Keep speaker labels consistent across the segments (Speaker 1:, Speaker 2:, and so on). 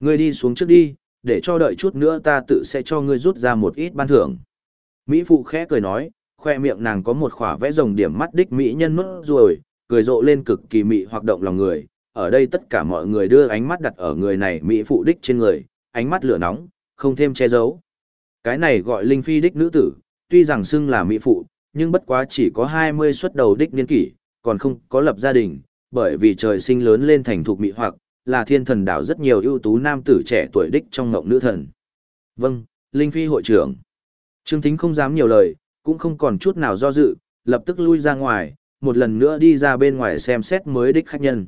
Speaker 1: Ngươi đi xuống trước đi, để cho đợi chút nữa ta tự sẽ cho ngươi rút ra một ít ban thưởng. Mỹ phụ khẽ cười nói, khoe miệng nàng có một khỏa vẽ rồng điểm mắt đích mỹ nhân nốt ruồi, cười rộ lên cực kỳ mị hoạt động lòng người. Ở đây tất cả mọi người đưa ánh mắt đặt ở người này mỹ phụ đích trên người, ánh mắt lửa nóng, không thêm che giấu. Cái này gọi linh phi đích nữ tử, tuy rằng xưng là mỹ phụ, nhưng bất quá chỉ có 20 xuất đầu đích niên kỷ, còn không có lập gia đình, bởi vì trời sinh lớn lên thành thục mỹ hoặc, là thiên thần đảo rất nhiều ưu tú nam tử trẻ tuổi đích trong ngộng nữ thần. Vâng, Linh Phi hội trưởng. Trương Thính không dám nhiều lời, cũng không còn chút nào do dự, lập tức lui ra ngoài, một lần nữa đi ra bên ngoài xem xét mới đích khách nhân.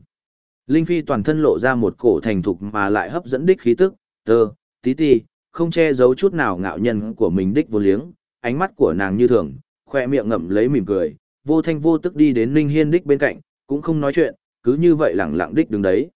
Speaker 1: Linh Phi toàn thân lộ ra một cổ thành thục mà lại hấp dẫn đích khí tức, tơ, tí ti, không che giấu chút nào ngạo nhân của mình đích vô liếng, ánh mắt của nàng như thường, khoe miệng ngậm lấy mỉm cười, vô thanh vô tức đi đến linh Hiên đích bên cạnh, cũng không nói chuyện, cứ như vậy lẳng lặng đích đứng đấy.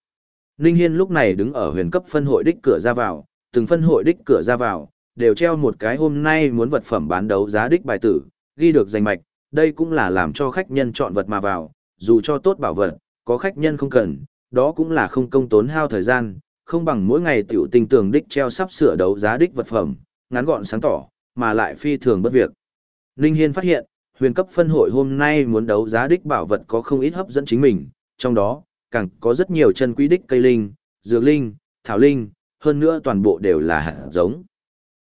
Speaker 1: Ninh Hiên lúc này đứng ở huyền cấp phân hội đích cửa ra vào, từng phân hội đích cửa ra vào, đều treo một cái hôm nay muốn vật phẩm bán đấu giá đích bài tử, ghi được danh mạch, đây cũng là làm cho khách nhân chọn vật mà vào, dù cho tốt bảo vật, có khách nhân không cần, đó cũng là không công tốn hao thời gian, không bằng mỗi ngày tiểu tình tường đích treo sắp sửa đấu giá đích vật phẩm, ngắn gọn sáng tỏ, mà lại phi thường bất việc. Ninh Hiên phát hiện, huyền cấp phân hội hôm nay muốn đấu giá đích bảo vật có không ít hấp dẫn chính mình, trong đó, càng có rất nhiều chân quý đích cây linh, dược linh, thảo linh, hơn nữa toàn bộ đều là hạt giống.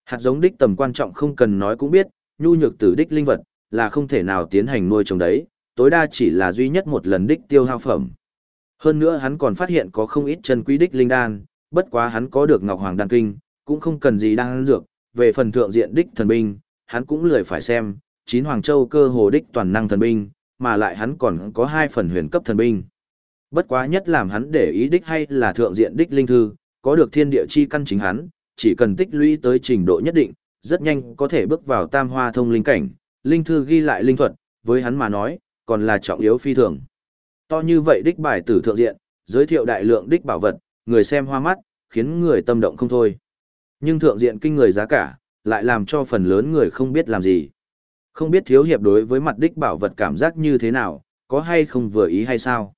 Speaker 1: Hạt giống đích tầm quan trọng không cần nói cũng biết, nhu nhược tử đích linh vật, là không thể nào tiến hành nuôi trồng đấy, tối đa chỉ là duy nhất một lần đích tiêu hao phẩm. Hơn nữa hắn còn phát hiện có không ít chân quý đích linh đan, bất quá hắn có được Ngọc Hoàng đan kinh, cũng không cần gì đan dược, về phần thượng diện đích thần binh, hắn cũng lười phải xem, chín Hoàng Châu cơ hồ đích toàn năng thần binh, mà lại hắn còn có hai phần huyền cấp thần binh. Bất quá nhất làm hắn để ý đích hay là thượng diện đích linh thư, có được thiên địa chi căn chính hắn, chỉ cần tích lũy tới trình độ nhất định, rất nhanh có thể bước vào tam hoa thông linh cảnh, linh thư ghi lại linh thuật, với hắn mà nói, còn là trọng yếu phi thường. To như vậy đích bài tử thượng diện, giới thiệu đại lượng đích bảo vật, người xem hoa mắt, khiến người tâm động không thôi. Nhưng thượng diện kinh người giá cả, lại làm cho phần lớn người không biết làm gì. Không biết thiếu hiệp đối với mặt đích bảo vật cảm giác như thế nào, có hay không vừa ý hay sao.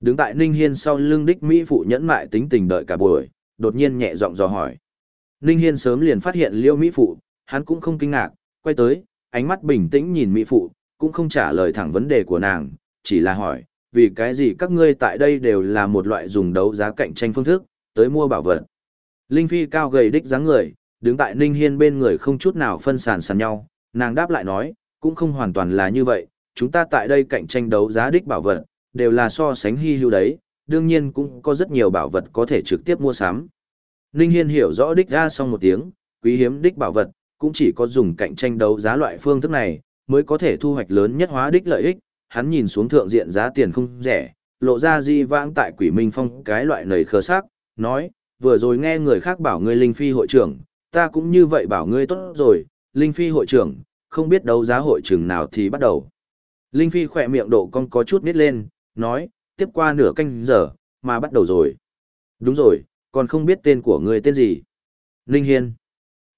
Speaker 1: Đứng tại Ninh Hiên sau lưng đích Mỹ phụ nhẫn mại tính tình đợi cả buổi, đột nhiên nhẹ giọng dò hỏi. Ninh Hiên sớm liền phát hiện liêu Mỹ phụ, hắn cũng không kinh ngạc, quay tới, ánh mắt bình tĩnh nhìn Mỹ phụ, cũng không trả lời thẳng vấn đề của nàng, chỉ là hỏi, vì cái gì các ngươi tại đây đều là một loại dùng đấu giá cạnh tranh phương thức, tới mua bảo vật. Linh Phi cao gầy đích dáng người, đứng tại Ninh Hiên bên người không chút nào phân sàn sàn nhau, nàng đáp lại nói, cũng không hoàn toàn là như vậy, chúng ta tại đây cạnh tranh đấu giá đích bảo vật, đều là so sánh hy hữu đấy, đương nhiên cũng có rất nhiều bảo vật có thể trực tiếp mua sắm. Ninh Hiên hiểu rõ đích ra xong một tiếng, quý hiếm đích bảo vật, cũng chỉ có dùng cạnh tranh đấu giá loại phương thức này, mới có thể thu hoạch lớn nhất hóa đích lợi ích, hắn nhìn xuống thượng diện giá tiền không rẻ, lộ ra di vãng tại quỷ minh phong cái loại nầy khờ sắc, nói, vừa rồi nghe người khác bảo ngươi Linh Phi hội trưởng, ta cũng như vậy bảo ngươi tốt rồi, Linh Phi hội trưởng, không biết đấu giá hội trưởng nào thì bắt đầu. Linh Phi khỏe miệng độ con có chút nít lên, nói, tiếp qua nửa canh giờ, mà bắt đầu rồi. Đúng rồi, còn không biết tên của người tên gì. Ninh Hiên.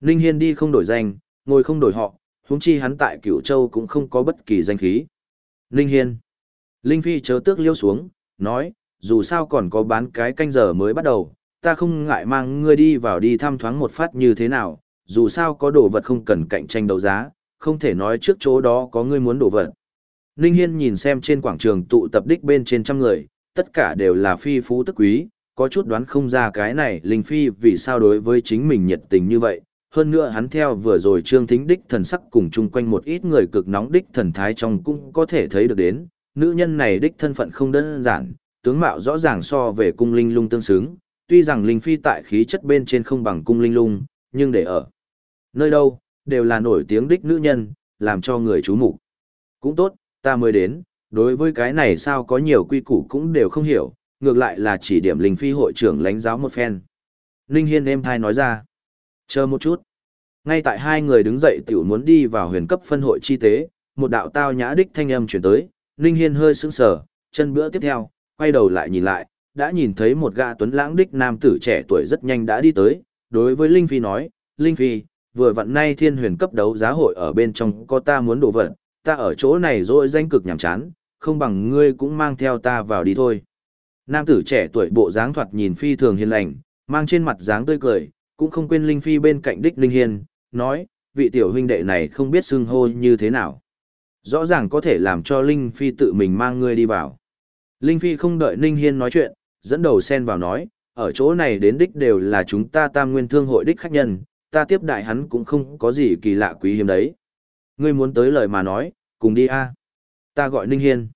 Speaker 1: Ninh Hiên đi không đổi danh, ngồi không đổi họ, huống chi hắn tại Cửu Châu cũng không có bất kỳ danh khí. Ninh Hiên. Linh Phi chớ tước liêu xuống, nói, dù sao còn có bán cái canh giờ mới bắt đầu, ta không ngại mang ngươi đi vào đi thăm thoáng một phát như thế nào, dù sao có đồ vật không cần cạnh tranh đấu giá, không thể nói trước chỗ đó có ngươi muốn đồ vật. Ninh Hiên nhìn xem trên quảng trường tụ tập đích bên trên trăm người, tất cả đều là phi phú tức quý, có chút đoán không ra cái này Linh Phi vì sao đối với chính mình nhiệt tình như vậy. Hơn nữa hắn theo vừa rồi trương thính đích thần sắc cùng chung quanh một ít người cực nóng đích thần thái trong cũng có thể thấy được đến, nữ nhân này đích thân phận không đơn giản, tướng mạo rõ ràng so về cung linh lung tương xứng, tuy rằng Linh Phi tại khí chất bên trên không bằng cung linh lung, nhưng để ở nơi đâu, đều là nổi tiếng đích nữ nhân, làm cho người chú mục. Cũng tốt, ta mới đến, đối với cái này sao có nhiều quy củ cũng đều không hiểu, ngược lại là chỉ điểm Linh Phi hội trưởng lãnh giáo một phen. Linh Hiên em thai nói ra, chờ một chút. Ngay tại hai người đứng dậy tiểu muốn đi vào huyền cấp phân hội chi tế, một đạo tao nhã đích thanh âm chuyển tới, Linh Hiên hơi sững sờ, chân bữa tiếp theo, quay đầu lại nhìn lại, đã nhìn thấy một gã tuấn lãng đích nam tử trẻ tuổi rất nhanh đã đi tới, đối với Linh Phi nói, Linh Phi, vừa vặn nay thiên huyền cấp đấu giá hội ở bên trong có ta muốn đổ vật, ta ở chỗ này rồi danh cực nhảm chán, không bằng ngươi cũng mang theo ta vào đi thôi. Nam tử trẻ tuổi bộ dáng thoạt nhìn phi thường hiền lành, Mang trên mặt dáng tươi cười, cũng không quên Linh Phi bên cạnh Đích Linh Hiên, nói, vị tiểu huynh đệ này không biết xưng hô như thế nào. Rõ ràng có thể làm cho Linh Phi tự mình mang ngươi đi vào. Linh Phi không đợi Ninh Hiên nói chuyện, dẫn đầu xen vào nói, ở chỗ này đến đích đều là chúng ta tam nguyên thương hội đích khách nhân, ta tiếp đại hắn cũng không có gì kỳ lạ quý hiếm đấy. Ngươi muốn tới lời mà nói, cùng đi a. Ta gọi Ninh Hiên.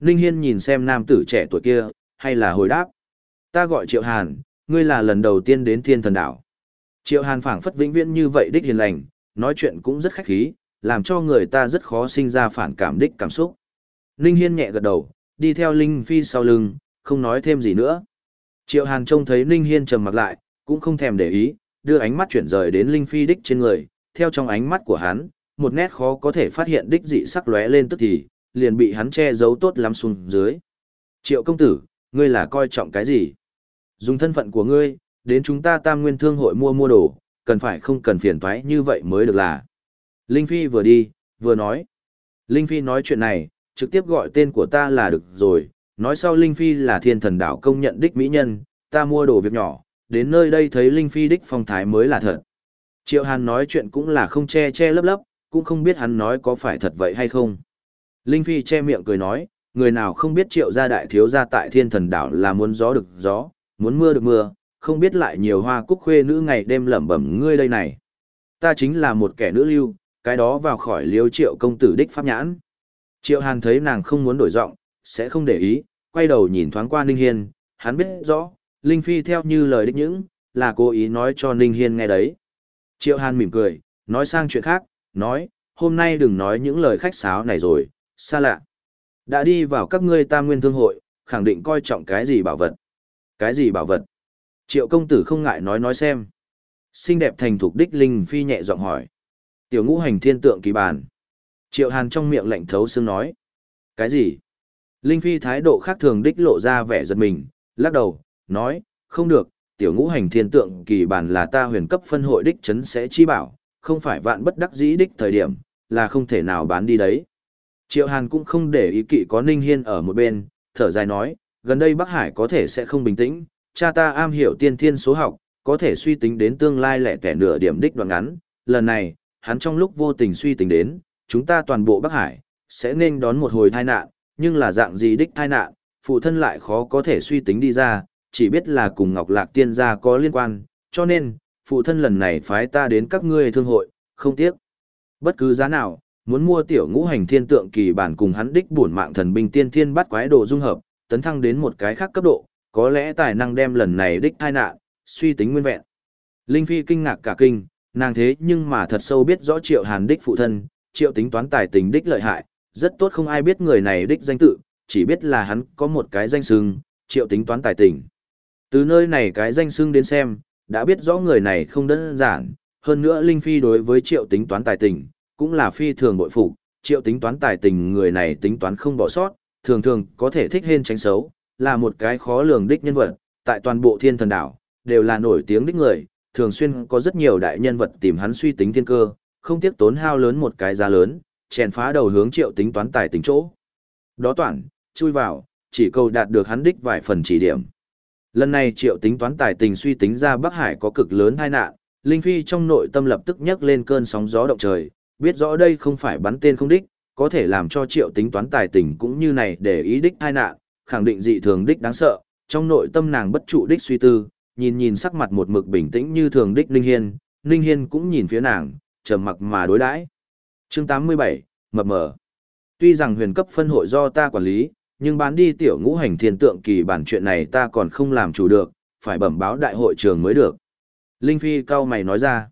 Speaker 1: Ninh Hiên nhìn xem nam tử trẻ tuổi kia, hay là hồi đáp. Ta gọi Triệu Hàn, ngươi là lần đầu tiên đến thiên thần đảo. Triệu Hàn phảng phất vĩnh viễn như vậy đích hiền lành, nói chuyện cũng rất khách khí, làm cho người ta rất khó sinh ra phản cảm đích cảm xúc. Ninh Hiên nhẹ gật đầu, đi theo Linh Phi sau lưng, không nói thêm gì nữa. Triệu Hàn trông thấy Ninh Hiên trầm mặt lại, cũng không thèm để ý, đưa ánh mắt chuyển rời đến Linh Phi đích trên người, theo trong ánh mắt của hắn, một nét khó có thể phát hiện đích dị sắc lóe lên tức thì, liền bị hắn che giấu tốt lắm xuống dưới. Triệu công tử, ngươi là coi trọng cái gì? Dùng thân phận của ngươi, đến chúng ta tam nguyên thương hội mua mua đồ, cần phải không cần phiền toái như vậy mới được là. Linh Phi vừa đi, vừa nói. Linh Phi nói chuyện này, trực tiếp gọi tên của ta là được rồi, nói sau Linh Phi là thiên thần đảo công nhận đích mỹ nhân, ta mua đồ việc nhỏ, đến nơi đây thấy Linh Phi đích phong thái mới là thật. Triệu Hàn nói chuyện cũng là không che che lấp lấp, cũng không biết hắn nói có phải thật vậy hay không. Linh Phi che miệng cười nói, người nào không biết triệu gia đại thiếu gia tại thiên thần đảo là muốn gió được gió, muốn mưa được mưa, không biết lại nhiều hoa cúc khuê nữ ngày đêm lẩm bẩm ngươi đây này. Ta chính là một kẻ nữ lưu, cái đó vào khỏi liêu triệu công tử đích pháp nhãn. Triệu Hàn thấy nàng không muốn đổi giọng, sẽ không để ý, quay đầu nhìn thoáng qua Ninh Hiên, hắn biết rõ, Linh Phi theo như lời đích những, là cố ý nói cho Ninh Hiên nghe đấy. Triệu Hàn mỉm cười, nói sang chuyện khác, nói, hôm nay đừng nói những lời khách sáo này rồi, xa lạ. Đã đi vào các ngươi tam nguyên thương hội, khẳng định coi trọng cái gì bảo vật. Cái gì bảo vật? Triệu công tử không ngại nói nói xem. Xinh đẹp thành thục đích Linh Phi nhẹ giọng hỏi. Tiểu ngũ hành thiên tượng kỳ bản. Triệu Hàn trong miệng lạnh thấu xương nói. Cái gì? Linh Phi thái độ khác thường đích lộ ra vẻ giật mình, lắc đầu, nói, không được, tiểu ngũ hành thiên tượng kỳ bản là ta huyền cấp phân hội đích chấn sẽ chi bảo, không phải vạn bất đắc dĩ đích thời điểm, là không thể nào bán đi đấy. Triệu Hàn cũng không để ý kỵ có Ninh Hiên ở một bên, thở dài nói, gần đây Bắc Hải có thể sẽ không bình tĩnh, cha ta am hiểu tiên thiên số học, có thể suy tính đến tương lai lẻ tẻ nửa điểm đích đoạn ngắn, lần này, hắn trong lúc vô tình suy tính đến, chúng ta toàn bộ Bắc Hải, sẽ nên đón một hồi tai nạn, nhưng là dạng gì đích tai nạn, phụ thân lại khó có thể suy tính đi ra, chỉ biết là cùng Ngọc Lạc Tiên gia có liên quan, cho nên, phụ thân lần này phái ta đến các ngươi thương hội, không tiếc. Bất cứ giá nào, muốn mua tiểu ngũ hành thiên tượng kỳ bản cùng hắn đích bổn mạng thần binh tiên thiên bắt quái đồ dung hợp, tấn thăng đến một cái khác cấp độ, có lẽ tài năng đem lần này đích tai nạn, suy tính nguyên vẹn. Linh Phi kinh ngạc cả kinh, nàng thế nhưng mà thật sâu biết rõ triệu hàn đích phụ thân, triệu tính toán tài tình đích lợi hại, rất tốt không ai biết người này đích danh tự, chỉ biết là hắn có một cái danh xưng, triệu tính toán tài tình. Từ nơi này cái danh xưng đến xem, đã biết rõ người này không đơn giản, hơn nữa Linh Phi đối với triệu tính toán tài tình, cũng là phi thường bội phục, triệu tính toán tài tình người này tính toán không bỏ sót, thường thường có thể thích hên tránh xấu, là một cái khó lường đích nhân vật, tại toàn bộ thiên thần đảo, đều là nổi tiếng đích người, thường xuyên có rất nhiều đại nhân vật tìm hắn suy tính thiên cơ, không tiếc tốn hao lớn một cái giá lớn, chèn phá đầu hướng triệu tính toán tài tình chỗ. Đó toàn, chui vào, chỉ cầu đạt được hắn đích vài phần chỉ điểm. Lần này triệu tính toán tài tình suy tính ra Bắc Hải có cực lớn tai nạn, Linh Phi trong nội tâm lập tức nhấc lên cơn sóng gió động trời, biết rõ đây không phải bắn tên không đích, có thể làm cho triệu tính toán tài tình cũng như này để ý đích tai nạn, khẳng định dị thường đích đáng sợ, trong nội tâm nàng bất trụ đích suy tư, nhìn nhìn sắc mặt một mực bình tĩnh như thường đích Ninh Hiên, Ninh Hiên cũng nhìn phía nàng, trầm mặc mà đối đãi. Chương 87, mập mờ. Tuy rằng huyền cấp phân hội do ta quản lý, nhưng bán đi tiểu ngũ hành thiên tượng kỳ bản chuyện này ta còn không làm chủ được, phải bẩm báo đại hội trường mới được. Linh Phi cao mày nói ra.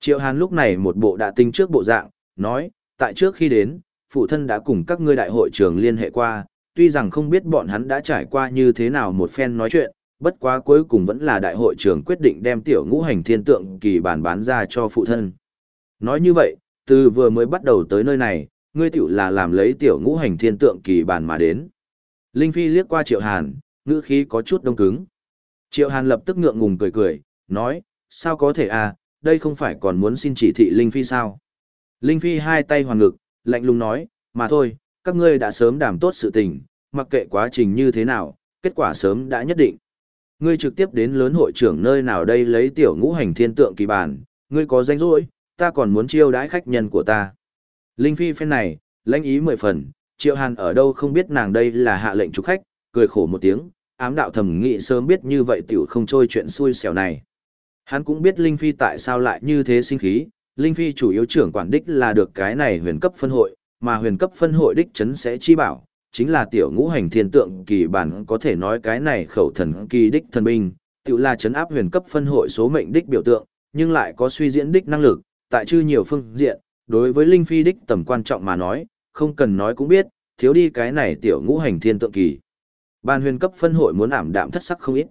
Speaker 1: Triệu Hàn lúc này một bộ đã tinh trước bộ dạng, nói, tại trước khi đến, phụ thân đã cùng các ngươi đại hội trường liên hệ qua, tuy rằng không biết bọn hắn đã trải qua như thế nào một phen nói chuyện, bất quá cuối cùng vẫn là đại hội trưởng quyết định đem tiểu ngũ hành thiên tượng kỳ bản bán ra cho phụ thân. Nói như vậy, từ vừa mới bắt đầu tới nơi này, ngươi tiểu là làm lấy tiểu ngũ hành thiên tượng kỳ bản mà đến. Linh Phi liếc qua Triệu Hàn, ngữ khí có chút đông cứng. Triệu Hàn lập tức ngượng ngùng cười cười, nói, sao có thể à, đây không phải còn muốn xin chỉ thị Linh Phi sao? Linh Phi hai tay hoàn ngực, lạnh lùng nói, mà thôi, các ngươi đã sớm đảm tốt sự tình, mặc kệ quá trình như thế nào, kết quả sớm đã nhất định. Ngươi trực tiếp đến lớn hội trưởng nơi nào đây lấy tiểu ngũ hành thiên tượng kỳ bản, ngươi có danh rỗi, ta còn muốn chiêu đãi khách nhân của ta. Linh Phi phen này, lãnh ý mười phần, Triệu Hàn ở đâu không biết nàng đây là hạ lệnh chúc khách, cười khổ một tiếng, ám đạo thầm nghĩ sớm biết như vậy tiểu không trôi chuyện xui xẻo này. Hắn cũng biết Linh Phi tại sao lại như thế sinh khí, Linh Phi chủ yếu trưởng quản đích là được cái này huyền cấp phân hội, mà huyền cấp phân hội đích chấn sẽ chi bảo, chính là tiểu ngũ hành thiên tượng kỳ bản có thể nói cái này khẩu thần kỳ đích thần binh, tiểu là chấn áp huyền cấp phân hội số mệnh đích biểu tượng, nhưng lại có suy diễn đích năng lực, tại chư nhiều phương diện, đối với Linh Phi đích tầm quan trọng mà nói, không cần nói cũng biết, thiếu đi cái này tiểu ngũ hành thiên tượng kỳ. Ban huyền cấp phân hội muốn ảm đạm thất sắc không ít.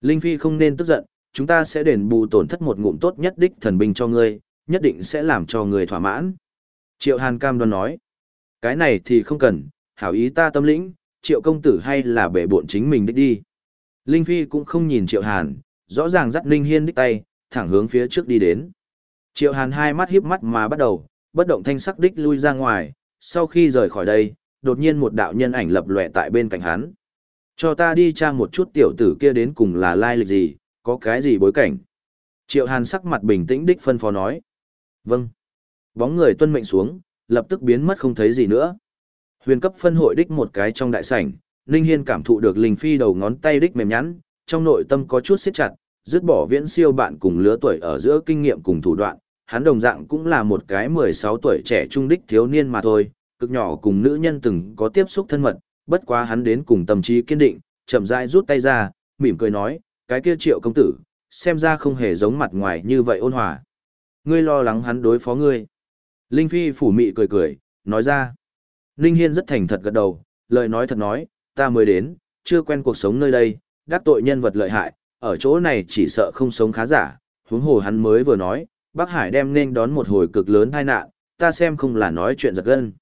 Speaker 1: Linh Phi không nên tức giận, chúng ta sẽ đền bù tổn thất một ngụm tốt nhất đích thần binh cho ngươi, nhất định sẽ làm cho người thỏa mãn. Triệu Hàn cam đoan nói, cái này thì không cần, hảo ý ta tâm lĩnh, Triệu công tử hay là bể bổn chính mình đích đi. Linh Phi cũng không nhìn Triệu Hàn, rõ ràng dắt Linh Hiên đích tay, thẳng hướng phía trước đi đến. Triệu Hàn hai mắt híp mắt mà bắt đầu, bất động thanh sắc đích lui ra ngoài, sau khi rời khỏi đây, đột nhiên một đạo nhân ảnh lập lòe tại bên cạnh hắn. Cho ta đi tra một chút tiểu tử kia đến cùng là lai lịch gì, có cái gì bối cảnh. Triệu Hàn sắc mặt bình tĩnh đích phân phó nói. Vâng. Bóng người tuân mệnh xuống, lập tức biến mất không thấy gì nữa. Huyền cấp phân hội đích một cái trong đại sảnh, Ninh Hiên cảm thụ được Linh Phi đầu ngón tay đích mềm nhắn, trong nội tâm có chút siết chặt, dứt bỏ viễn siêu bạn cùng lứa tuổi ở giữa kinh nghiệm cùng thủ đoạn, hắn đồng dạng cũng là một cái 16 tuổi trẻ trung đích thiếu niên mà thôi, cực nhỏ cùng nữ nhân từng có tiếp xúc thân mật, bất quá hắn đến cùng tâm trí kiên định, chậm rãi rút tay ra, mỉm cười nói, cái kia triệu công tử, xem ra không hề giống mặt ngoài như vậy ôn hòa. Ngươi lo lắng hắn đối phó ngươi. Linh Phi phủ mị cười cười, nói ra. Linh Hiên rất thành thật gật đầu, lời nói thật nói, ta mới đến, chưa quen cuộc sống nơi đây, đắc tội nhân vật lợi hại, ở chỗ này chỉ sợ không sống khá giả, huống hồ hắn mới vừa nói, Bắc Hải đem nên đón một hồi cực lớn tai nạn, ta xem không là nói chuyện giật gân.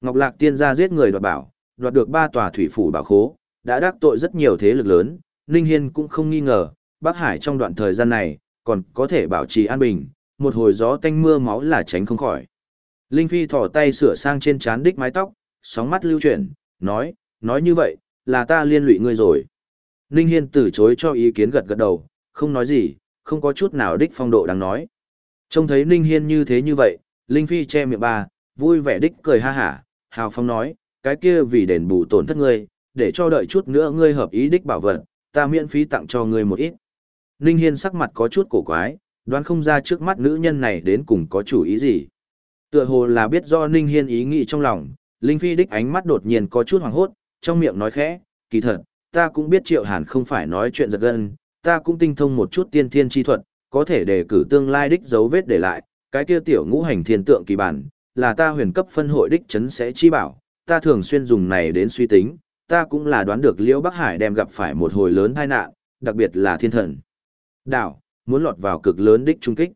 Speaker 1: Ngọc Lạc tiên gia giết người đoạt bảo, đoạt được ba tòa thủy phủ bảo khố, đã đắc tội rất nhiều thế lực lớn, Ninh Hiên cũng không nghi ngờ, Bắc Hải trong đoạn thời gian này, còn có thể bảo trì an bình, một hồi gió tanh mưa máu là tránh không khỏi. Linh Phi thỏ tay sửa sang trên trán đích mái tóc, sóng mắt lưu chuyển, nói, nói như vậy, là ta liên lụy ngươi rồi. Ninh Hiên từ chối cho ý kiến gật gật đầu, không nói gì, không có chút nào đích phong độ đáng nói. Trông thấy Ninh Hiên như thế như vậy, Linh Phi che miệng bà, vui vẻ đích cười ha hả, hào phong nói, cái kia vì đền bù tổn thất ngươi, để cho đợi chút nữa ngươi hợp ý đích bảo vật, ta miễn phí tặng cho ngươi một ít. Ninh Hiên sắc mặt có chút cổ quái, đoán không ra trước mắt nữ nhân này đến cùng có chủ ý gì. Tựa hồ là biết do Ninh Hiên ý nghĩ trong lòng, Linh Phi đích ánh mắt đột nhiên có chút hoàng hốt, trong miệng nói khẽ, kỳ thật, ta cũng biết Triệu Hàn không phải nói chuyện giật gân, ta cũng tinh thông một chút tiên thiên chi thuật, có thể đề cử tương lai đích dấu vết để lại, cái kia tiểu ngũ hành thiên tượng kỳ bản, là ta huyền cấp phân hội đích chấn sẽ chi bảo, ta thường xuyên dùng này đến suy tính, ta cũng là đoán được Liễu Bắc Hải đem gặp phải một hồi lớn tai nạn, đặc biệt là thiên thần. Đảo, muốn lọt vào cực lớn đích trung kích.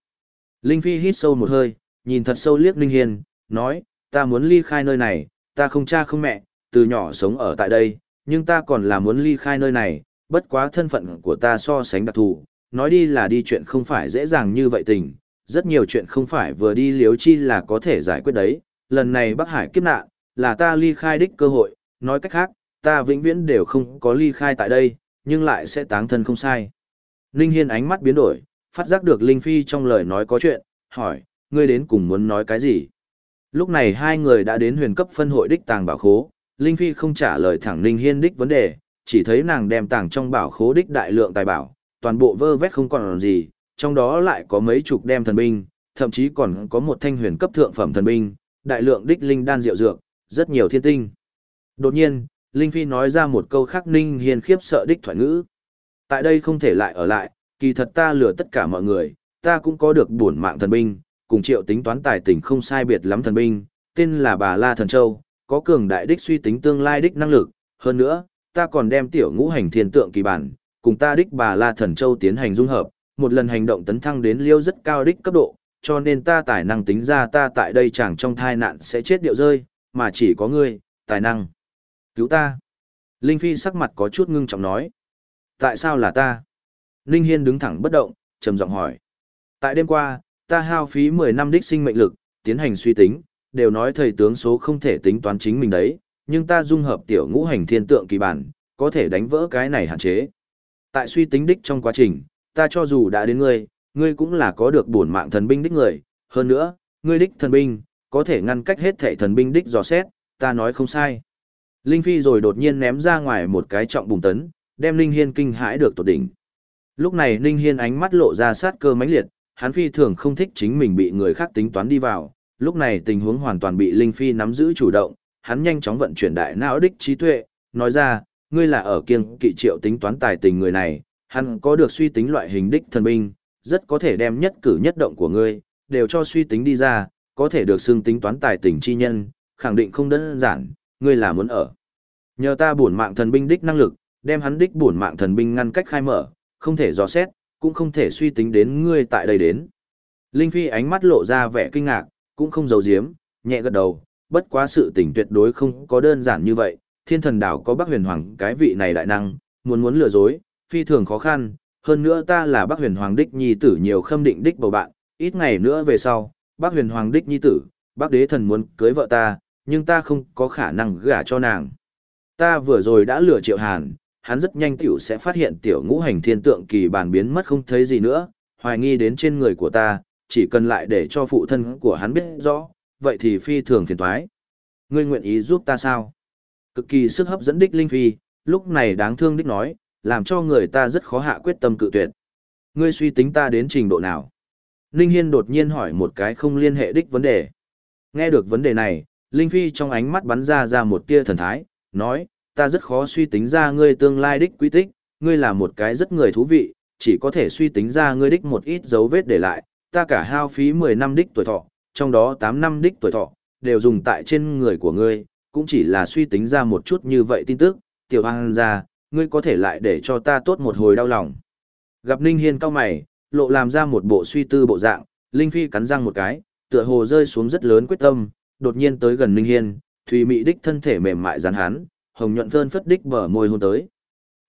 Speaker 1: Linh Phi hít sâu một hơi, nhìn thật sâu liếc Ninh Hiên, nói, ta muốn ly khai nơi này, ta không cha không mẹ, từ nhỏ sống ở tại đây, nhưng ta còn là muốn ly khai nơi này, bất quá thân phận của ta so sánh đặc thù, nói đi là đi chuyện không phải dễ dàng như vậy tình, rất nhiều chuyện không phải vừa đi liếu chi là có thể giải quyết đấy, lần này Bắc Hải kiếp nạn, là ta ly khai đích cơ hội, nói cách khác, ta vĩnh viễn đều không có ly khai tại đây, nhưng lại sẽ táng thân không sai. Ninh Hiên ánh mắt biến đổi, phát giác được Linh Phi trong lời nói có chuyện, hỏi, ngươi đến cùng muốn nói cái gì? Lúc này hai người đã đến huyền cấp phân hội đích tàng bảo khố, Linh Phi không trả lời thẳng Ninh Hiên đích vấn đề, chỉ thấy nàng đem tàng trong bảo khố đích đại lượng tài bảo, toàn bộ vơ vét không còn gì, trong đó lại có mấy chục đem thần binh, thậm chí còn có một thanh huyền cấp thượng phẩm thần binh, đại lượng đích linh đan diệu dược, rất nhiều thiên tinh. Đột nhiên, Linh Phi nói ra một câu khác Ninh Hiên khiếp sợ đích thoại ngữ. Tại đây không thể lại ở lại, kỳ thật ta lừa tất cả mọi người, ta cũng có được bổn mạng thần binh, cùng triệu tính toán tài tình không sai biệt lắm thần binh, tên là bà La Thần Châu, có cường đại đích suy tính tương lai đích năng lực, hơn nữa, ta còn đem tiểu ngũ hành thiên tượng kỳ bản, cùng ta đích bà La Thần Châu tiến hành dung hợp, một lần hành động tấn thăng đến liêu rất cao đích cấp độ, cho nên ta tài năng tính ra ta tại đây chẳng trong thai nạn sẽ chết điệu rơi, mà chỉ có ngươi, tài năng. Cứu ta. Linh Phi sắc mặt có chút ngưng trọng nói. Tại sao là ta? Linh Hiên đứng thẳng bất động, trầm giọng hỏi. Tại đêm qua, ta hao phí 10 năm đích sinh mệnh lực, tiến hành suy tính, đều nói thầy tướng số không thể tính toán chính mình đấy, nhưng ta dung hợp tiểu ngũ hành thiên tượng kỳ bản, có thể đánh vỡ cái này hạn chế. Tại suy tính đích trong quá trình, ta cho dù đã đến ngươi, ngươi cũng là có được bổn mạng thần binh đích người, hơn nữa, ngươi đích thần binh, có thể ngăn cách hết thể thần binh đích dò xét, ta nói không sai. Linh Phi rồi đột nhiên ném ra ngoài một cái trọng bùng tấn, đem Linh Hiên kinh hãi được tột đỉnh. Lúc này Linh Hiên ánh mắt lộ ra sát cơ mãnh liệt, hắn phi thường không thích chính mình bị người khác tính toán đi vào, lúc này tình huống hoàn toàn bị Linh Phi nắm giữ chủ động, hắn nhanh chóng vận chuyển đại não đích trí tuệ, nói ra, ngươi là ở kiêng kỵ triệu tính toán tài tình người này, hắn có được suy tính loại hình đích thần binh, rất có thể đem nhất cử nhất động của ngươi, đều cho suy tính đi ra, có thể được xưng tính toán tài tình chi nhân, khẳng định không đơn giản, ngươi là muốn ở. Nhờ ta bổn mạng thần binh đích năng lực, đem hắn đích bổn mạng thần binh ngăn cách khai mở, không thể dò xét, cũng không thể suy tính đến ngươi tại đây đến. Linh Phi ánh mắt lộ ra vẻ kinh ngạc, cũng không giấu giếm, nhẹ gật đầu, bất quá sự tình tuyệt đối không có đơn giản như vậy, thiên thần đảo có bác huyền hoàng cái vị này đại năng, muốn muốn lừa dối, phi thường khó khăn, hơn nữa ta là bác huyền hoàng đích nhi tử nhiều khâm định đích bầu bạn, ít ngày nữa về sau, bác huyền hoàng đích nhi tử, bác đế thần muốn cưới vợ ta, nhưng ta không có khả năng gả cho nàng. Ta vừa rồi đã lừa triệu hàn, hắn rất nhanh tiểu sẽ phát hiện tiểu ngũ hành thiên tượng kỳ bản biến mất không thấy gì nữa, hoài nghi đến trên người của ta, chỉ cần lại để cho phụ thân của hắn biết rõ, vậy thì phi thường phiền toái. Ngươi nguyện ý giúp ta sao? Cực kỳ sức hấp dẫn đích Linh Phi, lúc này đáng thương đích nói, làm cho người ta rất khó hạ quyết tâm cự tuyệt. Ngươi suy tính ta đến trình độ nào? Linh Hiên đột nhiên hỏi một cái không liên hệ đích vấn đề. Nghe được vấn đề này, Linh Phi trong ánh mắt bắn ra ra một tia thần thái, nói, ta rất khó suy tính ra ngươi tương lai đích quy tích, ngươi là một cái rất người thú vị, chỉ có thể suy tính ra ngươi đích một ít dấu vết để lại, ta cả hao phí 10 năm đích tuổi thọ, trong đó 8 năm đích tuổi thọ, đều dùng tại trên người của ngươi, cũng chỉ là suy tính ra một chút như vậy tin tức, tiểu hoang ra, ngươi có thể lại để cho ta tốt một hồi đau lòng. Gặp Ninh Hiên cao mày, lộ làm ra một bộ suy tư bộ dạng, Linh Phi cắn răng một cái, tựa hồ rơi xuống rất lớn quyết tâm, đột nhiên tới gần Ninh Hiên, Thùy Mị đích thân thể mềm mại rắn hắn, hồng nhuận phơn phất đích bờ môi hôn tới.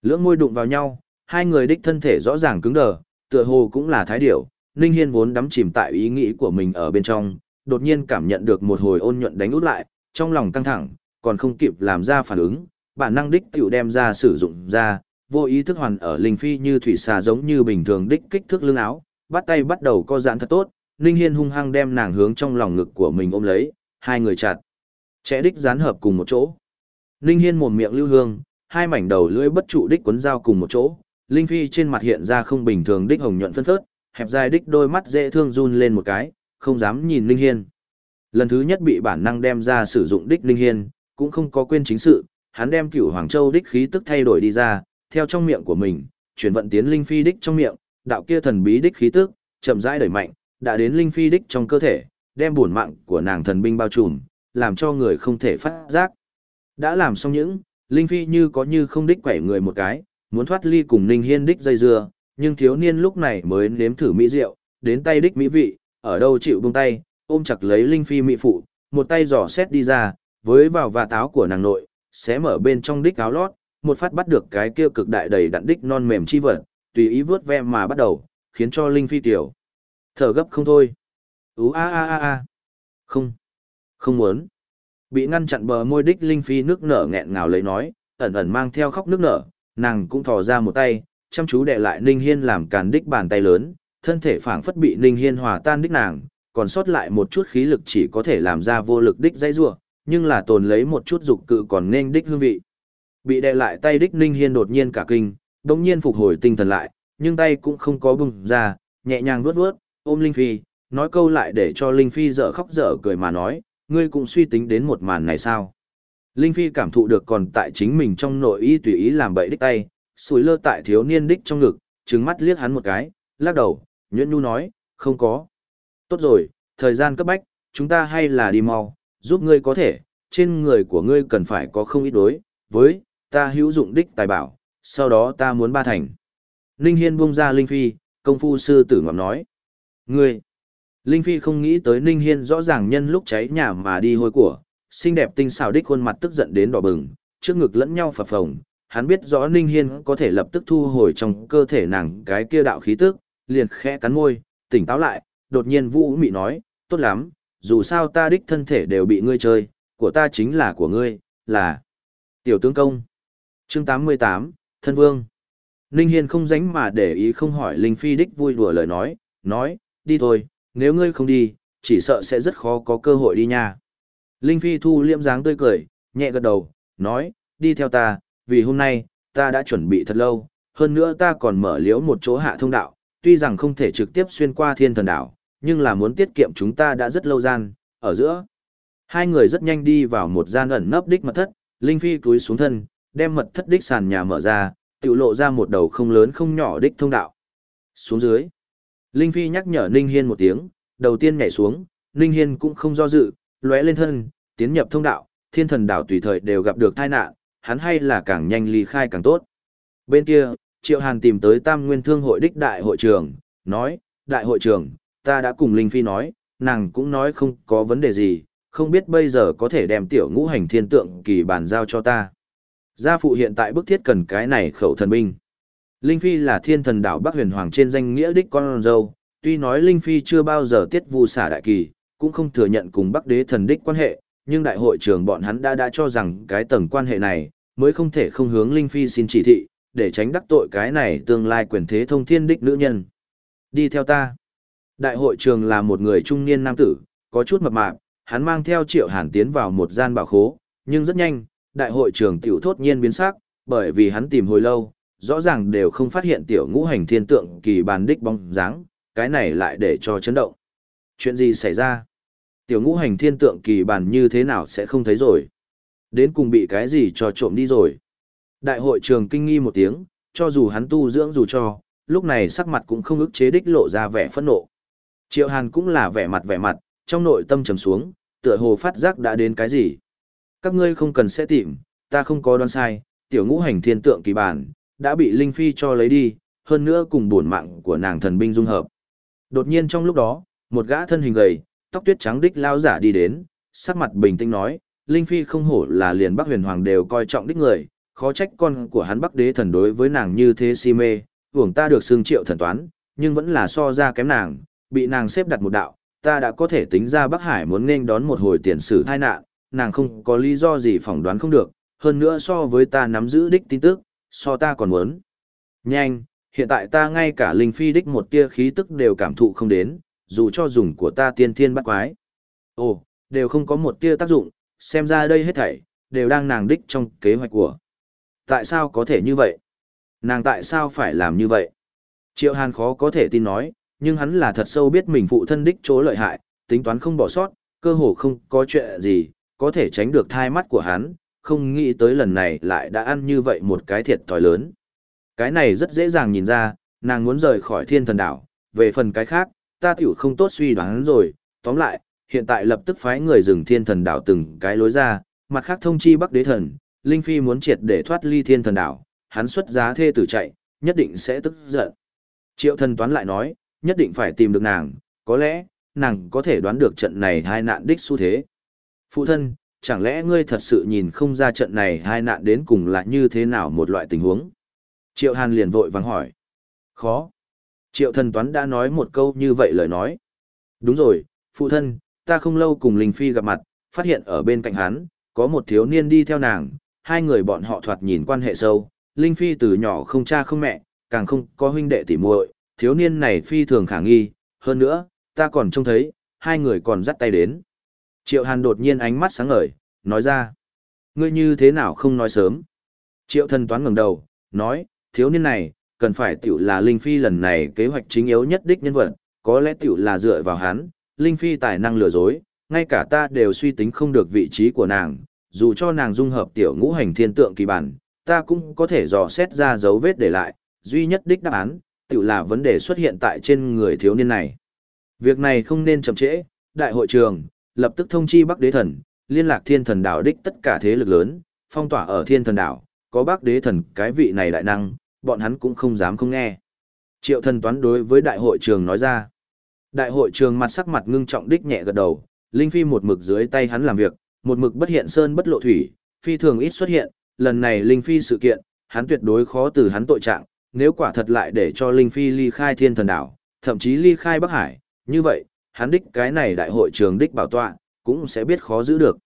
Speaker 1: Lưỡng môi đụng vào nhau, hai người đích thân thể rõ ràng cứng đờ, tựa hồ cũng là thái điểu, Ninh Hiên vốn đắm chìm tại ý nghĩ của mình ở bên trong, đột nhiên cảm nhận được một hồi ôn nhuận đánh út lại, trong lòng căng thẳng, còn không kịp làm ra phản ứng, bản năng đích tiểu đem ra sử dụng ra, vô ý thức hoàn ở linh phi như thủy xà giống như bình thường đích kích thước lưng áo, bắt tay bắt đầu co giãn thật tốt, Ninh Hiên hung hăng đem nàng hướng trong lòng ngực của mình ôm lấy, hai người chặt. Trẻ đích dán hợp cùng một chỗ. Ninh Hiên mồm miệng lưu hương, hai mảnh đầu lưỡi bất trụ đích quấn dao cùng một chỗ, Linh Phi trên mặt hiện ra không bình thường đích hồng nhuận phân phớt, hẹp dài đích đôi mắt dễ thương run lên một cái, không dám nhìn Linh Hiên. Lần thứ nhất bị bản năng đem ra sử dụng đích Linh Hiên, cũng không có quên chính sự, hắn đem cửu Hoàng Châu đích khí tức thay đổi đi ra, theo trong miệng của mình, chuyển vận tiến Linh Phi đích trong miệng, đạo kia thần bí đích khí tức, chậm rãi đẩy mạnh, đã đến Linh Phi đích trong cơ thể, đem buồn mạng của nàng thần binh bao trùm, làm cho người không thể phát giác. Đã làm xong những, Linh Phi như có như không đích quẩy người một cái, muốn thoát ly cùng Ninh Hiên đích dây dưa, nhưng thiếu niên lúc này mới nếm thử mỹ rượu, đến tay đích mỹ vị, ở đâu chịu buông tay, ôm chặt lấy Linh Phi mỹ phụ, một tay giỏ xét đi ra, với vào và táo của nàng nội, xé mở bên trong đích áo lót, một phát bắt được cái kia cực đại đầy đặn đích non mềm chi vật, tùy ý vướt ve mà bắt đầu, khiến cho Linh Phi tiểu. Thở gấp không thôi. Ú a a a a. Không. Không muốn. Bị ngăn chặn bờ môi đích Linh Phi nước nở nghẹn ngào lấy nói, ẩn ẩn mang theo khóc nước nở, nàng cũng thò ra một tay, chăm chú đè lại Ninh Hiên làm càn đích bàn tay lớn, thân thể phảng phất bị Ninh Hiên hòa tan đích nàng, còn sót lại một chút khí lực chỉ có thể làm ra vô lực đích dây rủa, nhưng là tồn lấy một chút dục cự còn nên đích hương vị. Bị đè lại tay đích Ninh Hiên đột nhiên cả kinh, đột nhiên phục hồi tinh thần lại, nhưng tay cũng không có bùng ra, nhẹ nhàng vuốt vuốt, ôm Linh Phi, nói câu lại để cho Linh Phi dở khóc dở cười mà nói, ngươi cũng suy tính đến một màn này sao? Linh Phi cảm thụ được còn tại chính mình trong nội ý tùy ý làm bậy đích tay, sủi lơ tại thiếu niên đích trong ngực, trừng mắt liếc hắn một cái, lắc đầu, nhuyễn nhu nói, không có. Tốt rồi, thời gian cấp bách, chúng ta hay là đi mau, giúp ngươi có thể, trên người của ngươi cần phải có không ít đối, với, ta hữu dụng đích tài bảo, sau đó ta muốn ba thành. Linh Hiên buông ra Linh Phi, công phu sư tử ngọm nói. Ngươi, Linh Phi không nghĩ tới Ninh Hiên rõ ràng nhân lúc cháy nhà mà đi hôi của, xinh đẹp tinh xảo đích khuôn mặt tức giận đến đỏ bừng, trước ngực lẫn nhau phập phồng, hắn biết rõ Ninh Hiên có thể lập tức thu hồi trong cơ thể nàng cái kia đạo khí tức, liền khẽ cắn môi, tỉnh táo lại, đột nhiên Vũ Mị nói, tốt lắm, dù sao ta đích thân thể đều bị ngươi chơi, của ta chính là của ngươi, là tiểu tướng công. Chương 88, Thân Vương. Ninh Hiên không dánh mà để ý không hỏi Linh Phi đích vui đùa lời nói, nói, đi thôi, nếu ngươi không đi, chỉ sợ sẽ rất khó có cơ hội đi nha. Linh Phi thu liễm dáng tươi cười, nhẹ gật đầu, nói, đi theo ta, vì hôm nay, ta đã chuẩn bị thật lâu, hơn nữa ta còn mở liễu một chỗ hạ thông đạo, tuy rằng không thể trực tiếp xuyên qua thiên thần đảo, nhưng là muốn tiết kiệm chúng ta đã rất lâu gian, ở giữa. Hai người rất nhanh đi vào một gian ẩn nấp đích mật thất, Linh Phi cúi xuống thân, đem mật thất đích sàn nhà mở ra, tự lộ ra một đầu không lớn không nhỏ đích thông đạo. Xuống dưới. Linh Phi nhắc nhở Ninh Hiên một tiếng, đầu tiên nhảy xuống, Ninh Hiên cũng không do dự, lóe lên thân, tiến nhập thông đạo, thiên thần đảo tùy thời đều gặp được tai nạn, hắn hay là càng nhanh ly khai càng tốt. Bên kia, Triệu Hàn tìm tới Tam Nguyên Thương hội đích đại hội trưởng, nói, đại hội trưởng, ta đã cùng Linh Phi nói, nàng cũng nói không có vấn đề gì, không biết bây giờ có thể đem tiểu ngũ hành thiên tượng kỳ bản giao cho ta. Gia phụ hiện tại bức thiết cần cái này khẩu thần binh. Linh Phi là thiên thần đảo Bắc huyền hoàng trên danh nghĩa đích con dâu, tuy nói Linh Phi chưa bao giờ tiết vu xả đại kỳ, cũng không thừa nhận cùng Bắc đế thần đích quan hệ, nhưng đại hội trưởng bọn hắn đã đã cho rằng cái tầng quan hệ này, mới không thể không hướng Linh Phi xin chỉ thị, để tránh đắc tội cái này tương lai quyền thế thông thiên đích nữ nhân. Đi theo ta. Đại hội trường là một người trung niên nam tử, có chút mập mạp, hắn mang theo triệu hàn tiến vào một gian bảo khố, nhưng rất nhanh, đại hội trường tiểu thốt nhiên biến sắc, bởi vì hắn tìm hồi lâu, rõ ràng đều không phát hiện tiểu ngũ hành thiên tượng kỳ bàn đích bóng dáng, cái này lại để cho chấn động. Chuyện gì xảy ra? Tiểu ngũ hành thiên tượng kỳ bàn như thế nào sẽ không thấy rồi? Đến cùng bị cái gì cho trộm đi rồi? Đại hội trường kinh nghi một tiếng, cho dù hắn tu dưỡng dù cho, lúc này sắc mặt cũng không ức chế đích lộ ra vẻ phẫn nộ. Triệu Hàn cũng là vẻ mặt vẻ mặt, trong nội tâm trầm xuống, tựa hồ phát giác đã đến cái gì. Các ngươi không cần sẽ tìm, ta không có đoán sai, tiểu ngũ hành thiên tượng kỳ bản, đã bị Linh Phi cho lấy đi, hơn nữa cùng bổn mạng của nàng thần binh dung hợp. Đột nhiên trong lúc đó, một gã thân hình gầy, tóc tuyết trắng đích lao giả đi đến, sắc mặt bình tĩnh nói, Linh Phi không hổ là liền Bắc huyền hoàng đều coi trọng đích người, khó trách con của hắn Bắc đế thần đối với nàng như thế si mê, hưởng ta được xương triệu thần toán, nhưng vẫn là so ra kém nàng, bị nàng xếp đặt một đạo, ta đã có thể tính ra Bắc Hải muốn nên đón một hồi tiền sử tai nạn, nàng không có lý do gì phỏng đoán không được, hơn nữa so với ta nắm giữ đích tin tức, so ta còn muốn. Nhanh, hiện tại ta ngay cả linh phi đích một tia khí tức đều cảm thụ không đến, dù cho dùng của ta tiên thiên bắt quái. Ồ, đều không có một tia tác dụng, xem ra đây hết thảy, đều đang nàng đích trong kế hoạch của. Tại sao có thể như vậy? Nàng tại sao phải làm như vậy? Triệu Hàn khó có thể tin nói, nhưng hắn là thật sâu biết mình phụ thân đích chỗ lợi hại, tính toán không bỏ sót, cơ hồ không có chuyện gì, có thể tránh được thai mắt của hắn, không nghĩ tới lần này lại đã ăn như vậy một cái thiệt thòi lớn. Cái này rất dễ dàng nhìn ra, nàng muốn rời khỏi thiên thần đảo, về phần cái khác, ta tiểu không tốt suy đoán rồi, tóm lại, hiện tại lập tức phái người dừng thiên thần đảo từng cái lối ra, mặt khác thông chi bắc đế thần, Linh Phi muốn triệt để thoát ly thiên thần đảo, hắn xuất giá thê tử chạy, nhất định sẽ tức giận. Triệu thần toán lại nói, nhất định phải tìm được nàng, có lẽ, nàng có thể đoán được trận này hai nạn đích xu thế. Phụ thân, chẳng lẽ ngươi thật sự nhìn không ra trận này hai nạn đến cùng là như thế nào một loại tình huống? Triệu Hàn liền vội vàng hỏi. Khó. Triệu thần toán đã nói một câu như vậy lời nói. Đúng rồi, phụ thân, ta không lâu cùng Linh Phi gặp mặt, phát hiện ở bên cạnh hắn, có một thiếu niên đi theo nàng, hai người bọn họ thoạt nhìn quan hệ sâu. Linh Phi từ nhỏ không cha không mẹ, càng không có huynh đệ tỉ muội, thiếu niên này phi thường khả nghi, hơn nữa, ta còn trông thấy, hai người còn dắt tay đến. Triệu Hàn đột nhiên ánh mắt sáng ngời, nói ra. Ngươi như thế nào không nói sớm? Triệu thần toán ngẩng đầu, nói, thiếu niên này, cần phải tiểu là Linh Phi lần này kế hoạch chính yếu nhất đích nhân vật, có lẽ tiểu là dựa vào hắn, Linh Phi tài năng lừa dối, ngay cả ta đều suy tính không được vị trí của nàng, dù cho nàng dung hợp tiểu ngũ hành thiên tượng kỳ bản, ta cũng có thể dò xét ra dấu vết để lại, duy nhất đích đáp án, tự là vấn đề xuất hiện tại trên người thiếu niên này. Việc này không nên chậm trễ, đại hội trường, lập tức thông chi Bắc Đế Thần, liên lạc thiên thần đảo đích tất cả thế lực lớn, phong tỏa ở thiên thần đảo, có Bắc Đế Thần cái vị này đại năng, bọn hắn cũng không dám không nghe. Triệu thần toán đối với đại hội trường nói ra. Đại hội trường mặt sắc mặt ngưng trọng đích nhẹ gật đầu, Linh Phi một mực dưới tay hắn làm việc, một mực bất hiện sơn bất lộ thủy, phi thường ít xuất hiện, lần này Linh Phi sự kiện, hắn tuyệt đối khó từ hắn tội trạng, nếu quả thật lại để cho Linh Phi ly khai thiên thần đảo, thậm chí ly khai Bắc Hải, như vậy, hắn đích cái này đại hội trường đích bảo tọa, cũng sẽ biết khó giữ được.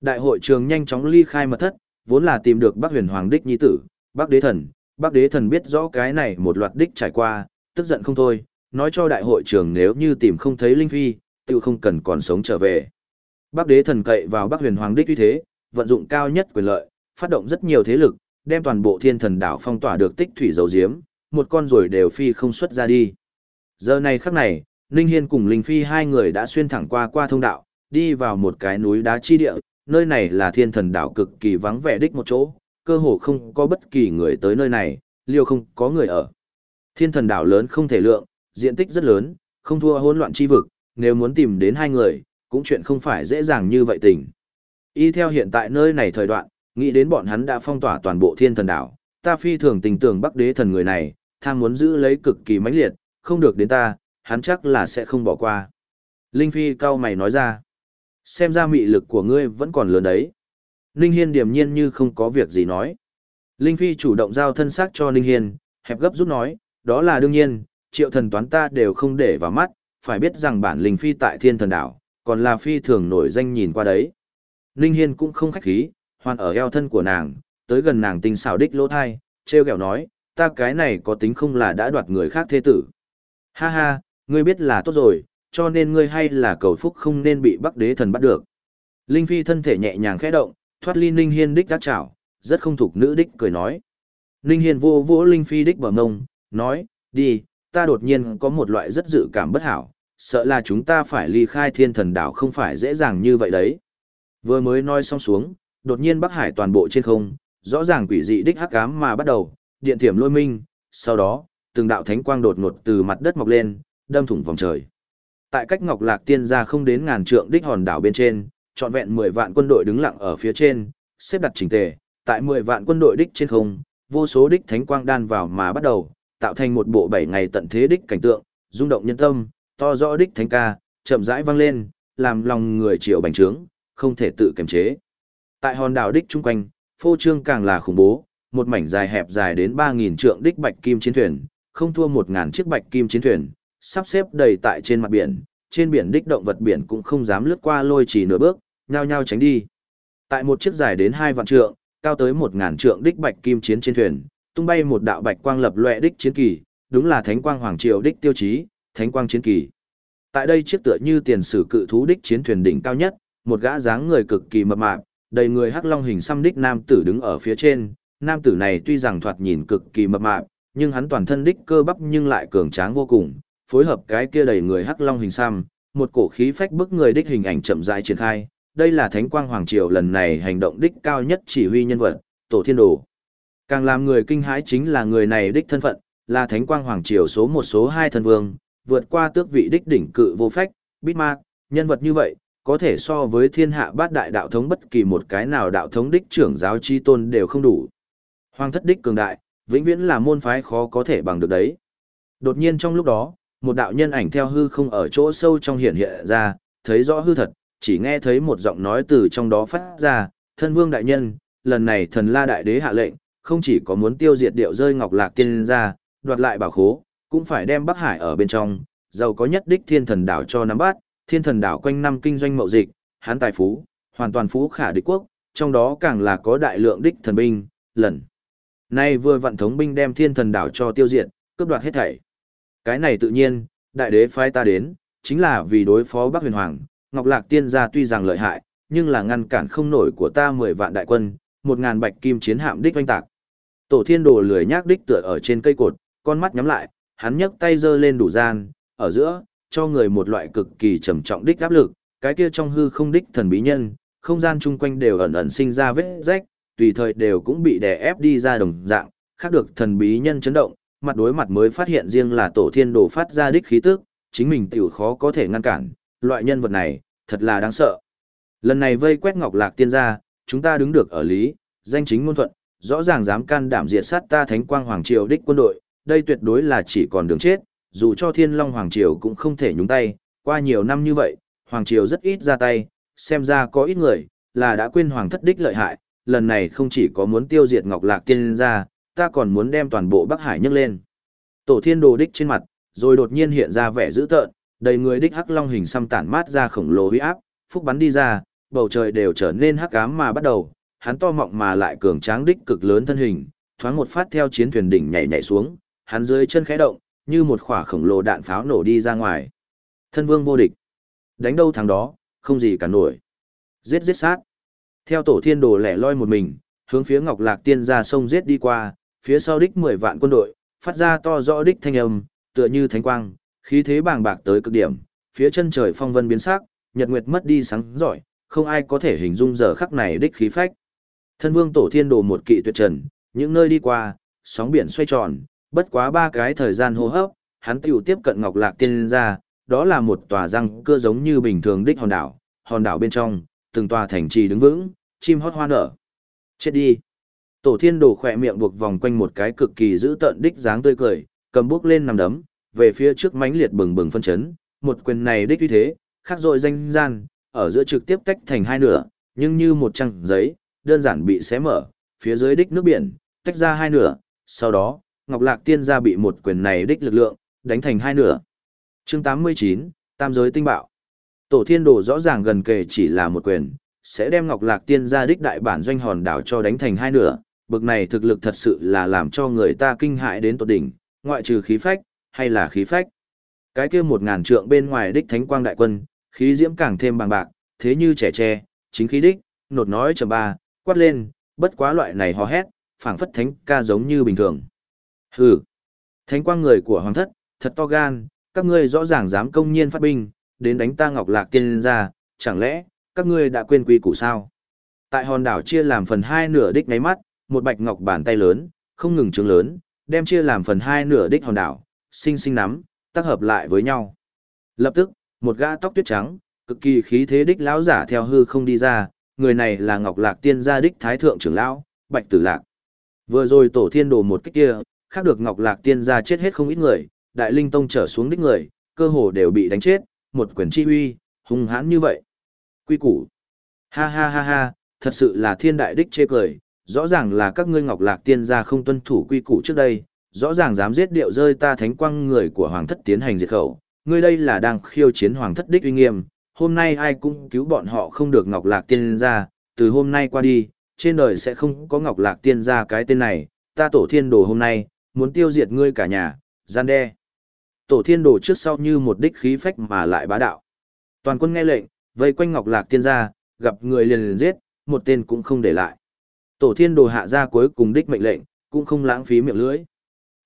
Speaker 1: Đại hội trường nhanh chóng ly khai mật thất, vốn là tìm được Bắc huyền hoàng đích nhi tử, Bắc đế thần, Bắc đế thần biết rõ cái này một loạt đích trải qua, tức giận không thôi, nói cho đại hội trưởng nếu như tìm không thấy Linh Phi, tự không cần còn sống trở về. Bắc đế thần cậy vào Bắc huyền hoàng đích uy thế, vận dụng cao nhất quyền lợi, phát động rất nhiều thế lực, đem toàn bộ thiên thần đảo phong tỏa được tích thủy dầu diếm, một con rồi đều phi không xuất ra đi. Giờ này khắc này, Ninh Hiên cùng Linh Phi hai người đã xuyên thẳng qua qua thông đạo, đi vào một cái núi đá chi địa, nơi này là thiên thần đảo cực kỳ vắng vẻ đích một chỗ, cơ hồ không có bất kỳ người tới nơi này, liêu không có người ở. Thiên thần đảo lớn không thể lượng, diện tích rất lớn, không thua hỗn loạn chi vực, nếu muốn tìm đến hai người, cũng chuyện không phải dễ dàng như vậy tình. Y theo hiện tại nơi này thời đoạn, nghĩ đến bọn hắn đã phong tỏa toàn bộ thiên thần đảo, ta phi thường tình tưởng bắc đế thần người này, tham muốn giữ lấy cực kỳ mãnh liệt, không được đến ta, hắn chắc là sẽ không bỏ qua. Linh Phi cao mày nói ra, xem ra mị lực của ngươi vẫn còn lớn đấy. Ninh Hiên điềm nhiên như không có việc gì nói. Linh Phi chủ động giao thân xác cho Ninh Hiên, hẹp gấp rút nói, đó là đương nhiên, triệu thần toán ta đều không để vào mắt, phải biết rằng bản Linh Phi tại thiên thần đảo, còn là Phi thường nổi danh nhìn qua đấy. Ninh Hiên cũng không khách khí, hoàn ở eo thân của nàng, tới gần nàng tinh xảo đích lỗ thai, treo kẹo nói, ta cái này có tính không là đã đoạt người khác thế tử. Ha ha, ngươi biết là tốt rồi, cho nên ngươi hay là cầu phúc không nên bị bắc đế thần bắt được. Linh Phi thân thể nhẹ nhàng khẽ động, thoát ly Ninh Hiên đích đắc chảo, rất không thuộc nữ đích cười nói. Ninh Hiên vô vỗ Linh Phi đích bờ ngông, nói, đi, ta đột nhiên có một loại rất dự cảm bất hảo, sợ là chúng ta phải ly khai thiên thần đảo không phải dễ dàng như vậy đấy. Vừa mới nói xong xuống, đột nhiên Bắc Hải toàn bộ trên không, rõ ràng quỷ dị đích hắc ám mà bắt đầu, điện thiểm lôi minh, sau đó, từng đạo thánh quang đột ngột từ mặt đất mọc lên, đâm thủng vòng trời. Tại cách Ngọc Lạc Tiên ra không đến ngàn trượng đích hòn đảo bên trên, trọn vẹn 10 vạn quân đội đứng lặng ở phía trên, xếp đặt chỉnh tề, tại 10 vạn quân đội đích trên không, vô số đích thánh quang đan vào mà bắt đầu, tạo thành một bộ bảy ngày tận thế đích cảnh tượng, rung động nhân tâm, to rõ đích thánh ca, chậm rãi vang lên, làm lòng người chịu bành trướng, không thể tự kiềm chế. Tại hòn đảo đích chung quanh, phô trương càng là khủng bố, một mảnh dài hẹp dài đến 3000 trượng đích bạch kim chiến thuyền, không thua 1000 chiếc bạch kim chiến thuyền, sắp xếp đầy tại trên mặt biển, trên biển đích động vật biển cũng không dám lướt qua lôi chỉ nửa bước, nhao nhao tránh đi. Tại một chiếc dài đến hai vạn trượng, cao tới 1000 trượng đích bạch kim chiến trên thuyền, tung bay một đạo bạch quang lập loè đích chiến kỳ, đúng là thánh quang hoàng triều đích tiêu chí, thánh quang chiến kỳ. Tại đây chiếc tựa như tiền sử cự thú đích chiến thuyền đỉnh cao nhất, một gã dáng người cực kỳ mập mạp, đầy người hắc long hình xăm đích nam tử đứng ở phía trên, nam tử này tuy rằng thoạt nhìn cực kỳ mập mạp, nhưng hắn toàn thân đích cơ bắp nhưng lại cường tráng vô cùng, phối hợp cái kia đầy người hắc long hình xăm, một cổ khí phách bức người đích hình ảnh chậm rãi triển khai, đây là Thánh Quang Hoàng Triều lần này hành động đích cao nhất chỉ huy nhân vật, Tổ Thiên Đồ. Càng làm người kinh hãi chính là người này đích thân phận, là Thánh Quang Hoàng Triều số một số hai thần vương, vượt qua tước vị đích đỉnh cự vô phách, Bismarck, nhân vật như vậy, có thể so với thiên hạ bát đại đạo thống bất kỳ một cái nào đạo thống đích trưởng giáo chi tôn đều không đủ. Hoàng thất đích cường đại, vĩnh viễn là môn phái khó có thể bằng được đấy. Đột nhiên trong lúc đó, một đạo nhân ảnh theo hư không ở chỗ sâu trong hiện hiện ra, thấy rõ hư thật, chỉ nghe thấy một giọng nói từ trong đó phát ra, thân vương đại nhân, lần này thần la đại đế hạ lệnh, không chỉ có muốn tiêu diệt điệu rơi ngọc lạc tiên ra, đoạt lại bảo khố, cũng phải đem Bắc Hải ở bên trong, giàu có nhất đích thiên thần đảo cho nắm bắt, thiên thần đảo quanh năm kinh doanh mậu dịch, hán tài phú, hoàn toàn phú khả địch quốc, trong đó càng là có đại lượng đích thần binh, lần. Nay vừa vận thống binh đem thiên thần đảo cho tiêu diệt, cướp đoạt hết thảy. Cái này tự nhiên, đại đế phái ta đến, chính là vì đối phó Bắc huyền hoàng, Ngọc Lạc tiên gia tuy rằng lợi hại, nhưng là ngăn cản không nổi của ta 10 vạn đại quân, 1000 bạch kim chiến hạm đích oanh tạc. Tổ Thiên Đồ lười nhác đích tựa ở trên cây cột, con mắt nhắm lại, hắn nhấc tay giơ lên đủ gian, ở giữa, cho người một loại cực kỳ trầm trọng đích áp lực, cái kia trong hư không đích thần bí nhân, không gian chung quanh đều ẩn ẩn sinh ra vết rách, tùy thời đều cũng bị đè ép đi ra đồng dạng, khác được thần bí nhân chấn động, mặt đối mặt mới phát hiện riêng là tổ thiên đồ phát ra đích khí tức, chính mình tiểu khó có thể ngăn cản, loại nhân vật này, thật là đáng sợ. Lần này vây quét Ngọc Lạc tiên gia, chúng ta đứng được ở lý, danh chính ngôn thuận, rõ ràng dám can đảm diệt sát ta Thánh Quang Hoàng Triều đích quân đội, đây tuyệt đối là chỉ còn đường chết, dù cho Thiên Long Hoàng Triều cũng không thể nhúng tay, qua nhiều năm như vậy, Hoàng Triều rất ít ra tay, xem ra có ít người, là đã quên Hoàng thất đích lợi hại, lần này không chỉ có muốn tiêu diệt Ngọc Lạc tiên gia, ta còn muốn đem toàn bộ Bắc Hải nhấc lên. Tổ thiên đồ đích trên mặt, rồi đột nhiên hiện ra vẻ dữ tợn, đầy người đích hắc long hình xăm tản mát ra khổng lồ huy áp, phúc bắn đi ra, bầu trời đều trở nên hắc ám mà bắt đầu, hắn to mọng mà lại cường tráng đích cực lớn thân hình, thoáng một phát theo chiến thuyền đỉnh nhảy nhảy xuống, hắn dưới chân khẽ động, như một quả khổng lồ đạn pháo nổ đi ra ngoài. Thân vương vô địch. Đánh đâu thằng đó, không gì cả nổi. Giết giết sát. Theo tổ thiên đồ lẻ loi một mình, hướng phía Ngọc Lạc Tiên ra sông giết đi qua, phía sau đích 10 vạn quân đội, phát ra to rõ đích thanh âm, tựa như thánh quang, khí thế bàng bạc tới cực điểm, phía chân trời phong vân biến sắc, nhật nguyệt mất đi sáng giỏi, không ai có thể hình dung giờ khắc này đích khí phách. Thân vương tổ thiên đồ một kỵ tuyệt trần, những nơi đi qua, sóng biển xoay tròn, bất quá ba cái thời gian hô hấp, hắn tiểu tiếp cận Ngọc Lạc Tiên ra, đó là một tòa răng cưa giống như bình thường đích hòn đảo, hòn đảo bên trong, từng tòa thành trì đứng vững, chim hót hoa nở. Chết đi. Tổ thiên đồ khỏe miệng buộc vòng quanh một cái cực kỳ giữ tận đích dáng tươi cười, cầm bước lên nằm đấm, về phía trước mãnh liệt bừng bừng phân chấn, một quyền này đích uy thế, khác rồi danh gian, ở giữa trực tiếp tách thành hai nửa, nhưng như một trang giấy, đơn giản bị xé mở, phía dưới đích nước biển, tách ra hai nửa, sau đó, Ngọc Lạc Tiên gia bị một quyền này đích lực lượng, đánh thành hai nửa. Chương 89, Tam giới tinh bạo. Tổ Thiên Đồ rõ ràng gần kề chỉ là một quyền, sẽ đem Ngọc Lạc Tiên gia đích đại bản doanh hòn đảo cho đánh thành hai nửa, bực này thực lực thật sự là làm cho người ta kinh hại đến tột đỉnh, ngoại trừ khí phách, hay là khí phách. Cái kia một ngàn trượng bên ngoài đích thánh quang đại quân, khí diễm càng thêm bằng bạc, thế như trẻ tre, chính khí đích, nột nói chầm ba, quát lên, bất quá loại này hò hét, phảng phất thánh ca giống như bình thường. Hừ, thánh quang người của hoàng thất, thật to gan, các ngươi rõ ràng dám công nhiên phát binh, đến đánh ta ngọc lạc tiên ra, chẳng lẽ, các ngươi đã quên quy củ sao? Tại hòn đảo chia làm phần hai nửa đích ngáy mắt, một bạch ngọc bàn tay lớn, không ngừng trướng lớn, đem chia làm phần hai nửa đích hòn đảo, sinh sinh nắm, tác hợp lại với nhau. Lập tức, một gã tóc tuyết trắng, cực kỳ khí thế đích lão giả theo hư không đi ra, người này là Ngọc Lạc Tiên gia đích thái thượng trưởng lão, Bạch Tử Lạc. Vừa rồi tổ thiên đồ một kích kia, khác được Ngọc Lạc Tiên gia chết hết không ít người, Đại Linh Tông trở xuống đích người, cơ hồ đều bị đánh chết, một quyền chi uy, hung hãn như vậy. Quy củ. Ha ha ha ha, thật sự là thiên đại đích chê cười, rõ ràng là các ngươi Ngọc Lạc Tiên gia không tuân thủ quy củ trước đây, rõ ràng dám giết điệu rơi ta thánh quang người của hoàng thất tiến hành diệt khẩu, ngươi đây là đang khiêu chiến hoàng thất đích uy nghiêm, hôm nay ai cũng cứu bọn họ không được Ngọc Lạc Tiên gia, từ hôm nay qua đi, trên đời sẽ không có Ngọc Lạc Tiên gia cái tên này, ta tổ thiên đồ hôm nay, muốn tiêu diệt ngươi cả nhà, gian đe. Tổ thiên đồ trước sau như một đích khí phách mà lại bá đạo. Toàn quân nghe lệnh, vây quanh Ngọc Lạc Tiên gia, gặp người liền liền giết, một tên cũng không để lại. Tổ thiên đồ hạ ra cuối cùng đích mệnh lệnh, cũng không lãng phí miệng lưỡi.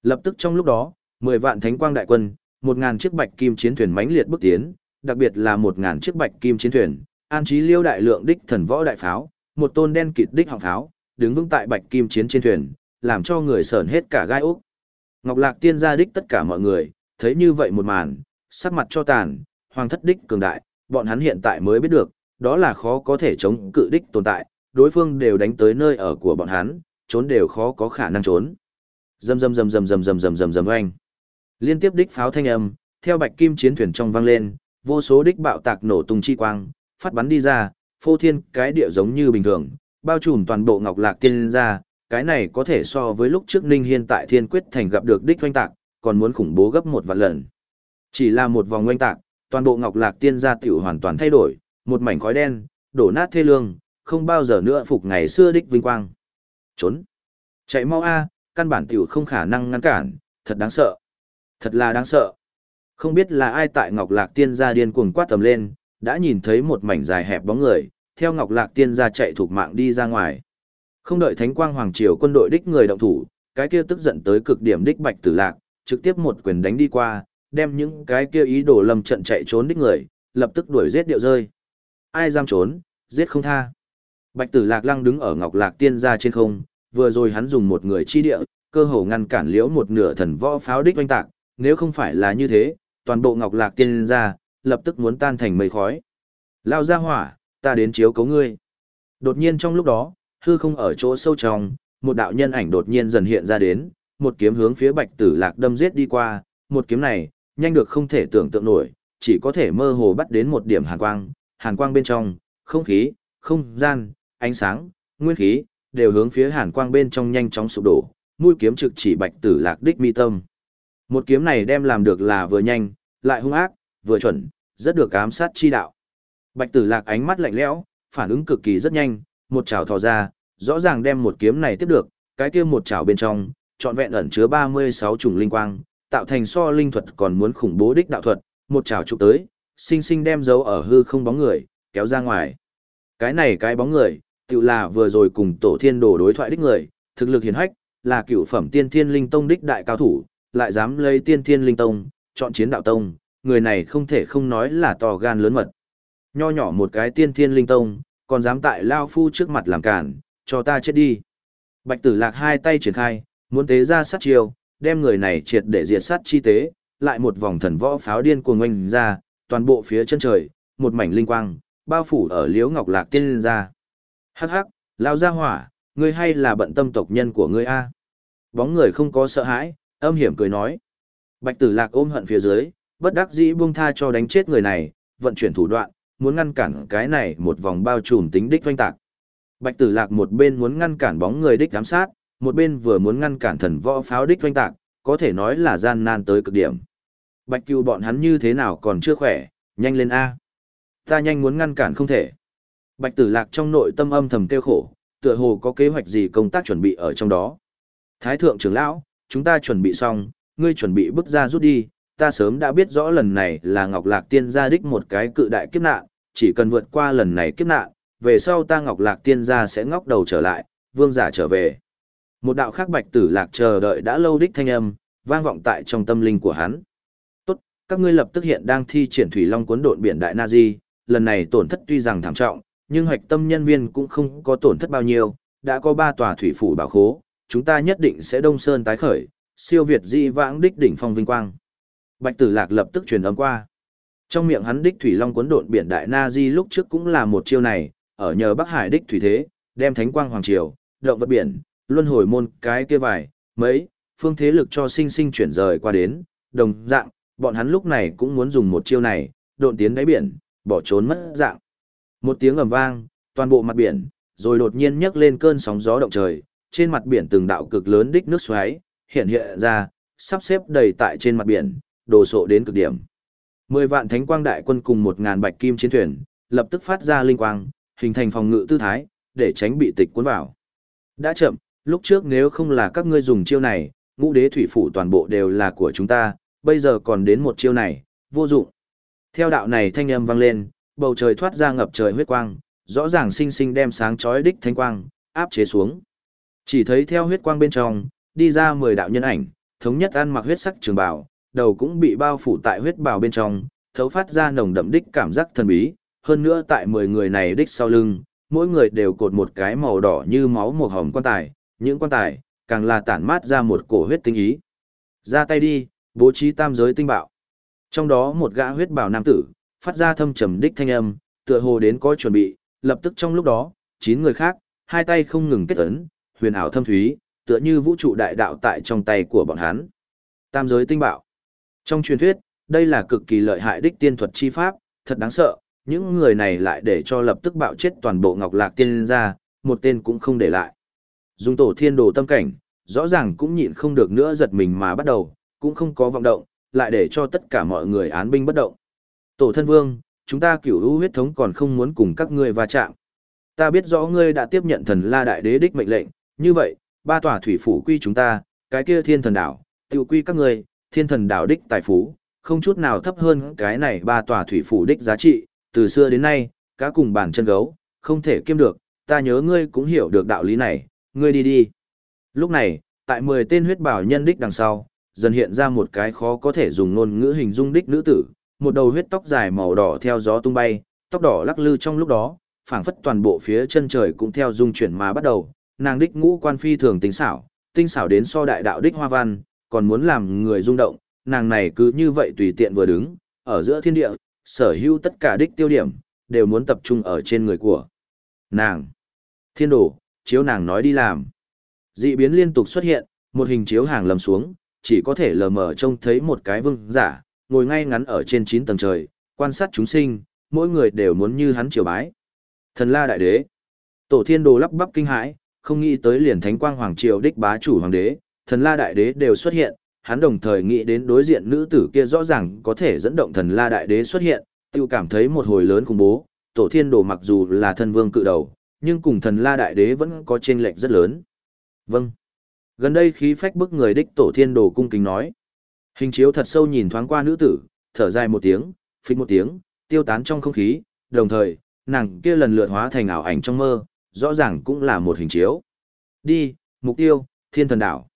Speaker 1: Lập tức trong lúc đó, 10 vạn thánh quang đại quân, 1000 chiếc bạch kim chiến thuyền mãnh liệt bước tiến, đặc biệt là một ngàn chiếc bạch kim chiến thuyền, an trí liêu đại lượng đích thần võ đại pháo, một tôn đen kịt đích họng pháo, đứng vững tại bạch kim chiến trên thuyền, làm cho người sởn hết cả gai ốc. Ngọc Lạc tiên gia đích tất cả mọi người, thấy như vậy một màn, sắc mặt cho tàn, hoàng thất đích cường đại, bọn hắn hiện tại mới biết được, đó là khó có thể chống cự đích tồn tại, đối phương đều đánh tới nơi ở của bọn hắn, trốn đều khó có khả năng trốn. Rầm rầm rầm rầm rầm rầm rầm rầm rầm oanh. Liên tiếp đích pháo thanh âm, theo bạch kim chiến thuyền trong vang lên, vô số đích bạo tạc nổ tung chi quang, phát bắn đi ra, phô thiên cái địa giống như bình thường, bao trùm toàn bộ Ngọc Lạc Tiên ra, cái này có thể so với lúc trước Ninh Hiên tại Thiên Quyết Thành gặp được đích oanh tạc, còn muốn khủng bố gấp một vạn lần. Chỉ là một vòng oanh tạc, toàn bộ Ngọc Lạc Tiên gia tiểu hoàn toàn thay đổi, một mảnh khói đen, đổ nát thê lương, không bao giờ nữa phục ngày xưa đích vinh quang. Trốn. Chạy mau a, căn bản tiểu không khả năng ngăn cản, thật đáng sợ. Thật là đáng sợ. Không biết là ai tại Ngọc Lạc Tiên gia điên cuồng quát tầm lên, đã nhìn thấy một mảnh dài hẹp bóng người, theo Ngọc Lạc Tiên gia chạy thuộc mạng đi ra ngoài. Không đợi Thánh Quang Hoàng Triều quân đội đích người động thủ, cái kia tức giận tới cực điểm đích Bạch Tử Lạc, trực tiếp một quyền đánh đi qua, đem những cái kia ý đồ lầm trận chạy trốn đích người, lập tức đuổi giết điệu rơi. Ai dám trốn, giết không tha. Bạch Tử Lạc lăng đứng ở Ngọc Lạc Tiên gia trên không, vừa rồi hắn dùng một người chi địa, cơ hồ ngăn cản liễu một nửa thần võ pháo đích oanh tạc, nếu không phải là như thế, toàn bộ Ngọc Lạc Tiên ra, lập tức muốn tan thành mây khói. Lao ra hỏa, ta đến chiếu cấu ngươi. Đột nhiên trong lúc đó, hư không ở chỗ sâu trong, một đạo nhân ảnh đột nhiên dần hiện ra đến, một kiếm hướng phía Bạch Tử Lạc đâm giết đi qua, một kiếm này, nhanh được không thể tưởng tượng nổi, chỉ có thể mơ hồ bắt đến một điểm hàn quang, hàn quang bên trong, không khí, không gian, ánh sáng, nguyên khí, đều hướng phía hàn quang bên trong nhanh chóng sụp đổ, mũi kiếm trực chỉ Bạch Tử Lạc đích mi tâm. Một kiếm này đem làm được là vừa nhanh, lại hung ác, vừa chuẩn, rất được ám sát chi đạo. Bạch Tử Lạc ánh mắt lạnh lẽo, phản ứng cực kỳ rất nhanh, một chảo thò ra, rõ ràng đem một kiếm này tiếp được, cái kia một chảo bên trong, trọn vẹn ẩn chứa 36 chủng linh quang, tạo thành so linh thuật còn muốn khủng bố đích đạo thuật, một chảo chụp tới, sinh sinh đem dấu ở hư không bóng người, kéo ra ngoài. Cái này cái bóng người, tự là vừa rồi cùng tổ thiên đồ đối thoại đích người, thực lực hiển hách, là cựu phẩm tiên thiên linh tông đích đại cao thủ, lại dám lấy tiên thiên linh tông, chọn chiến đạo tông, người này không thể không nói là to gan lớn mật. Nho nhỏ một cái tiên thiên linh tông, còn dám tại Lao Phu trước mặt làm cản, cho ta chết đi. Bạch tử lạc hai tay triển khai, muốn tế ra sát chiêu, đem người này triệt để diệt sát chi tế, lại một vòng thần võ pháo điên cuồng oanh ra, toàn bộ phía chân trời, một mảnh linh quang, bao phủ ở liễu ngọc lạc tiên lên ra. Hắc hắc, lao ra hỏa, ngươi hay là bận tâm tộc nhân của ngươi a? Bóng người không có sợ hãi, âm hiểm cười nói. Bạch tử lạc ôm hận phía dưới, bất đắc dĩ buông tha cho đánh chết người này, vận chuyển thủ đoạn, muốn ngăn cản cái này một vòng bao trùm tính đích doanh tạc. Bạch tử lạc một bên muốn ngăn cản bóng người đích giám sát, một bên vừa muốn ngăn cản thần võ pháo đích doanh tạc, có thể nói là gian nan tới cực điểm. Bạch cừu bọn hắn như thế nào còn chưa khỏe, nhanh lên A. Ta nhanh muốn ngăn cản không thể. Bạch tử lạc trong nội tâm âm thầm kêu khổ, tựa hồ có kế hoạch gì công tác chuẩn bị ở trong đó. Thái thượng trưởng lão, chúng ta chuẩn bị xong, ngươi chuẩn bị bước ra rút đi, ta sớm đã biết rõ lần này là Ngọc Lạc Tiên gia đích một cái cự đại kiếp nạn, chỉ cần vượt qua lần này kiếp nạn, về sau ta Ngọc Lạc Tiên gia sẽ ngóc đầu trở lại, vương giả trở về. Một đạo khắc bạch tử lạc chờ đợi đã lâu đích thanh âm, vang vọng tại trong tâm linh của hắn. Tốt, các ngươi lập tức hiện đang thi triển thủy long cuốn độn biển đại na di, lần này tổn thất tuy rằng thảm trọng, nhưng hoạch tâm nhân viên cũng không có tổn thất bao nhiêu, đã có ba tòa thủy phủ bảo khố, chúng ta nhất định sẽ đông sơn tái khởi, siêu việt di vãng đích đỉnh phong vinh quang. Bạch Tử Lạc lập tức truyền âm qua. Trong miệng hắn đích thủy long cuốn độn biển đại na di lúc trước cũng là một chiêu này, ở nhờ Bắc Hải đích thủy thế, đem thánh quang hoàng triều, động vật biển, luân hồi môn cái kia vài, mấy, phương thế lực cho sinh sinh chuyển rời qua đến, đồng dạng, bọn hắn lúc này cũng muốn dùng một chiêu này, độn tiến đáy biển, bỏ trốn mất dạng. Một tiếng ầm vang, toàn bộ mặt biển, rồi đột nhiên nhấc lên cơn sóng gió động trời, trên mặt biển từng đạo cực lớn đích nước xoáy, hiện hiện ra, sắp xếp đầy tại trên mặt biển, đồ sộ đến cực điểm. Mười vạn thánh quang đại quân cùng một ngàn bạch kim chiến thuyền, lập tức phát ra linh quang, hình thành phòng ngự tư thái, để tránh bị tịch cuốn vào. Đã chậm, lúc trước nếu không là các ngươi dùng chiêu này, ngũ đế thủy phủ toàn bộ đều là của chúng ta, bây giờ còn đến một chiêu này, vô dụng. Theo đạo này thanh âm vang lên, bầu trời thoát ra ngập trời huyết quang, rõ ràng sinh sinh đem sáng chói đích thanh quang áp chế xuống. Chỉ thấy theo huyết quang bên trong, đi ra 10 đạo nhân ảnh, thống nhất ăn mặc huyết sắc trường bào, đầu cũng bị bao phủ tại huyết bào bên trong, thấu phát ra nồng đậm đích cảm giác thần bí, hơn nữa tại 10 người này đích sau lưng, mỗi người đều cột một cái màu đỏ như máu một hồng quan tài, những quan tài, càng là tản mát ra một cổ huyết tinh ý. Ra tay đi, bố trí tam giới tinh bạo. Trong đó một gã huyết bào nam tử, phát ra thâm trầm đích thanh âm, tựa hồ đến có chuẩn bị, lập tức trong lúc đó, chín người khác, hai tay không ngừng kết ấn, huyền ảo thâm thúy, tựa như vũ trụ đại đạo tại trong tay của bọn hắn. Tam giới tinh bạo. Trong truyền thuyết, đây là cực kỳ lợi hại đích tiên thuật chi pháp, thật đáng sợ, những người này lại để cho lập tức bạo chết toàn bộ Ngọc Lạc Tiên ra, một tên cũng không để lại. Dung tổ thiên đồ tâm cảnh, rõ ràng cũng nhịn không được nữa giật mình mà bắt đầu, cũng không có vọng động, lại để cho tất cả mọi người án binh bất động. Tổ thân vương, chúng ta cửu hữu huyết thống còn không muốn cùng các ngươi va chạm. Ta biết rõ ngươi đã tiếp nhận thần la đại đế đích mệnh lệnh, như vậy, ba tòa thủy phủ quy chúng ta, cái kia thiên thần đảo, tự quy các ngươi, thiên thần đảo đích tài phú, không chút nào thấp hơn cái này ba tòa thủy phủ đích giá trị, từ xưa đến nay, cá cùng bàn chân gấu, không thể kiêm được, ta nhớ ngươi cũng hiểu được đạo lý này, ngươi đi đi. Lúc này, tại 10 tên huyết bảo nhân đích đằng sau, dần hiện ra một cái khó có thể dùng ngôn ngữ hình dung đích nữ tử, một đầu huyết tóc dài màu đỏ theo gió tung bay, tóc đỏ lắc lư trong lúc đó, phảng phất toàn bộ phía chân trời cũng theo dung chuyển mà bắt đầu, nàng đích ngũ quan phi thường tính xảo, tinh xảo đến so đại đạo đích hoa văn, còn muốn làm người rung động, nàng này cứ như vậy tùy tiện vừa đứng, ở giữa thiên địa, sở hữu tất cả đích tiêu điểm, đều muốn tập trung ở trên người của nàng. Thiên đồ, chiếu nàng nói đi làm. Dị biến liên tục xuất hiện, một hình chiếu hàng lầm xuống, chỉ có thể lờ mờ trông thấy một cái vương giả, ngồi ngay ngắn ở trên 9 tầng trời, quan sát chúng sinh, mỗi người đều muốn như hắn triều bái. Thần la đại đế. Tổ thiên đồ lắp bắp kinh hãi, không nghĩ tới liền thánh quang hoàng triều đích bá chủ hoàng đế, thần la đại đế đều xuất hiện, hắn đồng thời nghĩ đến đối diện nữ tử kia rõ ràng có thể dẫn động thần la đại đế xuất hiện, tiêu cảm thấy một hồi lớn khủng bố, tổ thiên đồ mặc dù là thân vương cự đầu, nhưng cùng thần la đại đế vẫn có chênh lệch rất lớn. Vâng. Gần đây khí phách bức người đích tổ thiên đồ cung kính nói. Hình chiếu thật sâu nhìn thoáng qua nữ tử, thở dài một tiếng, phích một tiếng, tiêu tán trong không khí, đồng thời, nàng kia lần lượt hóa thành ảo ảnh trong mơ, rõ ràng cũng là một hình chiếu. Đi, mục tiêu, thiên thần đảo.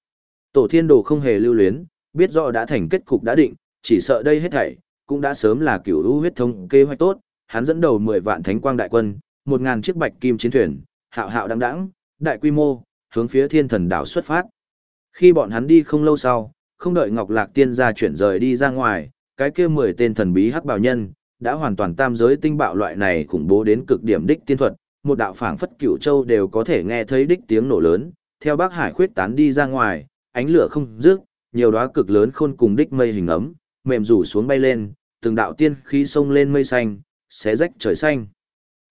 Speaker 1: Tổ thiên đồ không hề lưu luyến, biết rõ đã thành kết cục đã định, chỉ sợ đây hết thảy, cũng đã sớm là kiểu ưu huyết thông kế hoạch tốt, hắn dẫn đầu 10 vạn thánh quang đại quân, 1000 chiếc bạch kim chiến thuyền, hạo hạo đăng đãng, đại quy mô, hướng phía thiên thần đảo xuất phát. Khi bọn hắn đi không lâu sau, không đợi Ngọc Lạc Tiên gia chuyển rời đi ra ngoài, cái kia 10 tên thần bí hắc bảo nhân, đã hoàn toàn tam giới tinh bạo loại này khủng bố đến cực điểm đích tiên thuật, một đạo phảng phất cửu châu đều có thể nghe thấy đích tiếng nổ lớn, theo Bắc Hải khuyết tán đi ra ngoài, ánh lửa không dứt, nhiều đóa cực lớn khôn cùng đích mây hình ấm, mềm rủ xuống bay lên, từng đạo tiên khí sông lên mây xanh, xé rách trời xanh.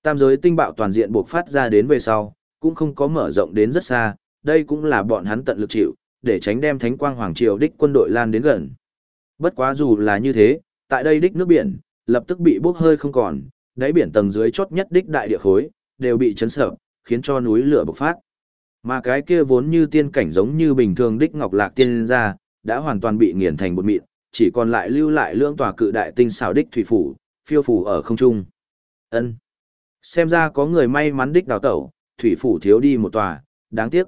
Speaker 1: Tam giới tinh bạo toàn diện buộc phát ra đến về sau, cũng không có mở rộng đến rất xa, đây cũng là bọn hắn tận lực chịu, để tránh đem thánh quang hoàng triều đích quân đội lan đến gần. Bất quá dù là như thế, tại đây đích nước biển, lập tức bị bốc hơi không còn, đáy biển tầng dưới chốt nhất đích đại địa khối, đều bị chấn sợ, khiến cho núi lửa bộc phát. Mà cái kia vốn như tiên cảnh giống như bình thường đích ngọc lạc tiên ra, đã hoàn toàn bị nghiền thành bột mịn, chỉ còn lại lưu lại lưỡng tòa cự đại tinh xảo đích thủy phủ, phiêu phủ ở không trung. Ân. Xem ra có người may mắn đích đào tẩu, thủy phủ thiếu đi một tòa, đáng tiếc.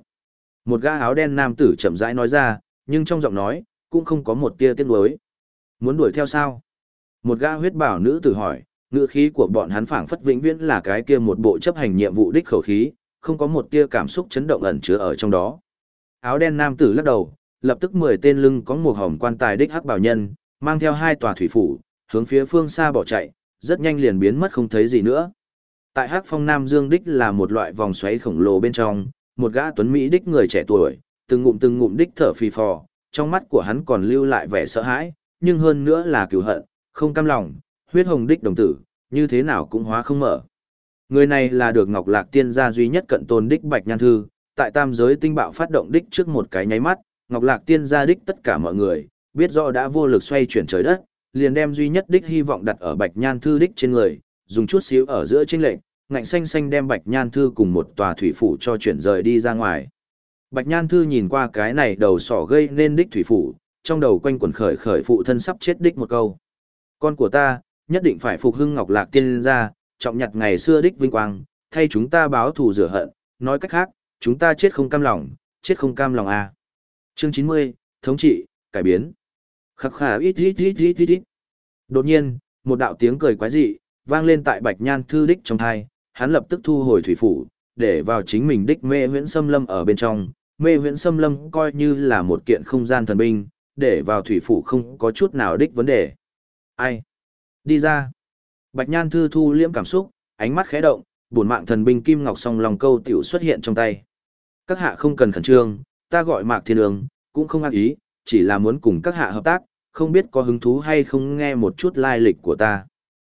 Speaker 1: Một gã áo đen nam tử chậm rãi nói ra, nhưng trong giọng nói, cũng không có một tia tiếc nuối. Muốn đuổi theo sao? Một gã huyết bảo nữ tử hỏi, ngữ khí của bọn hắn phảng phất vĩnh viễn là cái kia một bộ chấp hành nhiệm vụ đích khẩu khí, không có một tia cảm xúc chấn động ẩn chứa ở trong đó. Áo đen nam tử lắc đầu, lập tức mười tên lưng có một hồng quan tài đích hắc bảo nhân, mang theo hai tòa thủy phủ, hướng phía phương xa bỏ chạy, rất nhanh liền biến mất không thấy gì nữa. Tại hắc phong nam dương đích là một loại vòng xoáy khổng lồ bên trong, một gã tuấn mỹ đích người trẻ tuổi, từng ngụm từng ngụm đích thở phì phò, trong mắt của hắn còn lưu lại vẻ sợ hãi, nhưng hơn nữa là cừu hận, không cam lòng, huyết hồng đích đồng tử, như thế nào cũng hóa không mở. Người này là được Ngọc Lạc Tiên gia duy nhất cận tôn đích Bạch Nhan Thư, tại tam giới tinh bạo phát động đích trước một cái nháy mắt, Ngọc Lạc Tiên gia đích tất cả mọi người, biết rõ đã vô lực xoay chuyển trời đất, liền đem duy nhất đích hy vọng đặt ở Bạch Nhan Thư đích trên người, dùng chút xíu ở giữa chênh lệnh, ngạnh xanh xanh đem Bạch Nhan Thư cùng một tòa thủy phủ cho chuyển rời đi ra ngoài. Bạch Nhan Thư nhìn qua cái này đầu sỏ gây nên đích thủy phủ, trong đầu quanh quẩn khởi khởi phụ thân sắp chết đích một câu. Con của ta, nhất định phải phục hưng Ngọc Lạc Tiên ra, trọng nhặt ngày xưa đích vinh quang, thay chúng ta báo thù rửa hận, nói cách khác, chúng ta chết không cam lòng, chết không cam lòng à. Chương 90, thống trị, cải biến. Khắc khả ít ít ít ít ít ít. Đột nhiên, một đạo tiếng cười quái dị, vang lên tại Bạch Nhan Thư đích trong thai, hắn lập tức thu hồi thủy phủ, để vào chính mình đích mê huyễn xâm lâm ở bên trong. Mê huyễn xâm lâm coi như là một kiện không gian thần binh, để vào thủy phủ không có chút nào đích vấn đề. Ai? Đi ra. Bạch Nhan Thư thu liễm cảm xúc, ánh mắt khẽ động, bổn mạng thần binh kim ngọc song lòng câu tiểu xuất hiện trong tay. Các hạ không cần khẩn trương, ta gọi Mạc Thiên Ương, cũng không ác ý, chỉ là muốn cùng các hạ hợp tác, không biết có hứng thú hay không nghe một chút lai lịch của ta.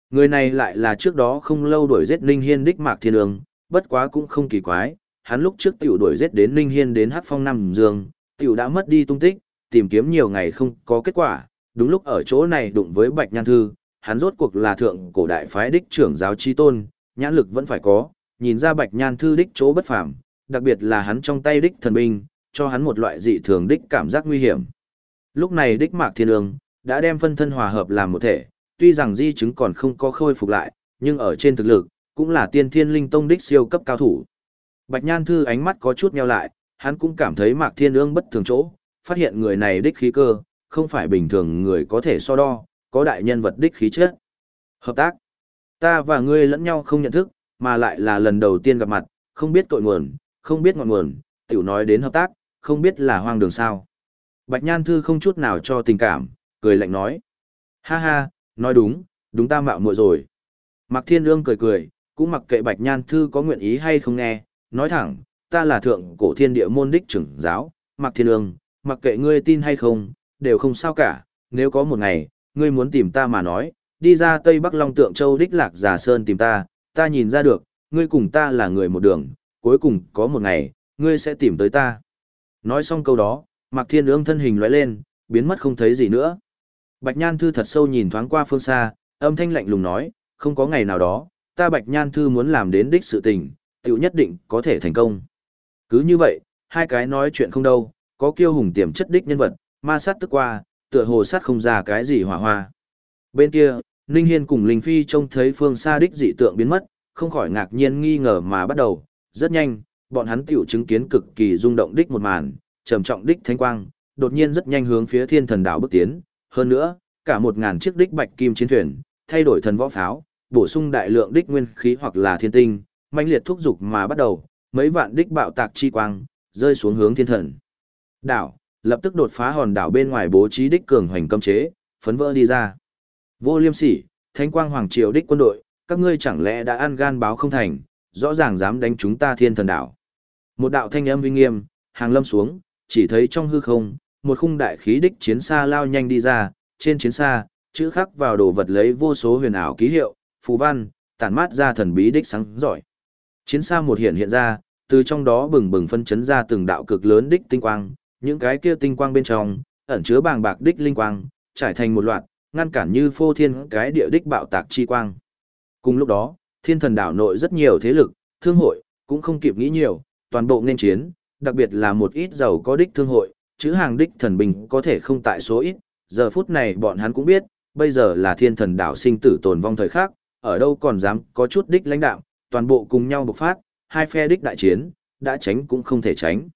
Speaker 1: Người này lại là trước đó không lâu đuổi giết Ninh Hiên đích Mạc Thiên Ương, bất quá cũng không kỳ quái, hắn lúc trước tiểu đuổi giết đến Ninh Hiên đến Hắc Phong Nam Dương, tiểu đã mất đi tung tích, tìm kiếm nhiều ngày không có kết quả, đúng lúc ở chỗ này đụng với Bạch Nhan Thư, hắn rốt cuộc là thượng cổ đại phái đích trưởng giáo chi tôn, nhãn lực vẫn phải có, nhìn ra Bạch Nhan Thư đích chỗ bất phàm, đặc biệt là hắn trong tay đích thần binh, cho hắn một loại dị thường đích cảm giác nguy hiểm. Lúc này đích Mạc Thiên Ương đã đem phân thân hòa hợp làm một thể, tuy rằng di chứng còn không có khôi phục lại, nhưng ở trên thực lực, cũng là tiên thiên linh tông đích siêu cấp cao thủ. Bạch Nhan Thư ánh mắt có chút nheo lại, hắn cũng cảm thấy Mạc Thiên Ương bất thường chỗ, phát hiện người này đích khí cơ, không phải bình thường người có thể so đo, có đại nhân vật đích khí chất. Hợp tác. Ta và ngươi lẫn nhau không nhận thức, mà lại là lần đầu tiên gặp mặt, không biết tội nguồn, không biết ngọn nguồn, tiểu nói đến hợp tác, không biết là hoang đường sao. Bạch Nhan Thư không chút nào cho tình cảm, cười lạnh nói. Ha ha, nói đúng, đúng ta mạo muội rồi. Mạc Thiên Ương cười cười, cũng mặc kệ Bạch Nhan Thư có nguyện ý hay không nghe, nói thẳng, ta là thượng cổ thiên địa môn đích trưởng giáo, Mạc Thiên Ương, mặc kệ ngươi tin hay không, đều không sao cả, nếu có một ngày, ngươi muốn tìm ta mà nói, đi ra Tây Bắc Long Tượng Châu đích lạc giả sơn tìm ta, ta nhìn ra được, ngươi cùng ta là người một đường, cuối cùng có một ngày, ngươi sẽ tìm tới ta. Nói xong câu đó, Mạc Thiên Ương thân hình lóe lên, biến mất không thấy gì nữa. Bạch Nhan Thư thật sâu nhìn thoáng qua phương xa, âm thanh lạnh lùng nói, không có ngày nào đó, ta Bạch Nhan Thư muốn làm đến đích sự tình, tiểu nhất định có thể thành công. Cứ như vậy, hai cái nói chuyện không đâu, có kiêu hùng tiềm chất đích nhân vật, ma sát tức qua, tựa hồ sát không ra cái gì hỏa hoa. Bên kia, Ninh Hiên cùng Linh Phi trông thấy phương xa đích dị tượng biến mất, không khỏi ngạc nhiên nghi ngờ mà bắt đầu, rất nhanh, bọn hắn tiểu chứng kiến cực kỳ rung động đích một màn, trầm trọng đích thánh quang, đột nhiên rất nhanh hướng phía thiên thần đảo bước tiến, hơn nữa, cả một ngàn chiếc đích bạch kim chiến thuyền, thay đổi thần võ pháo, bổ sung đại lượng đích nguyên khí hoặc là thiên tinh, mãnh liệt thúc dục mà bắt đầu, mấy vạn đích bạo tạc chi quang, rơi xuống hướng thiên thần. Đảo, lập tức đột phá hòn đảo bên ngoài bố trí đích cường hoành cấm chế, phấn vỡ đi ra. Vô liêm sỉ, thánh quang hoàng triều đích quân đội, các ngươi chẳng lẽ đã ăn gan báo không thành, rõ ràng dám đánh chúng ta thiên thần đảo. Một đạo thanh âm uy nghiêm, hàng lâm xuống, chỉ thấy trong hư không, một khung đại khí đích chiến xa lao nhanh đi ra, trên chiến xa, chữ khắc vào đồ vật lấy vô số huyền ảo ký hiệu, phù văn, tản mát ra thần bí đích sáng giỏi. Chiến xa một hiện hiện ra, từ trong đó bừng bừng phân chấn ra từng đạo cực lớn đích tinh quang, những cái kia tinh quang bên trong, ẩn chứa bàng bạc đích linh quang, trải thành một loạt, ngăn cản như phô thiên cái địa đích bạo tạc chi quang. Cùng lúc đó, thiên thần đảo nội rất nhiều thế lực, thương hội, cũng không kịp nghĩ nhiều, toàn bộ nên chiến, đặc biệt là một ít giàu có đích thương hội, chữ hàng đích thần bình có thể không tại số ít, giờ phút này bọn hắn cũng biết, bây giờ là thiên thần đảo sinh tử tồn vong thời khắc, ở đâu còn dám có chút đích lãnh đạo, toàn bộ cùng nhau bộc phát, hai phe đích đại chiến, đã tránh cũng không thể tránh.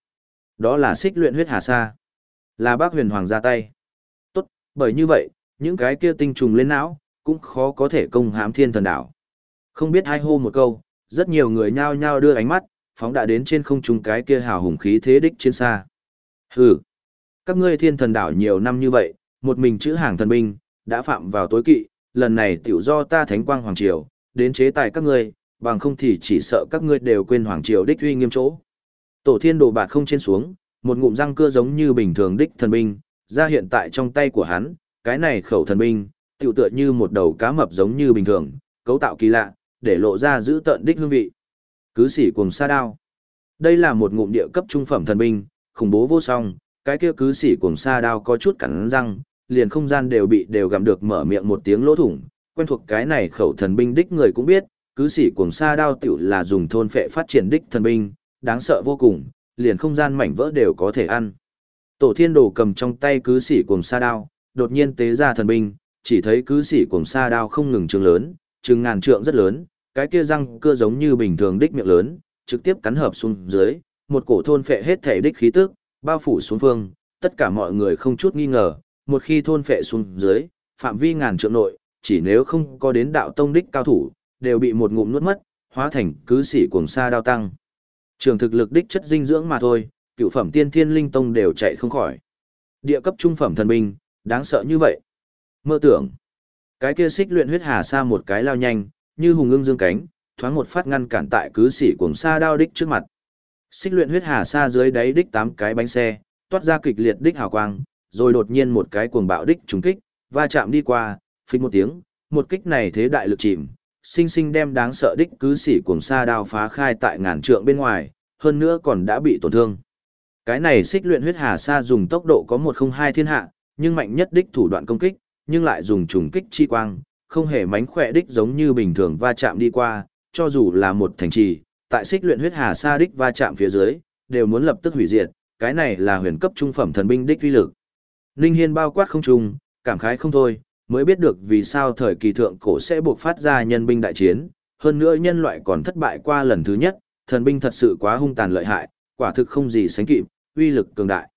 Speaker 1: Đó là xích luyện huyết hà sa. Là bác huyền hoàng ra tay. Tốt, bởi như vậy, những cái kia tinh trùng lên não, cũng khó có thể công hãm thiên thần đảo. Không biết hai hô một câu, rất nhiều người nhao nhao đưa ánh mắt, phóng đã đến trên không trung cái kia hào hùng khí thế đích trên xa. Hừ, các ngươi thiên thần đảo nhiều năm như vậy, một mình chữ hàng thần binh, đã phạm vào tối kỵ, lần này tiểu do ta thánh quang hoàng triều, đến chế tài các ngươi, bằng không thì chỉ sợ các ngươi đều quên hoàng triều đích uy nghiêm chỗ. Tổ thiên đồ bạt không trên xuống, một ngụm răng cưa giống như bình thường đích thần binh, ra hiện tại trong tay của hắn, cái này khẩu thần binh, tiểu tựa như một đầu cá mập giống như bình thường, cấu tạo kỳ lạ, để lộ ra giữ tận đích hương vị. Cứ sĩ cùng sa đao. Đây là một ngụm địa cấp trung phẩm thần binh, khủng bố vô song, cái kia cứ sĩ cùng sa đao có chút cắn răng, liền không gian đều bị đều gặm được mở miệng một tiếng lỗ thủng, quen thuộc cái này khẩu thần binh đích người cũng biết, cứ sĩ cùng sa đao tiểu là dùng thôn phệ phát triển đích thần binh, đáng sợ vô cùng, liền không gian mảnh vỡ đều có thể ăn. Tổ thiên đồ cầm trong tay cứ sĩ cùng sa đao, đột nhiên tế ra thần binh, chỉ thấy cứ sĩ cùng sa đao không ngừng trường lớn, trường ngàn trượng rất lớn, cái kia răng cưa giống như bình thường đích miệng lớn, trực tiếp cắn hợp xuống dưới, một cổ thôn phệ hết thể đích khí tức, bao phủ xuống phương, tất cả mọi người không chút nghi ngờ, một khi thôn phệ xuống dưới, phạm vi ngàn trượng nội, chỉ nếu không có đến đạo tông đích cao thủ, đều bị một ngụm nuốt mất, hóa thành cứ sĩ cuồng sa đao tăng. Trường thực lực đích chất dinh dưỡng mà thôi, cựu phẩm tiên thiên linh tông đều chạy không khỏi. Địa cấp trung phẩm thần binh, đáng sợ như vậy. Mơ tưởng, cái kia xích luyện huyết hà sa một cái lao nhanh, như hùng ưng dương cánh, thoáng một phát ngăn cản tại cứ sĩ cuồng xa đao đích trước mặt. Xích luyện huyết hà sa dưới đáy đích tám cái bánh xe, toát ra kịch liệt đích hào quang, rồi đột nhiên một cái cuồng bạo đích trùng kích, va chạm đi qua, phình một tiếng, một kích này thế đại lực chìm, sinh sinh đem đáng sợ đích cứ sĩ cuồng sa đao phá khai tại ngàn trượng bên ngoài, hơn nữa còn đã bị tổn thương. Cái này xích luyện huyết hà sa dùng tốc độ có một không hai thiên hạ, nhưng mạnh nhất đích thủ đoạn công kích, nhưng lại dùng trùng kích chi quang, không hề mánh khỏe đích giống như bình thường va chạm đi qua, cho dù là một thành trì, tại xích luyện huyết hà sa đích va chạm phía dưới, đều muốn lập tức hủy diệt, cái này là huyền cấp trung phẩm thần binh đích uy lực. Linh Hiên bao quát không trùng, cảm khái không thôi, mới biết được vì sao thời kỳ thượng cổ sẽ buộc phát ra nhân binh đại chiến, hơn nữa nhân loại còn thất bại qua lần thứ nhất, thần binh thật sự quá hung tàn lợi hại, quả thực không gì sánh kịp, uy lực cường đại.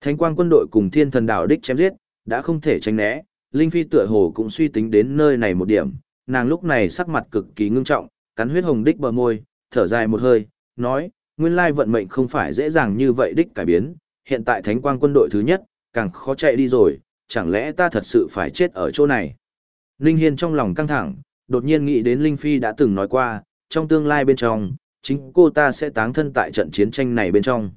Speaker 1: Thánh quang quân đội cùng thiên thần đảo đích chém giết, đã không thể tránh né, Linh Phi tựa hồ cũng suy tính đến nơi này một điểm, nàng lúc này sắc mặt cực kỳ ngưng trọng, cắn huyết hồng đích bờ môi, thở dài một hơi, nói, nguyên lai vận mệnh không phải dễ dàng như vậy đích cải biến, hiện tại thánh quang quân đội thứ nhất, càng khó chạy đi rồi, chẳng lẽ ta thật sự phải chết ở chỗ này. Linh Hiên trong lòng căng thẳng, đột nhiên nghĩ đến Linh Phi đã từng nói qua, trong tương lai bên trong, chính cô ta sẽ táng thân tại trận chiến tranh này bên trong.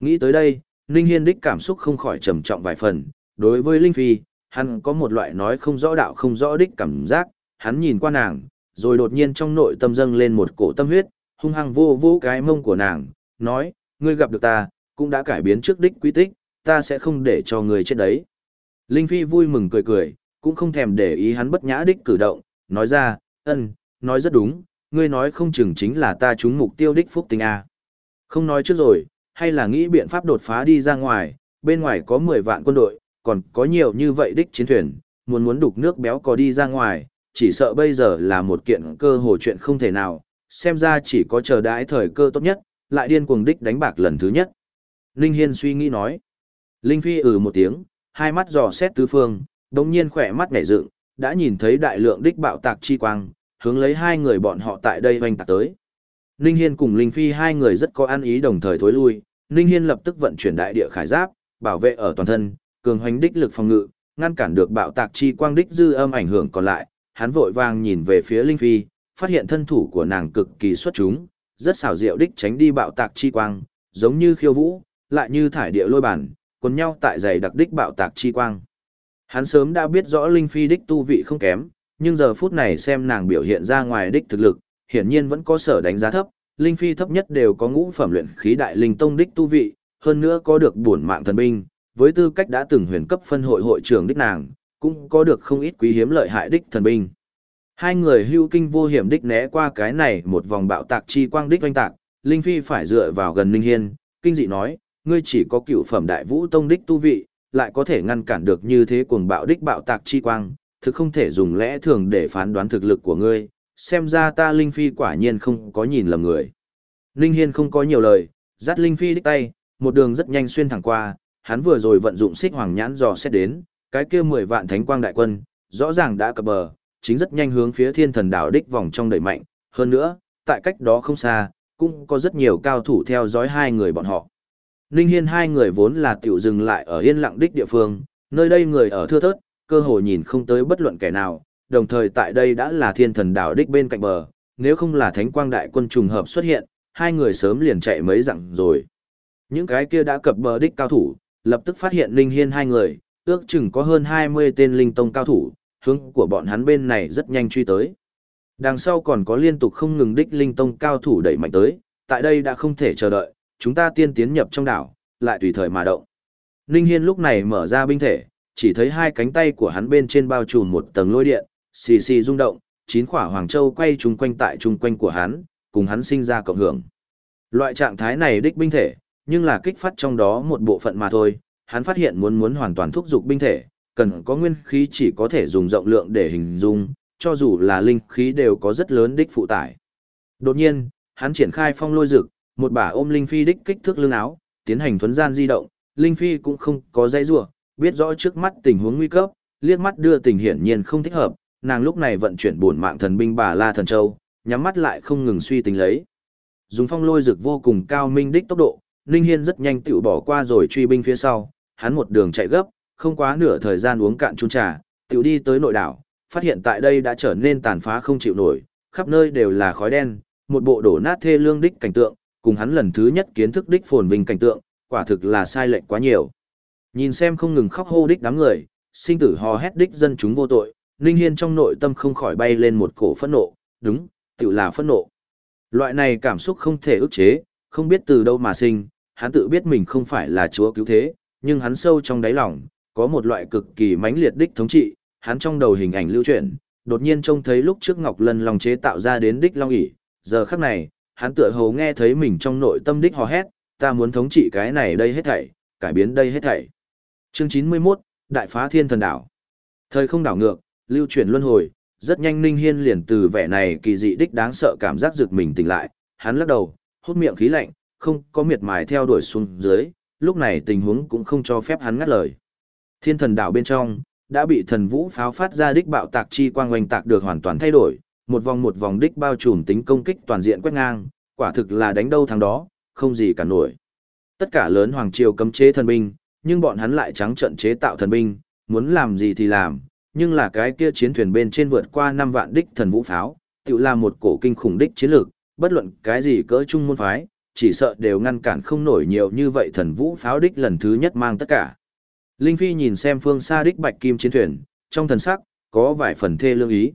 Speaker 1: Nghĩ tới đây, Linh Hiên đích cảm xúc không khỏi trầm trọng vài phần, đối với Linh Phi, hắn có một loại nói không rõ đạo không rõ đích cảm giác, hắn nhìn qua nàng, rồi đột nhiên trong nội tâm dâng lên một cổ tâm huyết, hung hăng vô vô cái mông của nàng, nói, ngươi gặp được ta, cũng đã cải biến trước đích quy tích, ta sẽ không để cho ngươi chết đấy. Linh Phi vui mừng cười cười, cũng không thèm để ý hắn bất nhã đích cử động, nói ra, ân, nói rất đúng, ngươi nói không chừng chính là ta trúng mục tiêu đích phúc tinh A. Không nói trước rồi, hay là nghĩ biện pháp đột phá đi ra ngoài, bên ngoài có 10 vạn quân đội, còn có nhiều như vậy đích chiến thuyền, muốn muốn đục nước béo có đi ra ngoài, chỉ sợ bây giờ là một kiện cơ hội chuyện không thể nào, xem ra chỉ có chờ đãi thời cơ tốt nhất, lại điên cuồng đích đánh bạc lần thứ nhất. Linh Hiên suy nghĩ nói. Linh Phi ừ một tiếng, hai mắt dò xét tứ phương, đồng nhiên khỏe mắt nhảy dựng, đã nhìn thấy đại lượng đích bạo tạc chi quang, hướng lấy hai người bọn họ tại đây hoành tạc tới. Ninh Hiên cùng Linh Phi hai người rất có ăn ý đồng thời thối lui, Ninh Hiên lập tức vận chuyển đại địa khải giáp, bảo vệ ở toàn thân, cường hoành đích lực phòng ngự, ngăn cản được bạo tạc chi quang đích dư âm ảnh hưởng còn lại. Hắn vội vàng nhìn về phía Linh Phi, phát hiện thân thủ của nàng cực kỳ xuất chúng, rất xảo diệu đích tránh đi bạo tạc chi quang, giống như khiêu vũ, lại như thải địa lôi bản, quần nhau tại giày đặc đích bạo tạc chi quang. Hắn sớm đã biết rõ Linh Phi đích tu vị không kém, nhưng giờ phút này xem nàng biểu hiện ra ngoài đích thực lực, hiển nhiên vẫn có sở đánh giá thấp, Linh Phi thấp nhất đều có ngũ phẩm luyện khí đại linh tông đích tu vị, hơn nữa có được bổn mạng thần binh, với tư cách đã từng huyền cấp phân hội hội trưởng đích nàng, cũng có được không ít quý hiếm lợi hại đích thần binh. Hai người hưu kinh vô hiểm đích né qua cái này một vòng bạo tạc chi quang đích oanh tạc, Linh Phi phải dựa vào gần Linh Hiên, kinh dị nói, ngươi chỉ có cựu phẩm đại vũ tông đích tu vị, lại có thể ngăn cản được như thế cuồng bạo đích bạo tạc chi quang, thực không thể dùng lẽ thường để phán đoán thực lực của ngươi, xem ra ta Linh Phi quả nhiên không có nhìn lầm người. Linh Hiên không có nhiều lời, dắt Linh Phi đích tay, một đường rất nhanh xuyên thẳng qua, hắn vừa rồi vận dụng xích hoàng nhãn dò xét đến, cái kia 10 vạn thánh quang đại quân, rõ ràng đã cập bờ, chính rất nhanh hướng phía thiên thần đảo đích vòng trong đẩy mạnh, hơn nữa, tại cách đó không xa, cũng có rất nhiều cao thủ theo dõi hai người bọn họ. Ninh Hiên hai người vốn là tiểu dừng lại ở yên lặng đích địa phương, nơi đây người ở thưa thớt, cơ hội nhìn không tới bất luận kẻ nào, đồng thời tại đây đã là thiên thần đảo đích bên cạnh bờ, nếu không là thánh quang đại quân trùng hợp xuất hiện, hai người sớm liền chạy mấy dặm rồi. Những cái kia đã cập bờ đích cao thủ, lập tức phát hiện Linh Hiên hai người, ước chừng có hơn 20 tên linh tông cao thủ, hướng của bọn hắn bên này rất nhanh truy tới. Đằng sau còn có liên tục không ngừng đích linh tông cao thủ đẩy mạnh tới, tại đây đã không thể chờ đợi, chúng ta tiên tiến nhập trong đảo, lại tùy thời mà động. Linh Hiên lúc này mở ra binh thể, chỉ thấy hai cánh tay của hắn bên trên bao trùm một tầng lôi điện, xì xì rung động, chín quả hoàng châu quay chung quanh tại chung quanh của hắn, cùng hắn sinh ra cộng hưởng. Loại trạng thái này đích binh thể, nhưng là kích phát trong đó một bộ phận mà thôi, hắn phát hiện muốn muốn hoàn toàn thúc dục binh thể, cần có nguyên khí chỉ có thể dùng rộng lượng để hình dung, cho dù là linh khí đều có rất lớn đích phụ tải. Đột nhiên, hắn triển khai phong lôi dực, một bả ôm linh phi đích kích thước lưng áo, tiến hành thuấn gian di động, linh phi cũng không có dây rủa, biết rõ trước mắt tình huống nguy cấp, liếc mắt đưa tình hiển nhiên không thích hợp, nàng lúc này vận chuyển bổn mạng thần binh bà La thần châu, nhắm mắt lại không ngừng suy tính lấy. Dùng phong lôi rực vô cùng cao minh đích tốc độ, Ninh Hiên rất nhanh tựu bỏ qua rồi truy binh phía sau, hắn một đường chạy gấp, không quá nửa thời gian uống cạn chung trà, tựu đi tới nội đảo, phát hiện tại đây đã trở nên tàn phá không chịu nổi, khắp nơi đều là khói đen, một bộ đổ nát thê lương đích cảnh tượng, cùng hắn lần thứ nhất kiến thức đích phồn vinh cảnh tượng, quả thực là sai lệch quá nhiều. Nhìn xem không ngừng khóc hô đích đám người, sinh tử hò hét đích dân chúng vô tội, Ninh Hiên trong nội tâm không khỏi bay lên một cổ phẫn nộ, đúng, tự là phẫn nộ. Loại này cảm xúc không thể ức chế, không biết từ đâu mà sinh, hắn tự biết mình không phải là chúa cứu thế, nhưng hắn sâu trong đáy lòng, có một loại cực kỳ mãnh liệt đích thống trị, hắn trong đầu hình ảnh lưu chuyển, đột nhiên trông thấy lúc trước Ngọc Lân Long chế tạo ra đến đích Long ỷ, giờ khắc này, hắn tựa hồ nghe thấy mình trong nội tâm đích hò hét, ta muốn thống trị cái này đây hết thảy, cải biến đây hết thảy. Chương 91, Đại phá thiên thần đảo. Thời không đảo ngược, lưu chuyển luân hồi, rất nhanh Ninh Hiên liền từ vẻ này kỳ dị đích đáng sợ cảm giác giật mình tỉnh lại, hắn lắc đầu, hút miệng khí lạnh, không có miệt mài theo đuổi xuống dưới, lúc này tình huống cũng không cho phép hắn ngắt lời. Thiên thần đảo bên trong, đã bị thần vũ pháo phát ra đích bạo tạc chi quang oanh tạc được hoàn toàn thay đổi, một vòng một vòng đích bao trùm tính công kích toàn diện quét ngang, quả thực là đánh đâu thắng đó, không gì cả nổi. Tất cả lớn hoàng triều cấm chế thần binh, nhưng bọn hắn lại trắng trận chế tạo thần binh, muốn làm gì thì làm, nhưng là cái kia chiến thuyền bên trên vượt qua 5 vạn đích thần vũ pháo, tự là một cổ kinh khủng đích chiến lược, bất luận cái gì cỡ trung môn phái, chỉ sợ đều ngăn cản không nổi nhiều như vậy thần vũ pháo đích lần thứ nhất mang tất cả. Linh Phi nhìn xem phương xa đích bạch kim chiến thuyền, trong thần sắc, có vài phần thê lương ý.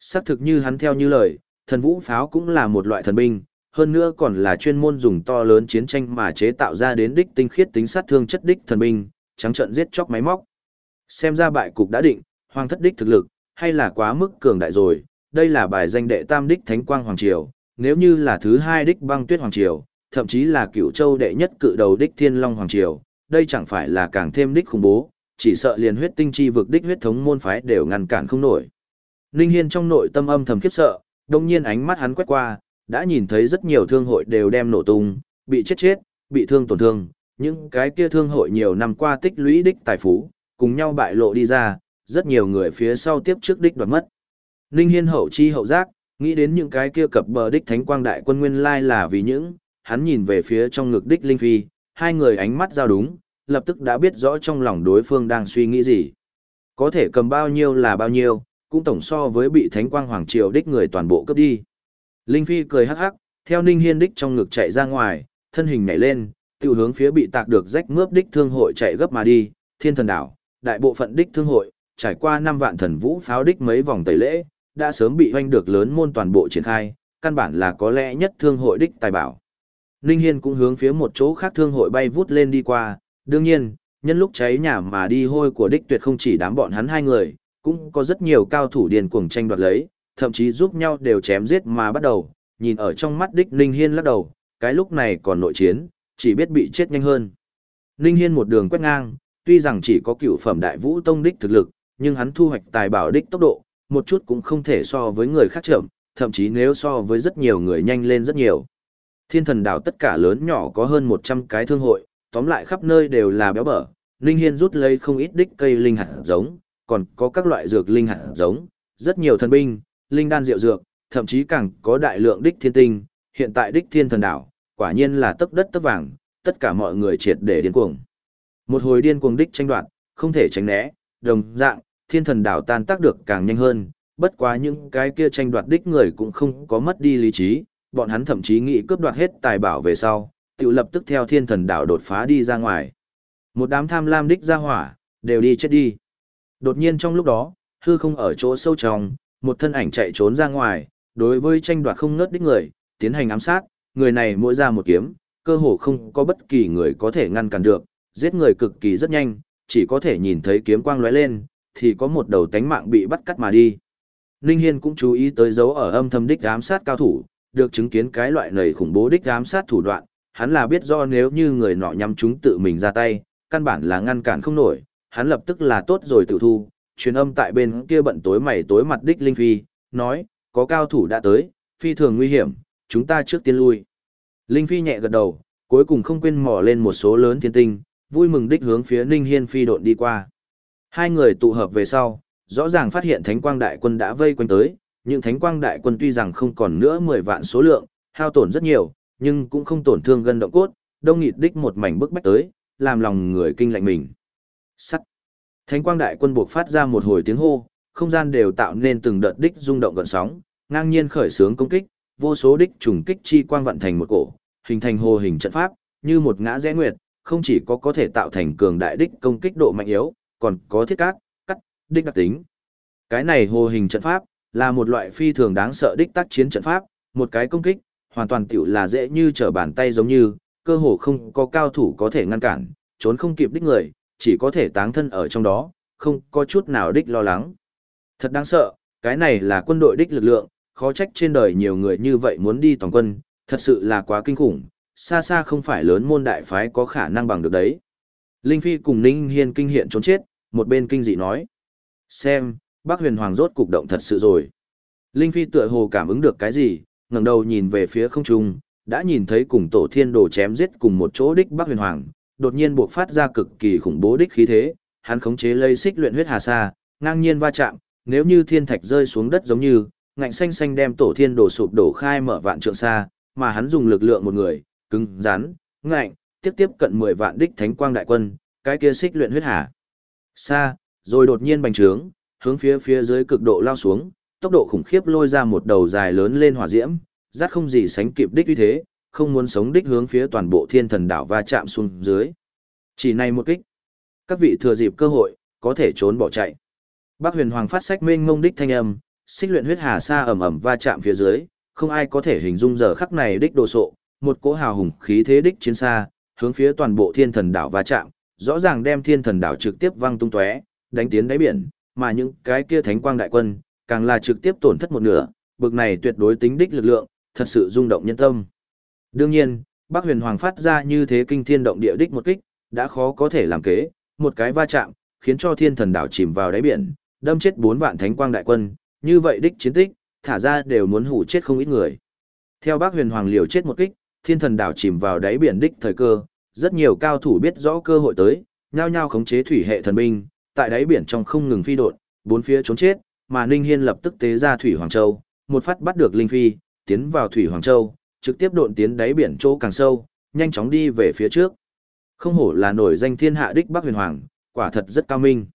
Speaker 1: Sắc thực như hắn theo như lời, thần vũ pháo cũng là một loại thần binh, hơn nữa còn là chuyên môn dùng to lớn chiến tranh mà chế tạo ra đến đích tinh khiết tính sát thương chất đích thần binh, trắng trận giết chóc máy móc. Xem ra bại cục đã định, hoàng thất đích thực lực, hay là quá mức cường đại rồi, đây là bài danh đệ tam đích thánh quang hoàng triều, nếu như là thứ hai đích băng tuyết hoàng triều, thậm chí là cửu châu đệ nhất cự đầu đích thiên long hoàng triều, đây chẳng phải là càng thêm đích khủng bố, chỉ sợ liền huyết tinh chi vực đích huyết thống môn phái đều ngăn cản không nổi. Ninh Hiên trong nội tâm âm thầm khiếp sợ, đồng nhiên ánh mắt hắn quét qua, đã nhìn thấy rất nhiều thương hội đều đem nổ tung, bị chết chết, bị thương tổn thương, những cái kia thương hội nhiều năm qua tích lũy đích tài phú, cùng nhau bại lộ đi ra, rất nhiều người phía sau tiếp trước đích đoạt mất. Ninh Hiên hậu chi hậu giác, nghĩ đến những cái kia cập bờ đích thánh quang đại quân nguyên lai là vì những, hắn nhìn về phía trong ngực đích Linh Phi, hai người ánh mắt giao đúng, lập tức đã biết rõ trong lòng đối phương đang suy nghĩ gì. Có thể cầm bao nhiêu là bao nhiêu, cũng tổng so với bị thánh quang hoàng triều đích người toàn bộ cướp đi. Linh Phi cười hắc hắc, theo Ninh Hiên đích trong ngực chạy ra ngoài, thân hình nhảy lên, tiêu hướng phía bị tạc được rách mướp đích thương hội chạy gấp mà đi, thiên thần đảo, đại bộ phận đích thương hội, trải qua năm vạn thần vũ pháo đích mấy vòng tẩy lễ, đã sớm bị hoanh được lớn môn toàn bộ triển khai, căn bản là có lẽ nhất thương hội đích tài bảo. Ninh Hiên cũng hướng phía một chỗ khác thương hội bay vút lên đi qua, đương nhiên, nhân lúc cháy nhà mà đi hôi của đích tuyệt không chỉ đám bọn hắn hai người, cũng có rất nhiều cao thủ điền cuồng tranh đoạt lấy, thậm chí giúp nhau đều chém giết mà bắt đầu, nhìn ở trong mắt đích Ninh Hiên lắc đầu, cái lúc này còn nội chiến, chỉ biết bị chết nhanh hơn. Ninh Hiên một đường quét ngang, tuy rằng chỉ có cựu phẩm đại vũ tông đích thực lực, nhưng hắn thu hoạch tài bảo đích tốc độ, một chút cũng không thể so với người khác chậm, thậm chí nếu so với rất nhiều người nhanh lên rất nhiều. Thiên thần đảo tất cả lớn nhỏ có hơn 100 cái thương hội, tóm lại khắp nơi đều là béo bở, Ninh Hiên rút lấy không ít đích cây linh hạt giống, còn có các loại dược linh hạt giống, rất nhiều thần binh, linh đan rượu dược, thậm chí càng có đại lượng đích thiên tinh, hiện tại đích thiên thần đảo, quả nhiên là tấp đất tấp vàng, tất cả mọi người triệt để điên cuồng. Một hồi điên cuồng đích tranh đoạt, không thể tránh né, đồng dạng, thiên thần đảo tan tác được càng nhanh hơn, bất quá những cái kia tranh đoạt đích người cũng không có mất đi lý trí, bọn hắn thậm chí nghĩ cướp đoạt hết tài bảo về sau, tự lập tức theo thiên thần đảo đột phá đi ra ngoài. Một đám tham lam đích ra hỏa, đều đi chết đi. Đột nhiên trong lúc đó, hư không ở chỗ sâu trong, một thân ảnh chạy trốn ra ngoài, đối với tranh đoạt không ngớt đích người, tiến hành ám sát, người này mỗi ra một kiếm, cơ hồ không có bất kỳ người có thể ngăn cản được, giết người cực kỳ rất nhanh, chỉ có thể nhìn thấy kiếm quang lóe lên, thì có một đầu tánh mạng bị bắt cắt mà đi. Ninh Hiên cũng chú ý tới dấu ở âm thầm đích ám sát cao thủ, được chứng kiến cái loại này khủng bố đích ám sát thủ đoạn, hắn là biết do nếu như người nọ nhắm chúng tự mình ra tay, căn bản là ngăn cản không nổi, hắn lập tức là tốt rồi tự thu, truyền âm tại bên kia bận tối mày tối mặt đích Linh Phi, nói, có cao thủ đã tới, phi thường nguy hiểm, chúng ta trước tiên lui. Linh Phi nhẹ gật đầu, cuối cùng không quên mò lên một số lớn thiên tinh, vui mừng đích hướng phía Ninh Hiên Phi độn đi qua. Hai người tụ hợp về sau, rõ ràng phát hiện Thánh Quang Đại Quân đã vây quanh tới, nhưng Thánh Quang Đại Quân tuy rằng không còn nữa 10 vạn số lượng, hao tổn rất nhiều, nhưng cũng không tổn thương gân động cốt, đông nghịt đích một mảnh bức bách tới, làm lòng người kinh lạnh mình. Sắt. Thánh Quang Đại Quân buộc phát ra một hồi tiếng hô, không gian đều tạo nên từng đợt đích rung động gần sóng, ngang nhiên khởi xướng công kích, vô số đích trùng kích chi quang vận thành một cổ, hình thành hồ hình trận pháp, như một ngã rẽ nguyệt, không chỉ có có thể tạo thành cường đại đích công kích độ mạnh yếu, còn có thiết cát, cắt, đích đặc tính. Cái này hồ hình trận pháp, là một loại phi thường đáng sợ đích tác chiến trận pháp, một cái công kích, hoàn toàn tiểu là dễ như trở bàn tay giống như, cơ hồ không có cao thủ có thể ngăn cản, trốn không kịp đích người, chỉ có thể táng thân ở trong đó, không có chút nào đích lo lắng. Thật đáng sợ, cái này là quân đội đích lực lượng, khó trách trên đời nhiều người như vậy muốn đi toàn quân, thật sự là quá kinh khủng, xa xa không phải lớn môn đại phái có khả năng bằng được đấy. Linh Phi cùng Ninh Hiên kinh hiện trốn chết, một bên kinh dị nói. Xem, bác huyền hoàng rốt cục động thật sự rồi. Linh Phi tựa hồ cảm ứng được cái gì, ngẩng đầu nhìn về phía không trung, đã nhìn thấy cùng tổ thiên đồ chém giết cùng một chỗ đích bác huyền hoàng, đột nhiên buộc phát ra cực kỳ khủng bố đích khí thế, hắn khống chế lây xích luyện huyết hà sa, ngang nhiên va chạm, nếu như thiên thạch rơi xuống đất giống như, ngạnh xanh xanh đem tổ thiên đổ sụp đổ khai mở vạn trượng xa, mà hắn dùng lực lượng một người, cứng, rắn, ngạnh, tiếp tiếp cận 10 vạn đích thánh quang đại quân, cái kia xích luyện huyết hà. Xa, rồi đột nhiên bành trướng, hướng phía phía dưới cực độ lao xuống, tốc độ khủng khiếp lôi ra một đầu dài lớn lên hỏa diễm, rát không gì sánh kịp đích uy thế, không muốn sống đích hướng phía toàn bộ thiên thần đảo va chạm xuống dưới. Chỉ này một kích, các vị thừa dịp cơ hội, có thể trốn bỏ chạy. Bác huyền hoàng phát sách mênh ngông đích thanh âm, xích luyện huyết hà sa ẩm ẩm va chạm phía dưới, không ai có thể hình dung giờ khắc này đích đồ sộ, một cỗ hào hùng khí thế đích chiến xa, hướng phía toàn bộ thiên thần đảo va chạm, rõ ràng đem thiên thần đảo trực tiếp văng tung tóe, đánh tiến đáy biển, mà những cái kia thánh quang đại quân, càng là trực tiếp tổn thất một nửa, bực này tuyệt đối tính đích lực lượng, thật sự rung động nhân tâm. Đương nhiên, Bác huyền hoàng phát ra như thế kinh thiên động địa đích một kích, đã khó có thể làm kế, một cái va chạm, khiến cho thiên thần đảo chìm vào đáy biển, đâm chết bốn vạn thánh quang đại quân, như vậy đích chiến tích, thả ra đều muốn hủ chết không ít người. Theo bác huyền hoàng liều chết một kích, thiên thần đảo chìm vào đáy biển đích thời cơ, rất nhiều cao thủ biết rõ cơ hội tới, nhao nhao khống chế thủy hệ thần binh, tại đáy biển trong không ngừng phi đột, bốn phía trốn chết, mà Ninh Hiên lập tức tế ra thủy hoàng châu, một phát bắt được linh phi, tiến vào thủy hoàng châu, trực tiếp độn tiến đáy biển chỗ càng sâu, nhanh chóng đi về phía trước. Không hổ là nổi danh thiên hạ đích Bắc Huyền Hoàng, quả thật rất cao minh.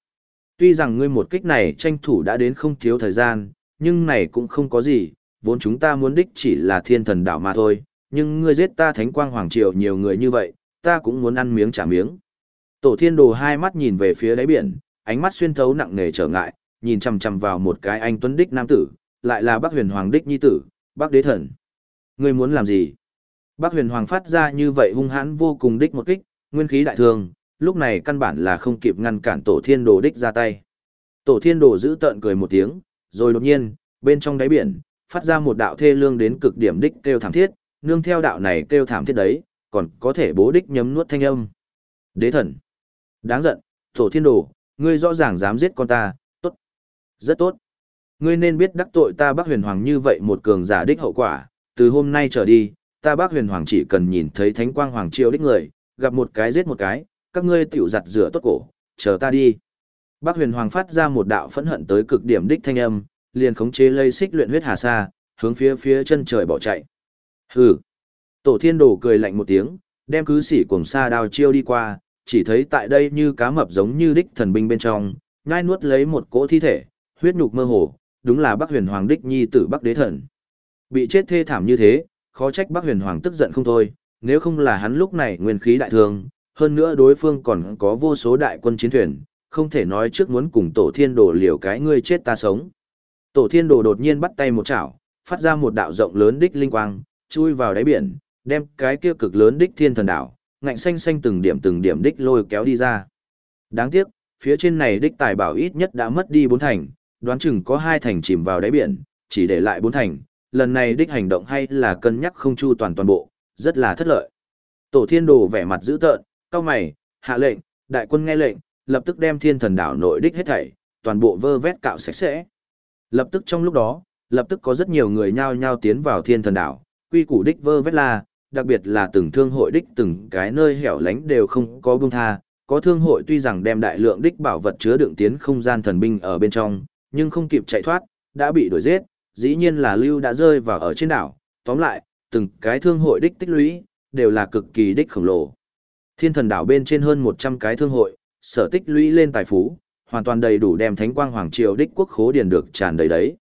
Speaker 1: Tuy rằng ngươi một kích này tranh thủ đã đến không thiếu thời gian, nhưng này cũng không có gì, vốn chúng ta muốn đích chỉ là thiên thần đảo mà thôi, nhưng ngươi giết ta thánh quang hoàng triều nhiều người như vậy, ta cũng muốn ăn miếng trả miếng. Tổ thiên đồ hai mắt nhìn về phía đáy biển, ánh mắt xuyên thấu nặng nề trở ngại, nhìn chằm chằm vào một cái anh tuấn đích nam tử, lại là Bắc Huyền Hoàng đích nhi tử, Bắc Đế Thần. Ngươi muốn làm gì? Bắc Huyền Hoàng phát ra như vậy hung hãn vô cùng đích một kích, nguyên khí đại thương, lúc này căn bản là không kịp ngăn cản Tổ Thiên Đồ đích ra tay. Tổ Thiên Đồ giữ tợn cười một tiếng, rồi đột nhiên, bên trong đáy biển, phát ra một đạo thê lương đến cực điểm đích kêu thảm thiết, nương theo đạo này kêu thảm thiết đấy, còn có thể bố đích nhấm nuốt thanh âm. Đế thần. Đáng giận, Tổ Thiên Đồ, ngươi rõ ràng dám giết con ta, tốt. Rất tốt. Ngươi nên biết đắc tội ta Bắc Huyền Hoàng như vậy một cường giả đích hậu quả, từ hôm nay trở đi, ta Bắc Huyền Hoàng chỉ cần nhìn thấy Thánh Quang Hoàng Triều đích người, gặp một cái giết một cái, các ngươi tiểu giặt rửa tốt cổ, chờ ta đi. Bắc Huyền Hoàng phát ra một đạo phẫn hận tới cực điểm đích thanh âm, liền khống chế lây xích luyện huyết hà sa, hướng phía phía chân trời bỏ chạy. Hừ. Tổ Thiên Đồ cười lạnh một tiếng, đem cứ sĩ cuồng sa đao chiêu đi qua, chỉ thấy tại đây như cá mập giống như đích thần binh bên trong, nhai nuốt lấy một cỗ thi thể, huyết nhục mơ hồ, đúng là Bắc Huyền Hoàng đích nhi tử Bắc Đế Thần. Bị chết thê thảm như thế, khó trách Bắc Huyền Hoàng tức giận không thôi, nếu không là hắn lúc này nguyên khí đại thương, hơn nữa đối phương còn có vô số đại quân chiến thuyền, không thể nói trước muốn cùng Tổ Thiên Đồ liều cái ngươi chết ta sống. Tổ Thiên Đồ đột nhiên bắt tay một chảo, phát ra một đạo rộng lớn đích linh quang, chui vào đáy biển, đem cái kia cực lớn đích thiên thần đảo, ngạnh xanh xanh từng điểm từng điểm đích lôi kéo đi ra. Đáng tiếc, phía trên này đích tài bảo ít nhất đã mất đi bốn thành, đoán chừng có hai thành chìm vào đáy biển, chỉ để lại bốn thành, lần này đích hành động hay là cân nhắc không chu toàn toàn bộ, rất là thất lợi. Tổ thiên đồ vẻ mặt dữ tợn, cao mày, hạ lệnh, đại quân nghe lệnh, lập tức đem thiên thần đảo nội đích hết thảy, toàn bộ vơ vét cạo sạch sẽ. Lập tức trong lúc đó, lập tức có rất nhiều người nhao nhao tiến vào thiên thần đảo, quy củ đích vơ vét là, đặc biệt là từng thương hội đích từng cái nơi hẻo lánh đều không có buông tha, có thương hội tuy rằng đem đại lượng đích bảo vật chứa đựng tiến không gian thần binh ở bên trong, nhưng không kịp chạy thoát, đã bị đuổi giết, dĩ nhiên là lưu đã rơi vào ở trên đảo, tóm lại, từng cái thương hội đích tích lũy, đều là cực kỳ đích khổng lồ. Thiên thần đảo bên trên hơn 100 cái thương hội, sở tích lũy lên tài phú, hoàn toàn đầy đủ đem thánh quang hoàng triều đích quốc khố điền được tràn đầy đấy.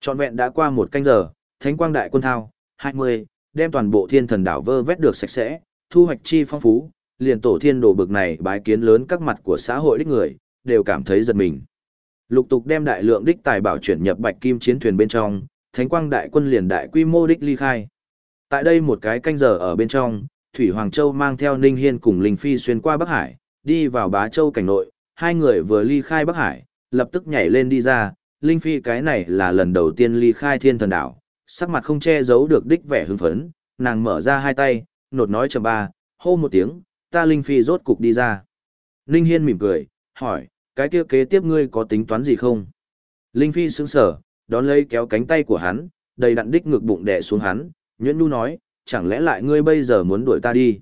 Speaker 1: Trọn vẹn đã qua một canh giờ, thánh quang đại quân thao, 20, đem toàn bộ thiên thần đảo vơ vét được sạch sẽ, thu hoạch chi phong phú, liền tổ thiên đồ bực này bái kiến lớn các mặt của xã hội đích người, đều cảm thấy giật mình. Lục tục đem đại lượng đích tài bảo chuyển nhập bạch kim chiến thuyền bên trong, thánh quang đại quân liền đại quy mô đích ly khai. Tại đây một cái canh giờ ở bên trong, Thủy Hoàng Châu mang theo Ninh Hiên cùng Linh Phi xuyên qua Bắc Hải, đi vào Bá Châu cảnh nội, hai người vừa ly khai Bắc Hải, lập tức nhảy lên đi ra, Linh Phi cái này là lần đầu tiên ly khai thiên thần đảo, sắc mặt không che giấu được đích vẻ hưng phấn, nàng mở ra hai tay, nột nói chầm ba, hô một tiếng, ta Linh Phi rốt cục đi ra. Ninh Hiên mỉm cười, hỏi, cái kia kế tiếp ngươi có tính toán gì không? Linh Phi sững sở, đón lấy kéo cánh tay của hắn, đầy đặn đích ngực bụng đè xuống hắn, nhuyễn nu nói, chẳng lẽ lại ngươi bây giờ muốn đuổi ta đi?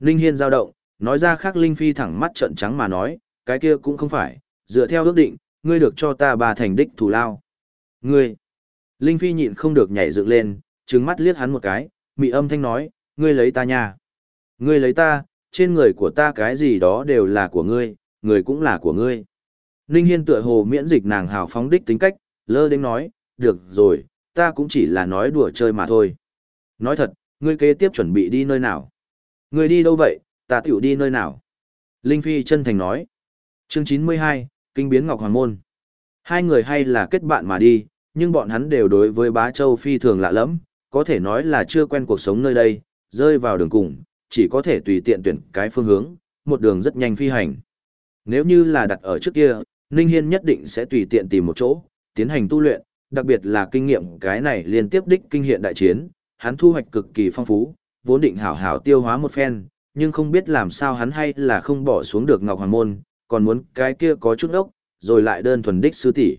Speaker 1: Linh Hiên giao động, nói ra khác Linh Phi thẳng mắt trợn trắng mà nói, cái kia cũng không phải, dựa theo ước định, ngươi được cho ta bà thành đích thủ lao. Ngươi! Linh Phi nhịn không được nhảy dựng lên, trừng mắt liếc hắn một cái, mị âm thanh nói, ngươi lấy ta nha. Ngươi lấy ta, trên người của ta cái gì đó đều là của ngươi, người cũng là của ngươi. Ninh Hiên tựa hồ miễn dịch nàng hào phóng đích tính cách, lơ đến nói, được rồi, ta cũng chỉ là nói đùa chơi mà thôi. Nói thật, ngươi kế tiếp chuẩn bị đi nơi nào? Ngươi đi đâu vậy, ta tiểu đi nơi nào? Linh Phi chân thành nói. Chương 92, Kinh biến Ngọc Hoàng Môn. Hai người hay là kết bạn mà đi, nhưng bọn hắn đều đối với bá châu phi thường lạ lẫm, có thể nói là chưa quen cuộc sống nơi đây, rơi vào đường cùng, chỉ có thể tùy tiện tuyển cái phương hướng, một đường rất nhanh phi hành. Nếu như là đặt ở trước kia, Ninh Hiên nhất định sẽ tùy tiện tìm một chỗ, tiến hành tu luyện, đặc biệt là kinh nghiệm cái này liên tiếp đích kinh hiện đại chiến, hắn thu hoạch cực kỳ phong phú, vốn định hảo hảo tiêu hóa một phen, nhưng không biết làm sao hắn hay là không bỏ xuống được Ngọc Hoàng Môn, còn muốn cái kia có chút ốc, rồi lại đơn thuần đích sư tỷ.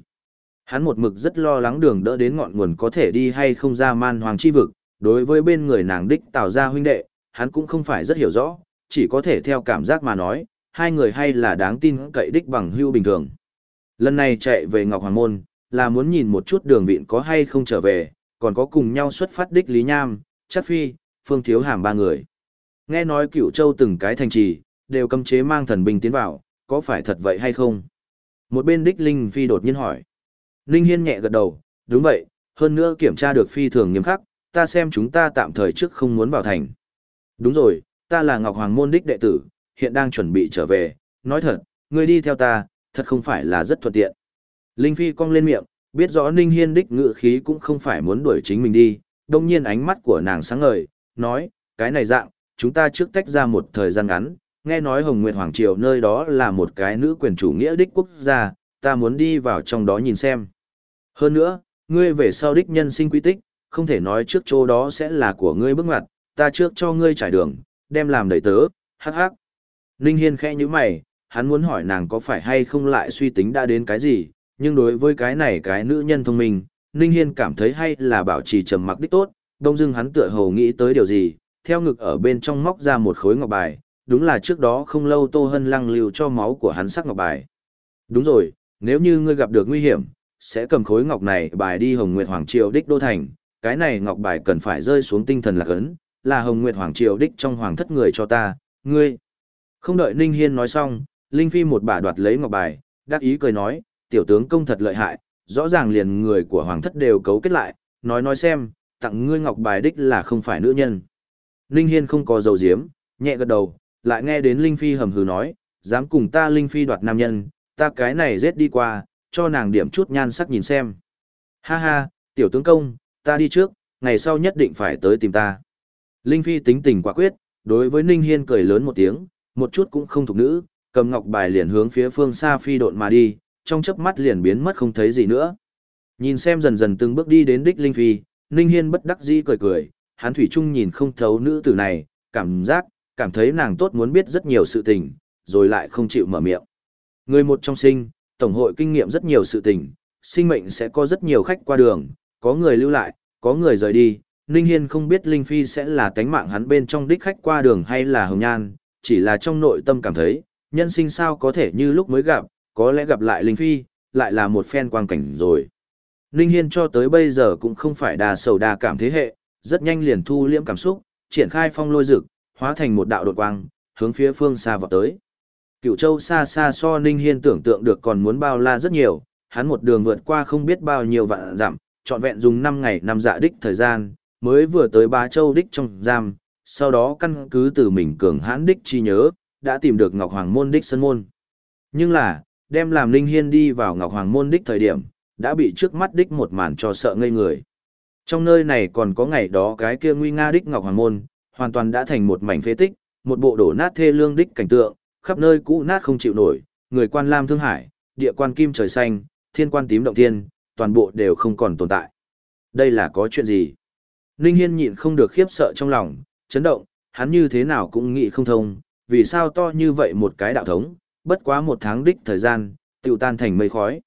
Speaker 1: Hắn một mực rất lo lắng đường đỡ đến ngọn nguồn có thể đi hay không ra man hoàng chi vực, đối với bên người nàng đích tạo ra huynh đệ, hắn cũng không phải rất hiểu rõ, chỉ có thể theo cảm giác mà nói, hai người hay là đáng tin cậy đích bằng hưu bình thường. Lần này chạy về Ngọc Hoàng Môn, là muốn nhìn một chút đường viện có hay không trở về, còn có cùng nhau xuất phát đích Lý Nham, Chắc Phi, Phương Thiếu Hàm ba người. Nghe nói cửu châu từng cái thành trì, đều cấm chế mang thần binh tiến vào, có phải thật vậy hay không? Một bên đích Linh Phi đột nhiên hỏi. Linh Hiên nhẹ gật đầu, đúng vậy, hơn nữa kiểm tra được phi thường nghiêm khắc, ta xem chúng ta tạm thời trước không muốn vào thành. Đúng rồi, ta là Ngọc Hoàng Môn đích đệ tử, hiện đang chuẩn bị trở về, nói thật, ngươi đi theo ta, thật không phải là rất thuận tiện. Linh Phi cong lên miệng, biết rõ Ninh Hiên đích ngự khí cũng không phải muốn đuổi chính mình đi, đồng nhiên ánh mắt của nàng sáng ngời, nói, cái này dạng, chúng ta trước tách ra một thời gian ngắn, nghe nói Hồng Nguyệt Hoàng Triều nơi đó là một cái nữ quyền chủ nghĩa đích quốc gia, ta muốn đi vào trong đó nhìn xem. Hơn nữa, ngươi về sau đích nhân sinh quy tích, không thể nói trước chỗ đó sẽ là của ngươi bước ngoặt, ta trước cho ngươi trải đường, đem làm đầy tớ, hắc hắc. Ninh Hiên khẽ như mày, hắn muốn hỏi nàng có phải hay không lại suy tính đã đến cái gì, nhưng đối với cái này cái nữ nhân thông minh, Ninh Hiên cảm thấy hay là bảo trì trầm mặc đích tốt, đông dưng hắn tựa hồ nghĩ tới điều gì, theo ngực ở bên trong móc ra một khối ngọc bài, đúng là trước đó không lâu Tô Hân lăng lưu cho máu của hắn sắc ngọc bài. Đúng rồi, nếu như ngươi gặp được nguy hiểm, sẽ cầm khối ngọc này bài đi Hồng Nguyệt Hoàng Triều đích đô thành, cái này ngọc bài cần phải rơi xuống tinh thần lạc ấn, là Hồng Nguyệt Hoàng Triều đích trong hoàng thất người cho ta, ngươi. Không đợi Ninh Hiên nói xong, Linh Phi một bà đoạt lấy ngọc bài, đắc ý cười nói, tiểu tướng công thật lợi hại, rõ ràng liền người của hoàng thất đều cấu kết lại, nói nói xem, tặng ngươi ngọc bài đích là không phải nữ nhân. Ninh Hiên không có dầu diếm, nhẹ gật đầu, lại nghe đến Linh Phi hầm hừ nói, dám cùng ta Linh Phi đoạt nam nhân, ta cái này giết đi qua, cho nàng điểm chút nhan sắc nhìn xem. Ha ha, tiểu tướng công, ta đi trước, ngày sau nhất định phải tới tìm ta. Linh Phi tính tình quả quyết, đối với Ninh Hiên cười lớn một tiếng, một chút cũng không thuộc nữ, cầm ngọc bài liền hướng phía phương xa phi độn mà đi, trong chớp mắt liền biến mất không thấy gì nữa. Nhìn xem dần dần từng bước đi đến đích Linh Phi, Ninh Hiên bất đắc dĩ cười cười, hắn thủy chung nhìn không thấu nữ tử này, cảm giác, cảm thấy nàng tốt muốn biết rất nhiều sự tình, rồi lại không chịu mở miệng. Người một trong sinh, tổng hội kinh nghiệm rất nhiều sự tình, sinh mệnh sẽ có rất nhiều khách qua đường, có người lưu lại, có người rời đi. Ninh Hiên không biết Linh Phi sẽ là tánh mạng hắn bên trong đích khách qua đường hay là hồng nhan, chỉ là trong nội tâm cảm thấy, nhân sinh sao có thể như lúc mới gặp, có lẽ gặp lại Linh Phi, lại là một phen quang cảnh rồi. Ninh Hiên cho tới bây giờ cũng không phải đa sầu đa cảm thế hệ, rất nhanh liền thu liễm cảm xúc, triển khai phong lôi dực, hóa thành một đạo đột quang, hướng phía phương xa vọt tới. Cựu châu xa xa so Ninh Hiên tưởng tượng được còn muốn bao la rất nhiều, hắn một đường vượt qua không biết bao nhiêu vạn dặm, trọn vẹn dùng 5 ngày năm dạ đích thời gian, mới vừa tới Bá Châu đích trong giam, sau đó căn cứ từ mình cường hãn đích chi nhớ, đã tìm được Ngọc Hoàng môn đích sân môn. Nhưng là, đem làm linh Hiên đi vào Ngọc Hoàng môn đích thời điểm, đã bị trước mắt đích một màn cho sợ ngây người. Trong nơi này còn có ngày đó cái kia nguy nga đích Ngọc Hoàng môn, hoàn toàn đã thành một mảnh phế tích, một bộ đổ nát thê lương đích cảnh tượng, khắp nơi cũ nát không chịu nổi, người quan lam thương hải, địa quan kim trời xanh, thiên quan tím động thiên, toàn bộ đều không còn tồn tại. Đây là có chuyện gì? Ninh Hiên nhịn không được khiếp sợ trong lòng, chấn động, hắn như thế nào cũng nghĩ không thông, vì sao to như vậy một cái đạo thống, bất quá một tháng đích thời gian, tiêu tan thành mây khói.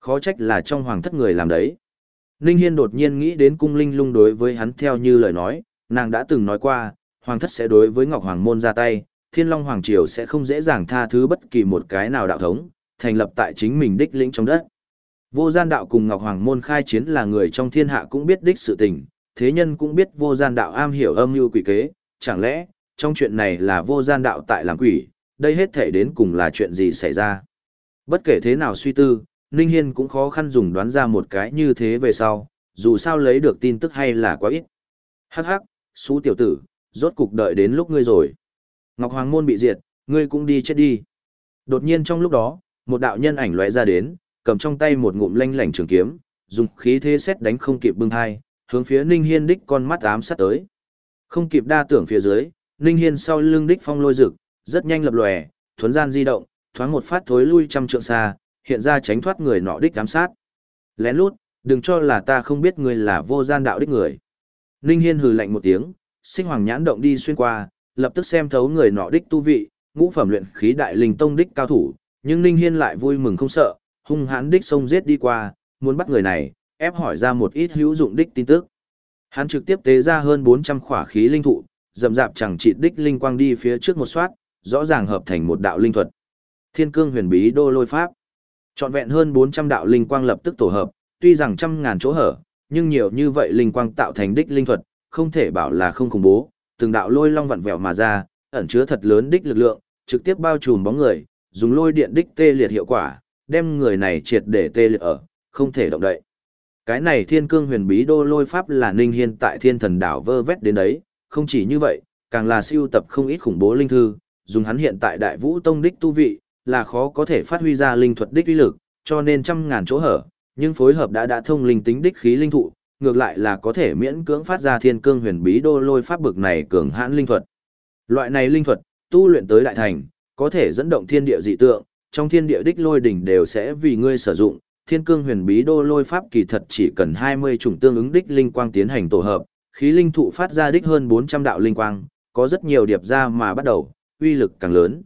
Speaker 1: Khó trách là trong hoàng thất người làm đấy. Ninh Hiên đột nhiên nghĩ đến cung linh lung đối với hắn theo như lời nói, nàng đã từng nói qua, hoàng thất sẽ đối với Ngọc Hoàng Môn ra tay, Thiên Long Hoàng Triều sẽ không dễ dàng tha thứ bất kỳ một cái nào đạo thống, thành lập tại chính mình đích lĩnh trong đất. Vô gian đạo cùng Ngọc Hoàng Môn khai chiến là người trong thiên hạ cũng biết đích sự tình, thế nhân cũng biết vô gian đạo am hiểu âm mưu quỷ kế, chẳng lẽ, trong chuyện này là vô gian đạo tại làm quỷ, đây hết thể đến cùng là chuyện gì xảy ra. Bất kể thế nào suy tư, Ninh Hiên cũng khó khăn dùng đoán ra một cái như thế về sau, dù sao lấy được tin tức hay là quá ít. Hắc hắc, xú tiểu tử, rốt cục đợi đến lúc ngươi rồi. Ngọc Hoàng Môn bị diệt, ngươi cũng đi chết đi. Đột nhiên trong lúc đó, một đạo nhân ảnh lóe ra đến, cầm trong tay một ngụm lanh lảnh trường kiếm, dùng khí thế xét đánh không kịp bưng hai, hướng phía Ninh Hiên đích con mắt ám sát tới. Không kịp đa tưởng phía dưới, Ninh Hiên sau lưng đích phong lôi rực, rất nhanh lập lòe, thuấn gian di động, thoáng một phát thối lui trăm trượng xa, hiện ra tránh thoát người nọ đích ám sát. Lén lút, đừng cho là ta không biết ngươi là vô gian đạo đích người. Ninh Hiên hừ lạnh một tiếng, sinh hoàng nhãn động đi xuyên qua, lập tức xem thấu người nọ đích tu vị, ngũ phẩm luyện khí đại linh tông đích cao thủ, nhưng Ninh Hiên lại vui mừng không sợ, hung hãn đích xông giết đi qua, muốn bắt người này, ép hỏi ra một ít hữu dụng đích tin tức. Hắn trực tiếp tế ra hơn 400 khỏa khí linh thụ, dầm dạp chẳng trị đích linh quang đi phía trước một soát, rõ ràng hợp thành một đạo linh thuật. Thiên cương huyền bí đô lôi pháp. Trọn vẹn hơn 400 đạo linh quang lập tức tổ hợp, tuy rằng trăm ngàn chỗ hở, nhưng nhiều như vậy linh quang tạo thành đích linh thuật, không thể bảo là không khủng bố, từng đạo lôi long vặn vẹo mà ra, ẩn chứa thật lớn đích lực lượng, trực tiếp bao trùm bóng người, dùng lôi điện đích tê liệt hiệu quả, đem người này triệt để tê liệt ở, không thể động đậy. Cái này thiên cương huyền bí đô lôi pháp là ninh hiên tại thiên thần đảo vơ vét đến đấy, không chỉ như vậy, càng là siêu tập không ít khủng bố linh thư, dùng hắn hiện tại đại vũ tông đích tu vị, là khó có thể phát huy ra linh thuật đích uy lực, cho nên trăm ngàn chỗ hở, nhưng phối hợp đã đã thông linh tính đích khí linh thụ, ngược lại là có thể miễn cưỡng phát ra thiên cương huyền bí đô lôi pháp bực này cường hãn linh thuật. Loại này linh thuật, tu luyện tới đại thành, có thể dẫn động thiên địa dị tượng, trong thiên địa đích lôi đỉnh đều sẽ vì ngươi sử dụng, thiên cương huyền bí đô lôi pháp kỳ thật chỉ cần 20 chủng tương ứng đích linh quang tiến hành tổ hợp, khí linh thụ phát ra đích hơn 400 đạo linh quang, có rất nhiều điệp ra mà bắt đầu, uy lực càng lớn.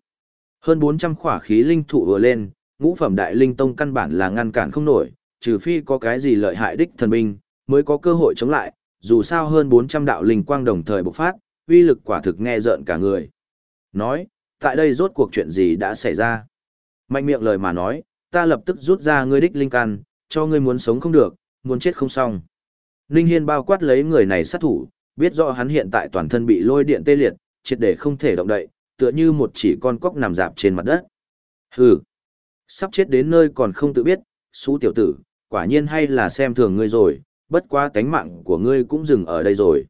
Speaker 1: Hơn 400 khỏa khí linh thụ vừa lên, ngũ phẩm đại linh tông căn bản là ngăn cản không nổi, trừ phi có cái gì lợi hại đích thần binh, mới có cơ hội chống lại, dù sao hơn 400 đạo linh quang đồng thời bộc phát, uy lực quả thực nghe rợn cả người. Nói, tại đây rốt cuộc chuyện gì đã xảy ra? Mạnh miệng lời mà nói, ta lập tức rút ra ngươi đích linh căn, cho ngươi muốn sống không được, muốn chết không xong. Ninh Hiên bao quát lấy người này sát thủ, biết rõ hắn hiện tại toàn thân bị lôi điện tê liệt, triệt để không thể động đậy, tựa như một chỉ con cóc nằm dạp trên mặt đất. Hừ, sắp chết đến nơi còn không tự biết, xú tiểu tử, quả nhiên hay là xem thường ngươi rồi, bất quá tánh mạng của ngươi cũng dừng ở đây rồi.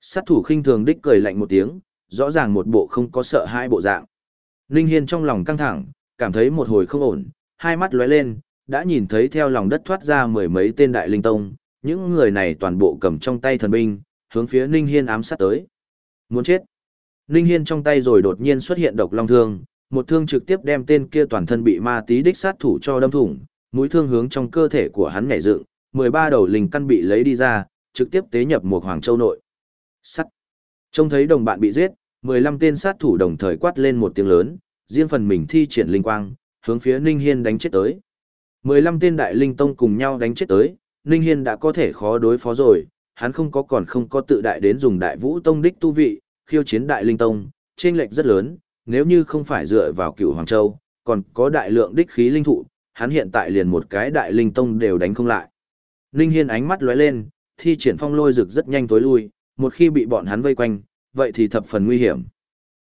Speaker 1: Sát thủ khinh thường đích cười lạnh một tiếng, rõ ràng một bộ không có sợ hai bộ dạng. Ninh Hiên trong lòng căng thẳng, cảm thấy một hồi không ổn, hai mắt lóe lên, đã nhìn thấy theo lòng đất thoát ra mười mấy tên đại linh tông, những người này toàn bộ cầm trong tay thần binh, hướng phía Ninh Hiên ám sát tới. Muốn chết. Ninh Hiên trong tay rồi đột nhiên xuất hiện độc long thương, một thương trực tiếp đem tên kia toàn thân bị ma tí đích sát thủ cho đâm thủng, mũi thương hướng trong cơ thể của hắn nhảy dựng, 13 đầu linh căn bị lấy đi ra, trực tiếp tế nhập một hoàng châu nội. Sắt. Trông thấy đồng bạn bị giết, 15 tên sát thủ đồng thời quát lên một tiếng lớn, riêng phần mình thi triển linh quang, hướng phía Ninh Hiên đánh chết tới. 15 tên đại linh tông cùng nhau đánh chết tới, Ninh Hiên đã có thể khó đối phó rồi, hắn không có còn không có tự đại đến dùng đại vũ tông đích tu vị, khiêu chiến đại linh tông, trên lệch rất lớn, nếu như không phải dựa vào Cựu Hoàng Châu, còn có đại lượng đích khí linh thụ, hắn hiện tại liền một cái đại linh tông đều đánh không lại. Ninh Hiên ánh mắt lóe lên, thi triển phong lôi rực rất nhanh tối lui, một khi bị bọn hắn vây quanh, vậy thì thập phần nguy hiểm.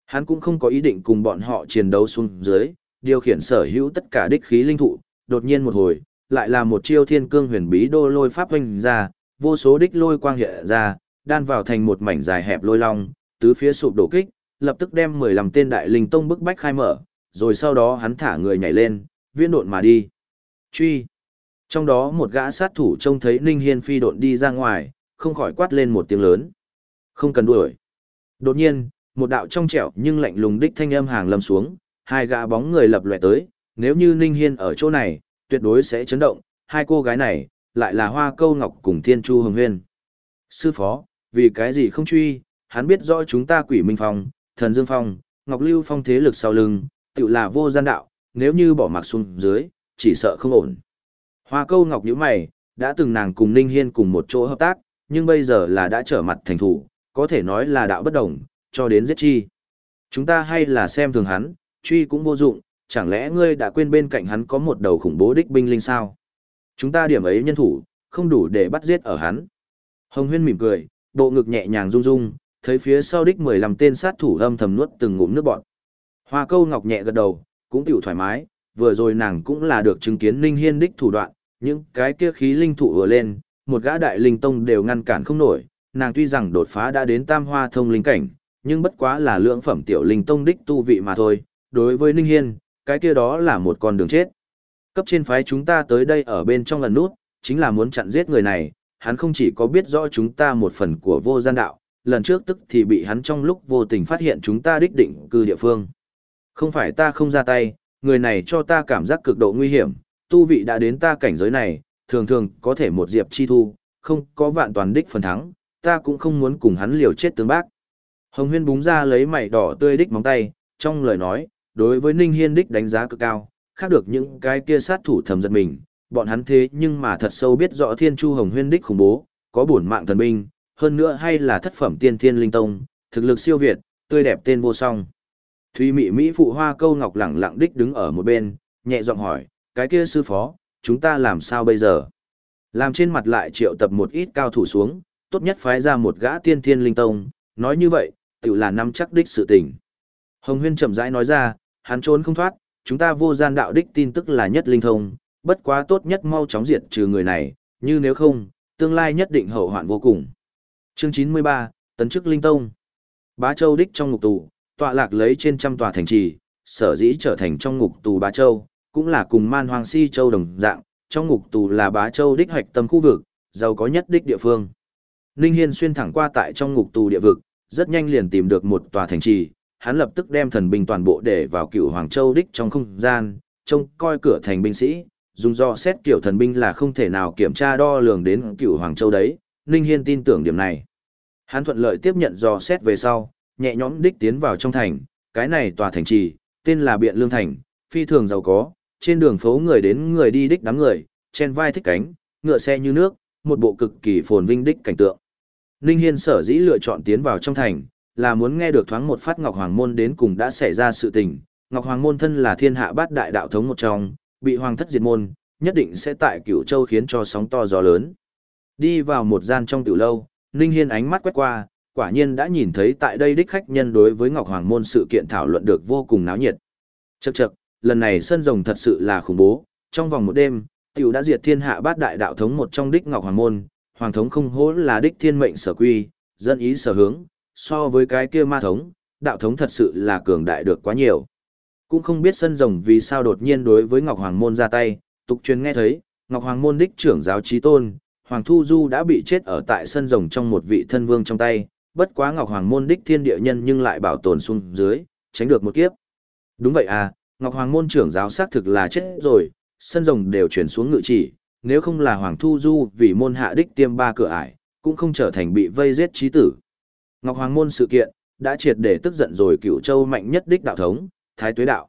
Speaker 1: Hắn cũng không có ý định cùng bọn họ chiến đấu xuống dưới, điều khiển sở hữu tất cả đích khí linh thụ, đột nhiên một hồi, lại là một chiêu thiên cương huyền bí đô lôi pháp hoành ra, vô số đích lôi quang hiện ra, đan vào thành một mảnh dài hẹp lôi long, tứ phía sụp đổ kích, lập tức đem 15 tên đại linh tông bức bách khai mở, rồi sau đó hắn thả người nhảy lên, viên độn mà đi. Truy! Trong đó một gã sát thủ trông thấy Ninh Hiên phi độn đi ra ngoài, không khỏi quát lên một tiếng lớn. Không cần đuổi. Đột nhiên, một đạo trong trẻo nhưng lạnh lùng đích thanh âm hàng lâm xuống, hai gã bóng người lập lòe tới, nếu như Ninh Hiên ở chỗ này, tuyệt đối sẽ chấn động, hai cô gái này, lại là Hoa Câu Ngọc cùng Thiên Chu Hồng Huyên. Sư phó, vì cái gì không truy, hắn biết rõ chúng ta quỷ minh phong, thần dương phong, Ngọc Lưu phong thế lực sau lưng, tự là vô gian đạo, nếu như bỏ mặc xuống dưới, chỉ sợ không ổn. Hoa Câu Ngọc nhíu mày, đã từng nàng cùng Ninh Hiên cùng một chỗ hợp tác, nhưng bây giờ là đã trở mặt thành thủ, có thể nói là đạo bất đồng, cho đến giết chi. Chúng ta hay là xem thường hắn, truy cũng vô dụng, chẳng lẽ ngươi đã quên bên cạnh hắn có một đầu khủng bố đích binh linh sao? Chúng ta điểm ấy nhân thủ, không đủ để bắt giết ở hắn. Hồng Huyên mỉm cười, bộ ngực nhẹ nhàng rung rung, thấy phía sau đích 15 tên sát thủ âm thầm nuốt từng ngụm nước bọt. Hoa câu ngọc nhẹ gật đầu, cũng tiểu thoải mái, vừa rồi nàng cũng là được chứng kiến Ninh Hiên đích thủ đoạn, những cái kia khí linh thụ vừa lên, một gã đại linh tông đều ngăn cản không nổi, nàng tuy rằng đột phá đã đến tam hoa thông linh cảnh, nhưng bất quá là lượng phẩm tiểu linh tông đích tu vị mà thôi, đối với Ninh Hiên, cái kia đó là một con đường chết. Cấp trên phái chúng ta tới đây ở bên trong lần nút, chính là muốn chặn giết người này, hắn không chỉ có biết rõ chúng ta một phần của vô gian đạo, lần trước tức thì bị hắn trong lúc vô tình phát hiện chúng ta đích định cư địa phương. Không phải ta không ra tay, người này cho ta cảm giác cực độ nguy hiểm, tu vị đã đến ta cảnh giới này, thường thường có thể một diệp chi thu, không có vạn toàn đích phần thắng, ta cũng không muốn cùng hắn liều chết tướng bác. Hồng Huyên búng ra lấy mảy đỏ tươi đích móng tay, trong lời nói, đối với Ninh Hiên đích đánh giá cực cao, khác được những cái kia sát thủ thầm giật mình, bọn hắn thế nhưng mà thật sâu biết rõ Thiên Chu Hồng Huyên đích khủng bố, có bổn mạng thần binh, hơn nữa hay là thất phẩm tiên thiên linh tông, thực lực siêu việt, tươi đẹp tên vô song. Thúy Mỹ Mỹ phụ hoa câu ngọc lẳng lặng đích đứng ở một bên, nhẹ giọng hỏi, cái kia sư phó, chúng ta làm sao bây giờ? Làm trên mặt lại triệu tập một ít cao thủ xuống, tốt nhất phái ra một gã tiên thiên linh tông, nói như vậy, tự là nắm chắc đích sự tình. Hồng Huyên chậm rãi nói ra, hắn trốn không thoát, chúng ta vô gian đạo đích tin tức là nhất linh thông, bất quá tốt nhất mau chóng diệt trừ người này, như nếu không, tương lai nhất định hậu hoạn vô cùng. Chương 93, Tấn chức Linh Tông Bá Châu đích trong ngục tù, tọa lạc lấy trên trăm tòa thành trì, sở dĩ trở thành trong ngục tù Bá Châu, cũng là cùng man hoàng si châu đồng dạng, trong ngục tù là Bá Châu đích hoạch tâm khu vực, giàu có nhất đích địa phương. Ninh Hiên xuyên thẳng qua tại trong ngục tù địa vực, rất nhanh liền tìm được một tòa thành trì, hắn lập tức đem thần binh toàn bộ để vào cựu Hoàng Châu đích trong không gian, trông coi cửa thành binh sĩ, dùng do xét kiểu thần binh là không thể nào kiểm tra đo lường đến cựu Hoàng Châu đấy, Ninh Hiên tin tưởng điểm này. Hắn thuận lợi tiếp nhận do xét về sau, nhẹ nhõm đích tiến vào trong thành, cái này tòa thành trì, tên là Biện Lương Thành, phi thường giàu có, trên đường phố người đến người đi đích đám người, chen vai thích cánh, ngựa xe như nước, một bộ cực kỳ phồn vinh đích cảnh tượng. Ninh Hiên sở dĩ lựa chọn tiến vào trong thành, là muốn nghe được thoáng một phát Ngọc Hoàng Môn đến cùng đã xảy ra sự tình. Ngọc Hoàng Môn thân là thiên hạ bát đại đạo thống một trong, bị hoàng thất diệt môn, nhất định sẽ tại cửu châu khiến cho sóng to gió lớn. Đi vào một gian trong tiểu lâu, Ninh Hiên ánh mắt quét qua, quả nhiên đã nhìn thấy tại đây đích khách nhân đối với Ngọc Hoàng Môn sự kiện thảo luận được vô cùng náo nhiệt. Chậc chậc, lần này sân rồng thật sự là khủng bố, trong vòng một đêm, tiểu đã diệt thiên hạ bát đại đạo thống một trong đích Ngọc Hoàng Môn, Hoàng thống không hố là đích thiên mệnh sở quy, dân ý sở hướng, so với cái kia ma thống, đạo thống thật sự là cường đại được quá nhiều. Cũng không biết sân rồng vì sao đột nhiên đối với Ngọc Hoàng Môn ra tay, tục truyền nghe thấy, Ngọc Hoàng Môn đích trưởng giáo trí tôn, Hoàng Thu Du đã bị chết ở tại sân rồng trong một vị thân vương trong tay, bất quá Ngọc Hoàng Môn đích thiên địa nhân nhưng lại bảo tồn xuống dưới, tránh được một kiếp. Đúng vậy à, Ngọc Hoàng Môn trưởng giáo xác thực là chết rồi, sân rồng đều chuyển xuống ngự chỉ, nếu không là Hoàng Thu Du vì môn hạ đích tiêm ba cửa ải, cũng không trở thành bị vây giết trí tử. Ngọc Hoàng Môn sự kiện, đã triệt để tức giận rồi cựu châu mạnh nhất đích đạo thống, Thái Tuế Đạo.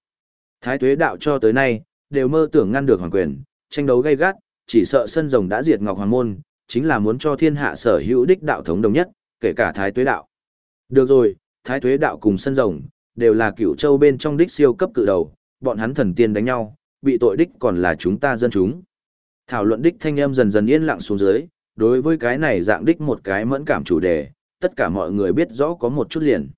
Speaker 1: Thái Tuế Đạo cho tới nay, đều mơ tưởng ngăn được hoàng quyền, tranh đấu gay gắt, chỉ sợ sân rồng đã diệt Ngọc Hoàng Môn, chính là muốn cho thiên hạ sở hữu đích đạo thống đồng nhất, kể cả Thái Tuế Đạo. Được rồi, Thái Tuế Đạo cùng sân rồng, đều là cựu châu bên trong đích siêu cấp cự đầu, bọn hắn thần tiên đánh nhau, bị tội đích còn là chúng ta dân chúng. Thảo luận đích thanh âm dần dần yên lặng xuống dưới, đối với cái này dạng đích một cái mẫn cảm chủ đề, tất cả mọi người biết rõ có một chút liền.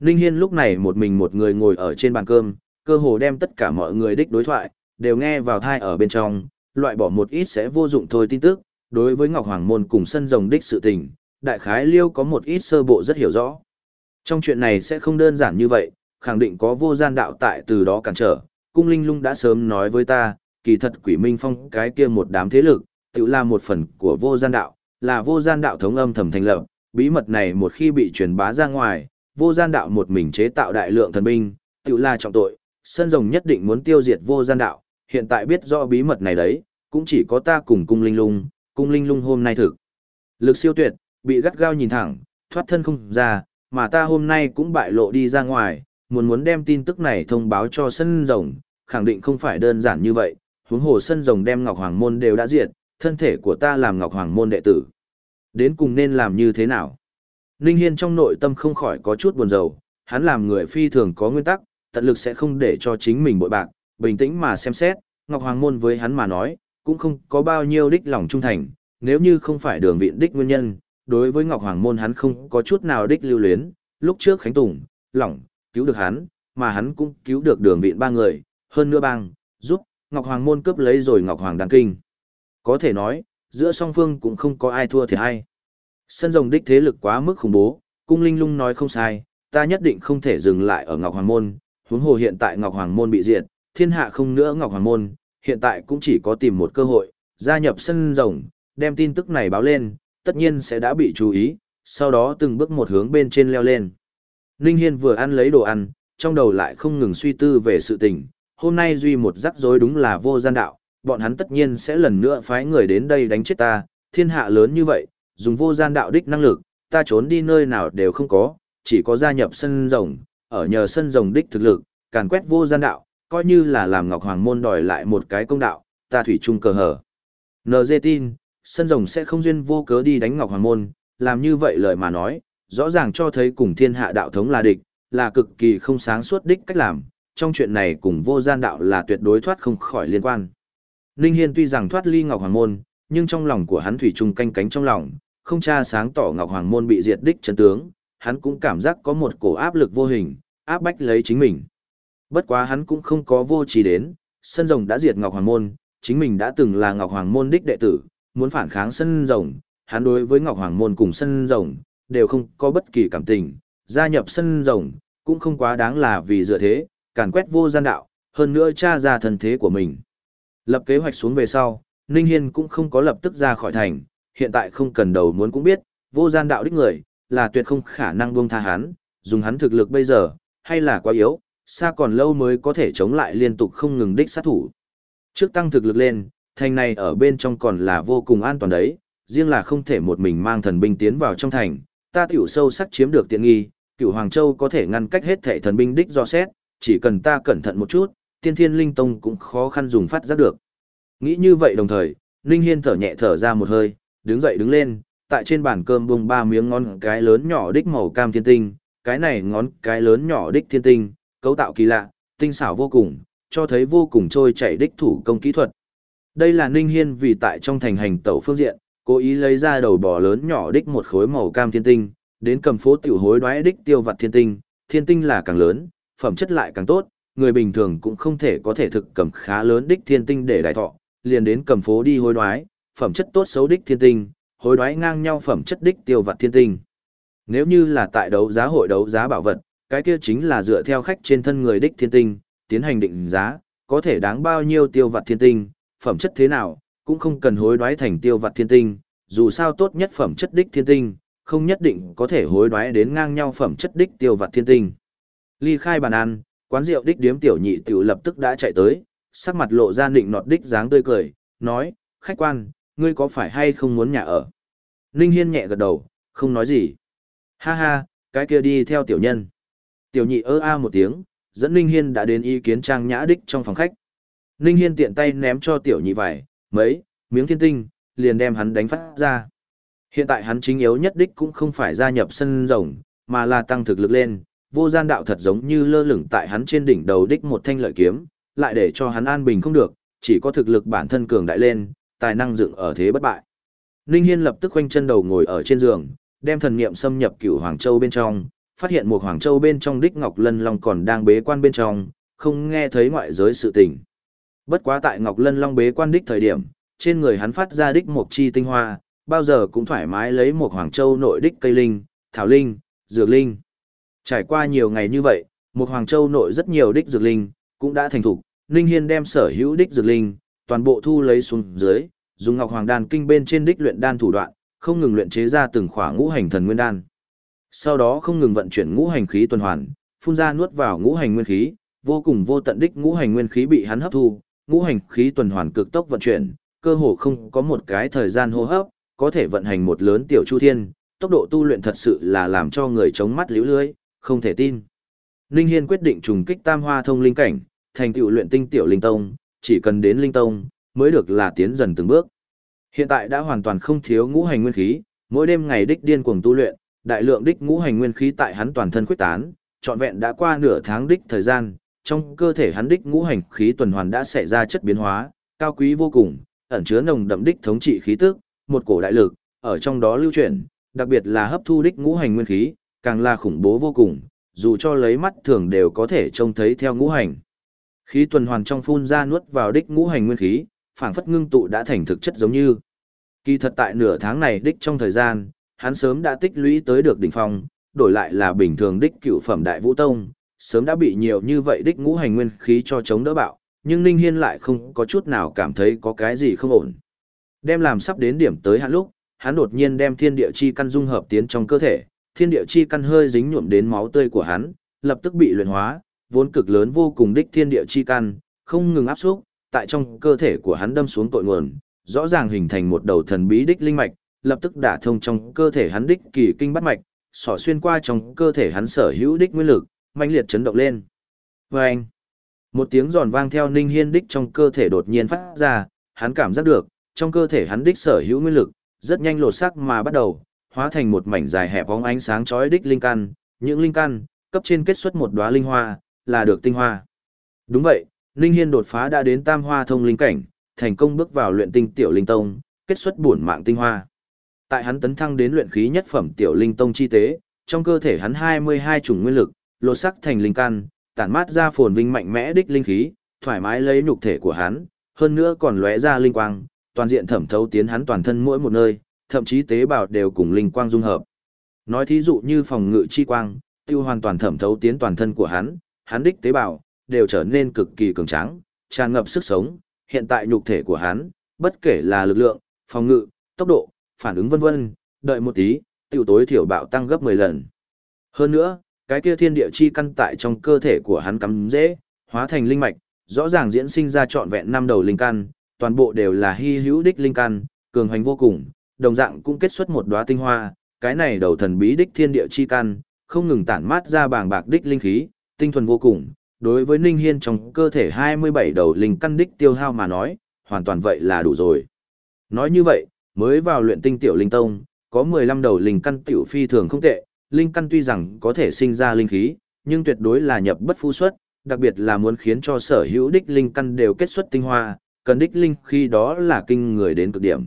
Speaker 1: Ninh Hiên lúc này một mình một người ngồi ở trên bàn cơm, cơ hồ đem tất cả mọi người đích đối thoại, đều nghe vào thai ở bên trong, loại bỏ một ít sẽ vô dụng thôi tin tức, đối với Ngọc Hoàng Môn cùng sân rồng đích sự tình, đại khái liêu có một ít sơ bộ rất hiểu rõ. Trong chuyện này sẽ không đơn giản như vậy, khẳng định có vô gian đạo tại từ đó cản trở, cung linh lung đã sớm nói với ta, kỳ thật quỷ minh phong cái kia một đám thế lực, tự là một phần của vô gian đạo, là vô gian đạo thống âm thầm thành lập, bí mật này một khi bị truyền bá ra ngoài, vô gian đạo một mình chế tạo đại lượng thần binh, tự là trọng tội, sân rồng nhất định muốn tiêu diệt vô gian đạo, hiện tại biết rõ bí mật này đấy, cũng chỉ có ta cùng cung linh lung, cung linh lung hôm nay thực. Lực siêu tuyệt, bị gắt gao nhìn thẳng, thoát thân không ra, mà ta hôm nay cũng bại lộ đi ra ngoài, muốn muốn đem tin tức này thông báo cho sân rồng, khẳng định không phải đơn giản như vậy, huống hồ sân rồng đem Ngọc Hoàng Môn đều đã diệt, thân thể của ta làm Ngọc Hoàng Môn đệ tử. Đến cùng nên làm như thế nào? Ninh Hiên trong nội tâm không khỏi có chút buồn rầu, hắn làm người phi thường có nguyên tắc, tận lực sẽ không để cho chính mình bội bạc, bình tĩnh mà xem xét, Ngọc Hoàng Môn với hắn mà nói, cũng không có bao nhiêu đích lòng trung thành, nếu như không phải đường viện đích nguyên nhân, đối với Ngọc Hoàng Môn hắn không có chút nào đích lưu luyến, lúc trước Khánh Tùng, lỏng, cứu được hắn, mà hắn cũng cứu được đường viện ba người, hơn nữa bang, giúp, Ngọc Hoàng Môn cướp lấy rồi Ngọc Hoàng đăng kinh. Có thể nói, giữa song phương cũng không có ai thua thì hay. Sân rồng đích thế lực quá mức khủng bố, cung linh lung nói không sai, ta nhất định không thể dừng lại ở Ngọc Hoàng Môn, huống hồ hiện tại Ngọc Hoàng Môn bị diệt, thiên hạ không nữa Ngọc Hoàng Môn, hiện tại cũng chỉ có tìm một cơ hội, gia nhập sân rồng, đem tin tức này báo lên, tất nhiên sẽ đã bị chú ý, sau đó từng bước một hướng bên trên leo lên. Ninh Hiên vừa ăn lấy đồ ăn, trong đầu lại không ngừng suy tư về sự tình, hôm nay duy một rắc rối đúng là vô gian đạo, bọn hắn tất nhiên sẽ lần nữa phái người đến đây đánh chết ta, thiên hạ lớn như vậy, dùng vô gian đạo đích năng lực, ta trốn đi nơi nào đều không có, chỉ có gia nhập sân rồng, ở nhờ sân rồng đích thực lực, càn quét vô gian đạo, coi như là làm Ngọc Hoàng môn đòi lại một cái công đạo, ta thủy chung cờ hở. NG tin, sân rồng sẽ không duyên vô cớ đi đánh Ngọc Hoàng môn, làm như vậy lời mà nói, rõ ràng cho thấy cùng thiên hạ đạo thống là địch, là cực kỳ không sáng suốt đích cách làm, trong chuyện này cùng vô gian đạo là tuyệt đối thoát không khỏi liên quan. Ninh Hiên tuy rằng thoát ly Ngọc Hoàng môn, nhưng trong lòng của hắn thủy chung canh cánh trong lòng, không tra sáng tỏ Ngọc Hoàng môn bị diệt đích chân tướng, hắn cũng cảm giác có một cổ áp lực vô hình, áp bách lấy chính mình. Bất quá hắn cũng không có vô trí đến, sân rồng đã diệt Ngọc Hoàng môn, chính mình đã từng là Ngọc Hoàng môn đích đệ tử, muốn phản kháng sân rồng, hắn đối với Ngọc Hoàng môn cùng sân rồng đều không có bất kỳ cảm tình, gia nhập sân rồng cũng không quá đáng là vì dựa thế, càn quét vô gian đạo, hơn nữa tra ra thân thế của mình. Lập kế hoạch xuống về sau, Ninh Hiên cũng không có lập tức ra khỏi thành, hiện tại không cần đầu muốn cũng biết, vô gian đạo đích người, là tuyệt không khả năng buông tha hắn, dùng hắn thực lực bây giờ, hay là quá yếu, xa còn lâu mới có thể chống lại liên tục không ngừng đích sát thủ. Trước tăng thực lực lên, thành này ở bên trong còn là vô cùng an toàn đấy, riêng là không thể một mình mang thần binh tiến vào trong thành, ta tiểu sâu sắc chiếm được tiện nghi, cửu Hoàng Châu có thể ngăn cách hết thể thần binh đích do xét, chỉ cần ta cẩn thận một chút, tiên thiên linh tông cũng khó khăn dùng phát giác được. Nghĩ như vậy đồng thời, Ninh Hiên thở nhẹ thở ra một hơi, đứng dậy đứng lên, tại trên bàn cơm bung ba miếng ngón cái lớn nhỏ đích màu cam thiên tinh, cái này ngón cái lớn nhỏ đích thiên tinh, cấu tạo kỳ lạ, tinh xảo vô cùng, cho thấy vô cùng trôi chảy đích thủ công kỹ thuật. Đây là Ninh Hiên vì tại trong thành hành tẩu phương diện, cố ý lấy ra đầu bò lớn nhỏ đích một khối màu cam thiên tinh, đến cầm phố tiểu hối đoái đích tiêu vật thiên tinh, thiên tinh là càng lớn, phẩm chất lại càng tốt, người bình thường cũng không thể có thể thực cầm khá lớn đích thiên tinh để đại thọ, liền đến cầm phố đi hối đoái, phẩm chất tốt xấu đích thiên tinh, hối đoái ngang nhau phẩm chất đích tiêu vật thiên tinh. Nếu như là tại đấu giá hội đấu giá bảo vật, cái kia chính là dựa theo khách trên thân người đích thiên tinh, tiến hành định giá, có thể đáng bao nhiêu tiêu vật thiên tinh, phẩm chất thế nào, cũng không cần hối đoái thành tiêu vật thiên tinh, dù sao tốt nhất phẩm chất đích thiên tinh, không nhất định có thể hối đoái đến ngang nhau phẩm chất đích tiêu vật thiên tinh. Ly khai bàn ăn, quán rượu đích điếm tiểu nhị tiểu lập tức đã chạy tới, sắc mặt lộ ra nịnh nọt đích dáng tươi cười, nói, khách quan, ngươi có phải hay không muốn nhà ở? Ninh Hiên nhẹ gật đầu, không nói gì. Ha ha, cái kia đi theo tiểu nhân. Tiểu nhị ơ a một tiếng, dẫn Ninh Hiên đã đến ý kiến trang nhã đích trong phòng khách. Ninh Hiên tiện tay ném cho tiểu nhị vải, mấy, miếng thiên tinh, liền đem hắn đánh phát ra. Hiện tại hắn chính yếu nhất đích cũng không phải gia nhập sân rồng, mà là tăng thực lực lên, vô gian đạo thật giống như lơ lửng tại hắn trên đỉnh đầu đích một thanh lợi kiếm, lại để cho hắn an bình không được, chỉ có thực lực bản thân cường đại lên, tài năng dựng ở thế bất bại. Ninh Hiên lập tức khoanh chân đầu ngồi ở trên giường, đem thần niệm xâm nhập cửu Hoàng Châu bên trong, phát hiện một Hoàng Châu bên trong đích Ngọc Lân Long còn đang bế quan bên trong, không nghe thấy ngoại giới sự tình. Bất quá tại Ngọc Lân Long bế quan đích thời điểm, trên người hắn phát ra đích một chi tinh hoa, bao giờ cũng thoải mái lấy một Hoàng Châu nội đích cây linh, thảo linh, dược linh. Trải qua nhiều ngày như vậy, một Hoàng Châu nội rất nhiều đích dược linh, cũng đã thành thục, Ninh Hiên đem sở hữu đích dược linh, toàn bộ thu lấy xuống dưới, dùng Ngọc Hoàng đan kinh bên trên đích luyện đan thủ đoạn, không ngừng luyện chế ra từng khỏa ngũ hành thần nguyên đan. Sau đó không ngừng vận chuyển ngũ hành khí tuần hoàn, phun ra nuốt vào ngũ hành nguyên khí, vô cùng vô tận đích ngũ hành nguyên khí bị hắn hấp thu, ngũ hành khí tuần hoàn cực tốc vận chuyển, cơ hồ không có một cái thời gian hô hấp, có thể vận hành một lớn tiểu chu thiên, tốc độ tu luyện thật sự là làm cho người chống mắt liễu lưới, không thể tin. Ninh Hiên quyết định trùng kích tam hoa thông linh cảnh, thành tựu luyện tinh tiểu linh tông, chỉ cần đến linh tông, mới được là tiến dần từng bước. Hiện tại đã hoàn toàn không thiếu ngũ hành nguyên khí, mỗi đêm ngày đích điên cuồng tu luyện, đại lượng đích ngũ hành nguyên khí tại hắn toàn thân khuếch tán, trọn vẹn đã qua nửa tháng đích thời gian, trong cơ thể hắn đích ngũ hành khí tuần hoàn đã xảy ra chất biến hóa, cao quý vô cùng, ẩn chứa nồng đậm đích thống trị khí tức, một cổ đại lực, ở trong đó lưu chuyển, đặc biệt là hấp thu đích ngũ hành nguyên khí, càng là khủng bố vô cùng, dù cho lấy mắt thường đều có thể trông thấy theo ngũ hành. Khí tuần hoàn trong phun ra nuốt vào đích ngũ hành nguyên khí, phảng phất ngưng tụ đã thành thực chất giống như. Kỳ thật tại nửa tháng này đích trong thời gian, hắn sớm đã tích lũy tới được đỉnh phong, đổi lại là bình thường đích cựu phẩm đại vũ tông, sớm đã bị nhiều như vậy đích ngũ hành nguyên khí cho chống đỡ bạo, nhưng Ninh Hiên lại không có chút nào cảm thấy có cái gì không ổn. Đem làm sắp đến điểm tới hạn lúc, hắn đột nhiên đem thiên địa chi căn dung hợp tiến trong cơ thể, thiên địa chi căn hơi dính nhuộm đến máu tươi của hắn, lập tức bị luyện hóa, vốn cực lớn vô cùng đích thiên địa chi căn, không ngừng áp xúc, tại trong cơ thể của hắn đâm xuống tội nguồn, rõ ràng hình thành một đầu thần bí đích linh mạch, lập tức đả thông trong cơ thể hắn đích kỳ kinh bát mạch, xỏ xuyên qua trong cơ thể hắn sở hữu đích nguyên lực, mãnh liệt chấn động lên. Và anh, một tiếng giòn vang theo Ninh Hiên đích trong cơ thể đột nhiên phát ra, hắn cảm giác được, trong cơ thể hắn đích sở hữu nguyên lực, rất nhanh lột sắc mà bắt đầu, hóa thành một mảnh dài hẹp bóng ánh sáng chói đích linh căn, những linh căn, cấp trên kết xuất một đóa linh hoa, là được tinh hoa. Đúng vậy, Linh Hiên đột phá đã đến tam hoa thông linh cảnh, thành công bước vào luyện tinh tiểu linh tông, kết xuất bổn mạng tinh hoa. Tại hắn tấn thăng đến luyện khí nhất phẩm tiểu linh tông chi tế, trong cơ thể hắn 22 chủng nguyên lực, lột sắc thành linh căn, tản mát ra phồn vinh mạnh mẽ đích linh khí, thoải mái lấy nhục thể của hắn, hơn nữa còn lóe ra linh quang, toàn diện thẩm thấu tiến hắn toàn thân mỗi một nơi, thậm chí tế bào đều cùng linh quang dung hợp. Nói thí dụ như phòng ngự chi quang, tiêu hoàn toàn thẩm thấu tiến toàn thân của hắn, hắn đích tế bào đều trở nên cực kỳ cường tráng, tràn ngập sức sống, hiện tại nhục thể của hắn, bất kể là lực lượng, phòng ngự, tốc độ, phản ứng vân vân, đợi một tí, tiêu tối thiểu bạo tăng gấp 10 lần. Hơn nữa, cái kia thiên địa chi căn tại trong cơ thể của hắn cắm dễ, hóa thành linh mạch, rõ ràng diễn sinh ra trọn vẹn năm đầu linh căn, toàn bộ đều là hy hữu đích linh căn, cường hành vô cùng, đồng dạng cũng kết xuất một đóa tinh hoa, cái này đầu thần bí đích thiên địa chi căn, không ngừng tản mát ra bàng bạc đích linh khí, tinh thuần vô cùng. Đối với Ninh Hiên trong cơ thể 27 đầu linh căn đích tiêu hao mà nói, hoàn toàn vậy là đủ rồi. Nói như vậy, mới vào luyện tinh tiểu linh tông, có 15 đầu linh căn tiểu phi thường không tệ, linh căn tuy rằng có thể sinh ra linh khí, nhưng tuyệt đối là nhập bất phu xuất, đặc biệt là muốn khiến cho sở hữu đích linh căn đều kết xuất tinh hoa, cần đích linh khi đó là kinh người đến cực điểm.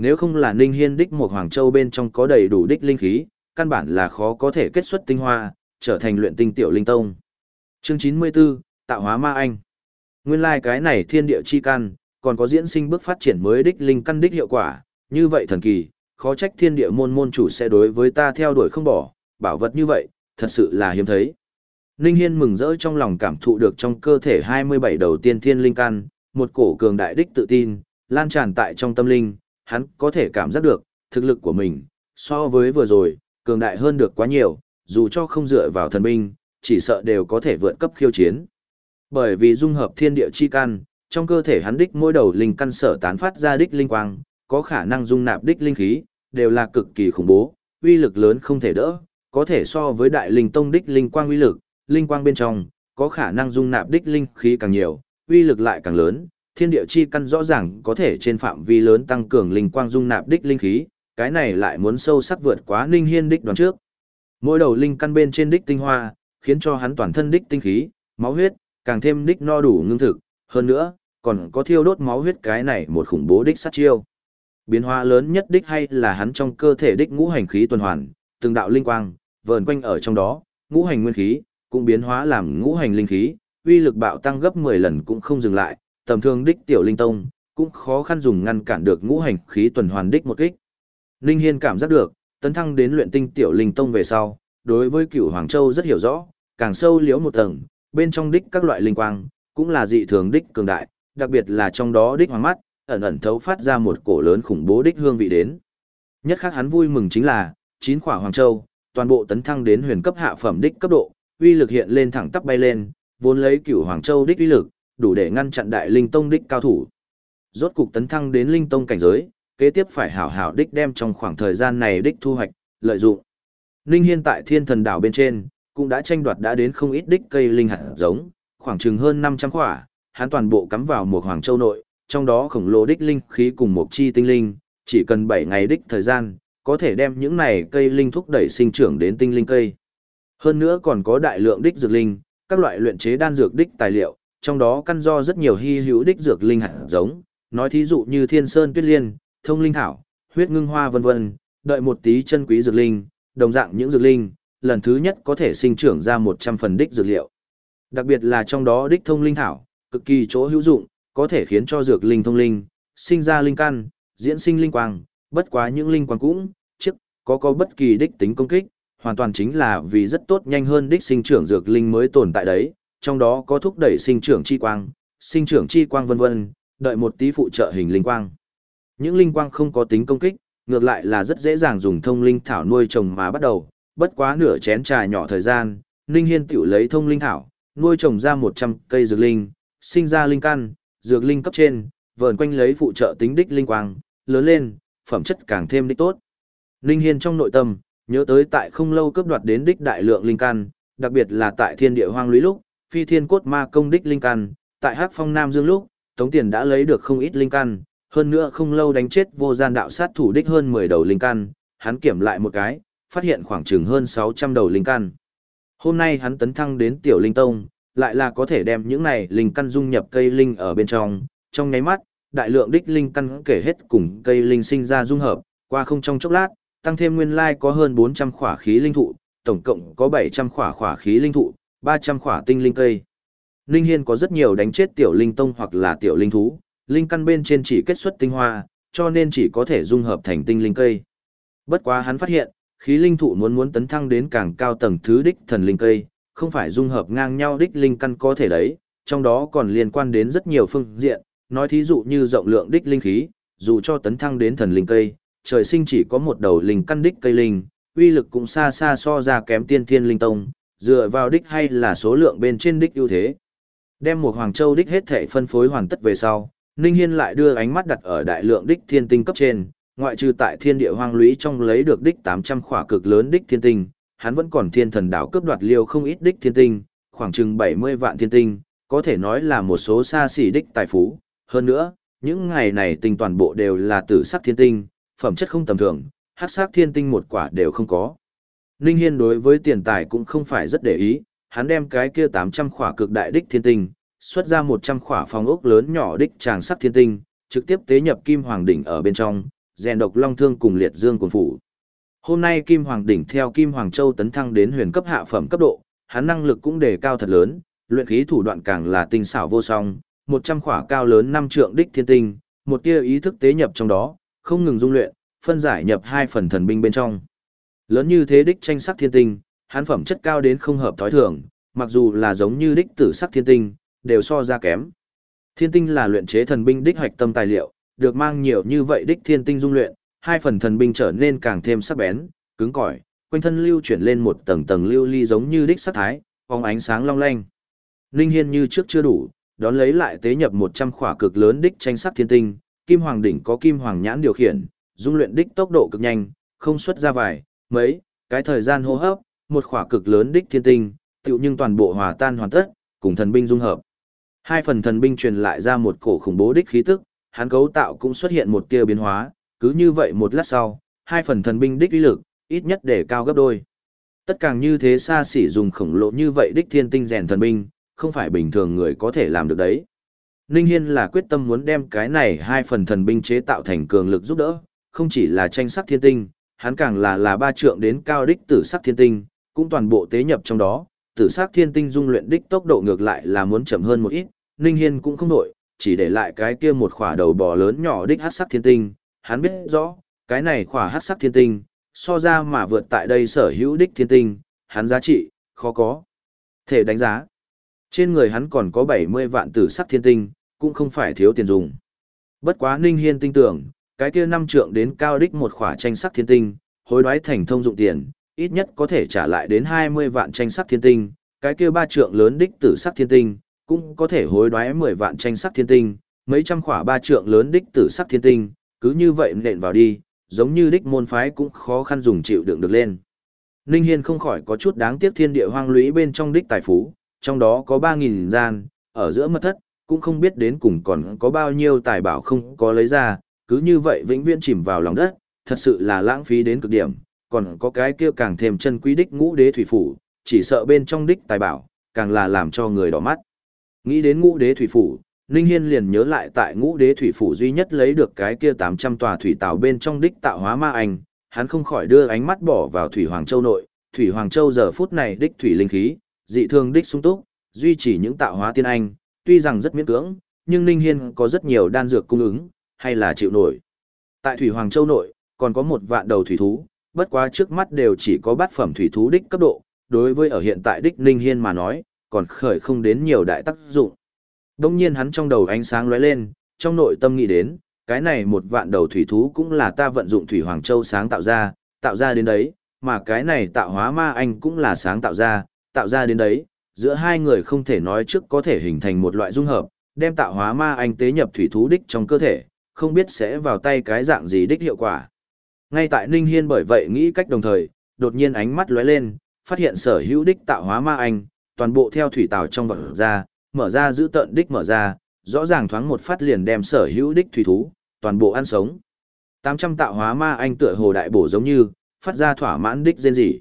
Speaker 1: Nếu không là Ninh Hiên đích một Hoàng Châu bên trong có đầy đủ đích linh khí, căn bản là khó có thể kết xuất tinh hoa, trở thành luyện tinh tiểu linh tông. Chương 94, Tạo hóa ma anh. Nguyên lai like cái này thiên địa chi căn, còn có diễn sinh bước phát triển mới đích linh căn đích hiệu quả, như vậy thần kỳ, khó trách thiên địa môn môn chủ sẽ đối với ta theo đuổi không bỏ, bảo vật như vậy, thật sự là hiếm thấy. Ninh Hiên mừng rỡ trong lòng cảm thụ được trong cơ thể 27 đầu tiên thiên linh căn, một cổ cường đại đích tự tin, lan tràn tại trong tâm linh, hắn có thể cảm giác được, thực lực của mình, so với vừa rồi, cường đại hơn được quá nhiều, dù cho không dựa vào thần binh, chỉ sợ đều có thể vượt cấp khiêu chiến. Bởi vì dung hợp thiên địa chi căn, trong cơ thể hắn đích mỗi đầu linh căn sở tán phát ra đích linh quang, có khả năng dung nạp đích linh khí, đều là cực kỳ khủng bố, uy lực lớn không thể đỡ, có thể so với đại linh tông đích linh quang uy lực, linh quang bên trong, có khả năng dung nạp đích linh khí càng nhiều, uy lực lại càng lớn, thiên địa chi căn rõ ràng có thể trên phạm vi lớn tăng cường linh quang dung nạp đích linh khí, cái này lại muốn sâu sắc vượt quá Ninh Hiên đích đoán trước. Mỗi đầu linh căn bên trên đích tinh hoa, khiến cho hắn toàn thân đích tinh khí, máu huyết, càng thêm đích no đủ ngưng thực, hơn nữa, còn có thiêu đốt máu huyết cái này một khủng bố đích sát chiêu. Biến hóa lớn nhất đích hay là hắn trong cơ thể đích ngũ hành khí tuần hoàn, từng đạo linh quang, vờn quanh ở trong đó, ngũ hành nguyên khí, cũng biến hóa làm ngũ hành linh khí, uy lực bạo tăng gấp 10 lần cũng không dừng lại, tầm thường đích tiểu linh tông, cũng khó khăn dùng ngăn cản được ngũ hành khí tuần hoàn đích một kích. Linh Hiên cảm giác được, tấn thăng đến luyện tinh tiểu linh tông về sau, đối với cửu Hoàng Châu rất hiểu rõ, càng sâu liễu một tầng, bên trong đích các loại linh quang, cũng là dị thường đích cường đại, đặc biệt là trong đó đích hoàng mắt, ẩn ẩn thấu phát ra một cổ lớn khủng bố đích hương vị đến. Nhất khác hắn vui mừng chính là, chín khỏa Hoàng Châu, toàn bộ tấn thăng đến huyền cấp hạ phẩm đích cấp độ, uy lực hiện lên thẳng tắp bay lên, vốn lấy cửu Hoàng Châu đích uy lực, đủ để ngăn chặn đại linh tông đích cao thủ. Rốt cục tấn thăng đến linh tông cảnh giới, kế tiếp phải hảo hảo đích đem trong khoảng thời gian này đích thu hoạch, lợi dụng. Linh Hiên tại Thiên Thần đảo bên trên, cũng đã tranh đoạt đã đến không ít đích cây linh hạt giống, khoảng chừng hơn 500 quả, hắn toàn bộ cắm vào một hoàng châu nội, trong đó khổng lồ đích linh khí cùng một chi tinh linh, chỉ cần 7 ngày đích thời gian, có thể đem những này cây linh thúc đẩy sinh trưởng đến tinh linh cây. Hơn nữa còn có đại lượng đích dược linh, các loại luyện chế đan dược đích tài liệu, trong đó căn do rất nhiều hy hữu đích dược linh hạt giống, nói thí dụ như thiên sơn tuyết liên, thông linh thảo, huyết ngưng hoa vân vân, đợi một tí chân quý dược linh, đồng dạng những dược linh, lần thứ nhất có thể sinh trưởng ra 100 phần đích dược liệu. Đặc biệt là trong đó đích thông linh thảo, cực kỳ chỗ hữu dụng, có thể khiến cho dược linh thông linh, sinh ra linh căn, diễn sinh linh quang, bất quá những linh quang cũng, trước, có có bất kỳ đích tính công kích, hoàn toàn chính là vì rất tốt nhanh hơn đích sinh trưởng dược linh mới tồn tại đấy, trong đó có thúc đẩy sinh trưởng chi quang, sinh trưởng chi quang vân vân, đợi một tí phụ trợ hình linh quang. Những linh quang không có tính công kích, ngược lại là rất dễ dàng dùng thông linh thảo nuôi trồng mà bắt đầu, bất quá nửa chén trà nhỏ thời gian, Ninh Hiên tiểu lấy thông linh thảo, nuôi trồng ra 100 cây dược linh, sinh ra linh căn, dược linh cấp trên, vờn quanh lấy phụ trợ tính đích linh quang, lớn lên, phẩm chất càng thêm đích tốt. Ninh Hiên trong nội tâm, nhớ tới tại không lâu cướp đoạt đến đích đại lượng linh căn, đặc biệt là tại thiên địa hoang lũy lúc, phi thiên cốt ma công đích linh căn, tại Hắc Phong Nam Dương lúc, Tống Tiền đã lấy được không ít linh căn, hơn nữa không lâu đánh chết vô gian đạo sát thủ đích hơn 10 đầu linh căn, hắn kiểm lại một cái, phát hiện khoảng chừng hơn 600 đầu linh căn. Hôm nay hắn tấn thăng đến tiểu linh tông, lại là có thể đem những này linh căn dung nhập cây linh ở bên trong, trong nháy mắt, đại lượng đích linh căn kể hết cùng cây linh sinh ra dung hợp, qua không trong chốc lát, tăng thêm nguyên lai có hơn 400 khỏa khí linh thụ, tổng cộng có 700 khỏa khỏa khí linh thụ, 300 khỏa tinh linh cây. Linh Hiên có rất nhiều đánh chết tiểu linh tông hoặc là tiểu linh thú, linh căn bên trên chỉ kết xuất tinh hoa, cho nên chỉ có thể dung hợp thành tinh linh cây. Bất quá hắn phát hiện, khí linh thụ muốn muốn tấn thăng đến càng cao tầng thứ đích thần linh cây, không phải dung hợp ngang nhau đích linh căn có thể đấy, trong đó còn liên quan đến rất nhiều phương diện, nói thí dụ như rộng lượng đích linh khí, dù cho tấn thăng đến thần linh cây, trời sinh chỉ có một đầu linh căn đích cây linh, uy lực cũng xa xa so ra kém tiên thiên linh tông, dựa vào đích hay là số lượng bên trên đích ưu thế. Đem một Hoàng Châu đích hết thể phân phối hoàn tất về sau, Ninh Hiên lại đưa ánh mắt đặt ở đại lượng đích thiên tinh cấp trên, ngoại trừ tại thiên địa hoang lũy trong lấy được đích 800 khỏa cực lớn đích thiên tinh, hắn vẫn còn thiên thần đảo cướp đoạt liêu không ít đích thiên tinh, khoảng chừng 70 vạn thiên tinh, có thể nói là một số xa xỉ đích tài phú. Hơn nữa, những ngày này tinh toàn bộ đều là tử sắc thiên tinh, phẩm chất không tầm thường, hắc sắc thiên tinh một quả đều không có. Ninh Hiên đối với tiền tài cũng không phải rất để ý, hắn đem cái kia 800 khỏa cực đại đích thiên tinh, xuất ra 100 khỏa phòng ốc lớn nhỏ đích tràng sắc thiên tinh, trực tiếp tế nhập kim hoàng đỉnh ở bên trong, rèn độc long thương cùng liệt dương cuồng phủ. Hôm nay kim hoàng đỉnh theo kim hoàng châu tấn thăng đến huyền cấp hạ phẩm cấp độ, hắn năng lực cũng đề cao thật lớn, luyện khí thủ đoạn càng là tinh xảo vô song, 100 khỏa cao lớn năm trượng đích thiên tinh, một tia ý thức tế nhập trong đó, không ngừng dung luyện, phân giải nhập hai phần thần binh bên trong. Lớn như thế đích tranh sắc thiên tinh, hắn phẩm chất cao đến không hợp thói thường, mặc dù là giống như đích tử sắc thiên tinh, đều so ra kém. Thiên tinh là luyện chế thần binh đích hoạch tâm tài liệu, được mang nhiều như vậy đích thiên tinh dung luyện, hai phần thần binh trở nên càng thêm sắc bén, cứng cỏi, quanh thân lưu chuyển lên một tầng tầng lưu ly giống như đích sắc thái, phóng ánh sáng long lanh. Linh Hiên như trước chưa đủ, đón lấy lại tế nhập 100 khỏa cực lớn đích tranh sắc thiên tinh, kim hoàng đỉnh có kim hoàng nhãn điều khiển, dung luyện đích tốc độ cực nhanh, không xuất ra vài, mấy, cái thời gian hô hấp, một khỏa cực lớn đích thiên tinh, tựu nhưng toàn bộ hòa tan hoàn tất, cùng thần binh dung hợp. Hai phần thần binh truyền lại ra một cổ khủng bố đích khí tức, hắn cấu tạo cũng xuất hiện một tia biến hóa, cứ như vậy một lát sau, hai phần thần binh đích uy lực, ít nhất để cao gấp đôi. Tất cả như thế xa xỉ dùng khổng lồ như vậy đích thiên tinh rèn thần binh, không phải bình thường người có thể làm được đấy. Ninh Hiên là quyết tâm muốn đem cái này hai phần thần binh chế tạo thành cường lực giúp đỡ, không chỉ là tranh sắc thiên tinh, hắn càng là là ba trượng đến cao đích tử sắc thiên tinh, cũng toàn bộ tế nhập trong đó, tử sắc thiên tinh dung luyện đích tốc độ ngược lại là muốn chậm hơn một ít, Ninh Hiên cũng không nổi, chỉ để lại cái kia một khỏa đầu bò lớn nhỏ đích hắc sắc thiên tinh, hắn biết rõ, cái này khỏa hắc sắc thiên tinh, so ra mà vượt tại đây sở hữu đích thiên tinh, hắn giá trị, khó có. Thể đánh giá. Trên người hắn còn có 70 vạn tử sắc thiên tinh, cũng không phải thiếu tiền dùng. Bất quá Ninh Hiên tin tưởng, cái kia năm trượng đến cao đích một khỏa tranh sắc thiên tinh, hối đoái thành thông dụng tiền, ít nhất có thể trả lại đến 20 vạn tranh sắc thiên tinh, cái kia ba trượng lớn đích tử sắc thiên tinh, cũng có thể hối đoái 10 vạn tranh sắc thiên tinh, mấy trăm khỏa ba trượng lớn đích tử sắc thiên tinh, cứ như vậy nện vào đi, giống như đích môn phái cũng khó khăn dùng chịu đựng được lên. Ninh Hiên không khỏi có chút đáng tiếc thiên địa hoang lũy bên trong đích tài phú, trong đó có 3.000 gian, ở giữa mật thất, cũng không biết đến cùng còn có bao nhiêu tài bảo không có lấy ra, cứ như vậy vĩnh viễn chìm vào lòng đất, thật sự là lãng phí đến cực điểm, còn có cái kia càng thêm chân quý đích ngũ đế thủy phủ, chỉ sợ bên trong đích tài bảo, càng là làm cho người đỏ mắt. Nghĩ đến ngũ đế thủy phủ, Ninh Hiên liền nhớ lại tại ngũ đế thủy phủ duy nhất lấy được cái kia 800 tòa thủy tạo bên trong đích tạo hóa ma anh, hắn không khỏi đưa ánh mắt bỏ vào thủy hoàng châu nội, thủy hoàng châu giờ phút này đích thủy linh khí, dị thường đích sung túc, duy trì những tạo hóa tiên anh, tuy rằng rất miễn cưỡng, nhưng Ninh Hiên có rất nhiều đan dược cung ứng, hay là chịu nổi. Tại thủy hoàng châu nội, còn có một vạn đầu thủy thú, bất quá trước mắt đều chỉ có bát phẩm thủy thú đích cấp độ, đối với ở hiện tại đích Ninh Hiên mà nói, còn khởi không đến nhiều đại tác dụng. Đông nhiên hắn trong đầu ánh sáng lóe lên, trong nội tâm nghĩ đến, cái này một vạn đầu thủy thú cũng là ta vận dụng thủy hoàng châu sáng tạo ra, tạo ra đến đấy, mà cái này tạo hóa ma anh cũng là sáng tạo ra, tạo ra đến đấy, giữa hai người không thể nói trước có thể hình thành một loại dung hợp, đem tạo hóa ma anh tế nhập thủy thú đích trong cơ thể, không biết sẽ vào tay cái dạng gì đích hiệu quả. Ngay tại Ninh Hiên bởi vậy nghĩ cách đồng thời, đột nhiên ánh mắt lóe lên, phát hiện sở hữu đích tạo hóa ma anh, toàn bộ theo thủy tảo trong vật ra, mở ra giữ tận đích mở ra, rõ ràng thoáng một phát liền đem sở hữu đích thủy thú, toàn bộ ăn sống. 800 tạo hóa ma anh tựa hồ đại bổ giống như, phát ra thỏa mãn đích rên rỉ.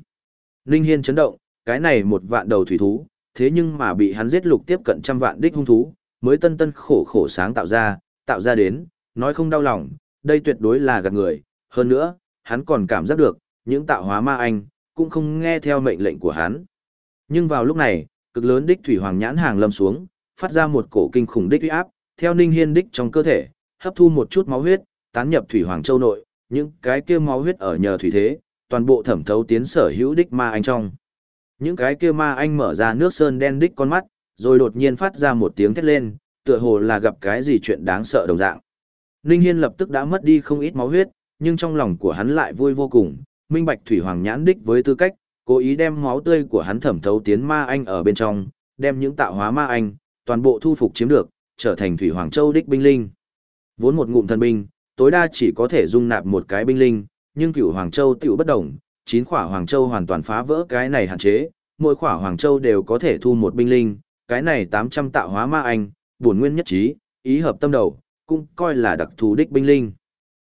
Speaker 1: Ninh Hiên chấn động, cái này một vạn đầu thủy thú, thế nhưng mà bị hắn giết lục tiếp cận trăm vạn đích hung thú, mới tân tân khổ khổ sáng tạo ra, tạo ra đến, nói không đau lòng, đây tuyệt đối là gạt người, hơn nữa, hắn còn cảm giác được, những tạo hóa ma anh, cũng không nghe theo mệnh lệnh của hắn. Nhưng vào lúc này, cực lớn đích thủy hoàng nhãn hàng lâm xuống, phát ra một cổ kinh khủng đích uy áp, theo Ninh Hiên đích trong cơ thể, hấp thu một chút máu huyết, tán nhập thủy hoàng châu nội, những cái kia máu huyết ở nhờ thủy thế, toàn bộ thẩm thấu tiến sở hữu đích ma anh trong. Những cái kia ma anh mở ra nước sơn đen đích con mắt, rồi đột nhiên phát ra một tiếng thét lên, tựa hồ là gặp cái gì chuyện đáng sợ đồng dạng. Ninh Hiên lập tức đã mất đi không ít máu huyết, nhưng trong lòng của hắn lại vui vô cùng, minh bạch thủy hoàng nhãn đích với tư cách, cố ý đem máu tươi của hắn thẩm thấu tiến ma anh ở bên trong, đem những tạo hóa ma anh, toàn bộ thu phục chiếm được, trở thành thủy hoàng châu đích binh linh. Vốn một ngụm thần binh, tối đa chỉ có thể dung nạp một cái binh linh, nhưng cửu hoàng châu tiểu bất động, chín khỏa hoàng châu hoàn toàn phá vỡ cái này hạn chế, mỗi khỏa hoàng châu đều có thể thu một binh linh, cái này 800 tạo hóa ma anh, bổn nguyên nhất trí, ý hợp tâm đầu, cũng coi là đặc thù đích binh linh.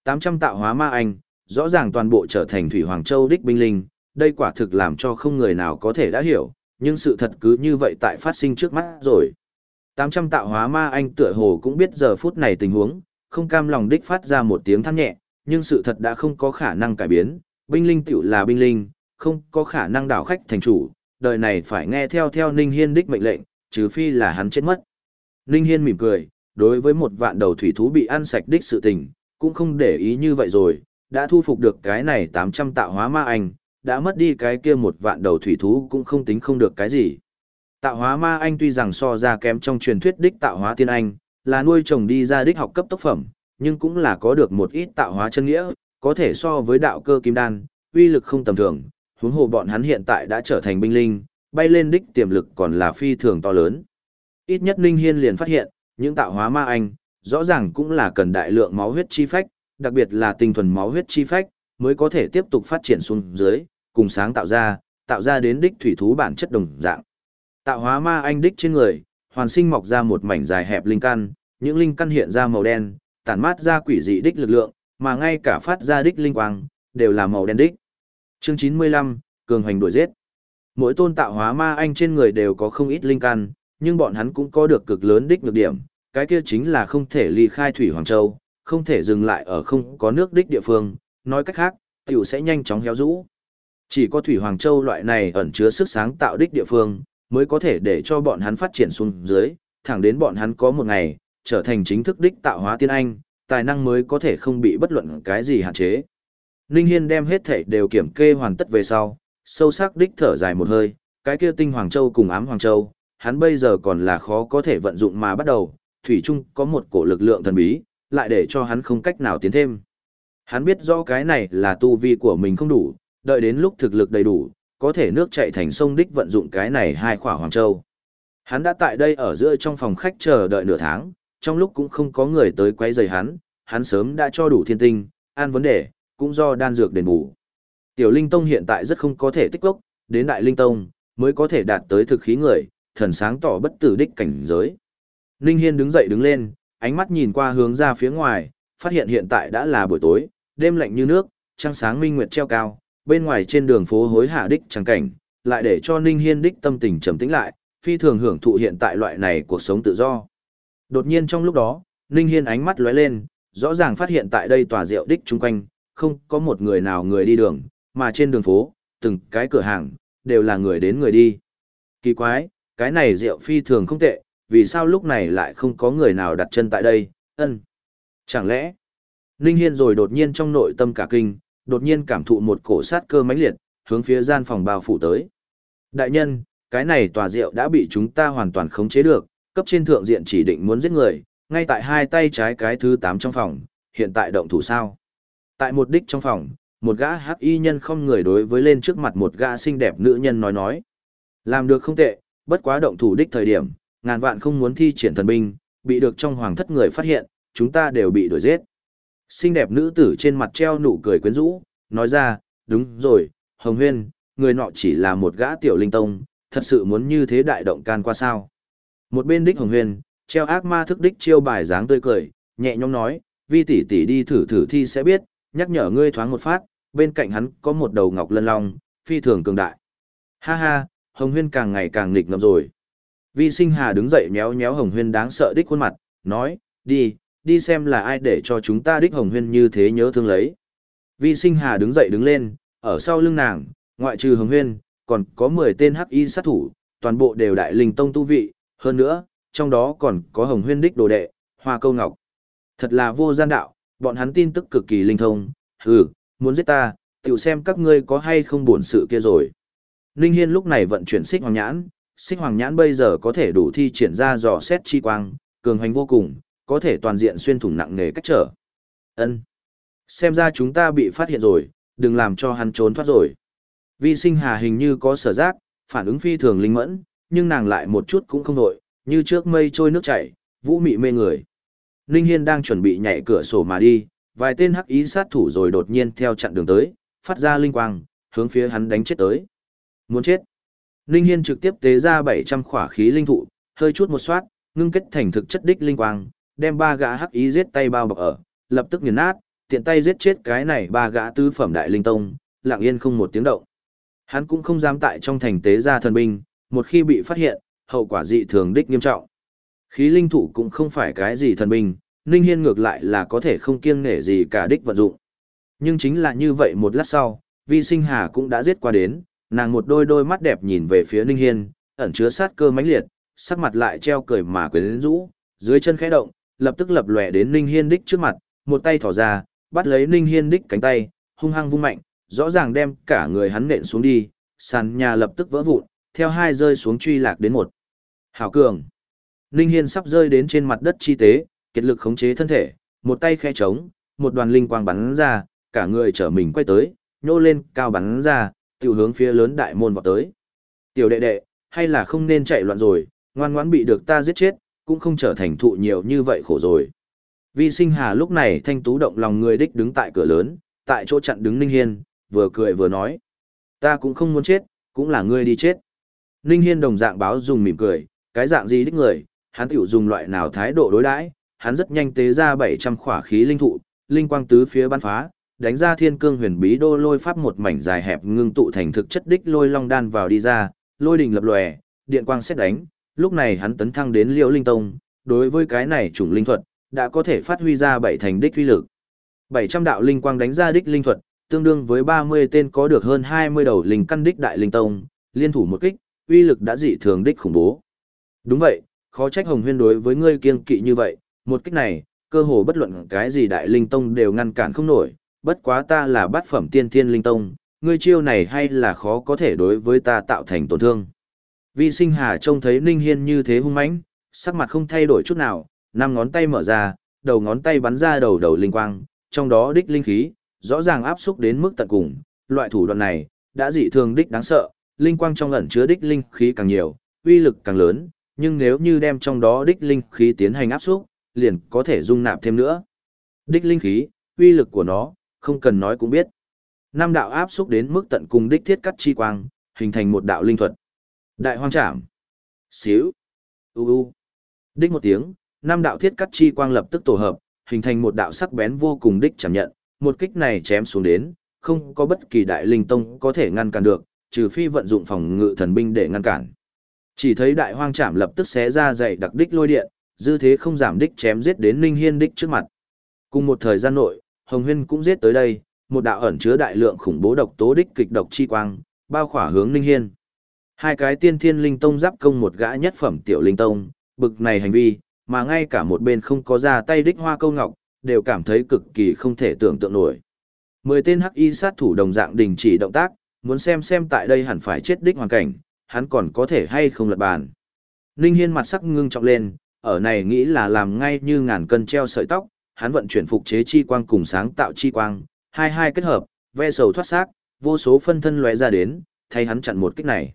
Speaker 1: 800 tạo hóa ma anh, rõ ràng toàn bộ trở thành thủy hoàng châu đích binh linh, đây quả thực làm cho không người nào có thể đã hiểu, nhưng sự thật cứ như vậy tại phát sinh trước mắt rồi. 800 tạo hóa ma anh tựa hồ cũng biết giờ phút này tình huống, không cam lòng đích phát ra một tiếng than nhẹ, nhưng sự thật đã không có khả năng cải biến, binh linh tiểu là binh linh, không có khả năng đảo khách thành chủ, đời này phải nghe theo theo Ninh Hiên đích mệnh lệnh, trừ phi là hắn chết mất. Ninh Hiên mỉm cười, đối với một vạn đầu thủy thú bị ăn sạch đích sự tình, cũng không để ý như vậy rồi, đã thu phục được cái này 800 tạo hóa ma anh, đã mất đi cái kia một vạn đầu thủy thú cũng không tính không được cái gì. Tạo hóa ma anh tuy rằng so ra kém trong truyền thuyết đích tạo hóa tiên anh, là nuôi trồng đi ra đích học cấp tốc phẩm, nhưng cũng là có được một ít tạo hóa chân nghĩa, có thể so với đạo cơ kim đan, uy lực không tầm thường, huống hồ bọn hắn hiện tại đã trở thành binh linh, bay lên đích tiềm lực còn là phi thường to lớn. Ít nhất Ninh Hiên liền phát hiện, những tạo hóa ma anh, rõ ràng cũng là cần đại lượng máu huyết chi phách, đặc biệt là tinh thuần máu huyết chi phách, mới có thể tiếp tục phát triển xuống dưới, cùng sáng tạo ra, tạo ra đến đích thủy thú bản chất đồng dạng. Tạo hóa ma anh đích trên người, hoàn sinh mọc ra một mảnh dài hẹp linh căn, những linh căn hiện ra màu đen, tản mát ra quỷ dị đích lực lượng, mà ngay cả phát ra đích linh quang, đều là màu đen đích. Chương 95, Cường hành đuổi giết. Mỗi tôn tạo hóa ma anh trên người đều có không ít linh căn, nhưng bọn hắn cũng có được cực lớn đích nhược điểm, cái kia chính là không thể ly khai Thủy Hoàng Châu, không thể dừng lại ở không có nước đích địa phương, nói cách khác, tiểu sẽ nhanh chóng héo rũ. Chỉ có Thủy Hoàng Châu loại này ẩn chứa sức sáng tạo đích địa phương, mới có thể để cho bọn hắn phát triển xuống dưới, thẳng đến bọn hắn có một ngày, trở thành chính thức đích tạo hóa tiên anh, tài năng mới có thể không bị bất luận cái gì hạn chế. Ninh Hiên đem hết thể đều kiểm kê hoàn tất về sau, sâu sắc đích thở dài một hơi, cái kia tinh Hoàng Châu cùng ám Hoàng Châu, hắn bây giờ còn là khó có thể vận dụng mà bắt đầu, Thủy Trung có một cổ lực lượng thần bí, lại để cho hắn không cách nào tiến thêm. Hắn biết rõ cái này là tu vi của mình không đủ, đợi đến lúc thực lực đầy đủ, có thể nước chạy thành sông đích vận dụng cái này hai khỏa Hoàng Châu. Hắn đã tại đây ở giữa trong phòng khách chờ đợi nửa tháng, trong lúc cũng không có người tới quấy rầy hắn, hắn sớm đã cho đủ thiên tinh, an vấn đề, cũng do đan dược đền bù. Tiểu Linh Tông hiện tại rất không có thể tích lốc, đến Đại Linh Tông mới có thể đạt tới thực khí người, thần sáng tỏ bất tử đích cảnh giới. Ninh Hiên đứng dậy đứng lên, ánh mắt nhìn qua hướng ra phía ngoài, phát hiện hiện tại đã là buổi tối, đêm lạnh như nước, trăng sáng minh nguyệt treo cao, bên ngoài trên đường phố hối hạ đích trắng cảnh, lại để cho Ninh Hiên đích tâm tình trầm tĩnh lại, phi thường hưởng thụ hiện tại loại này cuộc sống tự do. Đột nhiên trong lúc đó, Ninh Hiên ánh mắt lóe lên, rõ ràng phát hiện tại đây tòa rượu đích chung quanh, không có một người nào người đi đường, mà trên đường phố, từng cái cửa hàng, đều là người đến người đi. Kỳ quái, cái này rượu phi thường không tệ, vì sao lúc này lại không có người nào đặt chân tại đây, ân. Chẳng lẽ, Ninh Hiên rồi đột nhiên trong nội tâm cả kinh, đột nhiên cảm thụ một cổ sát cơ mãnh liệt, hướng phía gian phòng bao phủ tới. Đại nhân, cái này tòa rượu đã bị chúng ta hoàn toàn khống chế được, cấp trên thượng diện chỉ định muốn giết người, ngay tại hai tay trái cái thứ 8 trong phòng, hiện tại động thủ sao. Tại một đích trong phòng, một gã hắc y nhân không người đối với lên trước mặt một gã xinh đẹp nữ nhân nói nói. Làm được không tệ, bất quá động thủ đích thời điểm, ngàn vạn không muốn thi triển thần binh, bị được trong hoàng thất người phát hiện, chúng ta đều bị đuổi giết. Xinh đẹp nữ tử trên mặt treo nụ cười quyến rũ, nói ra, đúng rồi, Hồng Huyên, người nọ chỉ là một gã tiểu linh tông, thật sự muốn như thế đại động can qua sao. Một bên đích Hồng Huyên, treo ác ma thức đích chiêu bài dáng tươi cười, nhẹ nhõm nói, vi tỷ tỷ đi thử thử thi sẽ biết, nhắc nhở ngươi thoáng một phát, bên cạnh hắn có một đầu ngọc lân long, phi thường cường đại. Ha ha, Hồng Huyên càng ngày càng nghịch ngợm rồi. Vi sinh hà đứng dậy méo méo Hồng Huyên đáng sợ đích khuôn mặt, nói, đi, đi xem là ai để cho chúng ta đích Hồng Huyên như thế nhớ thương lấy. Vi sinh hà đứng dậy đứng lên, ở sau lưng nàng, ngoại trừ Hồng Huyên, còn có 10 tên hắc y sát thủ, toàn bộ đều đại linh tông tu vị, hơn nữa, trong đó còn có Hồng Huyên đích đồ đệ, Hoa Câu Ngọc. Thật là vô gian đạo, bọn hắn tin tức cực kỳ linh thông, hừ, muốn giết ta, tiểu xem các ngươi có hay không buồn sự kia rồi. Ninh Hiên lúc này vận chuyển xích hoàng nhãn, xích hoàng nhãn bây giờ có thể đủ thi triển ra dò xét chi quang, cường hành vô cùng, có thể toàn diện xuyên thủng nặng nề cách trở. Ân, Xem ra chúng ta bị phát hiện rồi, đừng làm cho hắn trốn thoát rồi. Vi sinh hà hình như có sở giác, phản ứng phi thường linh mẫn, nhưng nàng lại một chút cũng không nổi, như trước mây trôi nước chảy, vũ mị mê người. Ninh Hiên đang chuẩn bị nhảy cửa sổ mà đi, vài tên hắc ý sát thủ rồi đột nhiên theo chặn đường tới, phát ra linh quang, hướng phía hắn đánh chết tới. Muốn chết. Ninh Hiên trực tiếp tế ra 700 khỏa khí linh thụ, hơi chút một xoát, ngưng kết thành thực chất đích linh quang, đem ba gã hắc ý giết tay bao bọc ở, lập tức nghiền nát, tiện tay giết chết cái này ba gã tứ phẩm đại linh tông, lặng yên không một tiếng động. Hắn cũng không dám tại trong thành tế ra thần binh, một khi bị phát hiện, hậu quả dị thường đích nghiêm trọng. Khí linh thụ cũng không phải cái gì thần binh, Ninh Hiên ngược lại là có thể không kiêng nể gì cả đích vận dụng. Nhưng chính là như vậy một lát sau, Vi Sinh Hà cũng đã giết qua đến, nàng một đôi đôi mắt đẹp nhìn về phía Ninh Hiên, ẩn chứa sát cơ mãnh liệt, sắc mặt lại treo cười mà quyến rũ, dưới chân khẽ động, lập tức lập lòe đến Ninh Hiên đích trước mặt, một tay thỏ ra, bắt lấy Ninh Hiên đích cánh tay, hung hăng vung mạnh, rõ ràng đem cả người hắn nện xuống đi, sàn nhà lập tức vỡ vụn, theo hai rơi xuống truy lạc đến một. Hảo cường. Ninh Hiên sắp rơi đến trên mặt đất chi tế, kiệt lực khống chế thân thể, một tay khẽ trống, một đoàn linh quang bắn ra, cả người trở mình quay tới, nhô lên cao bắn ra, tiểu hướng phía lớn đại môn vọt tới. Tiểu đệ đệ, hay là không nên chạy loạn rồi, ngoan ngoãn bị được ta giết chết, cũng không trở thành thụ nhiều như vậy khổ rồi. Vi sinh hà lúc này thanh tú động lòng người đích đứng tại cửa lớn, tại chỗ chặn đứng Ninh Hiên, vừa cười vừa nói. Ta cũng không muốn chết, cũng là ngươi đi chết. Ninh Hiên đồng dạng báo dùng mỉm cười, cái dạng gì đích người, hắn tiểu dùng loại nào thái độ đối đãi, hắn rất nhanh tế ra 700 khỏa khí linh thụ, linh quang tứ phía bắn phá, đánh ra thiên cương huyền bí đô lôi pháp một mảnh dài hẹp ngưng tụ thành thực chất đích lôi long đan vào đi ra, lôi đình lập lòe, điện quang xét đánh, lúc này hắn tấn thăng đến liễu linh tông, đối với cái này chủng linh thuật, đã có thể phát huy ra bảy thành đích uy lực. 700 đạo linh quang đánh ra đích linh thuật, tương đương với 30 tên có được hơn 20 đầu linh căn đích đại linh tông, liên thủ một kích, uy lực đã dị thường đích khủng bố. Đúng vậy, khó trách Hồng Huyên đối với ngươi kiêng kỵ như vậy, một kích này, cơ hồ bất luận cái gì đại linh tông đều ngăn cản không nổi, bất quá ta là bát phẩm tiên thiên linh tông, ngươi chiêu này hay là khó có thể đối với ta tạo thành tổn thương. Vi sinh hà trông thấy Ninh Hiên như thế hung mãnh, sắc mặt không thay đổi chút nào, năm ngón tay mở ra, đầu ngón tay bắn ra đầu đầu linh quang, trong đó đích linh khí, rõ ràng áp xúc đến mức tận cùng, loại thủ đoạn này, đã dị thường đích đáng sợ, linh quang trong ẩn chứa đích linh khí càng nhiều, uy lực càng lớn, nhưng nếu như đem trong đó đích linh khí tiến hành áp xúc, liền có thể dung nạp thêm nữa. Đích linh khí, uy lực của nó, không cần nói cũng biết. Năm đạo áp xúc đến mức tận cùng đích thiết cắt chi quang, hình thành một đạo linh thuật. Đại hoang trảm. Xíu. U u. Đích một tiếng, năm đạo thiết cắt chi quang lập tức tổ hợp, hình thành một đạo sắc bén vô cùng đích chạm nhận, một kích này chém xuống đến, không có bất kỳ đại linh tông có thể ngăn cản được, trừ phi vận dụng phòng ngự thần binh để ngăn cản. Chỉ thấy đại hoang trảm lập tức xé ra dày đặc đích lôi điện, dư thế không giảm đích chém giết đến Ninh Hiên đích trước mặt. Cùng một thời gian nội, Hồng Huyên cũng giết tới đây, một đạo ẩn chứa đại lượng khủng bố độc tố đích kịch độc chi quang, bao khỏa hướng Ninh Hiên. Hai cái tiên thiên linh tông giáp công một gã nhất phẩm tiểu linh tông, bực này hành vi, mà ngay cả một bên không có ra tay đích hoa câu ngọc, đều cảm thấy cực kỳ không thể tưởng tượng nổi. Mười tên hắc y sát thủ đồng dạng đình chỉ động tác, muốn xem xem tại đây hẳn phải chết đích hoàn cảnh, hắn còn có thể hay không lật bàn. Ninh Hiên mặt sắc ngưng trọng lên, ở này nghĩ là làm ngay như ngàn cân treo sợi tóc, hắn vận chuyển phục chế chi quang cùng sáng tạo chi quang, hai hai kết hợp, ve sầu thoát xác, vô số phân thân lóe ra đến, thay hắn chặn một kích này.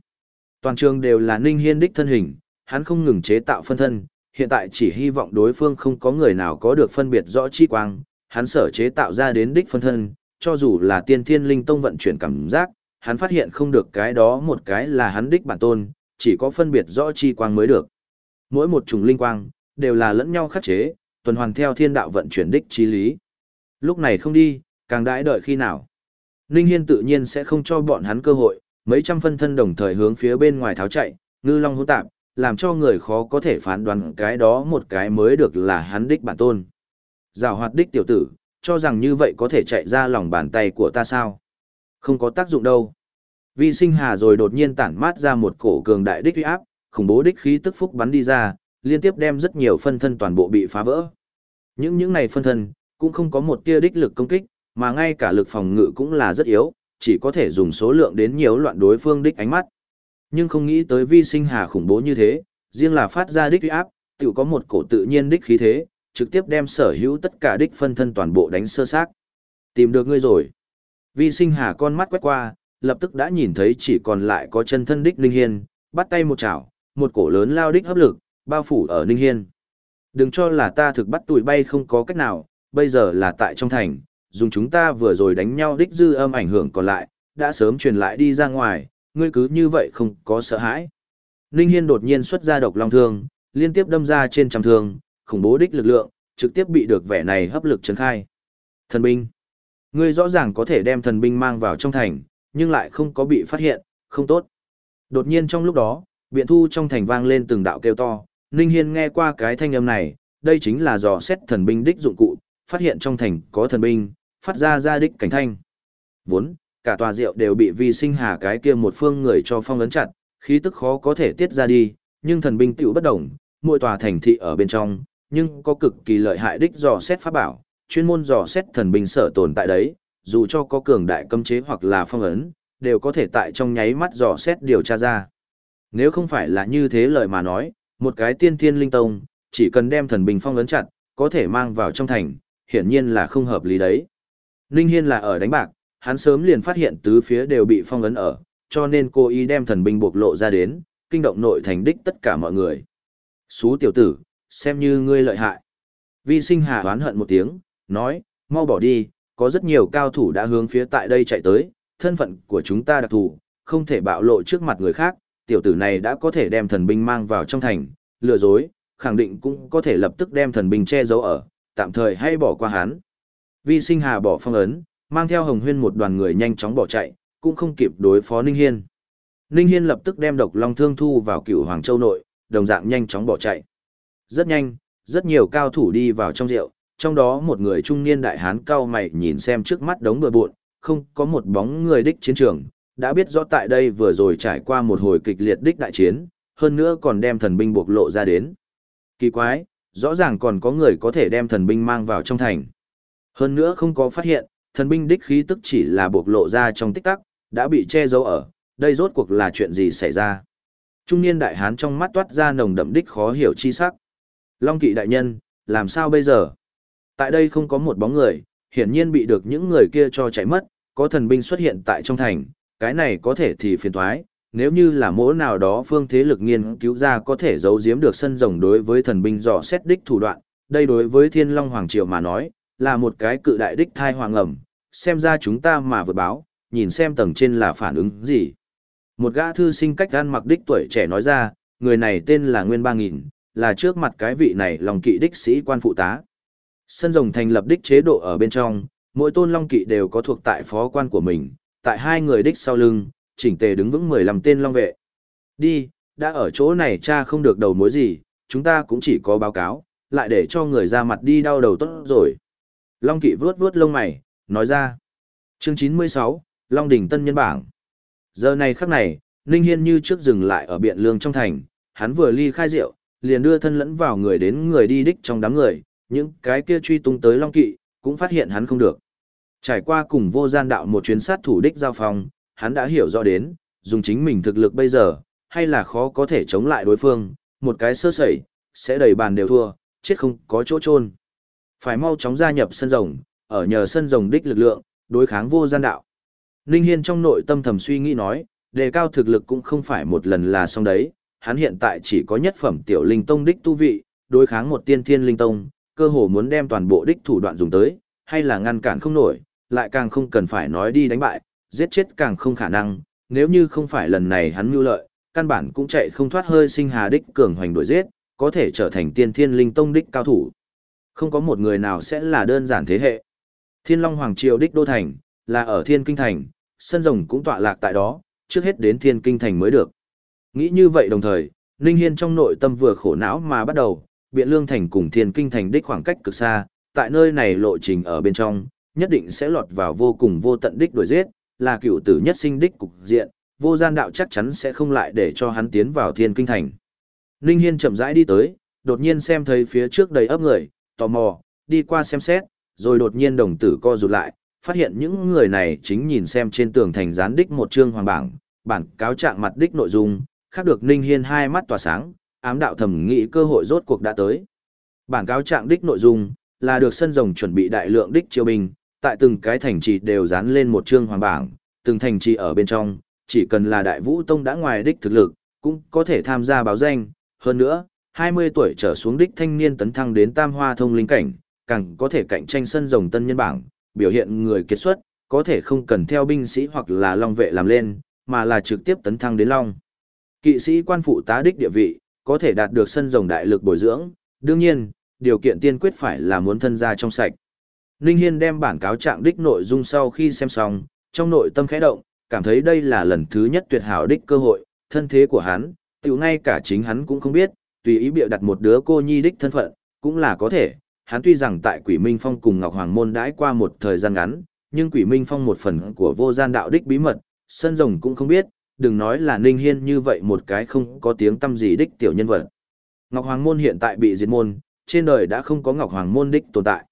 Speaker 1: Toàn trường đều là Ninh Hiên đích thân hình, hắn không ngừng chế tạo phân thân, hiện tại chỉ hy vọng đối phương không có người nào có được phân biệt rõ chi quang, hắn sở chế tạo ra đến đích phân thân, cho dù là tiên thiên linh tông vận chuyển cảm giác, hắn phát hiện không được cái đó một cái là hắn đích bản tôn, chỉ có phân biệt rõ chi quang mới được. Mỗi một chủng linh quang, đều là lẫn nhau khắc chế, tuần hoàn theo thiên đạo vận chuyển đích trí lý. Lúc này không đi, càng đãi đợi khi nào. Ninh Hiên tự nhiên sẽ không cho bọn hắn cơ hội, mấy trăm phân thân đồng thời hướng phía bên ngoài tháo chạy, ngư long hỗn tạp, làm cho người khó có thể phán đoán cái đó một cái mới được là hắn đích bản tôn. Giảo hoạt đích tiểu tử, cho rằng như vậy có thể chạy ra lòng bàn tay của ta sao? Không có tác dụng đâu. Vi sinh hà rồi đột nhiên tản mát ra một cổ cường đại đích uy áp, khủng bố đích khí tức phúc bắn đi ra, liên tiếp đem rất nhiều phân thân toàn bộ bị phá vỡ. Những những này phân thân, cũng không có một tia đích lực công kích, mà ngay cả lực phòng ngự cũng là rất yếu, chỉ có thể dùng số lượng đến nhiều loạn đối phương đích ánh mắt. Nhưng không nghĩ tới vi sinh hà khủng bố như thế, riêng là phát ra đích uy áp, tự có một cổ tự nhiên đích khí thế, trực tiếp đem sở hữu tất cả đích phân thân toàn bộ đánh sơ xác. Tìm được ngươi rồi. Vi sinh hà con mắt quét qua, lập tức đã nhìn thấy chỉ còn lại có chân thân đích linh Hiên, bắt tay một chảo, một cổ lớn lao đích hấp lực, bao phủ ở Ninh Hiên. Đừng cho là ta thực bắt tụi bay không có cách nào, bây giờ là tại trong thành, dùng chúng ta vừa rồi đánh nhau đích dư âm ảnh hưởng còn lại, đã sớm truyền lại đi ra ngoài, ngươi cứ như vậy không có sợ hãi. Ninh Hiên đột nhiên xuất ra độc long thương, liên tiếp đâm ra trên trăm thương, khủng bố đích lực lượng, trực tiếp bị được vẻ này hấp lực chấn khai. Thần binh. Ngươi rõ ràng có thể đem thần binh mang vào trong thành, nhưng lại không có bị phát hiện, không tốt. Đột nhiên trong lúc đó, biện thu trong thành vang lên từng đạo kêu to, Ninh Hiên nghe qua cái thanh âm này, đây chính là dò xét thần binh đích dụng cụ, phát hiện trong thành có thần binh, phát ra ra đích cảnh thanh. Vốn, cả tòa rượu đều bị vi sinh hà cái kia một phương người cho phong ấn chặt, khí tức khó có thể tiết ra đi, nhưng thần binh tiểu bất động, mỗi tòa thành thị ở bên trong, nhưng có cực kỳ lợi hại đích dò xét pháp bảo, chuyên môn dò xét thần binh sở tồn tại đấy, dù cho có cường đại cấm chế hoặc là phong ấn, đều có thể tại trong nháy mắt dò xét điều tra ra. Nếu không phải là như thế lời mà nói, một cái tiên thiên linh tông, chỉ cần đem thần bình phong ấn chặt, có thể mang vào trong thành, hiển nhiên là không hợp lý đấy. Ninh Hiên là ở đánh bạc, hắn sớm liền phát hiện tứ phía đều bị phong ấn ở, cho nên cô ý đem thần binh buộc lộ ra đến, kinh động nội thành đích tất cả mọi người. Xú tiểu tử, xem như ngươi lợi hại. Vi sinh hà oán hận một tiếng, nói, mau bỏ đi, có rất nhiều cao thủ đã hướng phía tại đây chạy tới, thân phận của chúng ta đặc thù, không thể bạo lộ trước mặt người khác, tiểu tử này đã có thể đem thần binh mang vào trong thành, lừa dối, khẳng định cũng có thể lập tức đem thần binh che giấu ở, tạm thời hay bỏ qua hắn. Vi sinh hà bỏ phong ấn, mang theo hồng huyên một đoàn người nhanh chóng bỏ chạy, cũng không kịp đối phó Ninh Hiên. Ninh Hiên lập tức đem độc long thương thu vào cựu Hoàng Châu nội, đồng dạng nhanh chóng bỏ chạy. Rất nhanh, rất nhiều cao thủ đi vào trong rượu, trong đó một người trung niên đại hán cao mày nhìn xem trước mắt đống bừa bộn, không có một bóng người đích chiến trường, đã biết rõ tại đây vừa rồi trải qua một hồi kịch liệt đích đại chiến, hơn nữa còn đem thần binh bộc lộ ra đến. Kỳ quái, rõ ràng còn có người có thể đem thần binh mang vào trong thành. Hơn nữa không có phát hiện, thần binh đích khí tức chỉ là bộc lộ ra trong tích tắc, đã bị che giấu ở, đây rốt cuộc là chuyện gì xảy ra. Trung niên đại hán trong mắt toát ra nồng đậm đích khó hiểu chi sắc. Long kỵ đại nhân, làm sao bây giờ? Tại đây không có một bóng người, hiển nhiên bị được những người kia cho chạy mất, có thần binh xuất hiện tại trong thành, cái này có thể thì phiền thoái, nếu như là mỗi nào đó phương thế lực nghiên cứu ra có thể giấu giếm được sân rồng đối với thần binh dò xét đích thủ đoạn, đây đối với thiên long hoàng triều mà nói, là một cái cự đại đích thai hoàng ẩm, xem ra chúng ta mà vượt báo, nhìn xem tầng trên là phản ứng gì. Một gã thư sinh cách gan mặc đích tuổi trẻ nói ra, người này tên là Nguyên Ba Nghìn, là trước mặt cái vị này lòng kỵ đích sĩ quan phụ tá. Sân rồng thành lập đích chế độ ở bên trong, mỗi tôn long kỵ đều có thuộc tại phó quan của mình, tại hai người đích sau lưng, chỉnh tề đứng vững 15 tên long vệ. Đi, đã ở chỗ này cha không được đầu mối gì, chúng ta cũng chỉ có báo cáo, lại để cho người ra mặt đi đau đầu tốt rồi. Long kỵ vướt vướt lông mày, nói ra. Chương 96, Long đỉnh tân nhân bảng. Giờ này khắc này, Ninh Hiên như trước dừng lại ở biện lương trong thành, hắn vừa ly khai rượu, liền đưa thân lẫn vào người đến người đi đích trong đám người, những cái kia truy tung tới Long Kỵ, cũng phát hiện hắn không được. Trải qua cùng vô gian đạo một chuyến sát thủ đích giao phong, hắn đã hiểu rõ đến, dùng chính mình thực lực bây giờ, hay là khó có thể chống lại đối phương, một cái sơ sẩy, sẽ đầy bàn đều thua, chết không có chỗ chôn. Phải mau chóng gia nhập sân rồng, ở nhờ sân rồng đích lực lượng, đối kháng vô gian đạo. Ninh Hiên trong nội tâm thầm suy nghĩ nói, đề cao thực lực cũng không phải một lần là xong đấy, hắn hiện tại chỉ có nhất phẩm tiểu linh tông đích tu vị, đối kháng một tiên thiên linh tông, cơ hồ muốn đem toàn bộ đích thủ đoạn dùng tới, hay là ngăn cản không nổi, lại càng không cần phải nói đi đánh bại, giết chết càng không khả năng, nếu như không phải lần này hắn mưu lợi, căn bản cũng chạy không thoát hơi sinh hà đích cường hoành đuổi giết, có thể trở thành tiên thiên linh tông đích cao thủ. Không có một người nào sẽ là đơn giản thế hệ. Thiên Long Hoàng Triều đích đô thành, là ở Thiên Kinh Thành, sân rồng cũng tọa lạc tại đó, trước hết đến Thiên Kinh Thành mới được. Nghĩ như vậy đồng thời, Ninh Hiên trong nội tâm vừa khổ não mà bắt đầu, Biện Lương Thành cùng Thiên Kinh Thành đích khoảng cách cực xa, tại nơi này lộ trình ở bên trong, nhất định sẽ lọt vào vô cùng vô tận đích đuổi giết, là cựu tử nhất sinh đích cục diện, vô gian đạo chắc chắn sẽ không lại để cho hắn tiến vào Thiên Kinh Thành. Ninh Hiên chậm rãi đi tới, đột nhiên xem thấy phía trước đầy ấp người, tò mò, đi qua xem xét, rồi đột nhiên đồng tử co rụt lại, phát hiện những người này chính nhìn xem trên tường thành gián đích một chương hoàng bảng, bản cáo trạng mặt đích nội dung, khác được Ninh Hiên hai mắt tỏa sáng, ám đạo thầm nghĩ cơ hội rốt cuộc đã tới. Bản cáo trạng đích nội dung là được sân rồng chuẩn bị đại lượng đích chiêu binh, tại từng cái thành trì đều dán lên một chương hoàng bảng, từng thành trì ở bên trong, chỉ cần là đại vũ tông đã ngoài đích thực lực, cũng có thể tham gia báo danh, hơn nữa, 20 tuổi trở xuống đích thanh niên tấn thăng đến tam hoa thông linh cảnh, càng có thể cạnh tranh sân rồng tân nhân bảng, biểu hiện người kiệt xuất, có thể không cần theo binh sĩ hoặc là long vệ làm lên, mà là trực tiếp tấn thăng đến long. Kỵ sĩ quan phụ tá đích địa vị, có thể đạt được sân rồng đại lực bồi dưỡng, đương nhiên, điều kiện tiên quyết phải là muốn thân gia trong sạch. Ninh Hiên đem bản cáo trạng đích nội dung sau khi xem xong, trong nội tâm khẽ động, cảm thấy đây là lần thứ nhất tuyệt hảo đích cơ hội, thân thế của hắn, tiểu ngay cả chính hắn cũng không biết, tùy ý bịa đặt một đứa cô nhi đích thân phận, cũng là có thể. Hắn tuy rằng tại Quỷ Minh Phong cùng Ngọc Hoàng Môn đãi qua một thời gian ngắn, nhưng Quỷ Minh Phong một phần của vô gian đạo đích bí mật, sân rồng cũng không biết, đừng nói là Ninh Hiên như vậy một cái không có tiếng tâm gì đích tiểu nhân vật. Ngọc Hoàng Môn hiện tại bị diệt môn, trên đời đã không có Ngọc Hoàng Môn đích tồn tại.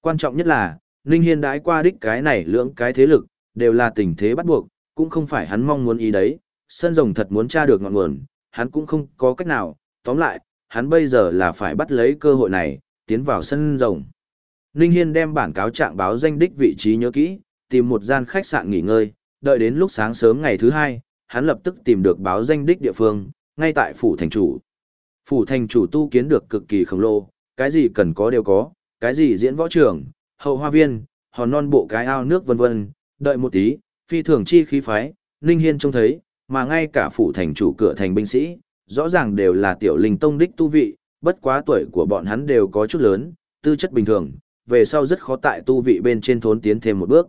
Speaker 1: Quan trọng nhất là, Ninh Hiên đãi qua đích cái này lưỡng cái thế lực, đều là tình thế bắt buộc, cũng không phải hắn mong muốn ý đấy, sân rồng thật muốn tra được ngọn nguồn, hắn cũng không có cách nào, tóm lại, hắn bây giờ là phải bắt lấy cơ hội này, tiến vào sân rồng. Ninh Hiên đem bản cáo trạng báo danh đích vị trí nhớ kỹ, tìm một gian khách sạn nghỉ ngơi, đợi đến lúc sáng sớm ngày thứ hai, hắn lập tức tìm được báo danh đích địa phương, ngay tại phủ thành chủ. Phủ thành chủ tu kiến được cực kỳ khổng lồ, cái gì cần có đều có, cái gì diễn võ trường, hậu hoa viên, hòn non bộ cái ao nước vân vân, đợi một tí, phi thường chi khí phái, Ninh Hiên trông thấy, mà ngay cả phủ thành chủ cửa thành binh sĩ, rõ ràng đều là tiểu linh tông đích tu vị, bất quá tuổi của bọn hắn đều có chút lớn, tư chất bình thường, về sau rất khó tại tu vị bên trên thốn tiến thêm một bước.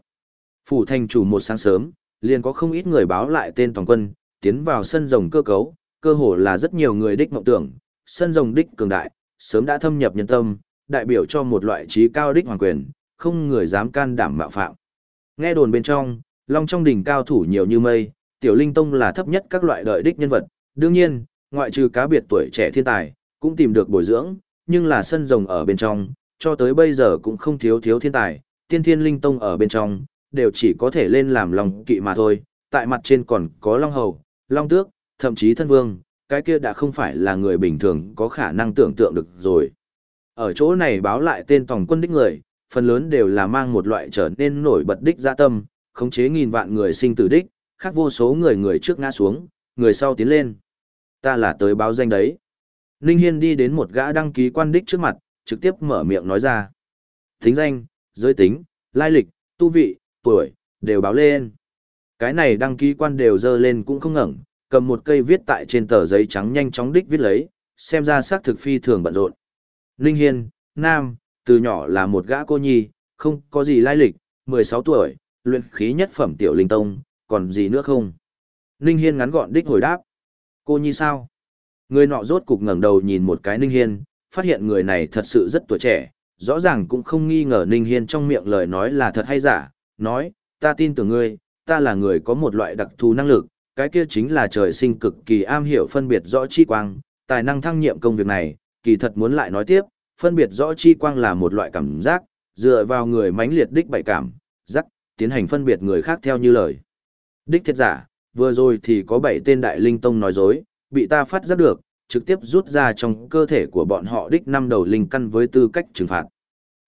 Speaker 1: Phủ thành chủ một sáng sớm, liền có không ít người báo lại tên toàn quân, tiến vào sân rồng cơ cấu, cơ hồ là rất nhiều người đích mộng tưởng, sân rồng đích cường đại, sớm đã thâm nhập nhân tâm, đại biểu cho một loại trí cao đích hoàng quyền, không người dám can đảm mạo phạm. Nghe đồn bên trong, long trong đỉnh cao thủ nhiều như mây, tiểu linh tông là thấp nhất các loại đợi đích nhân vật, đương nhiên, ngoại trừ cá biệt tuổi trẻ thiên tài, cũng tìm được bồi dưỡng, nhưng là sân rồng ở bên trong, cho tới bây giờ cũng không thiếu thiếu thiên tài, tiên thiên linh tông ở bên trong, đều chỉ có thể lên làm lòng kỵ mà thôi, tại mặt trên còn có long hầu, long tước, thậm chí thân vương, cái kia đã không phải là người bình thường có khả năng tưởng tượng được rồi. Ở chỗ này báo lại tên tổng quân đích người, phần lớn đều là mang một loại trở nên nổi bật đích dạ tâm, khống chế nghìn vạn người sinh tử đích, khác vô số người người trước ngã xuống, người sau tiến lên. Ta là tới báo danh đấy. Ninh Hiên đi đến một gã đăng ký quan đích trước mặt, trực tiếp mở miệng nói ra. Tính danh, giới tính, lai lịch, tu vị, tuổi, đều báo lên. Cái này đăng ký quan đều dơ lên cũng không ngẩng, cầm một cây viết tại trên tờ giấy trắng nhanh chóng đích viết lấy, xem ra xác thực phi thường bận rộn. Ninh Hiên, Nam, từ nhỏ là một gã cô nhi, không có gì lai lịch, 16 tuổi, luyện khí nhất phẩm tiểu linh tông, còn gì nữa không? Ninh Hiên ngắn gọn đích hồi đáp. Cô nhi sao? Người nọ rốt cục ngẩng đầu nhìn một cái Ninh Hiên, phát hiện người này thật sự rất tuổi trẻ, rõ ràng cũng không nghi ngờ Ninh Hiên trong miệng lời nói là thật hay giả, nói, ta tin tưởng ngươi, ta là người có một loại đặc thù năng lực, cái kia chính là trời sinh cực kỳ am hiểu phân biệt rõ chi quang, tài năng thăng nhiệm công việc này, kỳ thật muốn lại nói tiếp, phân biệt rõ chi quang là một loại cảm giác, dựa vào người mãnh liệt đích bảy cảm, giác, tiến hành phân biệt người khác theo như lời. Đích thiệt giả, vừa rồi thì có bảy tên đại linh tông nói dối, bị ta phát giác được, trực tiếp rút ra trong cơ thể của bọn họ đích năm đầu linh căn với tư cách trừng phạt.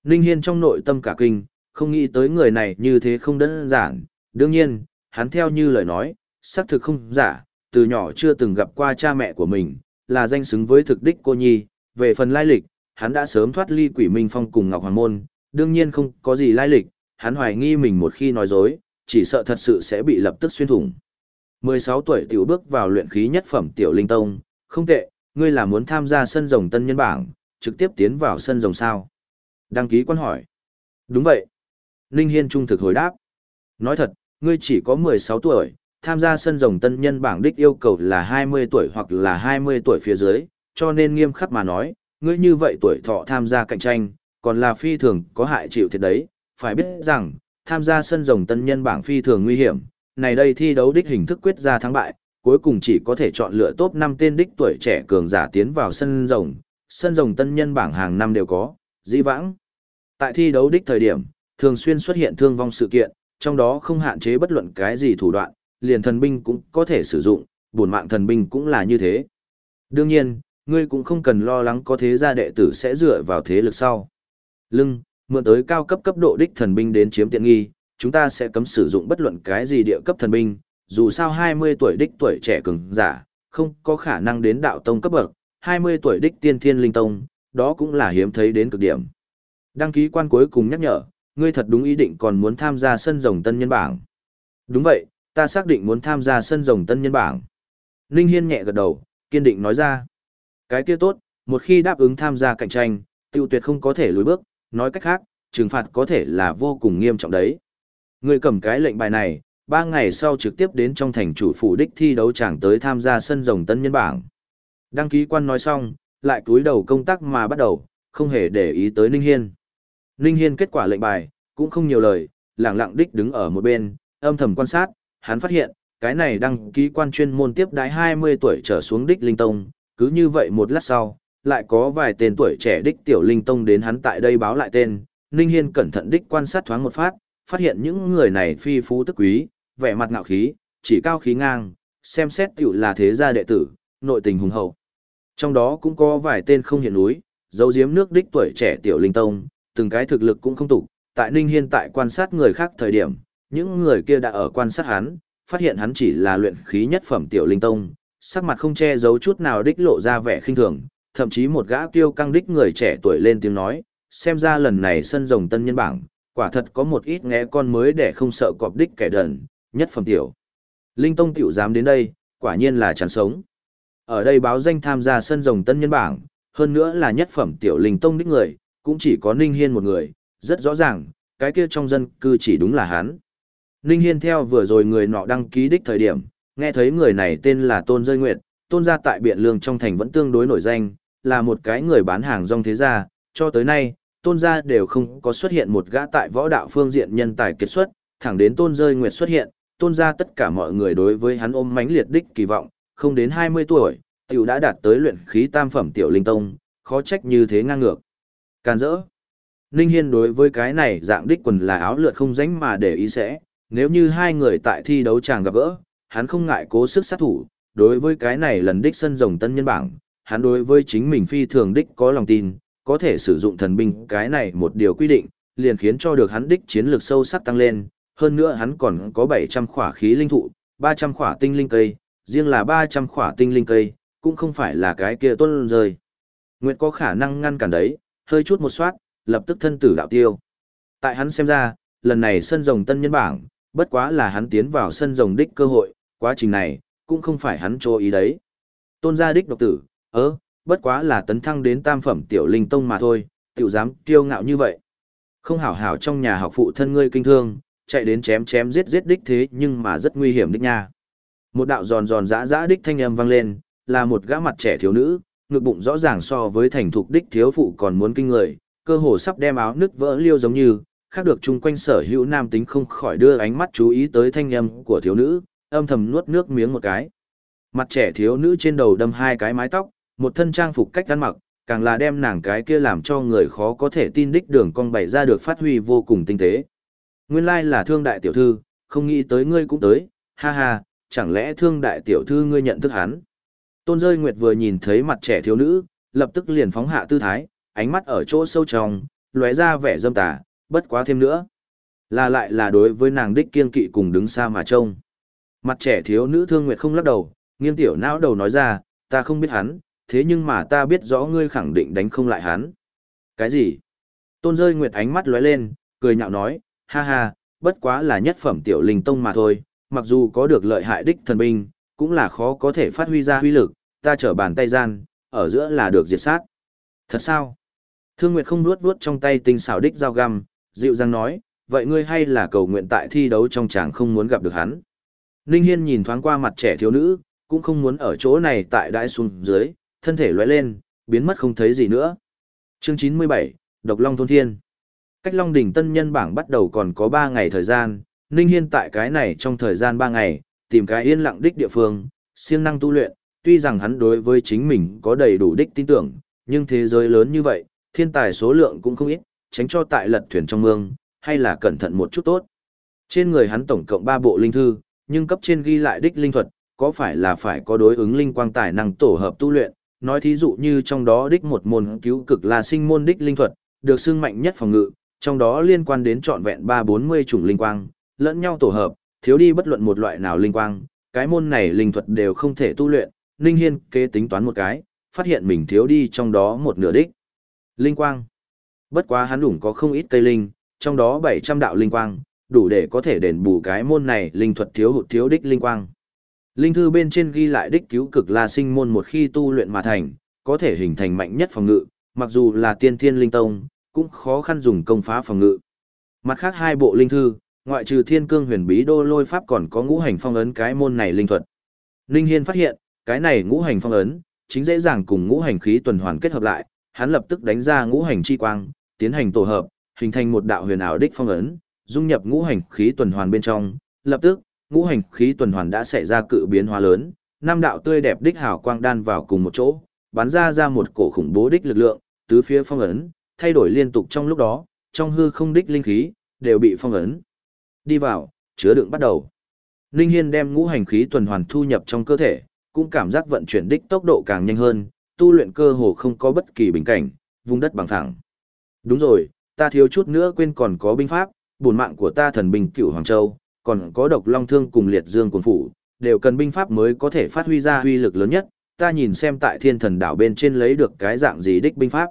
Speaker 1: Ninh Hiên trong nội tâm cả kinh, không nghĩ tới người này như thế không đơn giản, đương nhiên, hắn theo như lời nói, xác thực không giả, từ nhỏ chưa từng gặp qua cha mẹ của mình, là danh xứng với thực đích cô nhi, về phần lai lịch, hắn đã sớm thoát ly quỷ minh phong cùng Ngọc Hoàng Môn, đương nhiên không có gì lai lịch, hắn hoài nghi mình một khi nói dối, chỉ sợ thật sự sẽ bị lập tức xuyên thủng. 16 tuổi tiểu bước vào luyện khí nhất phẩm tiểu linh tông, không tệ, ngươi là muốn tham gia sân rồng tân nhân bảng, trực tiếp tiến vào sân rồng sao? Đăng ký quan hỏi. Đúng vậy. Ninh Hiên trung thực hồi đáp. Nói thật, ngươi chỉ có 16 tuổi, tham gia sân rồng tân nhân bảng đích yêu cầu là 20 tuổi hoặc là 20 tuổi phía dưới, cho nên nghiêm khắc mà nói, ngươi như vậy tuổi thọ tham gia cạnh tranh, còn là phi thường có hại chịu thiệt đấy, phải biết rằng, tham gia sân rồng tân nhân bảng phi thường nguy hiểm, này đây thi đấu đích hình thức quyết ra thắng bại, cuối cùng chỉ có thể chọn lựa top 5 tên đích tuổi trẻ cường giả tiến vào sân rồng, sân rồng tân nhân bảng hàng năm đều có, dĩ vãng. Tại thi đấu đích thời điểm, thường xuyên xuất hiện thương vong sự kiện, trong đó không hạn chế bất luận cái gì thủ đoạn, liền thần binh cũng có thể sử dụng, buồn mạng thần binh cũng là như thế. Đương nhiên, ngươi cũng không cần lo lắng có thế gia đệ tử sẽ dựa vào thế lực sau. Lưng, mượn tới cao cấp cấp độ đích thần binh đến chiếm tiện nghi, chúng ta sẽ cấm sử dụng bất luận cái gì địa cấp thần binh, dù sao 20 tuổi đích tuổi trẻ cường giả, không có khả năng đến đạo tông cấp bậc, 20 tuổi đích tiên thiên linh tông, đó cũng là hiếm thấy đến cực điểm. Đăng ký quan cuối cùng nhắc nhở, ngươi thật đúng ý định còn muốn tham gia sân rồng tân nhân bảng. Đúng vậy, ta xác định muốn tham gia sân rồng tân nhân bảng. Linh Hiên nhẹ gật đầu, kiên định nói ra. Cái kia tốt, một khi đáp ứng tham gia cạnh tranh, tiêu tuyệt không có thể lùi bước, nói cách khác, trừng phạt có thể là vô cùng nghiêm trọng đấy. Người cầm cái lệnh bài này, ba ngày sau trực tiếp đến trong thành chủ phủ đích thi đấu chẳng tới tham gia sân rồng tân nhân bảng. Đăng ký quan nói xong, lại cúi đầu công tác mà bắt đầu, không hề để ý tới Ninh Hiên. Ninh Hiên kết quả lệnh bài, cũng không nhiều lời, lặng lặng đích đứng ở một bên, âm thầm quan sát, hắn phát hiện, cái này đăng ký quan chuyên môn tiếp đái 20 tuổi trở xuống đích linh tông, cứ như vậy một lát sau, lại có vài tên tuổi trẻ đích tiểu linh tông đến hắn tại đây báo lại tên, Ninh Hiên cẩn thận đích quan sát thoáng một phát, phát hiện những người này phi phú tức quý, vẻ mặt ngạo khí, chỉ cao khí ngang, xem xét tiểu là thế gia đệ tử, nội tình hùng hậu. Trong đó cũng có vài tên không hiện núi, dấu giếm nước đích tuổi trẻ tiểu linh tông, từng cái thực lực cũng không tục, tại Ninh Hiên tại quan sát người khác thời điểm, những người kia đã ở quan sát hắn, phát hiện hắn chỉ là luyện khí nhất phẩm tiểu linh tông, sắc mặt không che giấu chút nào đích lộ ra vẻ khinh thường, thậm chí một gã tiêu căng đích người trẻ tuổi lên tiếng nói, xem ra lần này sân rồng tân nhân bảng, quả thật có một ít nghe con mới để không sợ cọp đích kẻ đần, nhất phẩm tiểu. Linh tông tiểu dám đến đây, quả nhiên là chán sống. Ở đây báo danh tham gia sân rồng tân nhân bảng, hơn nữa là nhất phẩm tiểu linh tông đích người, cũng chỉ có Ninh Hiên một người, rất rõ ràng, cái kia trong dân cư chỉ đúng là hắn. Ninh Hiên theo vừa rồi người nọ đăng ký đích thời điểm, nghe thấy người này tên là Tôn Rơi Nguyệt, tôn gia tại Biện Lương trong thành vẫn tương đối nổi danh, là một cái người bán hàng rong thế gia, cho tới nay, tôn gia đều không có xuất hiện một gã tại võ đạo phương diện nhân tài kết xuất, thẳng đến Tôn Rơi Nguyệt xuất hiện, tôn gia tất cả mọi người đối với hắn ôm mãnh liệt đích kỳ vọng, không đến 20 tuổi, tiểu đã đạt tới luyện khí tam phẩm tiểu linh tông, khó trách như thế ngang ngược. Can dỡ. Ninh Hiên đối với cái này dạng đích quần là áo lượt không ránh mà để ý sẽ, nếu như hai người tại thi đấu chàng gặp gỡ, hắn không ngại cố sức sát thủ, đối với cái này lần đích sân rồng tân nhân bảng, hắn đối với chính mình phi thường đích có lòng tin, có thể sử dụng thần binh cái này một điều quy định, liền khiến cho được hắn đích chiến lược sâu sắc tăng lên, hơn nữa hắn còn có 700 khỏa khí linh thụ, 300 khỏa tinh linh cây, riêng là 300 khỏa tinh linh cây, cũng không phải là cái kia tuân rơi. Nguyệt có khả năng ngăn cản đấy, hơi chút một soát, lập tức thân tử đạo tiêu. Tại hắn xem ra, lần này sân rồng tân nhân bảng, bất quá là hắn tiến vào sân rồng đích cơ hội, quá trình này, cũng không phải hắn cho ý đấy. Tôn gia đích độc tử, ơ, bất quá là tấn thăng đến tam phẩm tiểu linh tông mà thôi, tiểu dám kiêu ngạo như vậy. Không hảo hảo trong nhà học phụ thân ngươi kinh thương, chạy đến chém chém giết giết đích thế nhưng mà rất nguy hiểm đích nha. Một đạo giòn giòn giã giã đích thanh âm vang lên, là một gã mặt trẻ thiếu nữ, ngực bụng rõ ràng so với thành thục đích thiếu phụ còn muốn kinh người, cơ hồ sắp đem áo nứt vỡ liêu giống như, khác được chung quanh sở hữu nam tính không khỏi đưa ánh mắt chú ý tới thanh âm của thiếu nữ, âm thầm nuốt nước miếng một cái. Mặt trẻ thiếu nữ trên đầu đâm hai cái mái tóc, một thân trang phục cách ăn mặc, càng là đem nàng cái kia làm cho người khó có thể tin đích đường cong bày ra được phát huy vô cùng tinh tế. Nguyên lai là thương đại tiểu thư, không nghĩ tới ngươi cũng tới, ha ha, chẳng lẽ thương đại tiểu thư ngươi nhận thức hắn. Tôn rơi nguyệt vừa nhìn thấy mặt trẻ thiếu nữ, lập tức liền phóng hạ tư thái, ánh mắt ở chỗ sâu trong, lóe ra vẻ dâm tà, bất quá thêm nữa. Là lại là đối với nàng đích kiên kỵ cùng đứng xa mà trông. Mặt trẻ thiếu nữ thương nguyệt không lắc đầu, nghiêng tiểu não đầu nói ra, ta không biết hắn, thế nhưng mà ta biết rõ ngươi khẳng định đánh không lại hắn. Cái gì? Tôn rơi nguyệt ánh mắt lóe lên, cười nhạo nói, ha ha, bất quá là nhất phẩm tiểu linh tông mà thôi, mặc dù có được lợi hại đích thần binh, cũng là khó có thể phát huy ra huy lực, ta trở bàn tay gian, ở giữa là được diệt sát. Thật sao? Thương Nguyệt không nuốt vuốt trong tay tinh xảo đích dao găm, dịu dàng nói, vậy ngươi hay là cầu nguyện tại thi đấu trong chàng không muốn gặp được hắn. Ninh Hiên nhìn thoáng qua mặt trẻ thiếu nữ, cũng không muốn ở chỗ này tại đãi xuống dưới, thân thể lóe lên, biến mất không thấy gì nữa. Chương 97, Độc Long Thôn Thiên Cách Long Đỉnh Tân Nhân bảng bắt đầu còn có 3 ngày thời gian, Ninh Hiên tại cái này trong thời gian 3 ngày, tìm cái yên lặng đích địa phương, siêng năng tu luyện, tuy rằng hắn đối với chính mình có đầy đủ đích tin tưởng, nhưng thế giới lớn như vậy, thiên tài số lượng cũng không ít, tránh cho tại lật thuyền trong mương, hay là cẩn thận một chút tốt. Trên người hắn tổng cộng 3 bộ linh thư, nhưng cấp trên ghi lại đích linh thuật, có phải là phải có đối ứng linh quang tài năng tổ hợp tu luyện, nói thí dụ như trong đó đích một môn cứu cực là sinh môn đích linh thuật, được xưng mạnh nhất phòng ngự, trong đó liên quan đến trọn vẹn 340 chủng linh quang, lẫn nhau tổ hợp, thiếu đi bất luận một loại nào linh quang, cái môn này linh thuật đều không thể tu luyện, Ninh Hiên kế tính toán một cái, phát hiện mình thiếu đi trong đó một nửa đích. Linh quang. Bất quá hắn đủ có không ít cây linh, trong đó 700 đạo linh quang, đủ để có thể đền bù cái môn này linh thuật thiếu hụt thiếu đích linh quang. Linh thư bên trên ghi lại đích cứu cực là sinh môn một khi tu luyện mà thành, có thể hình thành mạnh nhất phòng ngự, mặc dù là tiên thiên linh tông, cũng khó khăn dùng công phá phòng ngự. Mặt khác hai bộ linh thư, ngoại trừ thiên cương huyền bí đô lôi pháp còn có ngũ hành phong ấn cái môn này linh thuật. Linh Hiên phát hiện, cái này ngũ hành phong ấn, chính dễ dàng cùng ngũ hành khí tuần hoàn kết hợp lại, hắn lập tức đánh ra ngũ hành chi quang, tiến hành tổ hợp, hình thành một đạo huyền ảo đích phong ấn, dung nhập ngũ hành khí tuần hoàn bên trong, lập tức, ngũ hành khí tuần hoàn đã xảy ra cự biến hóa lớn, năm đạo tươi đẹp đích hào quang đan vào cùng một chỗ, bắn ra ra một cổ khủng bố đích lực lượng, tứ phía phong ấn, thay đổi liên tục trong lúc đó, trong hư không đích linh khí đều bị phong ấn. Đi vào, chứa đựng bắt đầu. Linh Hiên đem ngũ hành khí tuần hoàn thu nhập trong cơ thể, cũng cảm giác vận chuyển đích tốc độ càng nhanh hơn, tu luyện cơ hồ không có bất kỳ bình cảnh, vùng đất bằng phẳng. Đúng rồi, ta thiếu chút nữa quên còn có binh pháp, bổn mạng của ta thần binh cửu Hoàng Châu, còn có độc long thương cùng liệt dương cuồng phủ, đều cần binh pháp mới có thể phát huy ra uy lực lớn nhất, ta nhìn xem tại thiên thần đảo bên trên lấy được cái dạng gì đích binh pháp.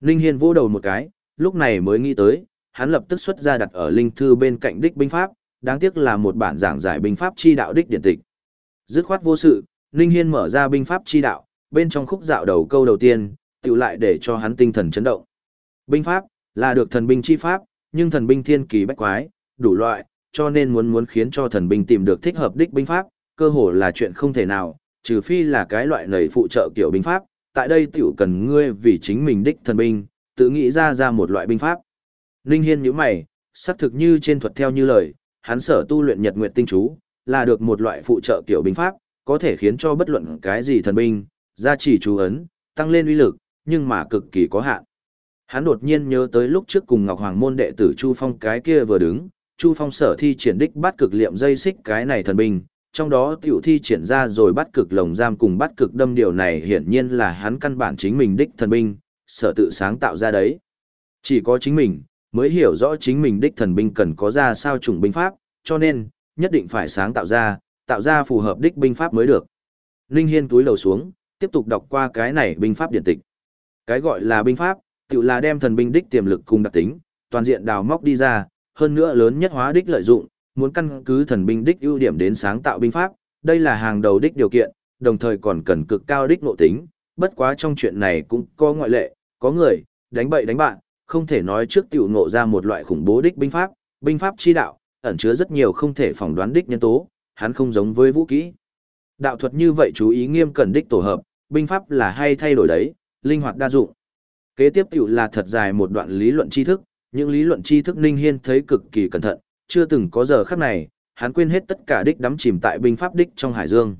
Speaker 1: Linh Hiên vỗ đầu một cái, lúc này mới nghĩ tới, hắn lập tức xuất ra đặt ở linh thư bên cạnh đích binh pháp, đáng tiếc là một bản giảng giải binh pháp chi đạo đích điển tịch. Dứt khoát vô sự, Linh Hiên mở ra binh pháp chi đạo, bên trong khúc dạo đầu câu đầu tiên, tự lại để cho hắn tinh thần chấn động. Binh pháp, là được thần binh chi pháp, nhưng thần binh thiên kỳ bách quái, đủ loại, cho nên muốn muốn khiến cho thần binh tìm được thích hợp đích binh pháp, cơ hồ là chuyện không thể nào, trừ phi là cái loại nầy phụ trợ kiểu binh pháp, tại đây tiểu cần ngươi vì chính mình đích thần binh, tự nghĩ ra ra một loại binh pháp. linh Hiên nhíu mày, xác thực như trên thuật theo như lời, hắn sở tu luyện Nhật Nguyệt tinh chú, là được một loại phụ trợ kiểu binh pháp, có thể khiến cho bất luận cái gì thần binh, gia trì chú ấn, tăng lên uy lực, nhưng mà cực kỳ có hạn. Hắn đột nhiên nhớ tới lúc trước cùng Ngọc Hoàng môn đệ tử Chu Phong cái kia vừa đứng, Chu Phong sở thi triển đích bắt cực liệm dây xích cái này thần binh, trong đó tiểu thi triển ra rồi bắt cực lồng giam cùng bắt cực đâm điều này hiển nhiên là hắn căn bản chính mình đích thần binh, sở tự sáng tạo ra đấy. Chỉ có chính mình, mới hiểu rõ chính mình đích thần binh cần có ra sao chủng binh pháp, cho nên, nhất định phải sáng tạo ra, tạo ra phù hợp đích binh pháp mới được. Linh Hiên túi lầu xuống, tiếp tục đọc qua cái này binh pháp điển tịch. Cái gọi là binh pháp, tự là đem thần binh đích tiềm lực cùng đặc tính, toàn diện đào móc đi ra, hơn nữa lớn nhất hóa đích lợi dụng, muốn căn cứ thần binh đích ưu điểm đến sáng tạo binh pháp, đây là hàng đầu đích điều kiện, đồng thời còn cần cực cao đích nội tính, bất quá trong chuyện này cũng có ngoại lệ, có người, đánh bậy đánh bạn, không thể nói trước tiểu ngộ ra một loại khủng bố đích binh pháp, binh pháp chi đạo, ẩn chứa rất nhiều không thể phỏng đoán đích nhân tố, hắn không giống với vũ kỹ. Đạo thuật như vậy chú ý nghiêm cẩn đích tổ hợp, binh pháp là hay thay đổi đấy, linh hoạt đa dụng. Kế tiếp tiểu là thật dài một đoạn lý luận tri thức, những lý luận tri thức Ninh Hiên thấy cực kỳ cẩn thận, chưa từng có giờ khắc này, hắn quên hết tất cả đích đắm chìm tại binh pháp đích trong hải dương.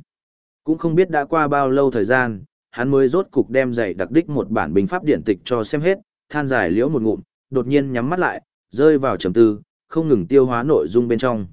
Speaker 1: Cũng không biết đã qua bao lâu thời gian, hắn mới rốt cục đem dạy đặc đích một bản binh pháp điển tịch cho xem hết, than dài liễu một ngụm, đột nhiên nhắm mắt lại, rơi vào trầm tư, không ngừng tiêu hóa nội dung bên trong.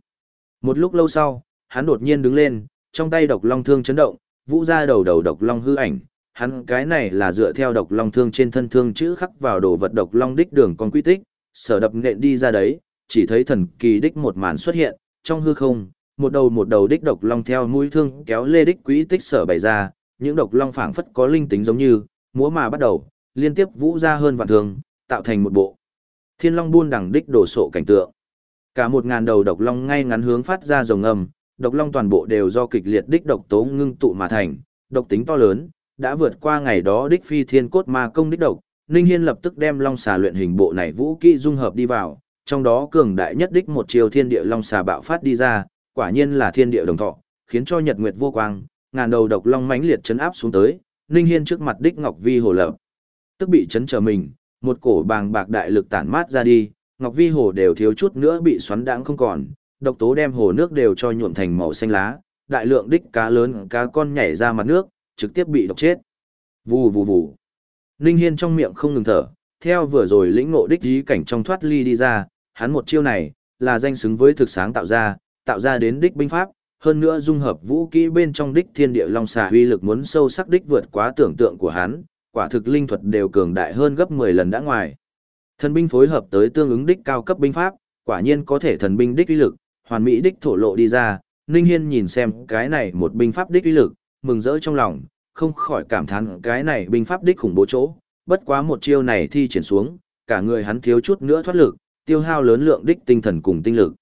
Speaker 1: Một lúc lâu sau, hắn đột nhiên đứng lên, trong tay độc long thương chấn động, vũ ra đầu đầu độc long hư ảnh, hắn cái này là dựa theo độc long thương trên thân thương chữ khắc vào đồ vật độc long đích đường con quy tích, sở đập nện đi ra đấy, chỉ thấy thần kỳ đích một màn xuất hiện, trong hư không, một đầu một đầu đích độc long theo mũi thương kéo lê đích quỹ tích sở bày ra, những độc long phảng phất có linh tính giống như, múa mà bắt đầu, liên tiếp vũ ra hơn vạn thương, tạo thành một bộ Thiên long buôn đẳng đích đổ sộ cảnh tượng. Cả một ngàn đầu độc long ngay ngắn hướng phát ra rồng âm, độc long toàn bộ đều do kịch liệt đích độc tố ngưng tụ mà thành, độc tính to lớn, đã vượt qua ngày đó đích phi thiên cốt ma công đích độc. Ninh Hiên lập tức đem long xà luyện hình bộ này vũ kỹ dung hợp đi vào, trong đó cường đại nhất đích một chiều thiên địa long xà bạo phát đi ra, quả nhiên là thiên địa đồng thọ, khiến cho nhật nguyệt vô quang, ngàn đầu độc long mãnh liệt chấn áp xuống tới, Ninh Hiên trước mặt đích Ngọc Vi hồ lập, tức bị chấn trở mình, một cổ bàng bạc đại lực tản mát ra đi, Ngọc Vi hồ đều thiếu chút nữa bị xoắn đãng không còn, độc tố đem hồ nước đều cho nhuộm thành màu xanh lá, đại lượng đích cá lớn, cá con nhảy ra mặt nước, trực tiếp bị độc chết. Vù vù vù. Ninh Hiên trong miệng không ngừng thở, theo vừa rồi lĩnh ngộ đích ý cảnh trong thoát ly đi ra, hắn một chiêu này, là danh xứng với thực sáng tạo ra, tạo ra đến đích binh pháp, hơn nữa dung hợp vũ kỹ bên trong đích thiên địa long xà uy lực muốn sâu sắc đích vượt quá tưởng tượng của hắn, quả thực linh thuật đều cường đại hơn gấp 10 lần đã ngoài. Thần binh phối hợp tới tương ứng đích cao cấp binh pháp, quả nhiên có thể thần binh đích uy lực, hoàn mỹ đích thổ lộ đi ra, Ninh Hiên nhìn xem cái này một binh pháp đích uy lực, mừng rỡ trong lòng, không khỏi cảm thán cái này binh pháp đích khủng bố chỗ, bất quá một chiêu này thi triển xuống, cả người hắn thiếu chút nữa thoát lực, tiêu hao lớn lượng đích tinh thần cùng tinh lực.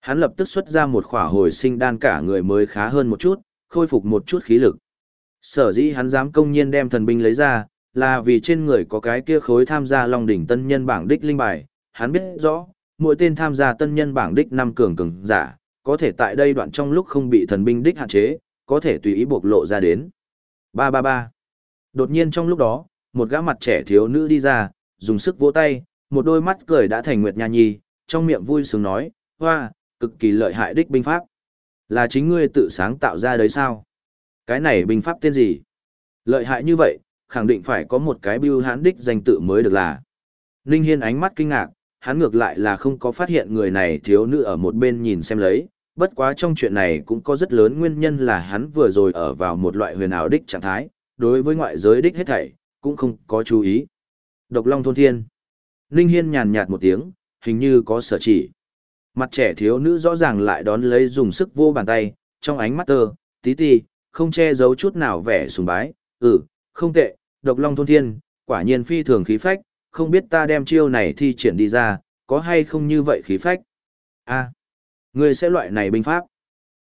Speaker 1: Hắn lập tức xuất ra một khỏa hồi sinh đan cả người mới khá hơn một chút, khôi phục một chút khí lực. Sở dĩ hắn dám công nhiên đem thần binh lấy ra, là vì trên người có cái kia khối tham gia Long đỉnh tân nhân bảng đích linh bài, hắn biết rõ, mỗi tên tham gia tân nhân bảng đích năm cường cường giả, có thể tại đây đoạn trong lúc không bị thần binh đích hạn chế, có thể tùy ý bộc lộ ra đến. Ba ba ba. Đột nhiên trong lúc đó, một gã mặt trẻ thiếu nữ đi ra, dùng sức vỗ tay, một đôi mắt cười đã thành nguyệt nha nhi, trong miệng vui sướng nói, hoa, cực kỳ lợi hại đích binh pháp. Là chính ngươi tự sáng tạo ra đấy sao? Cái này binh pháp tên gì? Lợi hại như vậy, khẳng định phải có một cái bưu hán đích danh tự mới được là. Ninh Hiên ánh mắt kinh ngạc, hắn ngược lại là không có phát hiện người này thiếu nữ ở một bên nhìn xem lấy, bất quá trong chuyện này cũng có rất lớn nguyên nhân là hắn vừa rồi ở vào một loại huyền ảo đích trạng thái, đối với ngoại giới đích hết thảy, cũng không có chú ý. Độc Long Thôn Thiên Ninh Hiên nhàn nhạt một tiếng, hình như có sở chỉ. Mặt trẻ thiếu nữ rõ ràng lại đón lấy dùng sức vô bàn tay, trong ánh mắt tơ, tí tì không che giấu chút nào vẻ sùng bái, ừ, không tệ, độc long thôn thiên, quả nhiên phi thường khí phách, không biết ta đem chiêu này thi triển đi ra, có hay không như vậy khí phách. a à, Ngươi sẽ loại này binh pháp.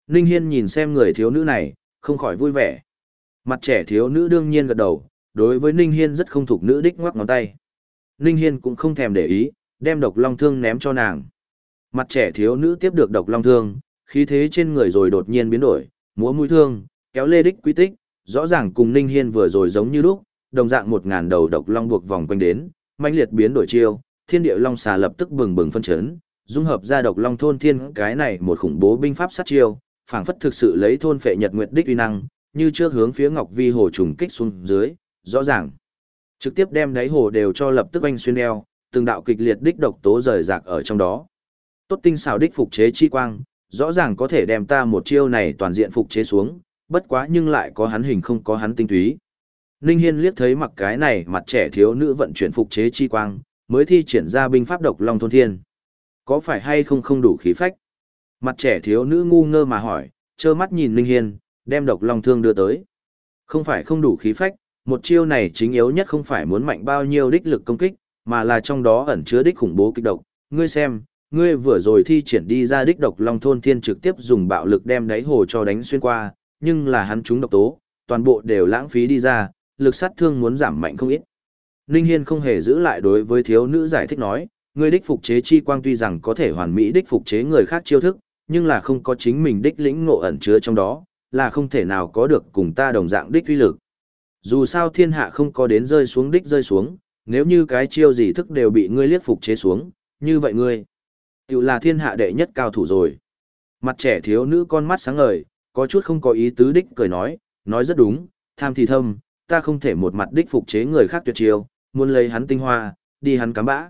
Speaker 1: Ninh Hiên nhìn xem người thiếu nữ này, không khỏi vui vẻ. Mặt trẻ thiếu nữ đương nhiên gật đầu, đối với Ninh Hiên rất không thuộc nữ đích ngoắc ngón tay. Ninh Hiên cũng không thèm để ý, đem độc long thương ném cho nàng. Mặt trẻ thiếu nữ tiếp được độc long thương, khí thế trên người rồi đột nhiên biến đổi, múa mũi thương, kéo lê đích quy tích, rõ ràng cùng Ninh Hiên vừa rồi giống như lúc, đồng dạng một ngàn đầu độc long buộc vòng quanh đến, mãnh liệt biến đổi chiêu, thiên địa long xà lập tức bừng bừng phân chấn, dung hợp ra độc long thôn thiên cái này một khủng bố binh pháp sát chiêu, phảng phất thực sự lấy thôn phệ nhật nguyệt đích uy năng, như trước hướng phía Ngọc Vi hồ trùng kích xuống dưới, rõ ràng. Trực tiếp đem đáy hồ đều cho lập tức anh xuyên đeo, từng đạo kịch liệt đích độc tố rời rạc ở trong đó. Tốt tinh xảo đích phục chế chi quang, rõ ràng có thể đem ta một chiêu này toàn diện phục chế xuống, bất quá nhưng lại có hắn hình không có hắn tinh túy. Ninh Hiên liếc thấy mặc cái này mặt trẻ thiếu nữ vận chuyển phục chế chi quang, mới thi triển ra binh pháp độc long thôn thiên. Có phải hay không không đủ khí phách? Mặt trẻ thiếu nữ ngu ngơ mà hỏi, trơ mắt nhìn Ninh Hiên, đem độc long thương đưa tới. Không phải không đủ khí phách, một chiêu này chính yếu nhất không phải muốn mạnh bao nhiêu đích lực công kích, mà là trong đó ẩn chứa đích khủng bố kích độc. Ngươi xem, ngươi vừa rồi thi triển đi ra đích độc long thôn thiên trực tiếp dùng bạo lực đem đáy hồ cho đánh xuyên qua, nhưng là hắn trúng độc tố, toàn bộ đều lãng phí đi ra, lực sát thương muốn giảm mạnh không ít. Ninh Hiên không hề giữ lại đối với thiếu nữ giải thích nói, ngươi đích phục chế chi quang tuy rằng có thể hoàn mỹ đích phục chế người khác chiêu thức, nhưng là không có chính mình đích lĩnh ngộ ẩn chứa trong đó, là không thể nào có được cùng ta đồng dạng đích uy lực. Dù sao thiên hạ không có đến rơi xuống đích rơi xuống, nếu như cái chiêu gì thức đều bị ngươi liếc phục chế xuống, như vậy ngươi, tự là thiên hạ đệ nhất cao thủ rồi. Mặt trẻ thiếu nữ con mắt sáng ngời, có chút không có ý tứ đích cười nói, nói rất đúng, tham thì thâm, ta không thể một mặt đích phục chế người khác tuyệt chiêu, muốn lấy hắn tinh hoa, đi hắn cắm bã.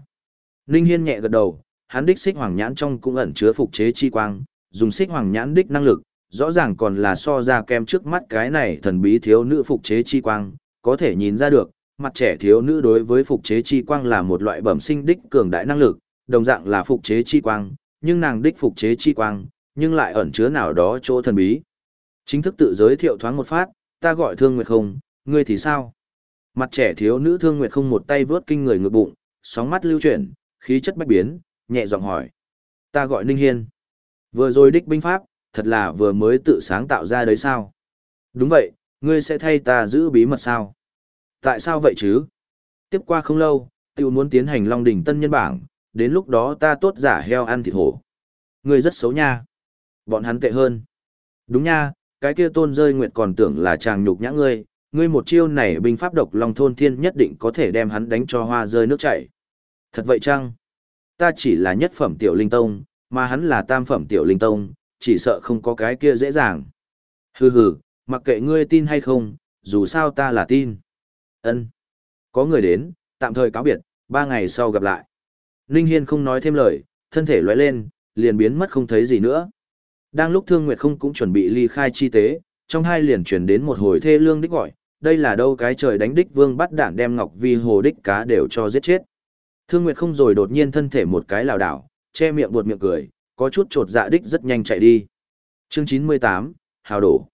Speaker 1: Ninh Hiên nhẹ gật đầu, hắn đích xích hoàng nhãn trong cũng ẩn chứa phục chế chi quang, dùng xích hoàng nhãn đích năng lực, rõ ràng còn là so ra kem trước mắt cái này thần bí thiếu nữ phục chế chi quang, có thể nhìn ra được, mặt trẻ thiếu nữ đối với phục chế chi quang là một loại bẩm sinh đích cường đại năng lực, đồng dạng là phục chế chi quang, nhưng nàng đích phục chế chi quang, nhưng lại ẩn chứa nào đó chỗ thần bí. Chính thức tự giới thiệu thoáng một phát, ta gọi Thương Nguyệt không, ngươi thì sao? Mặt trẻ thiếu nữ Thương Nguyệt không một tay vớt kinh người ngực bụng, sóng mắt lưu chuyển, khí chất bách biến, nhẹ giọng hỏi. Ta gọi Ninh Hiên. Vừa rồi đích binh pháp, thật là vừa mới tự sáng tạo ra đấy sao? Đúng vậy, ngươi sẽ thay ta giữ bí mật sao? Tại sao vậy chứ? Tiếp qua không lâu, tiêu muốn tiến hành Long đỉnh tân nhân bảng, đến lúc đó ta tốt giả heo ăn thịt hổ. Ngươi rất xấu nha. Bọn hắn tệ hơn. Đúng nha, cái kia tôn rơi nguyện còn tưởng là chàng nhục nhã ngươi, ngươi một chiêu này binh pháp độc long thôn thiên nhất định có thể đem hắn đánh cho hoa rơi nước chảy. Thật vậy chăng? Ta chỉ là nhất phẩm tiểu linh tông, mà hắn là tam phẩm tiểu linh tông, chỉ sợ không có cái kia dễ dàng. Hừ hừ, mặc kệ ngươi tin hay không, dù sao ta là tin. Ân. Có người đến, tạm thời cáo biệt, ba ngày sau gặp lại. Ninh Hiên không nói thêm lời, thân thể lóe lên, liền biến mất không thấy gì nữa. Đang lúc Thương Nguyệt không cũng chuẩn bị ly khai chi tế, trong hai liền chuyển đến một hồi thê lương đích gọi, đây là đâu cái trời đánh đích vương bắt đạn đem Ngọc Vi hồ đích cá đều cho giết chết. Thương Nguyệt không rồi đột nhiên thân thể một cái lảo đảo, che miệng buột miệng cười, có chút trột dạ đích rất nhanh chạy đi. Chương 98, Hào đổ.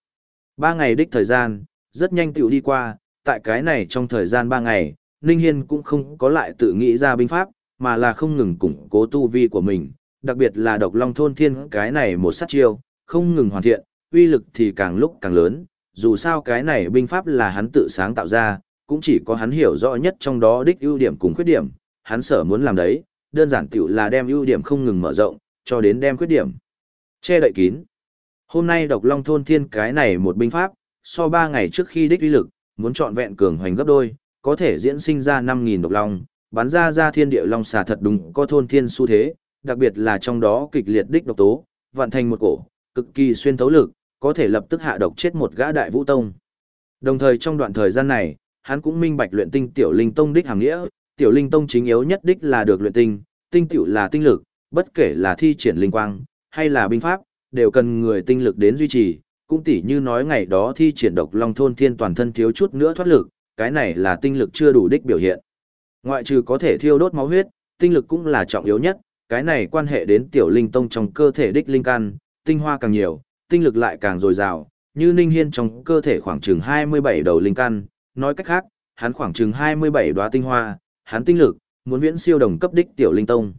Speaker 1: Ba ngày đích thời gian, rất nhanh tiểu đi qua, tại cái này trong thời gian ba ngày, Ninh Hiên cũng không có lại tự nghĩ ra binh pháp, mà là không ngừng củng cố tu vi của mình, đặc biệt là độc long thôn thiên cái này một sát chiêu, không ngừng hoàn thiện, uy lực thì càng lúc càng lớn, dù sao cái này binh pháp là hắn tự sáng tạo ra, cũng chỉ có hắn hiểu rõ nhất trong đó đích ưu điểm cùng khuyết điểm, hắn sở muốn làm đấy, đơn giản tiểu là đem ưu điểm không ngừng mở rộng, cho đến đem khuyết điểm che đậy kín. Hôm nay độc long thôn thiên cái này một binh pháp, so 3 ngày trước khi đích uy lực, muốn chọn vẹn cường hoành gấp đôi, có thể diễn sinh ra 5.000 độc long, bắn ra ra thiên địa long xà thật đúng có thôn thiên xu thế, đặc biệt là trong đó kịch liệt đích độc tố, vạn thành một cổ, cực kỳ xuyên thấu lực, có thể lập tức hạ độc chết một gã đại vũ tông. Đồng thời trong đoạn thời gian này, hắn cũng minh bạch luyện tinh tiểu linh tông đích hàng nghĩa, tiểu linh tông chính yếu nhất đích là được luyện tinh, tinh tiểu là tinh lực, bất kể là thi triển linh quang hay là binh pháp, đều cần người tinh lực đến duy trì, cũng tỉ như nói ngày đó thi triển độc long thôn thiên toàn thân thiếu chút nữa thoát lực, cái này là tinh lực chưa đủ đích biểu hiện. Ngoại trừ có thể thiêu đốt máu huyết, tinh lực cũng là trọng yếu nhất, cái này quan hệ đến tiểu linh tông trong cơ thể đích linh căn, tinh hoa càng nhiều, tinh lực lại càng dồi dào, như Ninh Hiên trong cơ thể khoảng chừng 27 đầu linh căn, nói cách khác, hắn khoảng chừng 27 đóa tinh hoa, hắn tinh lực, muốn viễn siêu đồng cấp đích tiểu linh tông.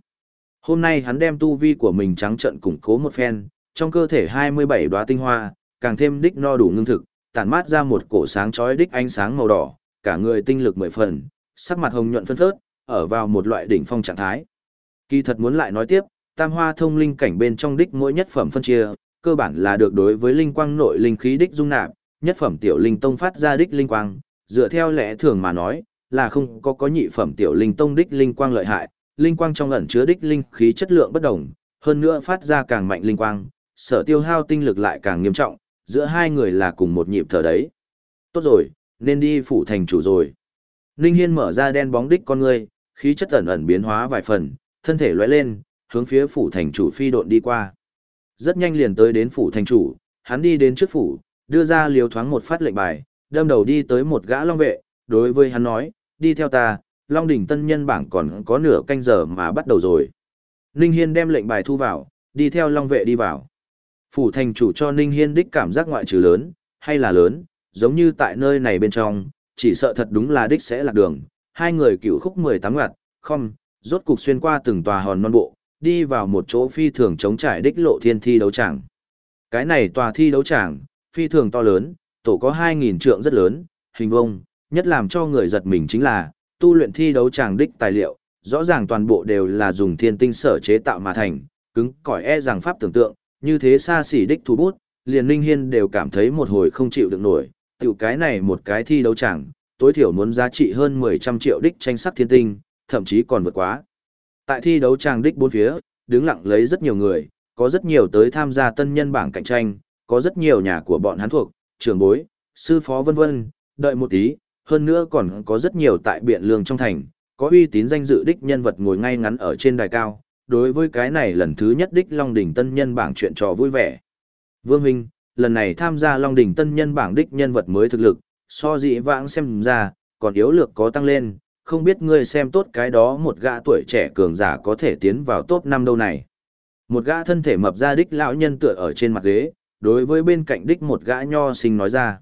Speaker 1: Hôm nay hắn đem tu vi của mình trắng trận củng cố một phen, trong cơ thể 27 đóa tinh hoa, càng thêm đích no đủ ngưng thực, tản mát ra một cổ sáng chói đích ánh sáng màu đỏ, cả người tinh lực mười phần, sắc mặt hồng nhuận phân phớt, ở vào một loại đỉnh phong trạng thái. Kỳ thật muốn lại nói tiếp, tam hoa thông linh cảnh bên trong đích mỗi nhất phẩm phân chia, cơ bản là được đối với linh quang nội linh khí đích dung nạp, nhất phẩm tiểu linh tông phát ra đích linh quang, dựa theo lẽ thường mà nói, là không có có nhị phẩm tiểu linh tông đích linh quang lợi hại, linh quang trong ẩn chứa đích linh khí chất lượng bất đồng, hơn nữa phát ra càng mạnh linh quang, sở tiêu hao tinh lực lại càng nghiêm trọng, giữa hai người là cùng một nhịp thở đấy. Tốt rồi, nên đi phủ thành chủ rồi. Ninh Hiên mở ra đen bóng đích con ngươi, khí chất ẩn ẩn biến hóa vài phần, thân thể lóe lên, hướng phía phủ thành chủ phi độn đi qua. Rất nhanh liền tới đến phủ thành chủ, hắn đi đến trước phủ, đưa ra liều thoáng một phát lệnh bài, đâm đầu đi tới một gã long vệ, đối với hắn nói, đi theo ta, long đỉnh tân nhân bảng còn có nửa canh giờ mà bắt đầu rồi. Ninh Hiên đem lệnh bài thu vào, đi theo long vệ đi vào. Phủ thành chủ cho Ninh Hiên đích cảm giác ngoại trừ lớn, hay là lớn, giống như tại nơi này bên trong, chỉ sợ thật đúng là đích sẽ lạc đường. Hai người cựu khúc 18 ngặt, không, rốt cục xuyên qua từng tòa hòn non bộ, đi vào một chỗ phi thường chống trải đích lộ thiên thi đấu tràng. Cái này tòa thi đấu tràng, phi thường to lớn, tổ có 2.000 trượng rất lớn, hình vông, nhất làm cho người giật mình chính là, tu luyện thi đấu tràng đích tài liệu, rõ ràng toàn bộ đều là dùng thiên tinh sở chế tạo mà thành, cứng cỏi e rằng pháp tưởng tượng, như thế xa xỉ đích thú bút, liền Ninh Hiên đều cảm thấy một hồi không chịu được nổi, tiểu cái này một cái thi đấu tràng, tối thiểu muốn giá trị hơn 10 trăm triệu đích tranh sắc thiên tinh, thậm chí còn vượt quá. Tại thi đấu tràng đích bốn phía, đứng lặng lấy rất nhiều người, có rất nhiều tới tham gia tân nhân bảng cạnh tranh, có rất nhiều nhà của bọn hắn thuộc, trưởng bối, sư phó vân vân, đợi một tí, hơn nữa còn có rất nhiều tại biện lương trong thành, có uy tín danh dự đích nhân vật ngồi ngay ngắn ở trên đài cao, đối với cái này lần thứ nhất đích Long Đỉnh tân nhân bảng chuyện trò vui vẻ. Vương Huynh, lần này tham gia Long Đỉnh tân nhân bảng đích nhân vật mới thực lực, so dị vãng xem ra, còn yếu lược có tăng lên, không biết ngươi xem tốt cái đó một gã tuổi trẻ cường giả có thể tiến vào top 5 đâu này. Một gã thân thể mập ra đích lão nhân tựa ở trên mặt ghế, đối với bên cạnh đích một gã nho sinh nói ra.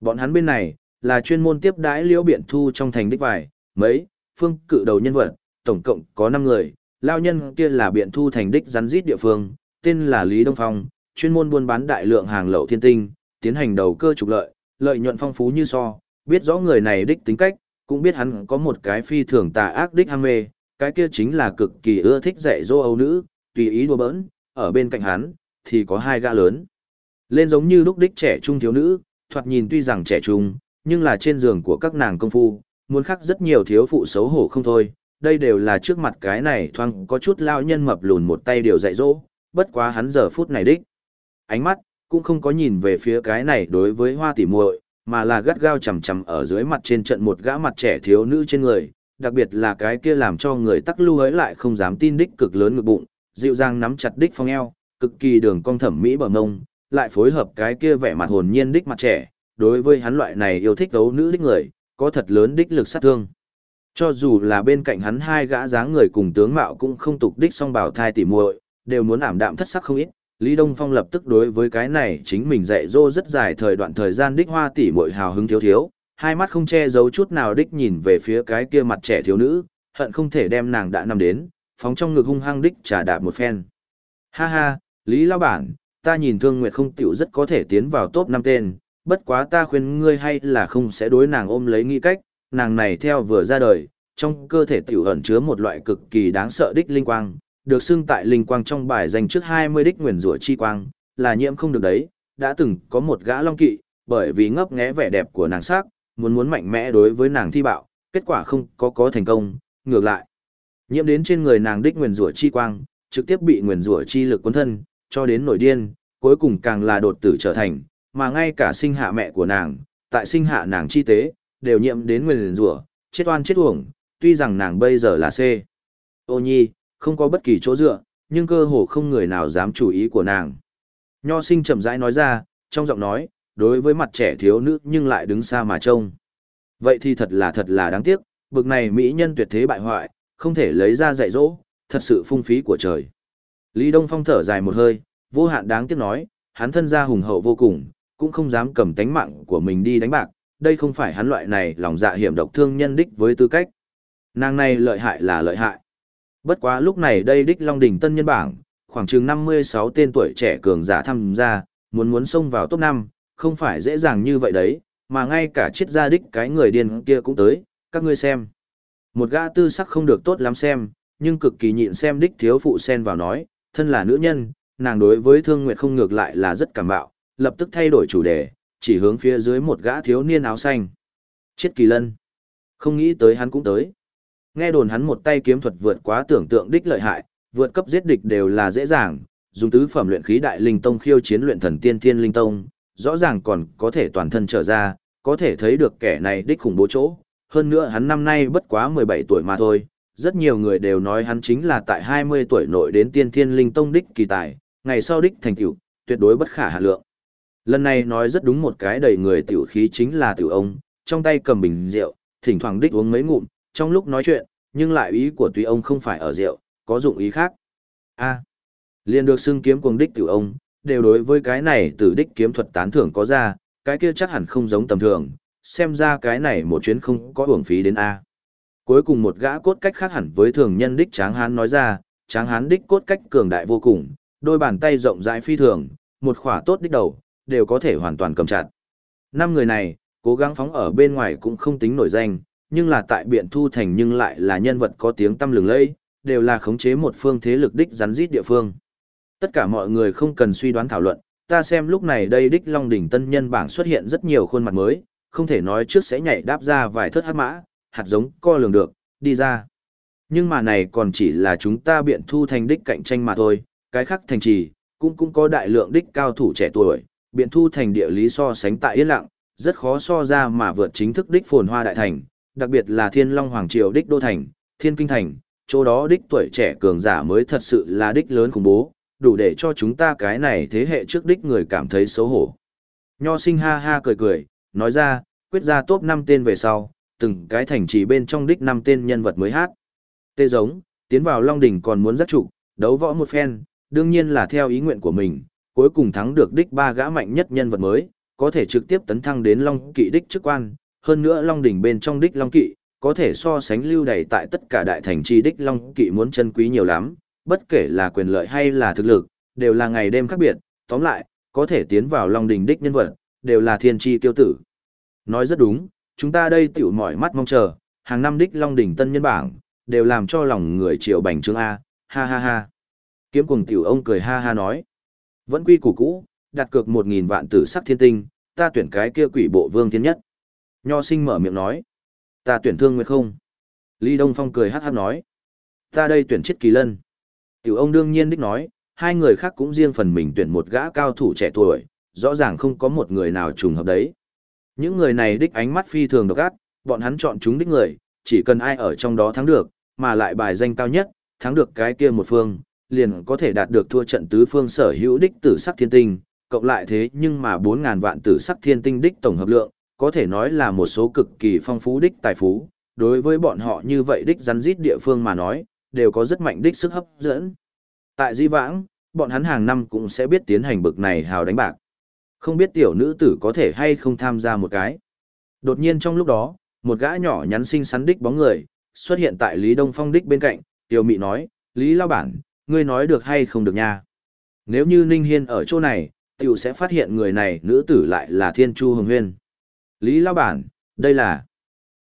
Speaker 1: Bọn hắn bên này, là chuyên môn tiếp đãi liễu biện thu trong thành đích vải, mấy, phương cự đầu nhân vật, tổng cộng có 5 người, lao nhân kia là biện thu thành đích rắn rít địa phương, tên là Lý Đông Phong, chuyên môn buôn bán đại lượng hàng lậu thiên tinh, tiến hành đầu cơ trục lợi, lợi nhuận phong phú như so, biết rõ người này đích tính cách, cũng biết hắn có một cái phi thường tà ác đích ham mê, cái kia chính là cực kỳ ưa thích dạy dỗ âu nữ, tùy ý đùa bỡn, ở bên cạnh hắn, thì có hai gã lớn. Lên giống như lúc đích trẻ trung thiếu nữ, thoạt nhìn tuy rằng trẻ trung, nhưng là trên giường của các nàng công phu, muốn khắc rất nhiều thiếu phụ xấu hổ không thôi, đây đều là trước mặt cái này thoang có chút lao nhân mập lùn một tay điều dạy dỗ, bất quá hắn giờ phút này đích. Ánh mắt, cũng không có nhìn về phía cái này đối với hoa tỉ muội mà là gắt gao chầm chầm ở dưới mặt trên trận một gã mặt trẻ thiếu nữ trên người, đặc biệt là cái kia làm cho người tắc lưu ấy lại không dám tin đích cực lớn ngực bụng, dịu dàng nắm chặt đích phong eo, cực kỳ đường cong thẩm mỹ bờ ngông, lại phối hợp cái kia vẻ mặt hồn nhiên đích mặt trẻ, đối với hắn loại này yêu thích đấu nữ đích người, có thật lớn đích lực sát thương. Cho dù là bên cạnh hắn hai gã dáng người cùng tướng mạo cũng không tục đích song bảo thai tỉ muội, đều muốn ảm đạm thất sắc không ít. Lý Đông Phong lập tức đối với cái này chính mình dạy dỗ rất dài thời đoạn thời gian đích hoa tỉ muội hào hứng thiếu thiếu, hai mắt không che giấu chút nào đích nhìn về phía cái kia mặt trẻ thiếu nữ, hận không thể đem nàng đã nằm đến, phóng trong ngực hung hăng đích trả đạp một phen. Ha ha, Lý Lao Bản, ta nhìn Thương Nguyệt không tiểu rất có thể tiến vào top 5 tên, bất quá ta khuyên ngươi hay là không sẽ đối nàng ôm lấy nghĩ cách, nàng này theo vừa ra đời, trong cơ thể tiểu ẩn chứa một loại cực kỳ đáng sợ đích linh quang, được xưng tại linh quang trong bài dành trước 20 đích nguyền rủa chi quang, là nhiễm không được đấy, đã từng có một gã long kỵ, bởi vì ngấp nghé vẻ đẹp của nàng sắc, muốn muốn mạnh mẽ đối với nàng thi bạo, kết quả không có có thành công, ngược lại. Nhiễm đến trên người nàng đích nguyền rủa chi quang, trực tiếp bị nguyền rủa chi lực cuốn thân, cho đến nổi điên, cuối cùng càng là đột tử trở thành, mà ngay cả sinh hạ mẹ của nàng, tại sinh hạ nàng chi tế, đều nhiễm đến nguyền rủa, chết oan chết uổng, tuy rằng nàng bây giờ là C. Ô nhi, không có bất kỳ chỗ dựa, nhưng cơ hồ không người nào dám chủ ý của nàng. Nho sinh chậm rãi nói ra, trong giọng nói, đối với mặt trẻ thiếu nữ nhưng lại đứng xa mà trông. Vậy thì thật là thật là đáng tiếc, bực này mỹ nhân tuyệt thế bại hoại, không thể lấy ra dạy dỗ, thật sự phung phí của trời. Lý Đông Phong thở dài một hơi, vô hạn đáng tiếc nói, hắn thân gia hùng hậu vô cùng, cũng không dám cầm tánh mạng của mình đi đánh bạc, đây không phải hắn loại này lòng dạ hiểm độc thương nhân đích với tư cách. Nàng này lợi hại là lợi hại. Bất quá lúc này đây đích Long Đỉnh tân nhân bảng, khoảng chừng 56 tên tuổi trẻ cường giả tham gia, muốn muốn xông vào top 5, không phải dễ dàng như vậy đấy, mà ngay cả chiết gia đích cái người điên kia cũng tới, các ngươi xem. Một gã tư sắc không được tốt lắm xem, nhưng cực kỳ nhịn xem đích thiếu phụ sen vào nói, thân là nữ nhân, nàng đối với thương nguyệt không ngược lại là rất cảm bạo, lập tức thay đổi chủ đề, chỉ hướng phía dưới một gã thiếu niên áo xanh. Chết kỳ lân. Không nghĩ tới hắn cũng tới. Nghe đồn hắn một tay kiếm thuật vượt quá tưởng tượng đích lợi hại, vượt cấp giết địch đều là dễ dàng, dùng tứ phẩm luyện khí đại linh tông khiêu chiến luyện thần tiên thiên linh tông, rõ ràng còn có thể toàn thân trở ra, có thể thấy được kẻ này đích khủng bố chỗ. Hơn nữa hắn năm nay bất quá 17 tuổi mà thôi, rất nhiều người đều nói hắn chính là tại 20 tuổi nội đến tiên thiên linh tông đích kỳ tài, ngày sau đích thành tựu tuyệt đối bất khả hạ lượng. Lần này nói rất đúng một cái đầy người tiểu khí chính là tiểu ông, trong tay cầm bình rượu, thỉnh thoảng đích uống mấy ngụm, trong lúc nói chuyện, nhưng lại ý của tùy ông không phải ở rượu, có dụng ý khác. A. liền được xưng kiếm cuồng đích tiểu ông, đều đối với cái này từ đích kiếm thuật tán thưởng có ra, cái kia chắc hẳn không giống tầm thường, xem ra cái này một chuyến không có uổng phí đến A. Cuối cùng một gã cốt cách khác hẳn với thường nhân đích tráng hán nói ra, tráng hán đích cốt cách cường đại vô cùng, đôi bàn tay rộng rãi phi thường, một khỏa tốt đích đầu, đều có thể hoàn toàn cầm chặt. Năm người này, cố gắng phóng ở bên ngoài cũng không tính nổi danh, nhưng là tại biện thu thành nhưng lại là nhân vật có tiếng tăm lừng lẫy, đều là khống chế một phương thế lực đích rắn rít địa phương. Tất cả mọi người không cần suy đoán thảo luận, ta xem lúc này đây đích Long đỉnh tân nhân bảng xuất hiện rất nhiều khuôn mặt mới, không thể nói trước sẽ nhảy đáp ra vài thất hát mã, hạt giống co lường được, đi ra. Nhưng mà này còn chỉ là chúng ta biện thu thành đích cạnh tranh mà thôi, cái khác thành trì, cũng cũng có đại lượng đích cao thủ trẻ tuổi, biện thu thành địa lý so sánh tại yên lặng, rất khó so ra mà vượt chính thức đích phồn hoa đại thành, đặc biệt là thiên long hoàng triều đích đô thành, thiên kinh thành, chỗ đó đích tuổi trẻ cường giả mới thật sự là đích lớn khủng bố, đủ để cho chúng ta cái này thế hệ trước đích người cảm thấy xấu hổ. Nho sinh ha ha cười cười, nói ra, quyết ra top 5 tên về sau, từng cái thành trì bên trong đích 5 tên nhân vật mới hát. Tê giống, tiến vào Long Đỉnh còn muốn giác trụ, đấu võ một phen, đương nhiên là theo ý nguyện của mình, cuối cùng thắng được đích ba gã mạnh nhất nhân vật mới, có thể trực tiếp tấn thăng đến Long Kỵ đích chức quan, hơn nữa Long đỉnh bên trong đích Long Kỵ, có thể so sánh lưu đầy tại tất cả đại thành chi đích long kỵ muốn chân quý nhiều lắm, bất kể là quyền lợi hay là thực lực, đều là ngày đêm khác biệt, tóm lại, có thể tiến vào long đỉnh đích nhân vật, đều là thiên chi tiêu tử. Nói rất đúng, chúng ta đây tiểu mỏi mắt mong chờ, hàng năm đích long đỉnh tân nhân bảng, đều làm cho lòng người triệu bành trướng A, ha ha ha. Kiếm cùng tiểu ông cười ha ha nói. Vẫn quy củ cũ, đặt cược một nghìn vạn tử sắc thiên tinh, ta tuyển cái kia quỷ bộ vương thiên nhất. Nho sinh mở miệng nói. Ta tuyển thương nguyệt không? Lý Đông Phong cười hát hát nói. Ta đây tuyển chết kỳ lân. Tiểu ông đương nhiên đích nói, hai người khác cũng riêng phần mình tuyển một gã cao thủ trẻ tuổi, rõ ràng không có một người nào trùng hợp đấy. Những người này đích ánh mắt phi thường độc ác, bọn hắn chọn chúng đích người, chỉ cần ai ở trong đó thắng được, mà lại bài danh cao nhất, thắng được cái kia một phương, liền có thể đạt được thua trận tứ phương sở hữu đích tử sắc thiên tinh, cộng lại thế nhưng mà 4.000 vạn tử sắc thiên tinh đích tổng hợp lượng, có thể nói là một số cực kỳ phong phú đích tài phú, đối với bọn họ như vậy đích rắn rít địa phương mà nói, đều có rất mạnh đích sức hấp dẫn. Tại di vãng, bọn hắn hàng năm cũng sẽ biết tiến hành bực này hào đánh bạc. Không biết tiểu nữ tử có thể hay không tham gia một cái. Đột nhiên trong lúc đó, một gã nhỏ nhắn xinh xắn đích bóng người, xuất hiện tại Lý Đông Phong đích bên cạnh, tiểu mị nói, Lý Lao Bản, ngươi nói được hay không được nha. Nếu như Ninh Hiên ở chỗ này, tiểu sẽ phát hiện người này nữ tử lại là Thiên Chu Hồng Huyên. Lý Lao Bản, đây là...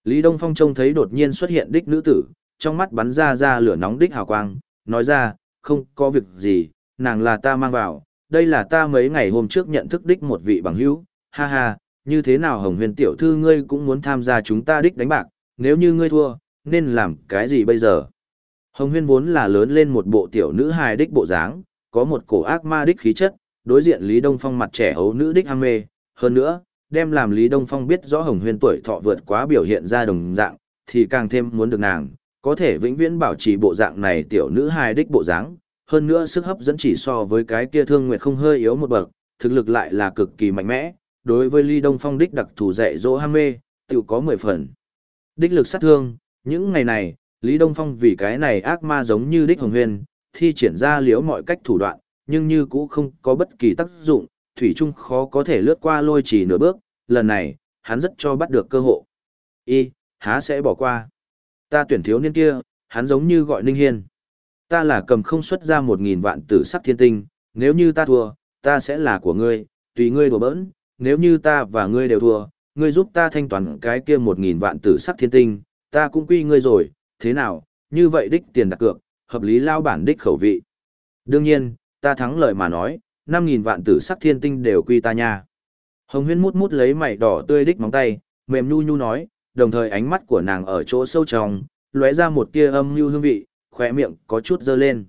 Speaker 1: Lý Đông Phong trông thấy đột nhiên xuất hiện đích nữ tử, trong mắt bắn ra ra lửa nóng đích hào quang, nói ra, không có việc gì, nàng là ta mang vào, đây là ta mấy ngày hôm trước nhận thức đích một vị bằng hữu, ha ha, như thế nào Hồng Huyền tiểu thư ngươi cũng muốn tham gia chúng ta đích đánh bạc, nếu như ngươi thua, nên làm cái gì bây giờ? Hồng Huyên vốn là lớn lên một bộ tiểu nữ hài đích bộ dáng, có một cổ ác ma đích khí chất, đối diện Lý Đông Phong mặt trẻ ấu nữ đích ham mê, hơn nữa, đem làm Lý Đông Phong biết rõ Hồng Huyên tuổi thọ vượt quá biểu hiện ra đồng dạng, thì càng thêm muốn được nàng, có thể vĩnh viễn bảo trì bộ dạng này tiểu nữ hài đích bộ dáng, hơn nữa sức hấp dẫn chỉ so với cái kia thương nguyệt không hơi yếu một bậc, thực lực lại là cực kỳ mạnh mẽ, đối với Lý Đông Phong đích đặc thù dạy dỗ ham mê, tiểu có 10 phần. Đích lực sát thương, những ngày này, Lý Đông Phong vì cái này ác ma giống như đích hồng huyền, thi triển ra liếu mọi cách thủ đoạn, nhưng như cũ không có bất kỳ tác dụng, Thủy Trung khó có thể lướt qua lôi chỉ nửa bước, lần này, hắn rất cho bắt được cơ hội. Y, há sẽ bỏ qua. Ta tuyển thiếu niên kia, hắn giống như gọi Ninh Hiên. Ta là cầm không xuất ra một nghìn vạn tử sắc thiên tinh, nếu như ta thua, ta sẽ là của ngươi, tùy ngươi đùa bỡn, nếu như ta và ngươi đều thua, ngươi giúp ta thanh toán cái kia một nghìn vạn tử sắc thiên tinh, ta cũng quy ngươi rồi, thế nào, như vậy đích tiền đặt cược, hợp lý lao bản đích khẩu vị. Đương nhiên, ta thắng lợi mà nói, năm nghìn vạn tử sắc thiên tinh đều quy ta nha. Hồng huyên mút mút lấy mảy đỏ tươi đích móng tay, mềm nhu nhu nói, đồng thời ánh mắt của nàng ở chỗ sâu trong, lóe ra một tia âm nhu hương vị, khỏe miệng có chút dơ lên.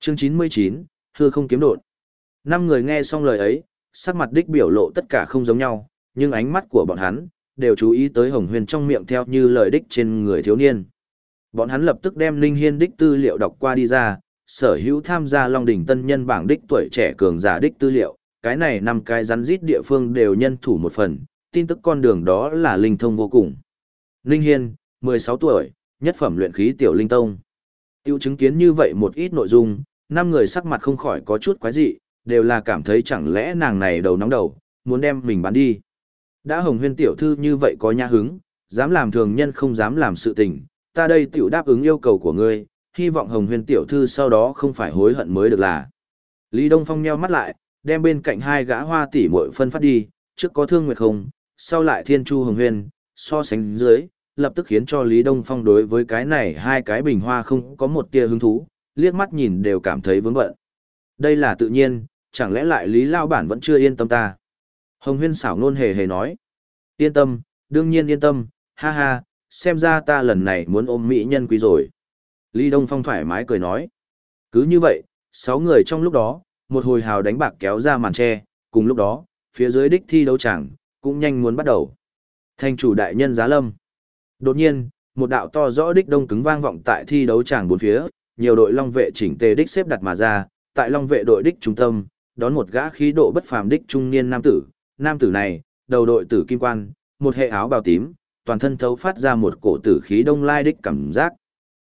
Speaker 1: Chương 99, hư không kiếm đột. Năm người nghe xong lời ấy, sắc mặt đích biểu lộ tất cả không giống nhau, nhưng ánh mắt của bọn hắn, đều chú ý tới hồng huyền trong miệng theo như lời đích trên người thiếu niên. Bọn hắn lập tức đem Linh Hiên đích tư liệu đọc qua đi ra, sở hữu tham gia Long đỉnh tân nhân bảng đích tuổi trẻ cường giả đích tư liệu, cái này năm cái rắn rít địa phương đều nhân thủ một phần, tin tức con đường đó là linh thông vô cùng. Linh Hiên, 16 tuổi, nhất phẩm luyện khí tiểu linh tông. Tiêu chứng kiến như vậy một ít nội dung, năm người sắc mặt không khỏi có chút quái dị, đều là cảm thấy chẳng lẽ nàng này đầu nóng đầu, muốn đem mình bán đi. Đã hồng huyên tiểu thư như vậy có nha hứng, dám làm thường nhân không dám làm sự tình, ta đây tiểu đáp ứng yêu cầu của ngươi, hy vọng hồng huyên tiểu thư sau đó không phải hối hận mới được là. Lý Đông Phong nheo mắt lại, đem bên cạnh hai gã hoa tỷ muội phân phát đi, trước có thương nguyệt không, sau lại thiên chu hồng huyên, so sánh dưới, lập tức khiến cho Lý Đông Phong đối với cái này hai cái bình hoa không có một tia hứng thú, liếc mắt nhìn đều cảm thấy vướng bận. Đây là tự nhiên, chẳng lẽ lại Lý Lao Bản vẫn chưa yên tâm ta? Hồng huyên xảo nôn hề hề nói. Yên tâm, đương nhiên yên tâm, ha ha, xem ra ta lần này muốn ôm mỹ nhân quý rồi. Lý Đông Phong thoải mái cười nói. Cứ như vậy, sáu người trong lúc đó, một hồi hào đánh bạc kéo ra màn tre, cùng lúc đó, phía dưới đích thi đấu chẳng, cũng nhanh muốn bắt đầu. Thành chủ đại nhân giá lâm. Đột nhiên, một đạo to rõ đích đông cứng vang vọng tại thi đấu chẳng bốn phía, nhiều đội long vệ chỉnh tề đích xếp đặt mà ra, tại long vệ đội đích trung tâm, đón một gã khí độ bất phàm đích trung niên nam tử. Nam tử này, đầu đội tử kim quan, một hệ áo bào tím, toàn thân thấu phát ra một cổ tử khí đông lai đích cảm giác.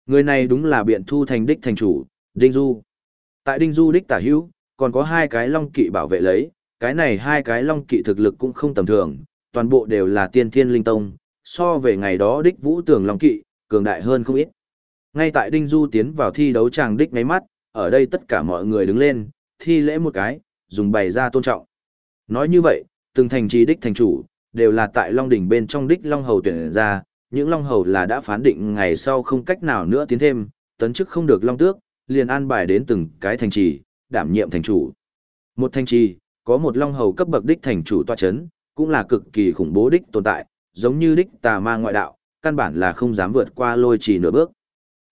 Speaker 1: Người này đúng là biện thu thành đích thành chủ, Đinh Du. Tại Đinh Du đích tả hữu, còn có hai cái long kỵ bảo vệ lấy, cái này hai cái long kỵ thực lực cũng không tầm thường, toàn bộ đều là tiên thiên linh tông, so về ngày đó đích vũ tường long kỵ, cường đại hơn không ít. Ngay tại Đinh Du tiến vào thi đấu tràng đích ngáy mắt, ở đây tất cả mọi người đứng lên, thi lễ một cái, dùng bày ra tôn trọng. Nói như vậy, từng thành trì đích thành chủ, đều là tại Long Đỉnh bên trong đích Long Hầu tuyển ra, những Long Hầu là đã phán định ngày sau không cách nào nữa tiến thêm, tấn chức không được Long Tước, liền an bài đến từng cái thành trì, đảm nhiệm thành chủ. Một thành trì, có một Long Hầu cấp bậc đích thành chủ tọa chấn, cũng là cực kỳ khủng bố đích tồn tại, giống như đích tà ma ngoại đạo, căn bản là không dám vượt qua lôi trì nửa bước.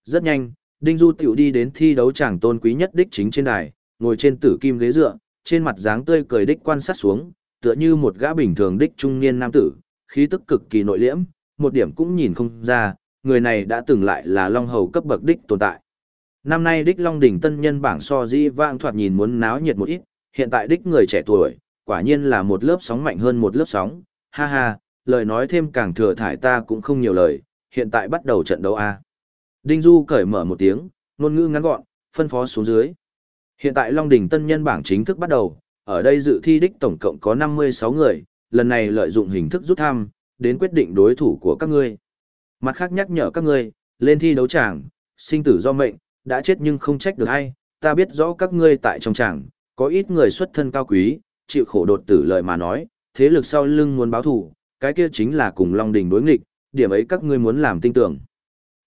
Speaker 1: Rất nhanh, Đinh Du tiểu đi đến thi đấu tràng tôn quý nhất đích chính trên đài, ngồi trên tử kim ghế dựa, trên mặt dáng tươi cười đích quan sát xuống, tựa như một gã bình thường đích trung niên nam tử, khí tức cực kỳ nội liễm, một điểm cũng nhìn không ra, người này đã từng lại là Long Hầu cấp bậc đích tồn tại. Năm nay đích Long đỉnh tân nhân bảng so di vang thoạt nhìn muốn náo nhiệt một ít, hiện tại đích người trẻ tuổi, quả nhiên là một lớp sóng mạnh hơn một lớp sóng, ha ha, lời nói thêm càng thừa thải ta cũng không nhiều lời, hiện tại bắt đầu trận đấu A. Đinh Du cởi mở một tiếng, ngôn ngữ ngắn gọn, phân phó xuống dưới. Hiện tại Long Đỉnh tân nhân bảng chính thức bắt đầu, ở đây dự thi đích tổng cộng có 56 người, lần này lợi dụng hình thức rút thăm, đến quyết định đối thủ của các ngươi. Mặt khác nhắc nhở các ngươi, lên thi đấu tràng, sinh tử do mệnh, đã chết nhưng không trách được ai, ta biết rõ các ngươi tại trong tràng, có ít người xuất thân cao quý, chịu khổ đột tử lời mà nói, thế lực sau lưng muốn báo thù, cái kia chính là cùng Long Đình đối nghịch, điểm ấy các ngươi muốn làm tin tưởng.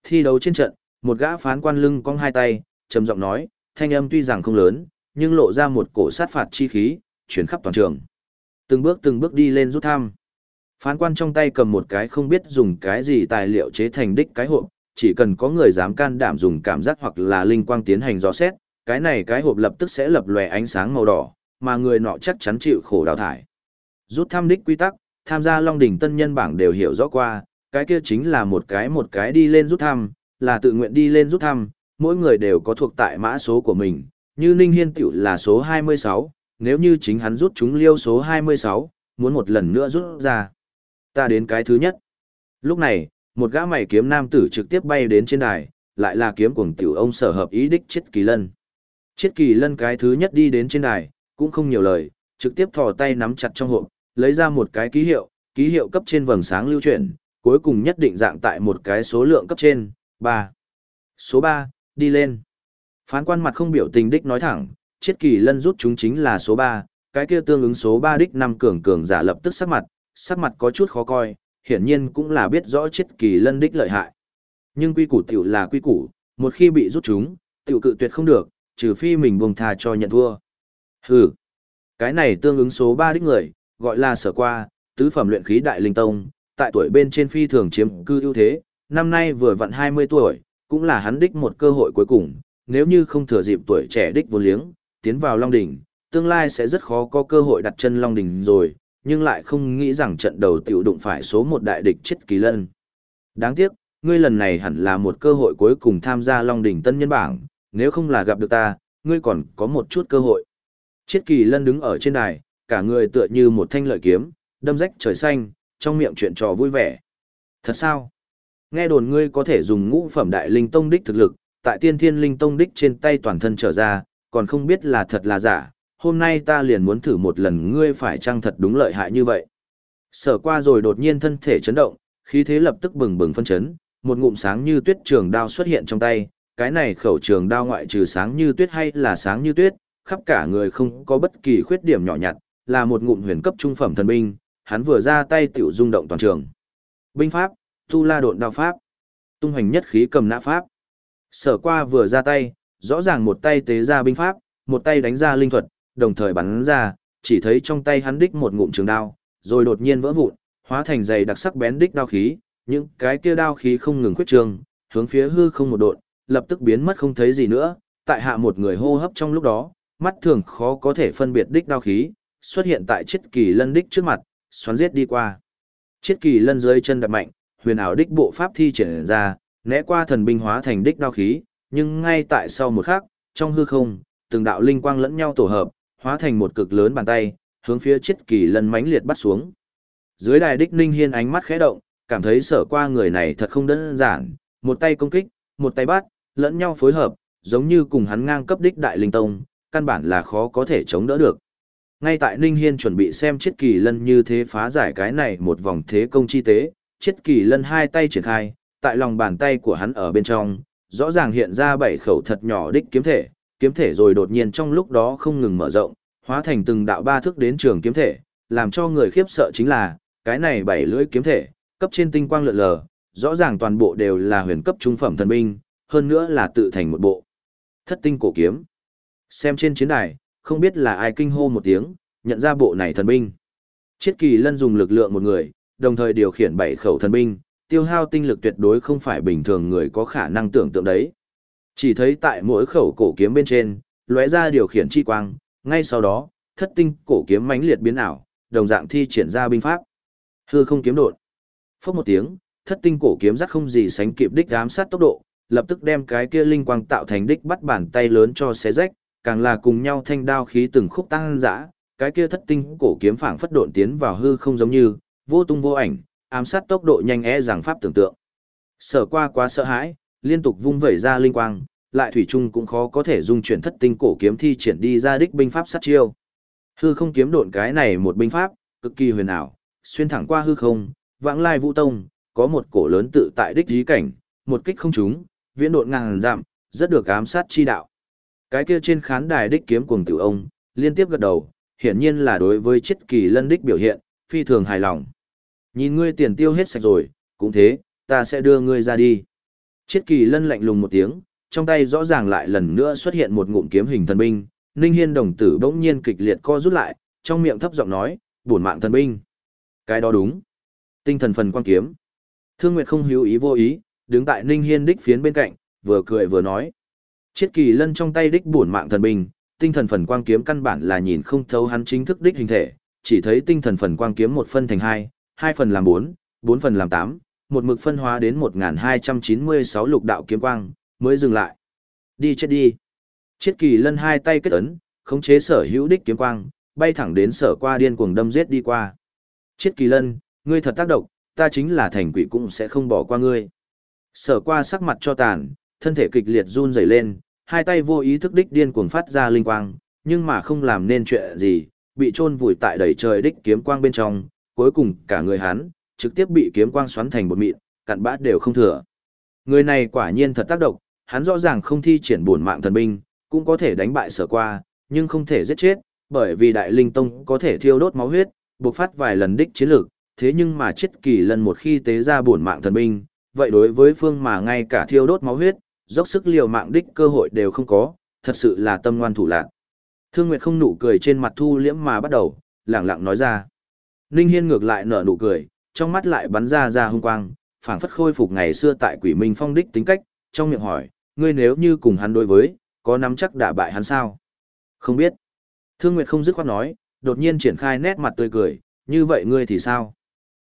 Speaker 1: Thi đấu trên trận, một gã phán quan lưng cong hai tay, trầm giọng nói, thanh âm tuy rằng không lớn, nhưng lộ ra một cổ sát phạt chi khí, chuyển khắp toàn trường. Từng bước từng bước đi lên rút thăm. Phán quan trong tay cầm một cái không biết dùng cái gì tài liệu chế thành đích cái hộp, chỉ cần có người dám can đảm dùng cảm giác hoặc là linh quang tiến hành dò xét, cái này cái hộp lập tức sẽ lập lòe ánh sáng màu đỏ, mà người nọ chắc chắn chịu khổ đào thải. Rút thăm đích quy tắc, tham gia Long đỉnh tân nhân bảng đều hiểu rõ qua, cái kia chính là một cái một cái đi lên rút thăm, là tự nguyện đi lên rút thăm, mỗi người đều có thuộc tại mã số của mình, như Ninh Hiên tiểu là số 26, nếu như chính hắn rút chúng liêu số 26, muốn một lần nữa rút ra. Ta đến cái thứ nhất. Lúc này, một gã mày kiếm nam tử trực tiếp bay đến trên đài, lại là kiếm cuồng tiểu ông sở hợp ý đích chết kỳ lân. Chết kỳ lân cái thứ nhất đi đến trên đài, cũng không nhiều lời, trực tiếp thò tay nắm chặt trong hộp, lấy ra một cái ký hiệu, ký hiệu cấp trên vầng sáng lưu chuyển, cuối cùng nhất định dạng tại một cái số lượng cấp trên, 3. Số 3, đi lên. Phán quan mặt không biểu tình đích nói thẳng, chết kỳ lân rút chúng chính là số 3, cái kia tương ứng số 3 đích năm cường cường giả lập tức sắc mặt, sắc mặt có chút khó coi, hiển nhiên cũng là biết rõ chết kỳ lân đích lợi hại. Nhưng quy củ tiểu là quy củ, một khi bị rút chúng, tiểu cự tuyệt không được, trừ phi mình buông tha cho nhận thua. Hừ, cái này tương ứng số 3 đích người, gọi là sở qua, tứ phẩm luyện khí đại linh tông, tại tuổi bên trên phi thường chiếm cư ưu thế, năm nay vừa vặn 20 tuổi, cũng là hắn đích một cơ hội cuối cùng, nếu như không thừa dịp tuổi trẻ đích vô liếng, tiến vào Long Đỉnh, tương lai sẽ rất khó có cơ hội đặt chân Long Đỉnh rồi, nhưng lại không nghĩ rằng trận đầu tiểu đụng phải số một đại địch chết kỳ lân. Đáng tiếc, ngươi lần này hẳn là một cơ hội cuối cùng tham gia Long Đỉnh tân nhân bảng, nếu không là gặp được ta, ngươi còn có một chút cơ hội. Chết kỳ lân đứng ở trên đài, cả người tựa như một thanh lợi kiếm, đâm rách trời xanh, trong miệng chuyện trò vui vẻ. Thật sao? Nghe đồn ngươi có thể dùng ngũ phẩm đại linh tông đích thực lực, tại tiên thiên linh tông đích trên tay toàn thân trở ra, còn không biết là thật là giả, hôm nay ta liền muốn thử một lần ngươi phải chăng thật đúng lợi hại như vậy. Sở qua rồi đột nhiên thân thể chấn động, khí thế lập tức bừng bừng phân chấn, một ngụm sáng như tuyết trường đao xuất hiện trong tay, cái này khẩu trường đao ngoại trừ sáng như tuyết hay là sáng như tuyết, khắp cả người không có bất kỳ khuyết điểm nhỏ nhặt, là một ngụm huyền cấp trung phẩm thần binh, hắn vừa ra tay tiểu rung động toàn trường. Binh pháp, tu la độn đao pháp, tung hoành nhất khí cầm nã pháp. Sở qua vừa ra tay, rõ ràng một tay tế ra binh pháp, một tay đánh ra linh thuật, đồng thời bắn ra, chỉ thấy trong tay hắn đích một ngụm trường đao, rồi đột nhiên vỡ vụn, hóa thành dày đặc sắc bén đích đao khí, những cái kia đao khí không ngừng khuyết trường, hướng phía hư không một độn, lập tức biến mất không thấy gì nữa, tại hạ một người hô hấp trong lúc đó, mắt thường khó có thể phân biệt đích đao khí, xuất hiện tại chiết kỳ lân đích trước mặt, xoắn giết đi qua. Chiết kỳ lân dưới chân đập mạnh, huyền ảo đích bộ pháp thi triển ra, né qua thần binh hóa thành đích đao khí, nhưng ngay tại sau một khắc, trong hư không, từng đạo linh quang lẫn nhau tổ hợp, hóa thành một cực lớn bàn tay, hướng phía chiết kỳ lân mãnh liệt bắt xuống. Dưới đài đích Ninh Hiên ánh mắt khẽ động, cảm thấy sở qua người này thật không đơn giản, một tay công kích, một tay bắt, lẫn nhau phối hợp, giống như cùng hắn ngang cấp đích đại linh tông, căn bản là khó có thể chống đỡ được. Ngay tại Ninh Hiên chuẩn bị xem chiết kỳ lân như thế phá giải cái này một vòng thế công chi tế, chiết kỳ lân hai tay triển khai, tại lòng bàn tay của hắn ở bên trong, rõ ràng hiện ra bảy khẩu thật nhỏ đích kiếm thể, kiếm thể rồi đột nhiên trong lúc đó không ngừng mở rộng, hóa thành từng đạo ba thước đến trường kiếm thể, làm cho người khiếp sợ chính là, cái này bảy lưỡi kiếm thể, cấp trên tinh quang lượn lờ, rõ ràng toàn bộ đều là huyền cấp trung phẩm thần binh, hơn nữa là tự thành một bộ. Thất tinh cổ kiếm. Xem trên chiến đài, không biết là ai kinh hô một tiếng, nhận ra bộ này thần binh. Chiết kỳ lân dùng lực lượng một người, đồng thời điều khiển bảy khẩu thần binh, tiêu hao tinh lực tuyệt đối không phải bình thường người có khả năng tưởng tượng đấy. Chỉ thấy tại mỗi khẩu cổ kiếm bên trên, lóe ra điều khiển chi quang, ngay sau đó, thất tinh cổ kiếm mãnh liệt biến ảo, đồng dạng thi triển ra binh pháp. Hư không kiếm đột. Phốc một tiếng, thất tinh cổ kiếm rắc không gì sánh kịp đích ám sát tốc độ, lập tức đem cái kia linh quang tạo thành đích bắt bàn tay lớn cho xé rách, càng là cùng nhau thanh đao khí từng khúc tăng dã, cái kia thất tinh cổ kiếm phảng phất độn tiến vào hư không giống như, vô tung vô ảnh, ám sát tốc độ nhanh é rằng pháp tưởng tượng. Sở qua quá sợ hãi, liên tục vung vẩy ra linh quang, lại thủy chung cũng khó có thể dung chuyển thất tinh cổ kiếm thi triển đi ra đích binh pháp sát chiêu. Hư không kiếm độn cái này một binh pháp, cực kỳ huyền ảo, xuyên thẳng qua hư không, vãng lai vũ tông, có một cổ lớn tự tại đích dí cảnh, một kích không trúng, viễn độn ngàn dặm, rất được ám sát chi đạo. Cái kia trên khán đài đích kiếm cuồng tiểu ông, liên tiếp gật đầu, hiển nhiên là đối với chết kỳ lân đích biểu hiện, phi thường hài lòng. Nhìn ngươi tiền tiêu hết sạch rồi, cũng thế, ta sẽ đưa ngươi ra đi. chiết kỳ lân lạnh lùng một tiếng, trong tay rõ ràng lại lần nữa xuất hiện một ngụm kiếm hình thần binh, Ninh Hiên đồng tử bỗng nhiên kịch liệt co rút lại, trong miệng thấp giọng nói, bổn mạng thần binh. Cái đó đúng. Tinh thần phần quan kiếm. Thương Nguyệt không hữu ý vô ý, đứng tại Ninh Hiên đích phiến bên cạnh, vừa cười vừa nói. Chiết kỳ lân trong tay đích bổn mạng thần binh, tinh thần phần quang kiếm căn bản là nhìn không thấu hắn chính thức đích hình thể, chỉ thấy tinh thần phần quang kiếm một phân thành hai, hai phần làm bốn, bốn phần làm tám, một mực phân hóa đến 1296 lục đạo kiếm quang, mới dừng lại. Đi chết đi. Chiết kỳ lân hai tay kết ấn, khống chế sở hữu đích kiếm quang, bay thẳng đến sở qua điên cuồng đâm giết đi qua. Chiết kỳ lân, ngươi thật tác động, ta chính là thành quỷ cũng sẽ không bỏ qua ngươi. Sở qua sắc mặt cho tàn, thân thể kịch liệt run rẩy lên, hai tay vô ý thức đích điên cuồng phát ra linh quang, nhưng mà không làm nên chuyện gì, bị chôn vùi tại đầy trời đích kiếm quang bên trong, cuối cùng cả người hắn trực tiếp bị kiếm quang xoắn thành bột mịn, cặn bã đều không thừa. Người này quả nhiên thật tác động, hắn rõ ràng không thi triển bổn mạng thần binh, cũng có thể đánh bại sở qua, nhưng không thể giết chết, bởi vì đại linh tông có thể thiêu đốt máu huyết, buộc phát vài lần đích chiến lược, thế nhưng mà chết kỳ lần một khi tế ra bổn mạng thần binh, vậy đối với phương mà ngay cả thiêu đốt máu huyết, dốc sức liều mạng đích cơ hội đều không có, thật sự là tâm ngoan thủ lạc. Thương Nguyệt không nụ cười trên mặt thu liễm mà bắt đầu, lẳng lặng nói ra. Ninh Hiên ngược lại nở nụ cười, trong mắt lại bắn ra ra hung quang, phảng phất khôi phục ngày xưa tại quỷ minh phong đích tính cách, trong miệng hỏi, ngươi nếu như cùng hắn đối với, có nắm chắc đả bại hắn sao? Không biết. Thương Nguyệt không dứt khoát nói, đột nhiên triển khai nét mặt tươi cười, như vậy ngươi thì sao?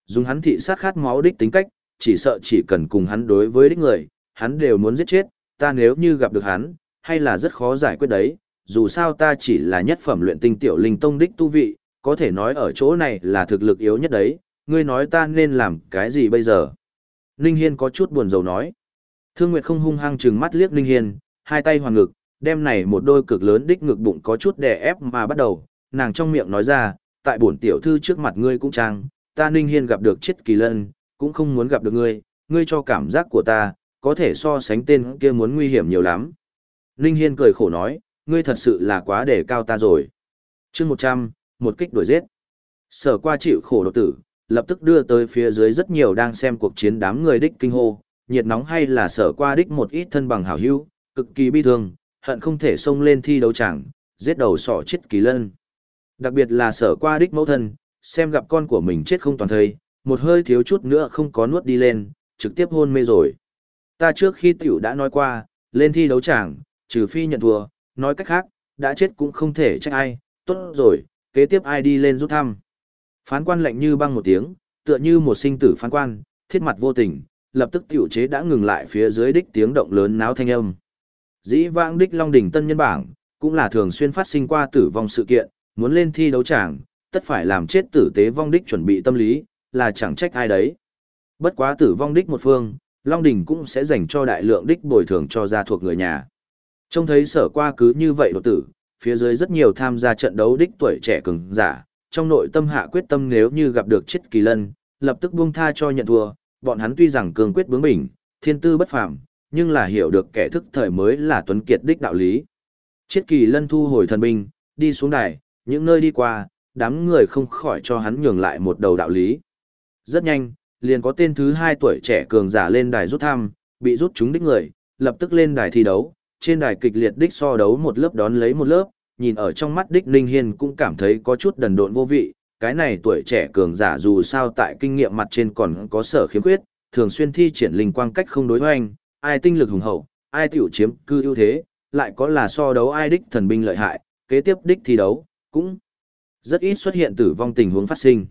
Speaker 1: Dùng hắn thị sát khát máu đích tính cách, chỉ sợ chỉ cần cùng hắn đối với đích người, hắn đều muốn giết chết, ta nếu như gặp được hắn, hay là rất khó giải quyết đấy, dù sao ta chỉ là nhất phẩm luyện tinh tiểu linh tông đích tu vị, có thể nói ở chỗ này là thực lực yếu nhất đấy, ngươi nói ta nên làm cái gì bây giờ? Ninh Hiên có chút buồn rầu nói. Thương Nguyệt không hung hăng trừng mắt liếc Ninh Hiên, hai tay hoàn ngực, đem này một đôi cực lớn đích ngực bụng có chút đè ép mà bắt đầu, nàng trong miệng nói ra, tại bổn tiểu thư trước mặt ngươi cũng trang, ta Ninh Hiên gặp được chết kỳ lân, cũng không muốn gặp được ngươi, ngươi cho cảm giác của ta, có thể so sánh tên kia muốn nguy hiểm nhiều lắm. Ninh Hiên cười khổ nói, ngươi thật sự là quá để cao ta rồi. Trước 100, một kích đuổi giết. Sở qua chịu khổ độc tử, lập tức đưa tới phía dưới rất nhiều đang xem cuộc chiến đám người đích kinh hô, nhiệt nóng hay là sở qua đích một ít thân bằng hảo hữu, cực kỳ bi thương, hận không thể xông lên thi đấu chẳng, giết đầu sọ chết kỳ lân. Đặc biệt là sở qua đích mẫu thân, xem gặp con của mình chết không toàn thây, một hơi thiếu chút nữa không có nuốt đi lên, trực tiếp hôn mê rồi. Ta trước khi tiểu đã nói qua, lên thi đấu chẳng, trừ phi nhận thua, nói cách khác, đã chết cũng không thể trách ai, tốt rồi, kế tiếp ai đi lên rút thăm. Phán quan lạnh như băng một tiếng, tựa như một sinh tử phán quan, thiết mặt vô tình, lập tức tiểu chế đã ngừng lại phía dưới đích tiếng động lớn náo thanh âm. Dĩ vãng đích Long đỉnh tân nhân bảng, cũng là thường xuyên phát sinh qua tử vong sự kiện, muốn lên thi đấu chẳng, tất phải làm chết tử tế vong đích chuẩn bị tâm lý, là chẳng trách ai đấy. Bất quá tử vong đích một phương, Long đỉnh cũng sẽ dành cho đại lượng đích bồi thường cho gia thuộc người nhà. Trông thấy sở qua cứ như vậy đột tử, phía dưới rất nhiều tham gia trận đấu đích tuổi trẻ cường giả, trong nội tâm hạ quyết tâm nếu như gặp được chết kỳ lân, lập tức buông tha cho nhận thua, bọn hắn tuy rằng cường quyết bướng bỉnh, thiên tư bất phàm, nhưng là hiểu được kẻ thức thời mới là tuấn kiệt đích đạo lý. Chiết kỳ lân thu hồi thần binh, đi xuống đài, những nơi đi qua, đám người không khỏi cho hắn nhường lại một đầu đạo lý. Rất nhanh, liền có tên thứ hai tuổi trẻ cường giả lên đài rút thăm, bị rút chúng đích người, lập tức lên đài thi đấu, trên đài kịch liệt đích so đấu một lớp đón lấy một lớp, nhìn ở trong mắt đích Ninh Hiên cũng cảm thấy có chút đần độn vô vị, cái này tuổi trẻ cường giả dù sao tại kinh nghiệm mặt trên còn có sở khiếm khuyết, thường xuyên thi triển linh quang cách không đối hoành, ai tinh lực hùng hậu, ai tiểu chiếm cư ưu thế, lại có là so đấu ai đích thần binh lợi hại, kế tiếp đích thi đấu, cũng rất ít xuất hiện tử vong tình huống phát sinh.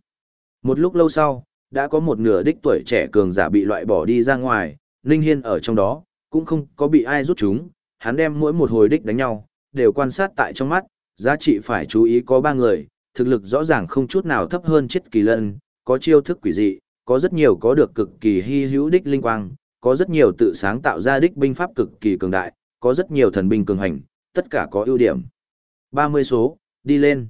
Speaker 1: Một lúc lâu sau, đã có một nửa đích tuổi trẻ cường giả bị loại bỏ đi ra ngoài, Ninh Hiên ở trong đó, cũng không có bị ai rút chúng, hắn đem mỗi một hồi đích đánh nhau, đều quan sát tại trong mắt, giá trị phải chú ý có ba người, thực lực rõ ràng không chút nào thấp hơn chết kỳ lân, có chiêu thức quỷ dị, có rất nhiều có được cực kỳ hy hữu đích linh quang, có rất nhiều tự sáng tạo ra đích binh pháp cực kỳ cường đại, có rất nhiều thần binh cường hành, tất cả có ưu điểm. 30 số, đi lên.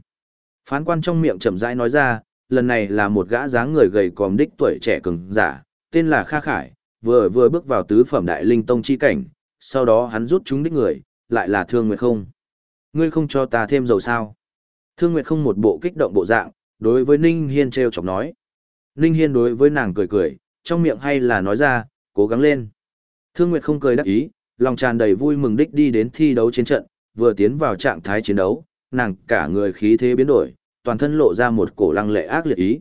Speaker 1: Phán quan trong miệng chậm rãi nói ra, lần này là một gã dáng người gầy còm đích tuổi trẻ cường giả, tên là Kha Khải, vừa vừa bước vào tứ phẩm đại linh tông chi cảnh, sau đó hắn rút chúng đích người, lại là Thương Nguyệt không. Ngươi không cho ta thêm dầu sao? Thương Nguyệt không một bộ kích động bộ dạng, đối với Ninh Hiên treo chọc nói. Ninh Hiên đối với nàng cười cười, trong miệng hay là nói ra, cố gắng lên. Thương Nguyệt không cười đắc ý, lòng tràn đầy vui mừng đích đi đến thi đấu chiến trận, vừa tiến vào trạng thái chiến đấu, nàng cả người khí thế biến đổi, toàn thân lộ ra một cổ lăng lệ ác liệt ý.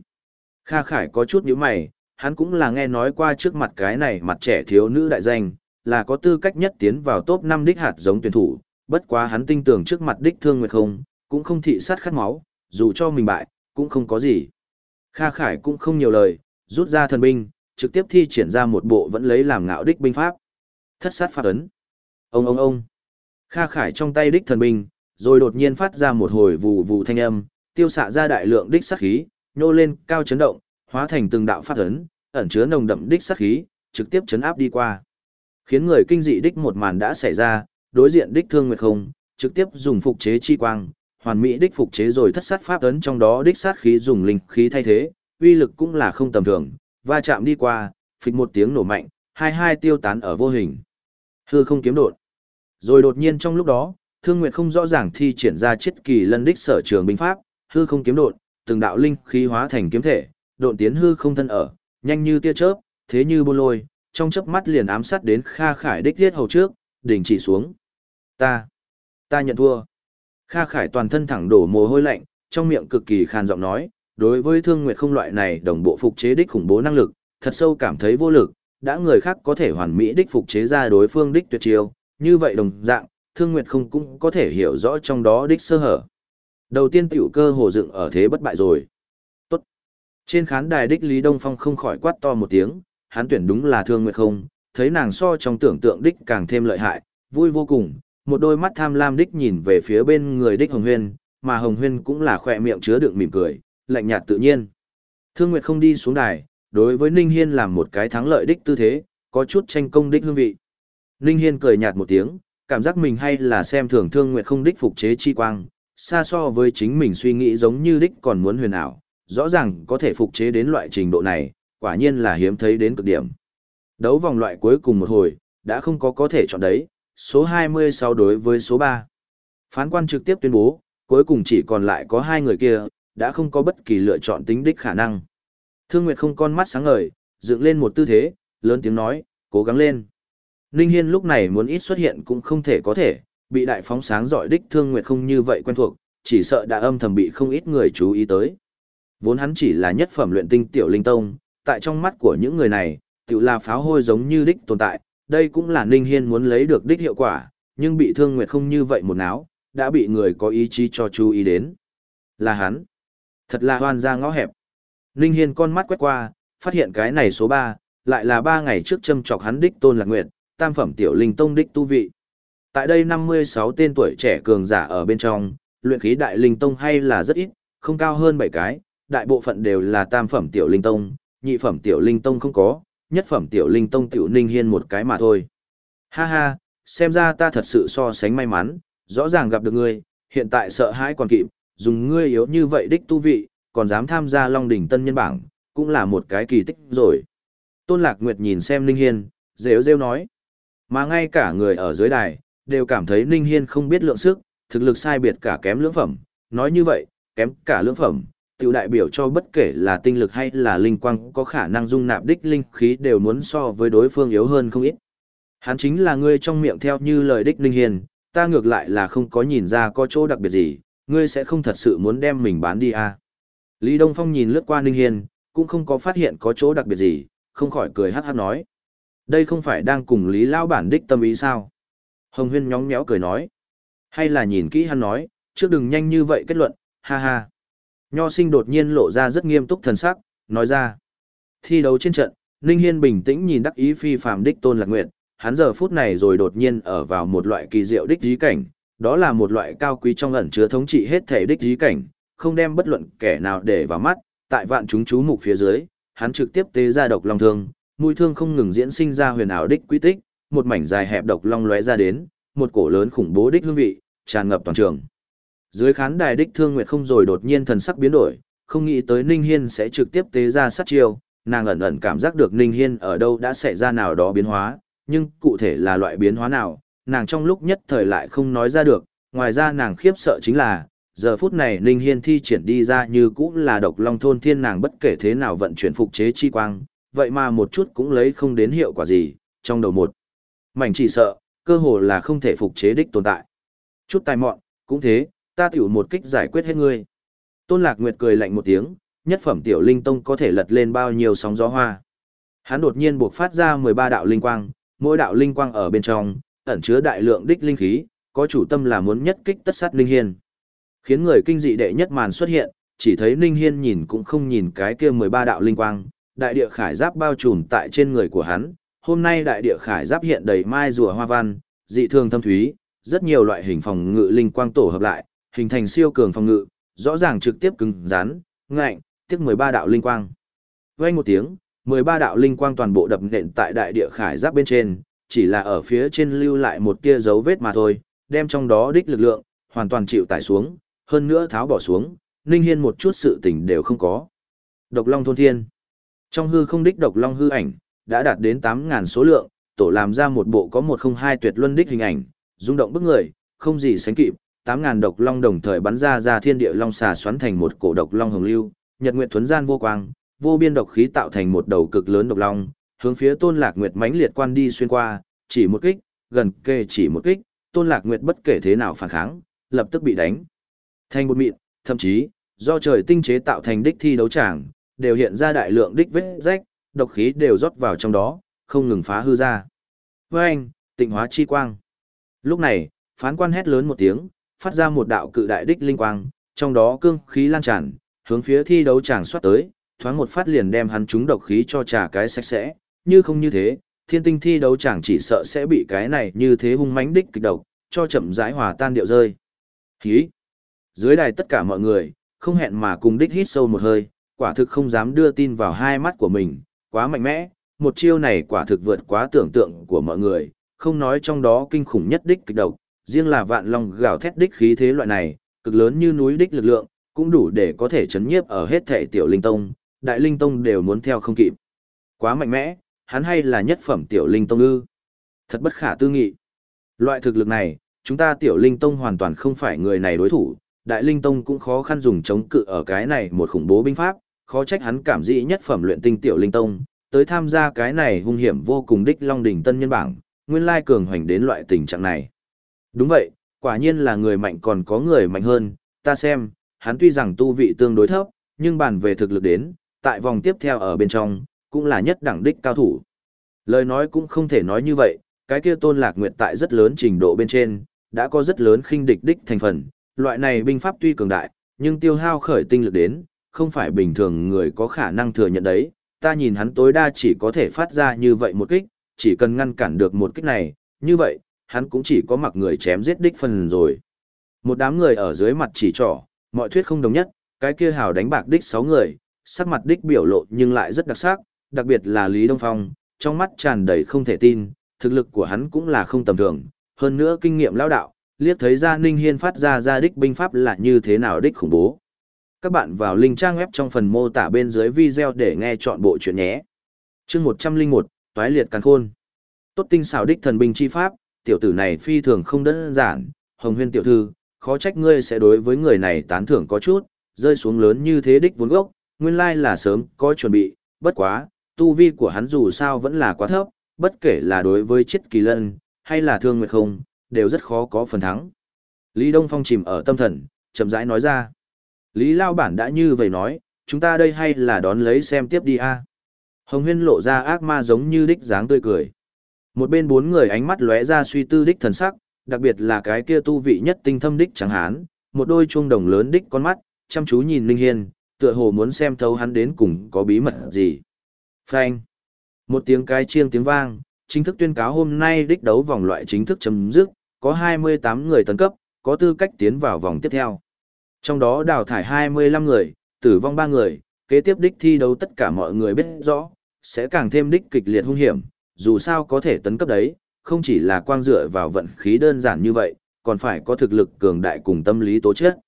Speaker 1: Kha Khải có chút nhíu mày, hắn cũng là nghe nói qua trước mặt cái này mặt trẻ thiếu nữ đại danh, là có tư cách nhất tiến vào top 5 đích hạt giống tuyển thủ, bất quá hắn tin tưởng trước mặt đích thương nguyệt không, cũng không thị sát khát máu, dù cho mình bại, cũng không có gì. Kha Khải cũng không nhiều lời, rút ra thần binh, trực tiếp thi triển ra một bộ vẫn lấy làm ngạo đích binh pháp. Thất sát pháp ấn. Ông ông ông. Kha Khải trong tay đích thần binh, rồi đột nhiên phát ra một hồi vù vù thanh âm, tiêu xạ ra đại lượng đích sát khí, nhô lên cao chấn động, hóa thành từng đạo pháp ấn, ẩn chứa nồng đậm đích sát khí, trực tiếp chấn áp đi qua. Khiến người kinh dị đích một màn đã xảy ra, đối diện đích thương nguyệt không, trực tiếp dùng phục chế chi quang, hoàn mỹ đích phục chế rồi thất sát pháp ấn trong đó đích sát khí dùng linh khí thay thế, uy lực cũng là không tầm thường, va chạm đi qua, phịch một tiếng nổ mạnh, hai hai tiêu tán ở vô hình. Hư không kiếm đột. Rồi đột nhiên trong lúc đó, Thương Nguyệt không rõ ràng thi triển ra chiết kỳ lân đích sở trường binh pháp, hư không kiếm đột, từng đạo linh khí hóa thành kiếm thể, độn tiến hư không thân ở, nhanh như tia chớp, thế như buôn lôi, trong chớp mắt liền ám sát đến Kha Khải đích thiết hầu trước, đình chỉ xuống. Ta, ta nhận thua. Kha Khải toàn thân thẳng đổ mồ hôi lạnh, trong miệng cực kỳ khàn giọng nói, đối với Thương Nguyệt không loại này đồng bộ phục chế đích khủng bố năng lực, thật sâu cảm thấy vô lực, đã người khác có thể hoàn mỹ đích phục chế ra đối phương đích tuyệt chiêu, như vậy đồng dạng, Thương Nguyệt không cũng có thể hiểu rõ trong đó đích sơ hở. Đầu tiên tiểu cơ hồ dựng ở thế bất bại rồi. Tốt. Trên khán đài đích Lý Đông Phong không khỏi quát to một tiếng, hắn tuyển đúng là Thương Nguyệt không, thấy nàng so trong tưởng tượng đích càng thêm lợi hại, vui vô cùng, một đôi mắt tham lam đích nhìn về phía bên người đích Hồng Huyên, mà Hồng Huyên cũng là khỏe miệng chứa đựng mỉm cười, lạnh nhạt tự nhiên. Thương Nguyệt không đi xuống đài, đối với Ninh Hiên làm một cái thắng lợi đích tư thế, có chút tranh công đích hương vị. Ninh Hiên cười nhạt một tiếng, cảm giác mình hay là xem thường Thương Nguyệt không đích phục chế chi quang, xa so với chính mình suy nghĩ giống như đích còn muốn huyền ảo, rõ ràng có thể phục chế đến loại trình độ này, quả nhiên là hiếm thấy đến cực điểm. Đấu vòng loại cuối cùng một hồi, đã không có có thể chọn đấy, số 26 đối với số 3. Phán quan trực tiếp tuyên bố, cuối cùng chỉ còn lại có hai người kia, đã không có bất kỳ lựa chọn tính đích khả năng. Thương Nguyệt không con mắt sáng ngời, dựng lên một tư thế, lớn tiếng nói, cố gắng lên. Ninh Hiên lúc này muốn ít xuất hiện cũng không thể có thể, bị đại phóng sáng giỏi đích Thương Nguyệt không như vậy quen thuộc, chỉ sợ đã âm thầm bị không ít người chú ý tới. Vốn hắn chỉ là nhất phẩm luyện tinh tiểu linh tông, tại trong mắt của những người này, tiểu là pháo hôi giống như đích tồn tại, đây cũng là Ninh Hiên muốn lấy được đích hiệu quả, nhưng bị Thương Nguyệt không như vậy một náo, đã bị người có ý chí cho chú ý đến. Là hắn. Thật là hoan ra ngõ hẹp. Ninh Hiên con mắt quét qua, phát hiện cái này số 3, lại là 3 ngày trước châm chọc hắn đích tôn lạc nguyệt, tam phẩm tiểu linh tông đích tu vị. Tại đây 56 tên tuổi trẻ cường giả ở bên trong, luyện khí đại linh tông hay là rất ít, không cao hơn 7 cái, đại bộ phận đều là tam phẩm tiểu linh tông, nhị phẩm tiểu linh tông không có, nhất phẩm tiểu linh tông tiểu ninh hiên một cái mà thôi. Ha ha, xem ra ta thật sự so sánh may mắn, rõ ràng gặp được ngươi, hiện tại sợ hãi còn kịp, dùng ngươi yếu như vậy đích tu vị, còn dám tham gia Long đỉnh tân nhân bảng, cũng là một cái kỳ tích rồi. Tôn Lạc Nguyệt nhìn xem Ninh Hiên, rêu rêu nói. Mà ngay cả người ở dưới đài, đều cảm thấy Ninh Hiên không biết lượng sức, thực lực sai biệt cả kém lưỡng phẩm. Nói như vậy, kém cả lưỡng phẩm, tiểu đại biểu cho bất kể là tinh lực hay là linh quang có khả năng dung nạp đích linh khí đều muốn so với đối phương yếu hơn không ít. Hắn chính là ngươi trong miệng theo như lời đích linh hiền ta ngược lại là không có nhìn ra có chỗ đặc biệt gì, ngươi sẽ không thật sự muốn đem mình bán đi à. Lý Đông Phong nhìn lướt qua Ninh hiền cũng không có phát hiện có chỗ đặc biệt gì, không khỏi cười hát hát nói. Đây không phải đang cùng Lý Lao bản đích tâm ý sao? Hồng Huyên nhóng méo cười nói. Hay là nhìn kỹ hắn nói, trước đừng nhanh như vậy kết luận, ha ha. Nho sinh đột nhiên lộ ra rất nghiêm túc thần sắc, nói ra. Thi đấu trên trận, Ninh Hiên bình tĩnh nhìn đắc ý phi phàm đích tôn lạc nguyện, hắn giờ phút này rồi đột nhiên ở vào một loại kỳ diệu đích dí cảnh, đó là một loại cao quý trong ẩn chứa thống trị hết thể đích dí cảnh, không đem bất luận kẻ nào để vào mắt, tại vạn chúng chú mục phía dưới, hắn trực tiếp tế ra độc long thương, mũi thương không ngừng diễn sinh ra huyền ảo đích quy tích, một mảnh dài hẹp độc long lóe ra đến, một cổ lớn khủng bố đích hương vị, tràn ngập toàn trường. Dưới khán đài đích thương nguyệt không rồi đột nhiên thần sắc biến đổi, không nghĩ tới Ninh Hiên sẽ trực tiếp tế ra sát chiêu, nàng ẩn ẩn cảm giác được Ninh Hiên ở đâu đã xảy ra nào đó biến hóa, nhưng cụ thể là loại biến hóa nào, nàng trong lúc nhất thời lại không nói ra được, ngoài ra nàng khiếp sợ chính là, giờ phút này Ninh Hiên thi triển đi ra như cũ là độc long thôn thiên nàng bất kể thế nào vận chuyển phục chế chi quang, vậy mà một chút cũng lấy không đến hiệu quả gì, trong đầu một. Mảnh chỉ sợ, cơ hồ là không thể phục chế đích tồn tại. Chút tài mọn, cũng thế, ta tiểu một kích giải quyết hết ngươi. Tôn Lạc Nguyệt cười lạnh một tiếng, nhất phẩm tiểu linh tông có thể lật lên bao nhiêu sóng gió hoa. Hắn đột nhiên buộc phát ra 13 đạo linh quang, mỗi đạo linh quang ở bên trong, ẩn chứa đại lượng đích linh khí, có chủ tâm là muốn nhất kích tất sát linh hiên. Khiến người kinh dị đệ nhất màn xuất hiện, chỉ thấy Ninh Hiên nhìn cũng không nhìn cái kia 13 đạo linh quang, đại địa khải giáp bao trùm tại trên người của hắn. Hôm nay đại địa khải giáp hiện đầy mai rùa hoa văn, dị thường thâm thúy, rất nhiều loại hình phòng ngự linh quang tổ hợp lại, hình thành siêu cường phòng ngự, rõ ràng trực tiếp cứng rắn, ngạnh, tiếc 13 đạo linh quang. Vang một tiếng, 13 đạo linh quang toàn bộ đập nện tại đại địa khải giáp bên trên, chỉ là ở phía trên lưu lại một tia dấu vết mà thôi, đem trong đó đích lực lượng hoàn toàn chịu tải xuống, hơn nữa tháo bỏ xuống, Ninh Hiên một chút sự tình đều không có. Độc Long thôn thiên. Trong hư không đích Độc Long hư ảnh đã đạt đến 8000 số lượng, tổ làm ra một bộ có 102 tuyệt luân đích hình ảnh, rung động bức người, không gì sánh kịp, Tám ngàn độc long đồng thời bắn ra ra thiên địa long xà xoắn thành một cổ độc long hồng lưu, nhật nguyện thuấn gian vô quang, vô biên độc khí tạo thành một đầu cực lớn độc long, hướng phía Tôn Lạc Nguyệt mãnh liệt quan đi xuyên qua, chỉ một kích, gần kề chỉ một kích, Tôn Lạc Nguyệt bất kể thế nào phản kháng, lập tức bị đánh. Thành một mịn, thậm chí, do trời tinh chế tạo thành đích thi đấu tràng, đều hiện ra đại lượng đích vết rách, độc khí đều rót vào trong đó, không ngừng phá hư ra. Với anh, tịnh hóa chi quang. Lúc này, phán quan hét lớn một tiếng, phát ra một đạo cự đại đích linh quang, trong đó cương khí lan tràn, hướng phía thi đấu chàng xoát tới, thoáng một phát liền đem hắn chúng độc khí cho trà cái sạch sẽ, như không như thế, thiên tinh thi đấu chàng chỉ sợ sẽ bị cái này như thế hung mãnh đích kịch độc, cho chậm rãi hòa tan điệu rơi. Khí! Dưới đài tất cả mọi người, không hẹn mà cùng đích hít sâu một hơi, quả thực không dám đưa tin vào hai mắt của mình, quá mạnh mẽ, một chiêu này quả thực vượt quá tưởng tượng của mọi người, không nói trong đó kinh khủng nhất đích kịch độc, riêng là vạn long gào thét đích khí thế loại này, cực lớn như núi đích lực lượng, cũng đủ để có thể chấn nhiếp ở hết thể tiểu linh tông, đại linh tông đều muốn theo không kịp. Quá mạnh mẽ, hắn hay là nhất phẩm tiểu linh tông ư? Thật bất khả tư nghị. Loại thực lực này, chúng ta tiểu linh tông hoàn toàn không phải người này đối thủ, đại linh tông cũng khó khăn dùng chống cự ở cái này một khủng bố binh pháp, khó trách hắn cảm dị nhất phẩm luyện tinh tiểu linh tông, tới tham gia cái này hung hiểm vô cùng đích long đỉnh tân nhân bảng, nguyên lai cường hoành đến loại tình trạng này. Đúng vậy, quả nhiên là người mạnh còn có người mạnh hơn, ta xem, hắn tuy rằng tu vị tương đối thấp, nhưng bàn về thực lực đến, tại vòng tiếp theo ở bên trong, cũng là nhất đẳng đích cao thủ. Lời nói cũng không thể nói như vậy, cái kia tôn lạc nguyệt tại rất lớn trình độ bên trên, đã có rất lớn khinh địch đích thành phần, loại này binh pháp tuy cường đại, nhưng tiêu hao khởi tinh lực đến, không phải bình thường người có khả năng thừa nhận đấy, ta nhìn hắn tối đa chỉ có thể phát ra như vậy một kích, chỉ cần ngăn cản được một kích này, như vậy, hắn cũng chỉ có mặc người chém giết đích phần rồi. Một đám người ở dưới mặt chỉ trỏ, mọi thuyết không đồng nhất, cái kia hào đánh bạc đích 6 người, sắc mặt đích biểu lộ nhưng lại rất đặc sắc, đặc biệt là Lý Đông Phong, trong mắt tràn đầy không thể tin, thực lực của hắn cũng là không tầm thường, hơn nữa kinh nghiệm lão đạo, liếc thấy ra Ninh Hiên phát ra ra đích binh pháp là như thế nào đích khủng bố. Các bạn vào link trang web trong phần mô tả bên dưới video để nghe chọn bộ chuyện nhé. chương một trăm linh một toái liệt càn khôn tốt tinh xảo đích thần binh chi pháp tiểu tử này phi thường không đơn giản, hồng huyên tiểu thư, khó trách ngươi sẽ đối với người này tán thưởng có chút, rơi xuống lớn như thế đích vốn gốc, nguyên lai là sớm có chuẩn bị, bất quá, tu vi của hắn dù sao vẫn là quá thấp, bất kể là đối với chiết kỳ lân, hay là thương nguyệt không, đều rất khó có phần thắng. Lý đông phong chìm ở tâm thần, chậm rãi nói ra. Lý lao bản đã như vậy nói, chúng ta đây hay là đón lấy xem tiếp đi a. Hồng Huyên lộ ra ác ma giống như đích dáng tươi cười. Một bên bốn người ánh mắt lóe ra suy tư đích thần sắc, đặc biệt là cái kia tu vị nhất tinh thâm đích chẳng hán, một đôi chuông đồng lớn đích con mắt, chăm chú nhìn Linh Hiên, tựa hồ muốn xem thấu hắn đến cùng có bí mật gì. Phanh. Một tiếng cái chiêng tiếng vang, chính thức tuyên cáo hôm nay đích đấu vòng loại chính thức chấm dứt, có 28 người tấn cấp, có tư cách tiến vào vòng tiếp theo. Trong đó đào thải 25 người, tử vong 3 người, kế tiếp đích thi đấu tất cả mọi người biết rõ, sẽ càng thêm đích kịch liệt hung hiểm, dù sao có thể tấn cấp đấy, không chỉ là quang dựa vào vận khí đơn giản như vậy, còn phải có thực lực cường đại cùng tâm lý tố chất.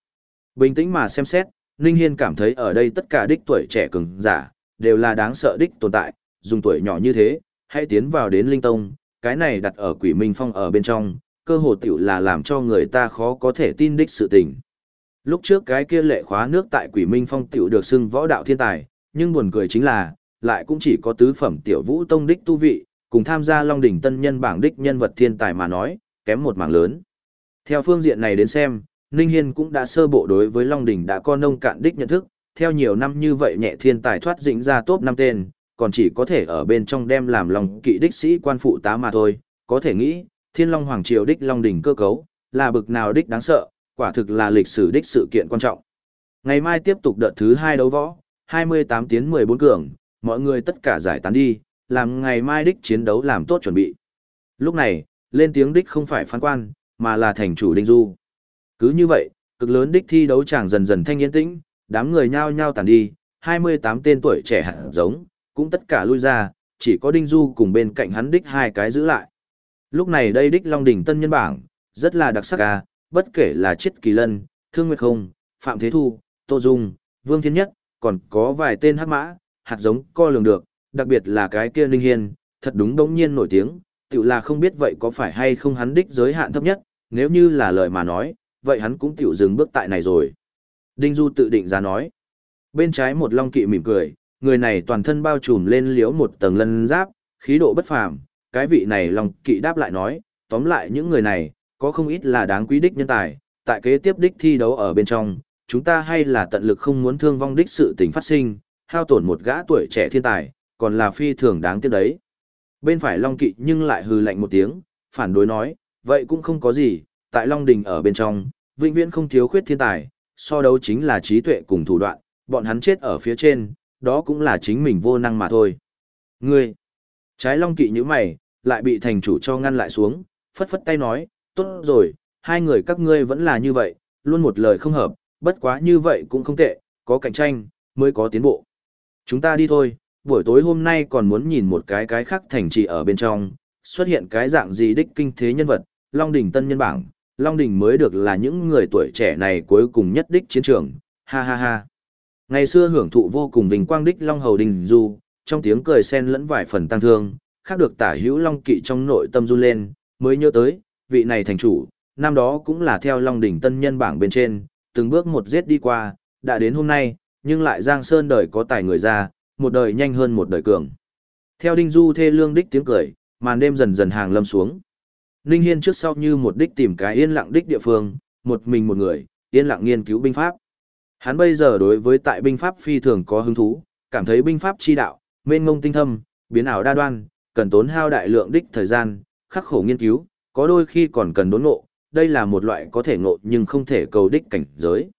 Speaker 1: Bình tĩnh mà xem xét, Ninh Hiên cảm thấy ở đây tất cả đích tuổi trẻ cường giả, đều là đáng sợ đích tồn tại, dùng tuổi nhỏ như thế, hãy tiến vào đến Linh Tông, cái này đặt ở quỷ minh phong ở bên trong, cơ hồ tiểu là làm cho người ta khó có thể tin đích sự tình. Lúc trước cái kia lệ khóa nước tại quỷ minh phong tiểu được xưng võ đạo thiên tài, nhưng buồn cười chính là, lại cũng chỉ có tứ phẩm tiểu vũ tông đích tu vị, cùng tham gia Long đỉnh tân nhân bảng đích nhân vật thiên tài mà nói, kém một mảng lớn. Theo phương diện này đến xem, Ninh Hiên cũng đã sơ bộ đối với Long đỉnh đã có nông cạn đích nhận thức, theo nhiều năm như vậy nhẹ thiên tài thoát dĩnh ra top 5 tên, còn chỉ có thể ở bên trong đem làm lòng kỵ đích sĩ quan phụ tá mà thôi, có thể nghĩ, thiên long hoàng triều đích Long đỉnh cơ cấu, là bực nào đích đáng sợ, quả thực là lịch sử đích sự kiện quan trọng. Ngày mai tiếp tục đợt thứ 2 đấu võ, 28 tiến 14 cường, mọi người tất cả giải tán đi, làm ngày mai đích chiến đấu làm tốt chuẩn bị. Lúc này, lên tiếng đích không phải phán quan, mà là thành chủ Đinh Du. Cứ như vậy, cực lớn đích thi đấu chẳng dần dần thanh yên tĩnh, đám người nhao nhao tàn đi, 28 tên tuổi trẻ hẳn giống, cũng tất cả lui ra, chỉ có Đinh Du cùng bên cạnh hắn đích hai cái giữ lại. Lúc này đây đích Long đỉnh tân nhân bảng, rất là đặc sắc ca, bất kể là Chiết Kỳ Lân, Thương Nguyệt Không, Phạm Thế Thu, Tô Dung, Vương Thiên Nhất, còn có vài tên hắc mã, hạt giống co lường được, đặc biệt là cái kia Ninh Hiên, thật đúng đống nhiên nổi tiếng, tự là không biết vậy có phải hay không hắn đích giới hạn thấp nhất, nếu như là lời mà nói, vậy hắn cũng tiểu dừng bước tại này rồi. Đinh Du tự định ra nói. Bên trái một long kỵ mỉm cười, người này toàn thân bao trùm lên liếu một tầng lân giáp, khí độ bất phàm, cái vị này long kỵ đáp lại nói, tóm lại những người này, có không ít là đáng quý đích nhân tài, tại kế tiếp đích thi đấu ở bên trong, chúng ta hay là tận lực không muốn thương vong đích sự tình phát sinh, hao tổn một gã tuổi trẻ thiên tài, còn là phi thường đáng tiếc đấy. Bên phải Long Kỵ nhưng lại hừ lạnh một tiếng, phản đối nói, vậy cũng không có gì, tại Long Đình ở bên trong, vĩnh viễn không thiếu khuyết thiên tài, so đấu chính là trí tuệ cùng thủ đoạn, bọn hắn chết ở phía trên, đó cũng là chính mình vô năng mà thôi. Ngươi, trái Long Kỵ như mày, lại bị thành chủ cho ngăn lại xuống, phất phất tay nói, tốt rồi, hai người các ngươi vẫn là như vậy, luôn một lời không hợp, bất quá như vậy cũng không tệ, có cạnh tranh, mới có tiến bộ. Chúng ta đi thôi, buổi tối hôm nay còn muốn nhìn một cái cái khác thành trì ở bên trong, xuất hiện cái dạng gì đích kinh thế nhân vật, Long Đỉnh tân nhân bảng, Long Đỉnh mới được là những người tuổi trẻ này cuối cùng nhất đích chiến trường, ha ha ha. Ngày xưa hưởng thụ vô cùng vinh quang đích Long Hầu Đình Du, trong tiếng cười xen lẫn vài phần tăng thương, khác được tả hữu Long Kỵ trong nội tâm run lên, mới nhớ tới, vị này thành chủ, năm đó cũng là theo Long Đỉnh tân nhân bảng bên trên, từng bước một giết đi qua, đã đến hôm nay, nhưng lại Giang Sơn đời có tài người ra, một đời nhanh hơn một đời cường. Theo Đinh Du thê lương đích tiếng cười, màn đêm dần dần hàng lâm xuống. Ninh Hiên trước sau như một đích tìm cái yên lặng đích địa phương, một mình một người, yên lặng nghiên cứu binh pháp. Hắn bây giờ đối với tại binh pháp phi thường có hứng thú, cảm thấy binh pháp chi đạo, mênh mông tinh thâm, biến ảo đa đoan, cần tốn hao đại lượng đích thời gian, khắc khổ nghiên cứu, có đôi khi còn cần đốn ngộ, đây là một loại có thể ngộ nhưng không thể cầu đích cảnh giới.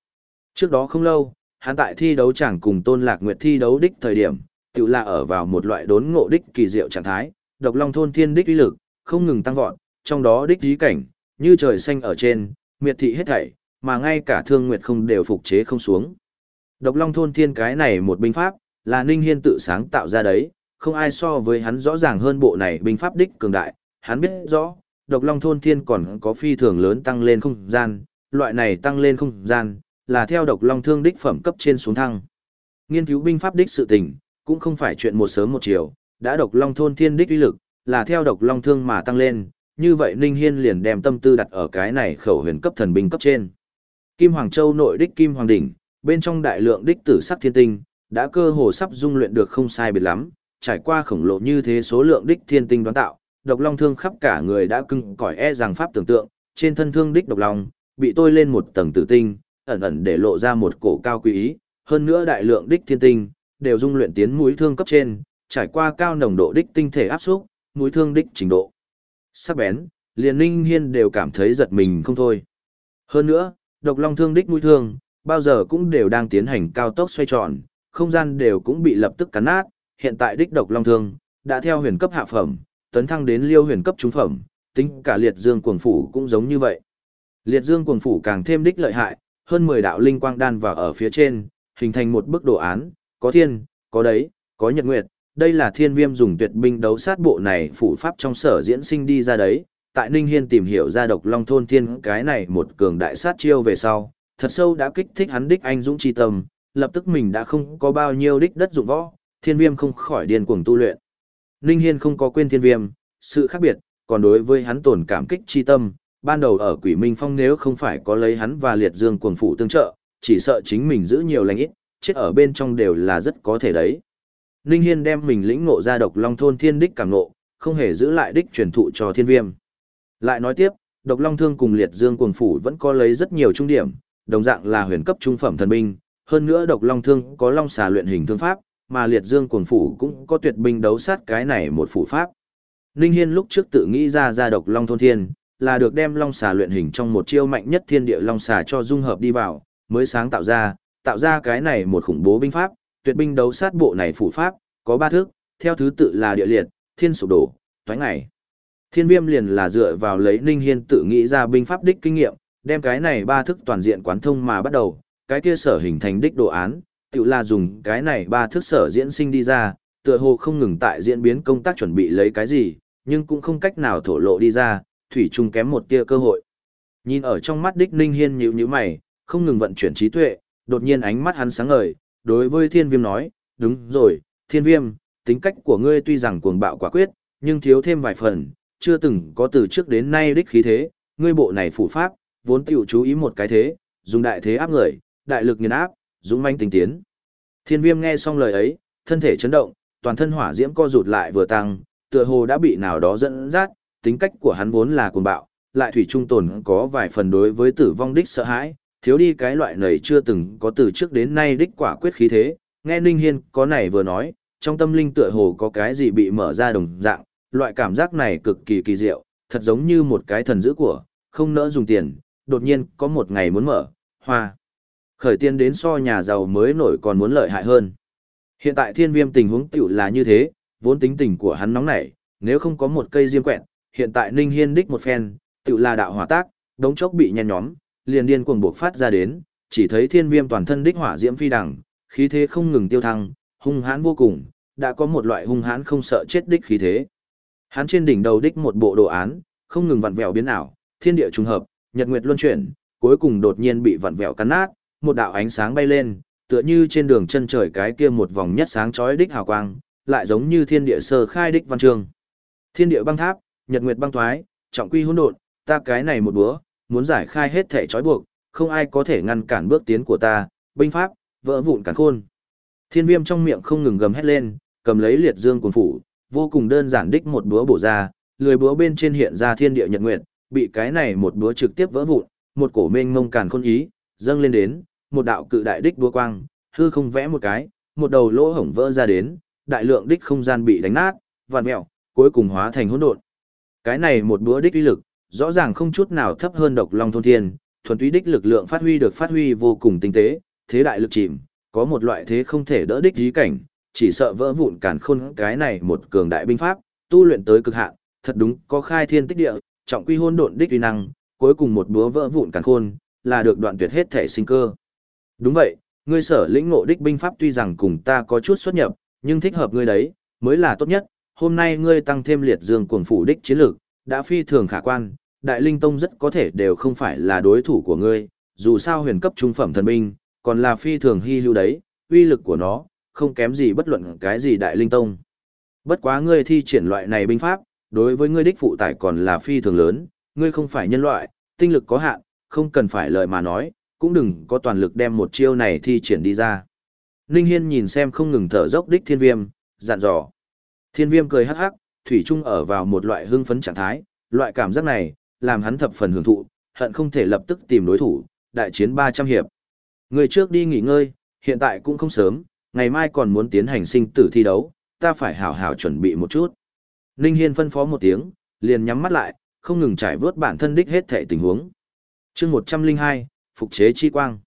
Speaker 1: Trước đó không lâu, hắn tại thi đấu chẳng cùng Tôn Lạc Nguyệt thi đấu đích thời điểm, tự là ở vào một loại đốn ngộ đích kỳ diệu trạng thái, độc long thôn thiên đích uy lực, không ngừng tăng vọt, trong đó đích trí cảnh, như trời xanh ở trên, miệt thị hết thảy, mà ngay cả thương nguyệt không đều phục chế không xuống. Độc long thôn thiên cái này một binh pháp, là Ninh Hiên tự sáng tạo ra đấy, không ai so với hắn rõ ràng hơn bộ này binh pháp đích cường đại, hắn biết rõ, độc long thôn thiên còn có phi thường lớn tăng lên không gian, loại này tăng lên không gian, là theo độc long thương đích phẩm cấp trên xuống thăng. Nghiên cứu binh pháp đích sự tình, cũng không phải chuyện một sớm một chiều, đã độc long thôn thiên đích uy lực, là theo độc long thương mà tăng lên, như vậy Ninh Hiên liền đem tâm tư đặt ở cái này khẩu huyền cấp thần binh cấp trên. Kim Hoàng Châu nội đích Kim Hoàng đỉnh, bên trong đại lượng đích tử sắc thiên tinh, đã cơ hồ sắp dung luyện được không sai biệt lắm, trải qua khổng lồ như thế số lượng đích thiên tinh đoán tạo, độc long thương khắp cả người đã cưng cỏi e rằng pháp tưởng tượng, trên thân thương đích độc long, bị tôi lên một tầng tử tinh, ẩn ẩn để lộ ra một cổ cao quý ý, hơn nữa đại lượng đích thiên tinh, đều dung luyện tiến mũi thương cấp trên, trải qua cao nồng độ đích tinh thể áp xúc, mũi thương đích trình độ. Sắc bén, liền ninh hiên đều cảm thấy giật mình không thôi. Hơn nữa, độc long thương đích mũi thương, bao giờ cũng đều đang tiến hành cao tốc xoay tròn, không gian đều cũng bị lập tức cắn nát, hiện tại đích độc long thương, đã theo huyền cấp hạ phẩm, tấn thăng đến liêu huyền cấp trung phẩm, tính cả liệt dương cuồng phủ cũng giống như vậy. Liệt dương cuồng phủ càng thêm đích lợi hại, hơn 10 đạo linh quang đan vào ở phía trên, hình thành một bức đồ án, có thiên, có đấy, có nhật nguyệt, đây là thiên viêm dùng tuyệt binh đấu sát bộ này phủ pháp trong sở diễn sinh đi ra đấy. Tại Ninh Hiên tìm hiểu ra độc long thôn thiên cái này một cường đại sát chiêu về sau, thật sâu đã kích thích hắn đích anh dũng chi tâm, lập tức mình đã không có bao nhiêu đích đất dụng võ, thiên viêm không khỏi điên cuồng tu luyện. Ninh Hiên không có quên thiên viêm, sự khác biệt, còn đối với hắn tổn cảm kích chi tâm, ban đầu ở quỷ minh phong nếu không phải có lấy hắn và liệt dương cuồng phụ tương trợ, chỉ sợ chính mình giữ nhiều lành ít, chết ở bên trong đều là rất có thể đấy. Ninh Hiên đem mình lĩnh ngộ ra độc long thôn thiên đích cảm ngộ, không hề giữ lại đích truyền thụ cho thiên viêm. Lại nói tiếp, độc long thương cùng liệt dương cuồng phủ vẫn có lấy rất nhiều trung điểm, đồng dạng là huyền cấp trung phẩm thần binh, hơn nữa độc long thương có long xà luyện hình thương pháp, mà liệt dương cuồng phủ cũng có tuyệt binh đấu sát cái này một phủ pháp. Ninh Hiên lúc trước tự nghĩ ra ra độc long thôn thiên, là được đem long xà luyện hình trong một chiêu mạnh nhất thiên địa long xà cho dung hợp đi vào, mới sáng tạo ra, tạo ra cái này một khủng bố binh pháp, tuyệt binh đấu sát bộ này phủ pháp, có ba thước, theo thứ tự là địa liệt, thiên sụp đổ, toái ngày. Thiên viêm liền là dựa vào lấy Ninh Hiên tự nghĩ ra binh pháp đích kinh nghiệm, đem cái này ba thức toàn diện quán thông mà bắt đầu, cái kia sở hình thành đích đồ án, tự là dùng cái này ba thức sở diễn sinh đi ra, tựa hồ không ngừng tại diễn biến công tác chuẩn bị lấy cái gì, nhưng cũng không cách nào thổ lộ đi ra, thủy chung kém một tia cơ hội. Nhìn ở trong mắt đích Ninh Hiên nhíu nhíu mày, không ngừng vận chuyển trí tuệ, đột nhiên ánh mắt hắn sáng ngời, đối với thiên viêm nói, đúng rồi, thiên viêm, tính cách của ngươi tuy rằng cuồng bạo quả quyết, nhưng thiếu thêm vài phần, chưa từng có từ trước đến nay đích khí thế, ngươi bộ này phủ pháp, vốn tiểu chú ý một cái thế, dùng đại thế áp người, đại lực nghiền áp, dũng manh tình tiến. Thiên viêm nghe xong lời ấy, thân thể chấn động, toàn thân hỏa diễm co rụt lại vừa tăng, tựa hồ đã bị nào đó dẫn dắt, tính cách của hắn vốn là cuồng bạo, lại thủy trung tồn có vài phần đối với tử vong đích sợ hãi, thiếu đi cái loại này chưa từng có từ trước đến nay đích quả quyết khí thế, nghe Ninh Hiên có này vừa nói, trong tâm linh tựa hồ có cái gì bị mở ra đồng dạng, loại cảm giác này cực kỳ kỳ diệu, thật giống như một cái thần dữ của, không nỡ dùng tiền, đột nhiên có một ngày muốn mở, hoa. Khởi tiên đến so nhà giàu mới nổi còn muốn lợi hại hơn. Hiện tại thiên viêm tình huống tiểu là như thế, vốn tính tình của hắn nóng nảy, nếu không có một cây diêm quẹn, hiện tại Ninh Hiên đích một phen, tự là đạo hỏa tác, đống chốc bị nhen nhóm, liền điên cuồng bộc phát ra đến, chỉ thấy thiên viêm toàn thân đích hỏa diễm phi đằng, khí thế không ngừng tiêu thăng, hung hãn vô cùng, đã có một loại hung hãn không sợ chết đích khí thế. Hắn trên đỉnh đầu đích một bộ đồ án, không ngừng vặn vẹo biến ảo, thiên địa trùng hợp, nhật nguyệt luân chuyển, cuối cùng đột nhiên bị vặn vẹo cắn nát, một đạo ánh sáng bay lên, tựa như trên đường chân trời cái kia một vòng nhất sáng chói đích hào quang, lại giống như thiên địa sơ khai đích văn trường. Thiên địa băng tháp, nhật nguyệt băng thoái, trọng quy hỗn độn, ta cái này một búa, muốn giải khai hết thể trói buộc, không ai có thể ngăn cản bước tiến của ta, binh pháp, vỡ vụn cản khôn. Thiên viêm trong miệng không ngừng gầm hét lên, cầm lấy liệt dương cuồng phủ, vô cùng đơn giản đích một búa bổ ra, lười búa bên trên hiện ra thiên địa nhật nguyệt, bị cái này một búa trực tiếp vỡ vụn, một cổ mênh mông càn khôn ý, dâng lên đến, một đạo cự đại đích búa quang, hư không vẽ một cái, một đầu lỗ hổng vỡ ra đến, đại lượng đích không gian bị đánh nát, vạn mèo, cuối cùng hóa thành hỗn độn. Cái này một búa đích uy lực, rõ ràng không chút nào thấp hơn độc long thôn thiên, thuần túy đích lực lượng phát huy được phát huy vô cùng tinh tế, thế đại lực chìm, có một loại thế không thể đỡ đích dí cảnh, chỉ sợ vỡ vụn cản khôn cái này một cường đại binh pháp, tu luyện tới cực hạn, thật đúng có khai thiên tích địa, trọng quy hôn độn đích uy năng, cuối cùng một búa vỡ vụn cản khôn, là được đoạn tuyệt hết thể sinh cơ. Đúng vậy, ngươi sở lĩnh ngộ đích binh pháp tuy rằng cùng ta có chút xuất nhập, nhưng thích hợp ngươi đấy, mới là tốt nhất. Hôm nay ngươi tăng thêm liệt dương cuồng phủ đích chiến lược, đã phi thường khả quan, Đại Linh Tông rất có thể đều không phải là đối thủ của ngươi, dù sao huyền cấp trung phẩm thần binh, còn là phi thường hy hữu đấy, uy lực của nó, không kém gì bất luận cái gì Đại Linh Tông. Bất quá ngươi thi triển loại này binh pháp, đối với ngươi đích phụ tải còn là phi thường lớn, ngươi không phải nhân loại, tinh lực có hạn, không cần phải lời mà nói, cũng đừng có toàn lực đem một chiêu này thi triển đi ra. Ninh Hiên nhìn xem không ngừng thở dốc đích thiên viêm, dặn dò. Thiên viêm cười hắc hắc, thủy Trung ở vào một loại hưng phấn trạng thái, loại cảm giác này, làm hắn thập phần hưởng thụ, hận không thể lập tức tìm đối thủ, đại chiến 300 hiệp. Người trước đi nghỉ ngơi, hiện tại cũng không sớm, ngày mai còn muốn tiến hành sinh tử thi đấu, ta phải hảo hảo chuẩn bị một chút. Ninh Hiên phân phó một tiếng, liền nhắm mắt lại, không ngừng trải vớt bản thân đích hết thể tình huống. chương 102, Phục chế chi quang.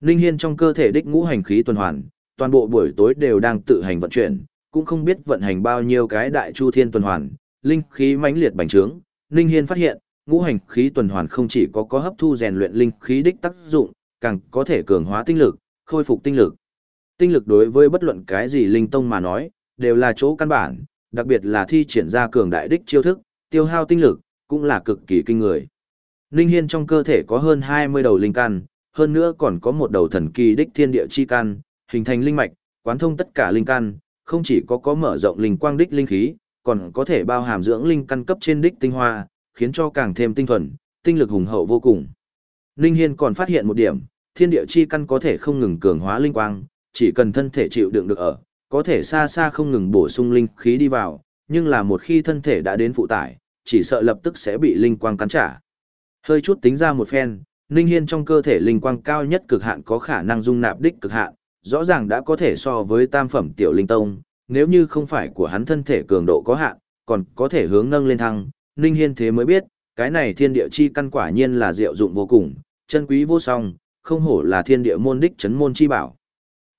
Speaker 1: Ninh Hiên trong cơ thể đích ngũ hành khí tuần hoàn, toàn bộ buổi tối đều đang tự hành vận chuyển, cũng không biết vận hành bao nhiêu cái đại chu thiên tuần hoàn, linh khí mãnh liệt bành trướng. Ninh Hiên phát hiện, ngũ hành khí tuần hoàn không chỉ có có hấp thu rèn luyện linh khí đích tác dụng, càng có thể cường hóa tinh lực, khôi phục tinh lực. Tinh lực đối với bất luận cái gì linh tông mà nói, đều là chỗ căn bản, đặc biệt là thi triển ra cường đại đích chiêu thức, tiêu hao tinh lực, cũng là cực kỳ kinh người. Ninh Hiên trong cơ thể có hơn 20 đầu linh căn, hơn nữa còn có một đầu thần kỳ đích thiên địa chi căn, hình thành linh mạch, quán thông tất cả linh căn, không chỉ có có mở rộng linh quang đích linh khí, còn có thể bao hàm dưỡng linh căn cấp trên đích tinh hoa, khiến cho càng thêm tinh thuần, tinh lực hùng hậu vô cùng. Linh Hiên còn phát hiện một điểm, thiên địa chi căn có thể không ngừng cường hóa linh quang, chỉ cần thân thể chịu đựng được ở, có thể xa xa không ngừng bổ sung linh khí đi vào, nhưng là một khi thân thể đã đến phụ tải, chỉ sợ lập tức sẽ bị linh quang cắn trả. Hơi chút tính ra một phen, Ninh Hiên trong cơ thể linh quang cao nhất cực hạn có khả năng dung nạp đích cực hạn, rõ ràng đã có thể so với tam phẩm tiểu linh tông, nếu như không phải của hắn thân thể cường độ có hạn, còn có thể hướng nâng lên thăng, Ninh Hiên thế mới biết, cái này thiên địa chi căn quả nhiên là diệu dụng vô cùng, chân quý vô song, không hổ là thiên địa môn đích chấn môn chi bảo.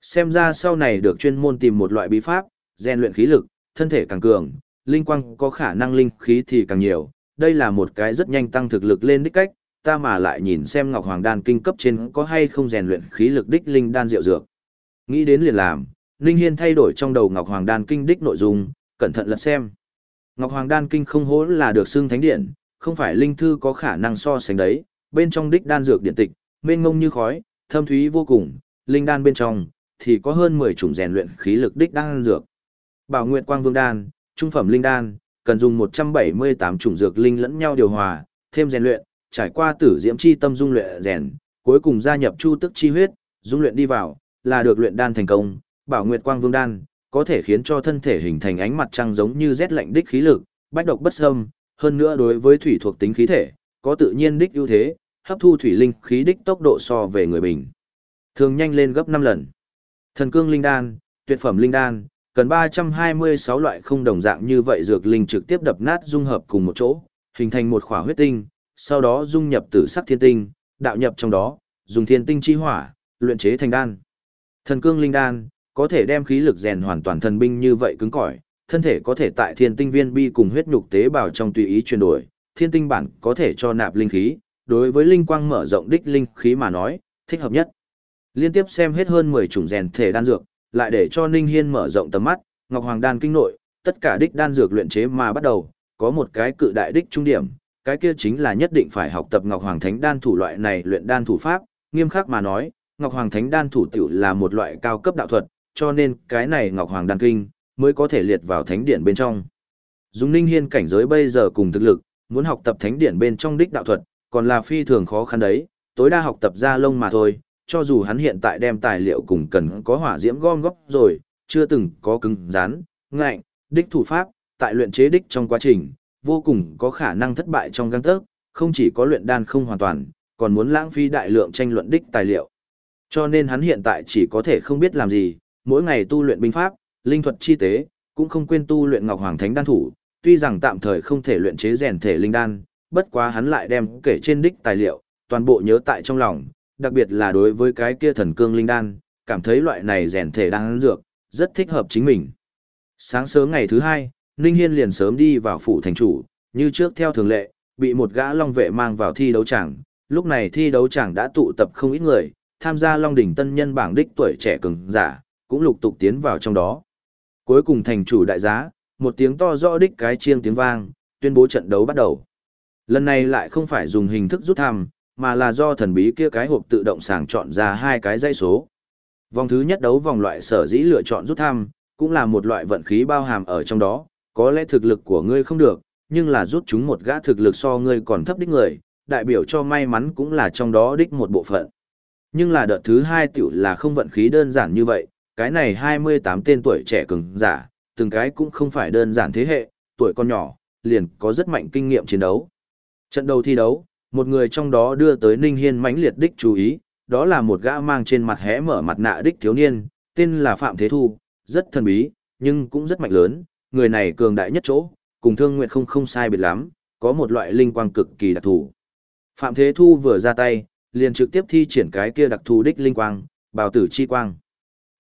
Speaker 1: Xem ra sau này được chuyên môn tìm một loại bí pháp, rèn luyện khí lực, thân thể càng cường, linh quang có khả năng linh khí thì càng nhiều, đây là một cái rất nhanh tăng thực lực lên đích cách, ta mà lại nhìn xem Ngọc Hoàng đan kinh cấp trên có hay không rèn luyện khí lực đích linh đan diệu dược. Nghĩ đến liền làm, Ninh Hiên thay đổi trong đầu Ngọc Hoàng đan kinh đích nội dung, cẩn thận lật xem. Ngọc Hoàng đan kinh không hố là được xưng thánh điện, không phải linh thư có khả năng so sánh đấy, bên trong đích đan dược điện tịch, mênh mông như khói, thâm thúy vô cùng, linh đan bên trong thì có hơn 10 chủng rèn luyện khí lực đích đan dược. Bảo Nguyệt Quang Vương đan, trung phẩm linh đan, cần dùng 178 chủng dược linh lẫn nhau điều hòa, thêm rèn luyện, trải qua tử diễm chi tâm dung luyện rèn, cuối cùng gia nhập chu tức chi huyết, dung luyện đi vào, là được luyện đan thành công. Bảo Nguyệt Quang Vương đan có thể khiến cho thân thể hình thành ánh mặt trăng giống như rét lạnh đích khí lực, bách độc bất xâm, hơn nữa đối với thủy thuộc tính khí thể, có tự nhiên đích ưu thế, hấp thu thủy linh khí đích tốc độ so về người bình. Thường nhanh lên gấp 5 lần. Thần cương linh đan, tuyệt phẩm linh đan, cần 326 loại không đồng dạng như vậy dược linh trực tiếp đập nát dung hợp cùng một chỗ, hình thành một khỏa huyết tinh, sau đó dung nhập tử sắc thiên tinh, đạo nhập trong đó, dùng thiên tinh chi hỏa, luyện chế thành đan. Thần cương linh đan, có thể đem khí lực rèn hoàn toàn thần binh như vậy cứng cỏi, thân thể có thể tại thiên tinh viên bi cùng huyết nhục tế bào trong tùy ý chuyển đổi, thiên tinh bản có thể cho nạp linh khí, đối với linh quang mở rộng đích linh khí mà nói, thích hợp nhất. Liên tiếp xem hết hơn 10 chủng rèn thể đan dược, lại để cho Ninh Hiên mở rộng tầm mắt, Ngọc Hoàng đan kinh nội, tất cả đích đan dược luyện chế mà bắt đầu, có một cái cự đại đích trung điểm, cái kia chính là nhất định phải học tập Ngọc Hoàng Thánh đan thủ loại này luyện đan thủ pháp, nghiêm khắc mà nói, Ngọc Hoàng Thánh đan thủ tiểu là một loại cao cấp đạo thuật, cho nên cái này Ngọc Hoàng đan kinh mới có thể liệt vào thánh điện bên trong. Dùng Ninh Hiên cảnh giới bây giờ cùng thực lực, muốn học tập thánh điện bên trong đích đạo thuật, còn là phi thường khó khăn đấy, tối đa học tập ra lông mà thôi, cho dù hắn hiện tại đem tài liệu cùng cần có hỏa diễm gom góp rồi, chưa từng có cứng rắn, ngạnh, đích thủ pháp, tại luyện chế đích trong quá trình, vô cùng có khả năng thất bại trong găng tớc, không chỉ có luyện đan không hoàn toàn, còn muốn lãng phí đại lượng tranh luận đích tài liệu. Cho nên hắn hiện tại chỉ có thể không biết làm gì, mỗi ngày tu luyện binh pháp, linh thuật chi tế, cũng không quên tu luyện Ngọc Hoàng Thánh đan thủ, tuy rằng tạm thời không thể luyện chế rèn thể linh đan, bất quá hắn lại đem kể trên đích tài liệu, toàn bộ nhớ tại trong lòng, đặc biệt là đối với cái kia thần cương linh đan, cảm thấy loại này rèn thể đan dược, rất thích hợp chính mình. Sáng sớm ngày thứ hai, Ninh Hiên liền sớm đi vào phủ thành chủ, như trước theo thường lệ, bị một gã long vệ mang vào thi đấu tràng. Lúc này thi đấu tràng đã tụ tập không ít người, tham gia long đỉnh tân nhân bảng đích tuổi trẻ cường giả, cũng lục tục tiến vào trong đó. Cuối cùng thành chủ đại giá, một tiếng to rõ đích cái chiêng tiếng vang, tuyên bố trận đấu bắt đầu. Lần này lại không phải dùng hình thức rút thăm, mà là do thần bí kia cái hộp tự động sàng chọn ra hai cái dãy số. Vòng thứ nhất đấu vòng loại sở dĩ lựa chọn rút thăm, cũng là một loại vận khí bao hàm ở trong đó, có lẽ thực lực của ngươi không được, nhưng là rút chúng một gã thực lực so ngươi còn thấp đích người, đại biểu cho may mắn cũng là trong đó đích một bộ phận. Nhưng là đợt thứ hai tiểu là không vận khí đơn giản như vậy, cái này 28 tên tuổi trẻ cường giả, từng cái cũng không phải đơn giản thế hệ, tuổi con nhỏ, liền có rất mạnh kinh nghiệm chiến đấu. Trận đầu thi đấu, một người trong đó đưa tới Ninh Hiên mãnh liệt đích chú ý, đó là một gã mang trên mặt hé mở mặt nạ đích thiếu niên, tên là Phạm Thế Thu, rất thần bí, nhưng cũng rất mạnh lớn, người này cường đại nhất chỗ, cùng Thương Nguyệt không không sai biệt lắm, có một loại linh quang cực kỳ đặc thù. Phạm Thế Thu vừa ra tay, liền trực tiếp thi triển cái kia đặc thù đích linh quang, bào tử chi quang.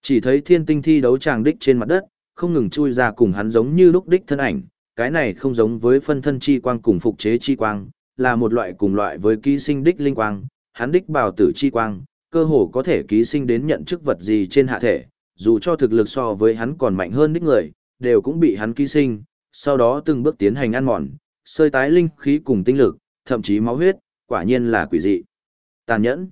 Speaker 1: Chỉ thấy thiên tinh thi đấu tràng đích trên mặt đất, không ngừng chui ra cùng hắn giống như lúc đích thân ảnh, cái này không giống với phân thân chi quang cùng phục chế chi quang, là một loại cùng loại với ký sinh đích linh quang, hắn đích bào tử chi quang, cơ hồ có thể ký sinh đến nhận chức vật gì trên hạ thể, dù cho thực lực so với hắn còn mạnh hơn đích người, đều cũng bị hắn ký sinh, sau đó từng bước tiến hành ăn mòn, sơi tái linh khí cùng tinh lực, thậm chí máu huyết, quả nhiên là quỷ dị. Tàn nhẫn.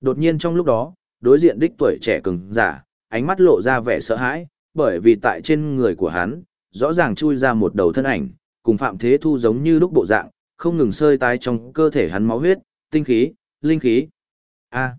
Speaker 1: Đột nhiên trong lúc đó, đối diện đích tuổi trẻ cường giả, ánh mắt lộ ra vẻ sợ hãi, bởi vì tại trên người của hắn, rõ ràng chui ra một đầu thân ảnh, cùng Phạm Thế Thu giống như lúc bộ dạng, không ngừng sơi tái trong cơ thể hắn máu huyết, tinh khí, linh khí. A.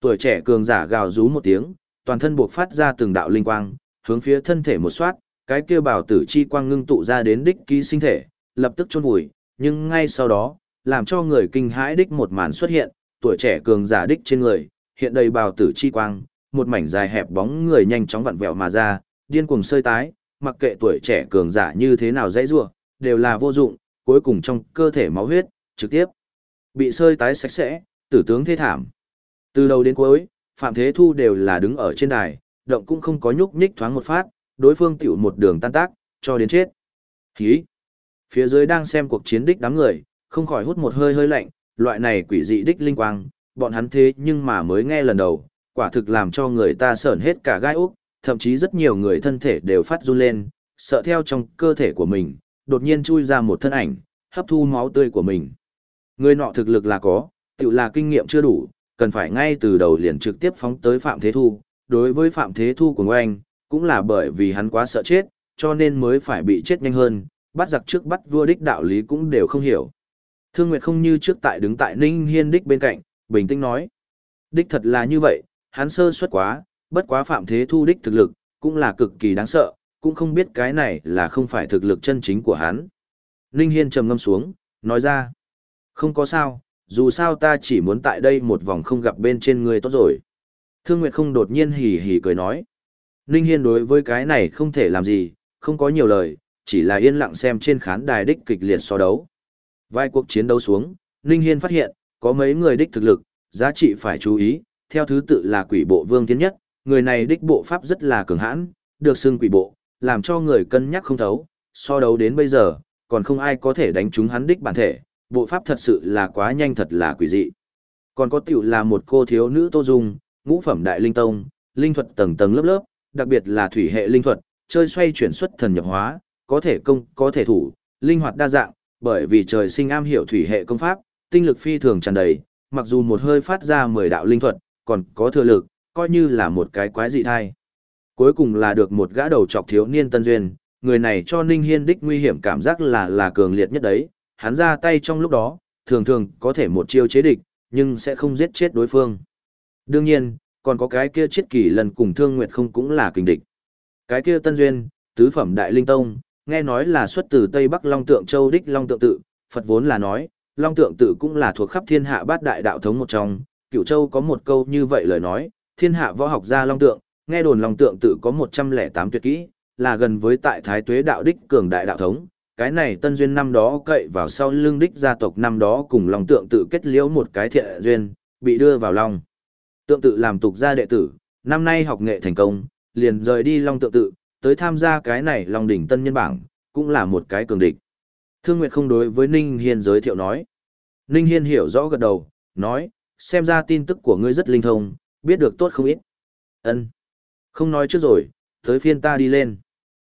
Speaker 1: tuổi trẻ cường giả gào rú một tiếng, toàn thân buộc phát ra từng đạo linh quang, hướng phía thân thể một soát, cái kia bảo tử chi quang ngưng tụ ra đến đích ký sinh thể, lập tức chôn vùi, nhưng ngay sau đó, làm cho người kinh hãi đích một màn xuất hiện, tuổi trẻ cường giả đích trên người, hiện đầy bào tử chi quang, một mảnh dài hẹp bóng người nhanh chóng vặn vẹo mà ra, điên cuồng sơi tái, mặc kệ tuổi trẻ cường giả như thế nào dãy rủa, đều là vô dụng, cuối cùng trong cơ thể máu huyết trực tiếp bị sơi tái sạch sẽ, tử tướng thế thảm. Từ đầu đến cuối, Phạm Thế Thu đều là đứng ở trên đài, động cũng không có nhúc nhích thoáng một phát, đối phương tiểu một đường tan tác, cho đến chết. Hí! Phía dưới đang xem cuộc chiến đích đám người, không khỏi hút một hơi hơi lạnh, loại này quỷ dị đích linh quang, bọn hắn thế nhưng mà mới nghe lần đầu, quả thực làm cho người ta sởn hết cả gai úc, thậm chí rất nhiều người thân thể đều phát run lên, sợ theo trong cơ thể của mình, đột nhiên chui ra một thân ảnh, hấp thu máu tươi của mình. Người nọ thực lực là có, tự là kinh nghiệm chưa đủ, cần phải ngay từ đầu liền trực tiếp phóng tới Phạm Thế Thu. Đối với Phạm Thế Thu của anh, cũng là bởi vì hắn quá sợ chết, cho nên mới phải bị chết nhanh hơn, bắt giặc trước bắt vua đích đạo lý cũng đều không hiểu. Thương Nguyệt không như trước tại đứng tại Ninh Hiên đích bên cạnh, bình tĩnh nói. Đích thật là như vậy, hắn sơ suất quá, bất quá Phạm Thế Thu đích thực lực, cũng là cực kỳ đáng sợ, cũng không biết cái này là không phải thực lực chân chính của hắn. Ninh Hiên trầm ngâm xuống, nói ra. Không có sao, dù sao ta chỉ muốn tại đây một vòng không gặp bên trên người tốt rồi. Thương Nguyệt không đột nhiên hì hì cười nói. Ninh Hiên đối với cái này không thể làm gì, không có nhiều lời, chỉ là yên lặng xem trên khán đài đích kịch liệt so đấu. Vài cuộc chiến đấu xuống, Ninh Hiên phát hiện, có mấy người đích thực lực, giá trị phải chú ý, theo thứ tự là quỷ bộ vương tiến nhất, người này đích bộ pháp rất là cường hãn, được xưng quỷ bộ, làm cho người cân nhắc không thấu, so đấu đến bây giờ, còn không ai có thể đánh trúng hắn đích bản thể, bộ pháp thật sự là quá nhanh thật là quỷ dị. Còn có tiểu là một cô thiếu nữ Tô Dung, ngũ phẩm đại linh tông, linh thuật tầng tầng lớp lớp, đặc biệt là thủy hệ linh thuật, chơi xoay chuyển xuất thần nhập hóa, có thể công, có thể thủ, linh hoạt đa dạng, bởi vì trời sinh am hiểu thủy hệ công pháp, tinh lực phi thường tràn đầy, mặc dù một hơi phát ra 10 đạo linh thuật, còn có thừa lực, coi như là một cái quái dị thai. Cuối cùng là được một gã đầu trọc thiếu niên tân duyên, người này cho Ninh Hiên đích nguy hiểm cảm giác là là cường liệt nhất đấy, hắn ra tay trong lúc đó, thường thường có thể một chiêu chế địch, nhưng sẽ không giết chết đối phương. Đương nhiên, còn có cái kia chết kỳ lần cùng thương nguyệt không cũng là kình địch. Cái kia tân duyên, tứ phẩm đại linh tông, nghe nói là xuất từ Tây Bắc Long Tượng Châu đích Long Tượng Tự, Phật vốn là nói, Long Tượng Tự cũng là thuộc khắp thiên hạ bát đại đạo thống một trong, Cửu Châu có một câu như vậy lời nói, thiên hạ võ học gia Long Tượng, nghe đồn Long Tượng Tự có 108 tuyệt kỹ, là gần với tại Thái Tuế đạo đích cường đại đạo thống. Cái này tân duyên năm đó cậy vào sau lưng đích gia tộc năm đó cùng Long Tượng Tự kết liễu một cái thiện duyên, bị đưa vào Long. Tượng Tự làm tục gia đệ tử, năm nay học nghệ thành công, liền rời đi Long Tượng Tự, tới tham gia cái này Long đỉnh tân nhân bảng, cũng là một cái cường địch. Thương Nguyệt không đối với Ninh Hiên giới thiệu nói. Ninh Hiên hiểu rõ gật đầu, nói, xem ra tin tức của ngươi rất linh thông, biết được tốt không ít. Ân, Không nói trước rồi, tới phiên ta đi lên.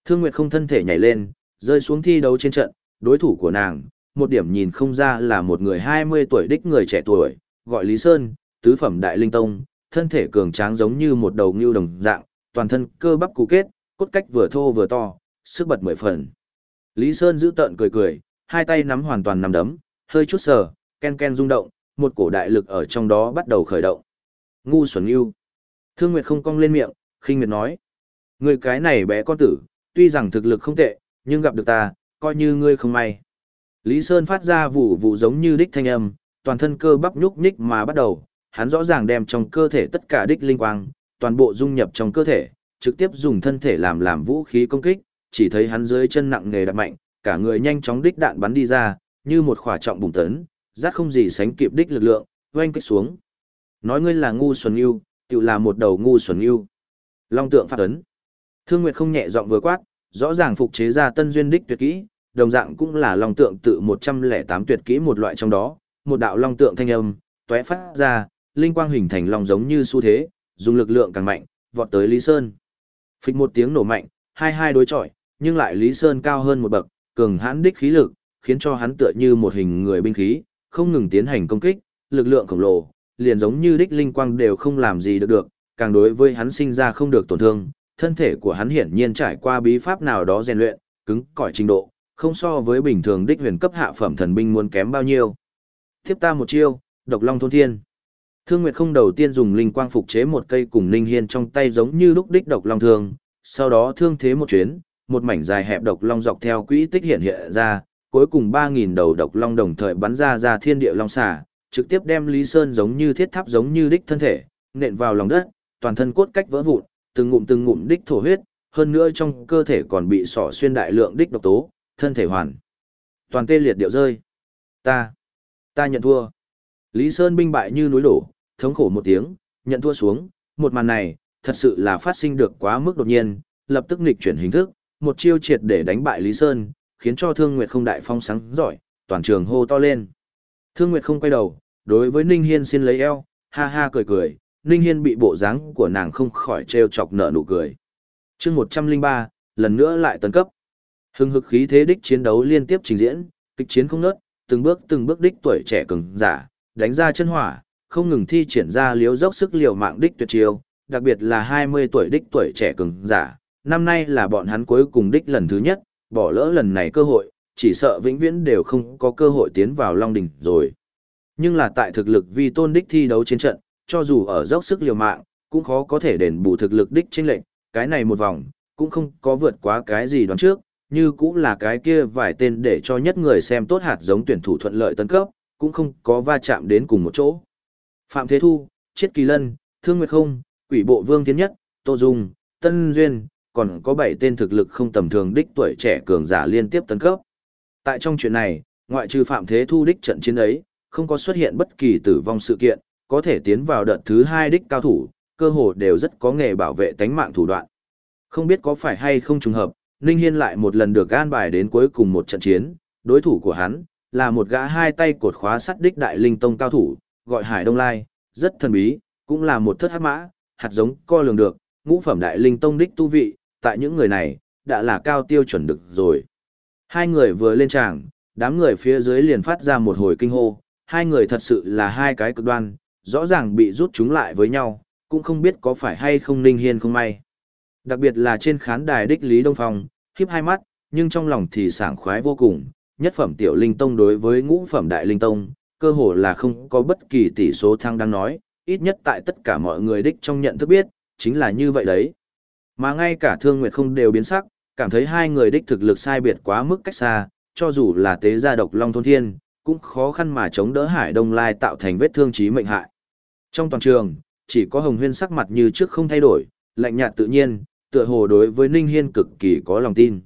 Speaker 1: Thương Nguyệt không thân thể nhảy lên, rơi xuống thi đấu trên trận, đối thủ của nàng, một điểm nhìn không ra là một người 20 tuổi đích người trẻ tuổi, gọi Lý Sơn, tứ phẩm đại linh tông, thân thể cường tráng giống như một đầu ngưu đồng dạng, toàn thân cơ bắp cụ kết, cốt cách vừa thô vừa to, sức bật mười phần. Lý Sơn giữ tợn cười cười, hai tay nắm hoàn toàn nắm đấm, hơi chút sờ, ken ken rung động, một cổ đại lực ở trong đó bắt đầu khởi động. Ngu xuẩn yêu. Thương Nguyệt không cong lên miệng, khinh miệt nói. Người cái này bé con tử, tuy rằng thực lực không tệ, nhưng gặp được ta, coi như ngươi không may. Lý Sơn phát ra vụ vụ giống như đích thanh âm, toàn thân cơ bắp nhúc nhích mà bắt đầu, hắn rõ ràng đem trong cơ thể tất cả đích linh quang, toàn bộ dung nhập trong cơ thể, trực tiếp dùng thân thể làm làm vũ khí công kích, chỉ thấy hắn dưới chân nặng nề đập mạnh, cả người nhanh chóng đích đạn bắn đi ra, như một khỏa trọng bùng tấn, rát không gì sánh kịp đích lực lượng, oanh kích xuống. Nói ngươi là ngu xuẩn yêu, tự là một đầu ngu xuẩn yêu. Long tượng phát ấn. Thương Nguyệt không nhẹ giọng vừa quát, rõ ràng phục chế ra tân duyên đích tuyệt kỹ, đồng dạng cũng là long tượng tự 108 tuyệt kỹ một loại trong đó, một đạo long tượng thanh âm, tóe phát ra, linh quang hình thành long giống như xu thế, dùng lực lượng càng mạnh, vọt tới Lý Sơn. Phịch một tiếng nổ mạnh, hai hai đối chọi, nhưng lại Lý Sơn cao hơn một bậc, cường hãn đích khí lực, khiến cho hắn tựa như một hình người binh khí, không ngừng tiến hành công kích, lực lượng khổng lồ, liền giống như đích linh quang đều không làm gì được được, càng đối với hắn sinh ra không được tổn thương, thân thể của hắn hiển nhiên trải qua bí pháp nào đó rèn luyện, cứng cỏi trình độ, không so với bình thường đích huyền cấp hạ phẩm thần binh muốn kém bao nhiêu. Tiếp ta một chiêu, độc long thôn thiên. Thương Nguyệt không đầu tiên dùng linh quang phục chế một cây cùng linh hiên trong tay giống như lúc đích độc long thương, sau đó thương thế một chuyến, một mảnh dài hẹp độc long dọc theo quỹ tích hiện hiện ra, cuối cùng 3000 đầu độc long đồng thời bắn ra ra thiên địa long xà, trực tiếp đem Lý Sơn giống như thiết tháp giống như đích thân thể, nện vào lòng đất, toàn thân cốt cách vỡ vụn, từng ngụm từng ngụm đích thổ huyết, hơn nữa trong cơ thể còn bị sỏ xuyên đại lượng đích độc tố, thân thể hoàn toàn tê liệt điệu rơi. Ta, ta nhận thua. Lý Sơn binh bại như núi đổ, thống khổ một tiếng, nhận thua xuống, một màn này, thật sự là phát sinh được quá mức đột nhiên, lập tức nghịch chuyển hình thức, một chiêu triệt để đánh bại Lý Sơn, khiến cho Thương Nguyệt không đại phong sáng giỏi, toàn trường hô to lên. Thương Nguyệt không quay đầu, đối với Ninh Hiên xin lấy eo, ha ha cười cười, Ninh Hiên bị bộ dáng của nàng không khỏi trêu chọc nở nụ cười. Chương 103, lần nữa lại tấn cấp. Hưng hực khí thế đích chiến đấu liên tiếp trình diễn, kịch chiến không ngớt, từng bước từng bước đích tuổi trẻ cường giả, đánh ra chân hỏa, không ngừng thi triển ra liếu dốc sức liều mạng đích tuyệt chiêu, đặc biệt là 20 tuổi đích tuổi trẻ cường giả, năm nay là bọn hắn cuối cùng đích lần thứ nhất, bỏ lỡ lần này cơ hội, chỉ sợ vĩnh viễn đều không có cơ hội tiến vào Long Đỉnh rồi. Nhưng là tại thực lực vi tôn đích thi đấu chiến trận, cho dù ở dốc sức liều mạng, cũng khó có thể đền bù thực lực đích chênh lệnh, cái này một vòng, cũng không có vượt quá cái gì đoán trước, như cũng là cái kia vài tên để cho nhất người xem tốt hạt giống tuyển thủ thuận lợi tấn cấp, cũng không có va chạm đến cùng một chỗ. Phạm Thế Thu, Chiết Kỳ Lân, Thương Nguyệt Không, Quỷ Bộ Vương Tiến Nhất, Tô Dung, Tân Duyên, còn có 7 tên thực lực không tầm thường đích tuổi trẻ cường giả liên tiếp tấn cấp. Tại trong chuyện này, ngoại trừ Phạm Thế Thu đích trận chiến ấy, không có xuất hiện bất kỳ tử vong sự kiện, có thể tiến vào đợt thứ hai đích cao thủ, cơ hồ đều rất có nghề bảo vệ tánh mạng thủ đoạn. Không biết có phải hay không trùng hợp, Ninh Hiên lại một lần được gan bài đến cuối cùng một trận chiến, đối thủ của hắn là một gã hai tay cột khóa sắt đích đại linh tông cao thủ, gọi Hải Đông Lai, rất thần bí, cũng là một thất hắc mã, hạt giống co lường được, ngũ phẩm đại linh tông đích tu vị, tại những người này, đã là cao tiêu chuẩn được rồi. Hai người vừa lên tràng, đám người phía dưới liền phát ra một hồi kinh hô, hai người thật sự là hai cái cực đoan, rõ ràng bị rút chúng lại với nhau, cũng không biết có phải hay không ninh hiên không may. Đặc biệt là trên khán đài đích Lý Đông Phong, khiếp hai mắt, nhưng trong lòng thì sảng khoái vô cùng, nhất phẩm tiểu linh tông đối với ngũ phẩm đại linh tông, cơ hồ là không có bất kỳ tỷ số thăng đang nói, ít nhất tại tất cả mọi người đích trong nhận thức biết, chính là như vậy đấy. Mà ngay cả Thương Nguyệt không đều biến sắc, cảm thấy hai người đích thực lực sai biệt quá mức cách xa, cho dù là tế gia độc long thôn thiên, cũng khó khăn mà chống đỡ Hải Đông Lai tạo thành vết thương chí mệnh hại. Trong toàn trường, chỉ có Hồng Huyên sắc mặt như trước không thay đổi, lạnh nhạt tự nhiên, tựa hồ đối với Ninh Hiên cực kỳ có lòng tin.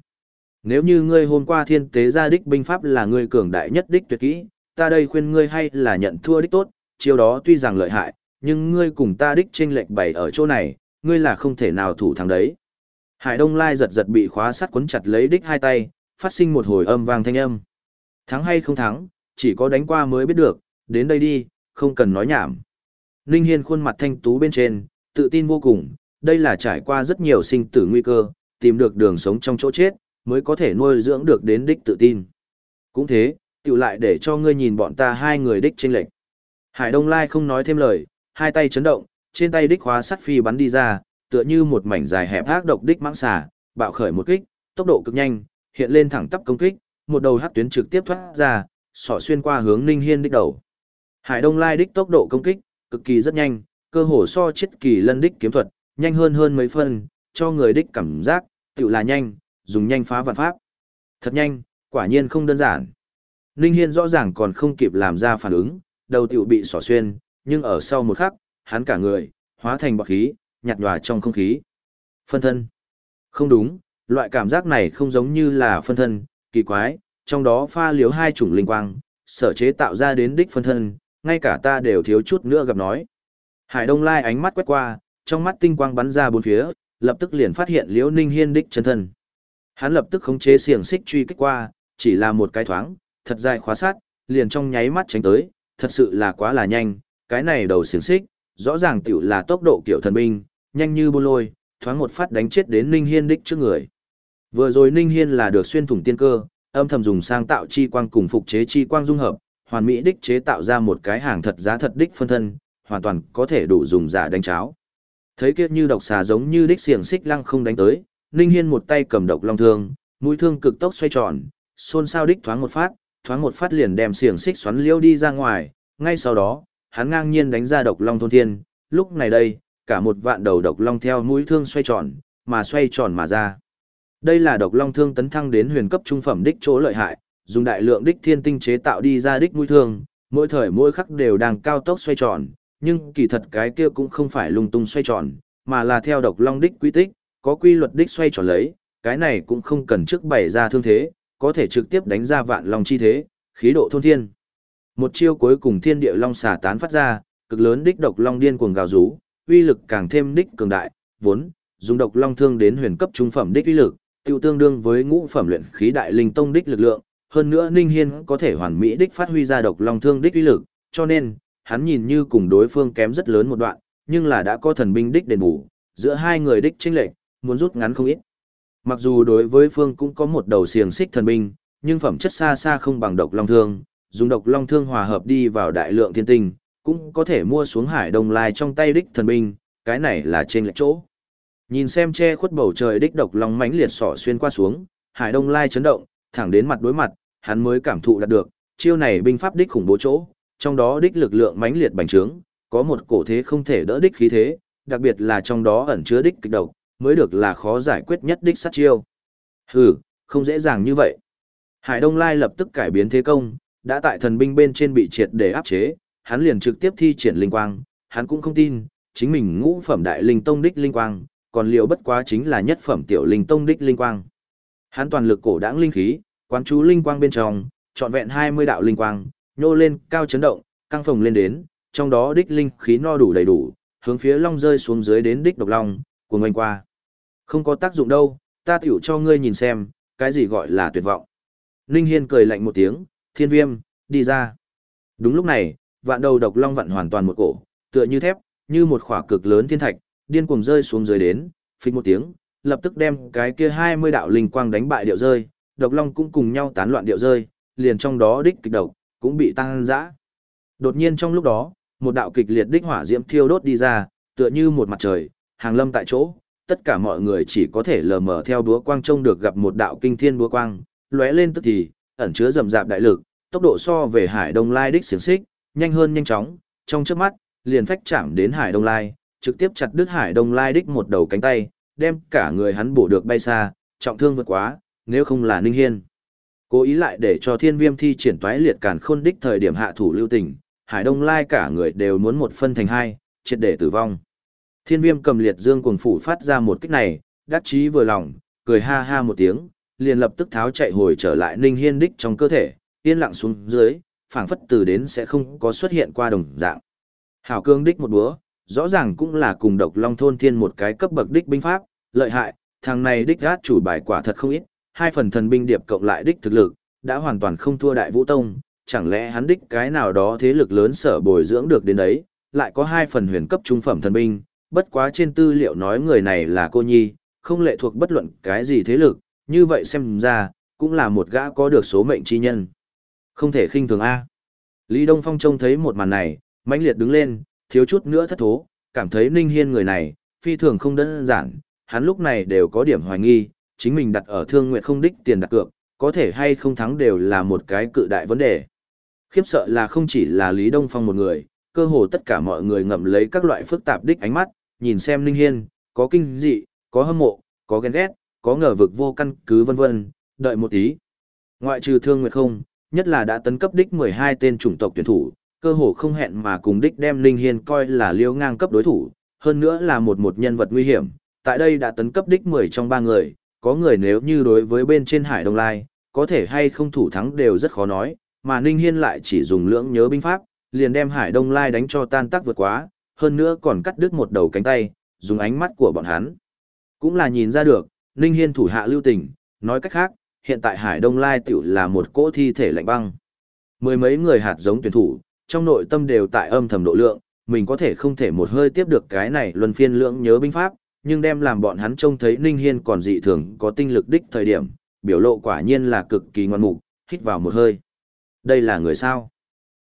Speaker 1: Nếu như ngươi hôm qua thiên tế gia đích binh pháp là ngươi cường đại nhất đích tuyệt kỹ, ta đây khuyên ngươi hay là nhận thua đích tốt, chiêu đó tuy rằng lợi hại, nhưng ngươi cùng ta đích chênh lệch bày ở chỗ này, ngươi là không thể nào thủ thắng đấy. Hải Đông Lai giật giật bị khóa sắt cuốn chặt lấy đích hai tay, phát sinh một hồi âm vang thanh âm. Thắng hay không thắng, chỉ có đánh qua mới biết được, đến đây đi, không cần nói nhảm. Ninh Hiên khuôn mặt thanh tú bên trên, tự tin vô cùng, đây là trải qua rất nhiều sinh tử nguy cơ, tìm được đường sống trong chỗ chết, mới có thể nuôi dưỡng được đến đích tự tin. Cũng thế, tiểu lại để cho ngươi nhìn bọn ta hai người đích chênh lệch. Hải Đông Lai không nói thêm lời, hai tay chấn động, trên tay đích hóa sắt phi bắn đi ra, tựa như một mảnh dài hẹp ác độc đích mãng xà, bạo khởi một kích, tốc độ cực nhanh, hiện lên thẳng tắp công kích, một đầu hắc tuyến trực tiếp thoát ra, xỏ xuyên qua hướng Ninh Hiên đích đầu. Hải Đông Lai đích tốc độ công kích cực kỳ rất nhanh, cơ hồ so chết kỳ lân đích kiếm thuật, nhanh hơn hơn mấy phân, cho người đích cảm giác, tựu là nhanh, dùng nhanh phá vạn pháp. Thật nhanh, quả nhiên không đơn giản. Ninh Hiên rõ ràng còn không kịp làm ra phản ứng, đầu tiểu bị xỏ xuyên, nhưng ở sau một khắc, hắn cả người, hóa thành bọt khí, nhạt nhòa trong không khí. Phân thân. Không đúng, loại cảm giác này không giống như là phân thân, kỳ quái, trong đó pha liếu hai chủng linh quang, sở chế tạo ra đến đích phân thân, ngay cả ta đều thiếu chút nữa gặp nói. Hải Đông Lai ánh mắt quét qua, trong mắt tinh quang bắn ra bốn phía, lập tức liền phát hiện Liễu Ninh Hiên đích chân thân. Hắn lập tức khống chế xiềng xích truy kích qua, chỉ là một cái thoáng, thật dài khóa sát, liền trong nháy mắt tránh tới, thật sự là quá là nhanh, cái này đầu xiềng xích, rõ ràng tiểu là tốc độ kiểu thần binh, nhanh như bô lôi, thoáng một phát đánh chết đến Ninh Hiên đích trước người. Vừa rồi Ninh Hiên là được xuyên thủng tiên cơ, âm thầm dùng sang tạo chi quang cùng phục chế chi quang dung hợp, hoàn mỹ đích chế tạo ra một cái hàng thật giá thật đích phân thân, hoàn toàn có thể đủ dùng giả đánh cháo. Thấy kia như độc xà giống như đích xiềng xích lăng không đánh tới, Ninh Hiên một tay cầm độc long thương, mũi thương cực tốc xoay tròn, xôn xao đích thoáng một phát, thoáng một phát liền đem xiềng xích xoắn liêu đi ra ngoài, ngay sau đó, hắn ngang nhiên đánh ra độc long thôn thiên, lúc này đây, cả một vạn đầu độc long theo mũi thương xoay tròn, mà xoay tròn mà ra. Đây là độc long thương tấn thăng đến huyền cấp trung phẩm đích chỗ lợi hại, dùng đại lượng đích thiên tinh chế tạo đi ra đích mũi thương, mỗi thời mỗi khắc đều đang cao tốc xoay tròn, nhưng kỳ thật cái kia cũng không phải lung tung xoay tròn, mà là theo độc long đích quy tích, có quy luật đích xoay tròn lấy, cái này cũng không cần trước bày ra thương thế, có thể trực tiếp đánh ra vạn long chi thế, khí độ thôn thiên. Một chiêu cuối cùng thiên địa long xả tán phát ra, cực lớn đích độc long điên cuồng gào rú, uy lực càng thêm đích cường đại, vốn dùng độc long thương đến huyền cấp trung phẩm đích uy lực, tiêu tương đương với ngũ phẩm luyện khí đại linh tông đích lực lượng, hơn nữa Ninh Hiên có thể hoàn mỹ đích phát huy ra độc long thương đích uy lực, cho nên hắn nhìn như cùng đối phương kém rất lớn một đoạn, nhưng là đã có thần binh đích đền bù, giữa hai người đích chênh lệch, muốn rút ngắn không ít. Mặc dù đối với phương cũng có một đầu xiềng xích thần binh, nhưng phẩm chất xa xa không bằng độc long thương, dùng độc long thương hòa hợp đi vào đại lượng thiên tinh, cũng có thể mua xuống hải đồng lai trong tay đích thần binh, cái này là trên lệch chỗ. Nhìn xem che khuất bầu trời đích độc long mãnh liệt sỏ xuyên qua xuống, hải đông lai chấn động, thẳng đến mặt đối mặt, hắn mới cảm thụ đạt được, chiêu này binh pháp đích khủng bố chỗ, trong đó đích lực lượng mãnh liệt bành trướng, có một cổ thế không thể đỡ đích khí thế, đặc biệt là trong đó ẩn chứa đích kịch độc, mới được là khó giải quyết nhất đích sát chiêu. Hừ, không dễ dàng như vậy. Hải Đông Lai lập tức cải biến thế công, đã tại thần binh bên trên bị triệt để áp chế, hắn liền trực tiếp thi triển linh quang, hắn cũng không tin, chính mình ngũ phẩm đại linh tông đích linh quang, còn liệu bất quá chính là nhất phẩm tiểu linh tông đích linh quang. Hắn toàn lực cổ đãng linh khí, quán chú linh quang bên trong, trọn vẹn 20 đạo linh quang, nhô lên, cao chấn động, căng phồng lên đến, trong đó đích linh khí no đủ đầy đủ, hướng phía long rơi xuống dưới đến đích độc long, cuồng ngoanh qua. Không có tác dụng đâu, ta tiểu cho ngươi nhìn xem, cái gì gọi là tuyệt vọng. Ninh Hiên cười lạnh một tiếng, thiên viêm, đi ra. Đúng lúc này, vạn đầu độc long vặn hoàn toàn một cổ, tựa như thép, như một khỏa cực lớn thiên thạch, điên cuồng rơi xuống dưới đến, phịch một tiếng, lập tức đem cái kia 20 đạo linh quang đánh bại điệu rơi, độc long cũng cùng nhau tán loạn điệu rơi, liền trong đó đích kịch độc, cũng bị tăng dã. Đột nhiên trong lúc đó, một đạo kịch liệt đích hỏa diễm thiêu đốt đi ra, tựa như một mặt trời, hàng lâm tại chỗ, tất cả mọi người chỉ có thể lờ mờ theo búa quang trông được gặp một đạo kinh thiên búa quang, lóe lên tức thì, ẩn chứa rầm rạp đại lực, tốc độ so về Hải Đông Lai đích xiển xích, nhanh hơn nhanh chóng, trong chớp mắt, liền phách chạm đến Hải Đông Lai, trực tiếp chặt đứt Hải Đông Lai đích một đầu cánh tay, đem cả người hắn bổ được bay xa, trọng thương vượt quá, nếu không là Ninh Hiên. Cố ý lại để cho thiên viêm thi triển toái liệt càn khôn đích thời điểm hạ thủ lưu tình, Hải Đông Lai cả người đều muốn một phân thành hai, triệt để tử vong. Thiên viêm cầm liệt dương cuồng phủ phát ra một kích này, đắc chí vừa lòng, cười ha ha một tiếng, liền lập tức tháo chạy hồi trở lại Ninh Hiên đích trong cơ thể, yên lặng xuống dưới, phảng phất từ đến sẽ không có xuất hiện qua đồng dạng. Hảo cương đích một búa, rõ ràng cũng là cùng độc long thôn thiên một cái cấp bậc đích binh pháp, lợi hại, thằng này đích gát chủ bài quả thật không ít, hai phần thần binh điệp cộng lại đích thực lực, đã hoàn toàn không thua đại vũ tông, chẳng lẽ hắn đích cái nào đó thế lực lớn sở bồi dưỡng được đến đấy, lại có hai phần huyền cấp trung phẩm thần binh, bất quá trên tư liệu nói người này là cô nhi, không lệ thuộc bất luận cái gì thế lực, như vậy xem ra, cũng là một gã có được số mệnh chi nhân. Không thể khinh thường A. Lý Đông Phong trông thấy một màn này, mãnh liệt đứng lên, thiếu chút nữa thất thố, cảm thấy Ninh Hiên người này, phi thường không đơn giản, hắn lúc này đều có điểm hoài nghi, chính mình đặt ở thương nguyện không đích tiền đặt cược, có thể hay không thắng đều là một cái cự đại vấn đề. Khiếp sợ là không chỉ là Lý Đông Phong một người, cơ hồ tất cả mọi người ngậm lấy các loại phức tạp đích ánh mắt, nhìn xem Ninh Hiên, có kinh dị, có hâm mộ, có ghen ghét, có ngờ vực vô căn cứ vân vân, đợi một tí. Ngoại trừ thương nguyệt không, nhất là đã tấn cấp đích 12 tên chủng tộc tuyển thủ, cơ hồ không hẹn mà cùng đích đem Ninh Hiên coi là liêu ngang cấp đối thủ, hơn nữa là một một nhân vật nguy hiểm, tại đây đã tấn cấp đích 10 trong ba người, có người nếu như đối với bên trên Hải Đông Lai, có thể hay không thủ thắng đều rất khó nói, mà Ninh Hiên lại chỉ dùng lưỡng nhớ binh pháp, liền đem Hải Đông Lai đánh cho tan tác vượt quá, hơn nữa còn cắt đứt một đầu cánh tay, dùng ánh mắt của bọn hắn. Cũng là nhìn ra được, Ninh Hiên thủ hạ lưu tình, nói cách khác, hiện tại Hải Đông Lai tiểu là một cỗ thi thể lạnh băng. Mười mấy người hạt giống tuyển thủ, trong nội tâm đều tại âm thầm độ lượng, mình có thể không thể một hơi tiếp được cái này luân phiên lượng nhớ binh pháp, nhưng đem làm bọn hắn trông thấy Ninh Hiên còn dị thường có tinh lực đích thời điểm, biểu lộ quả nhiên là cực kỳ ngoan mục, hít vào một hơi. Đây là người sao?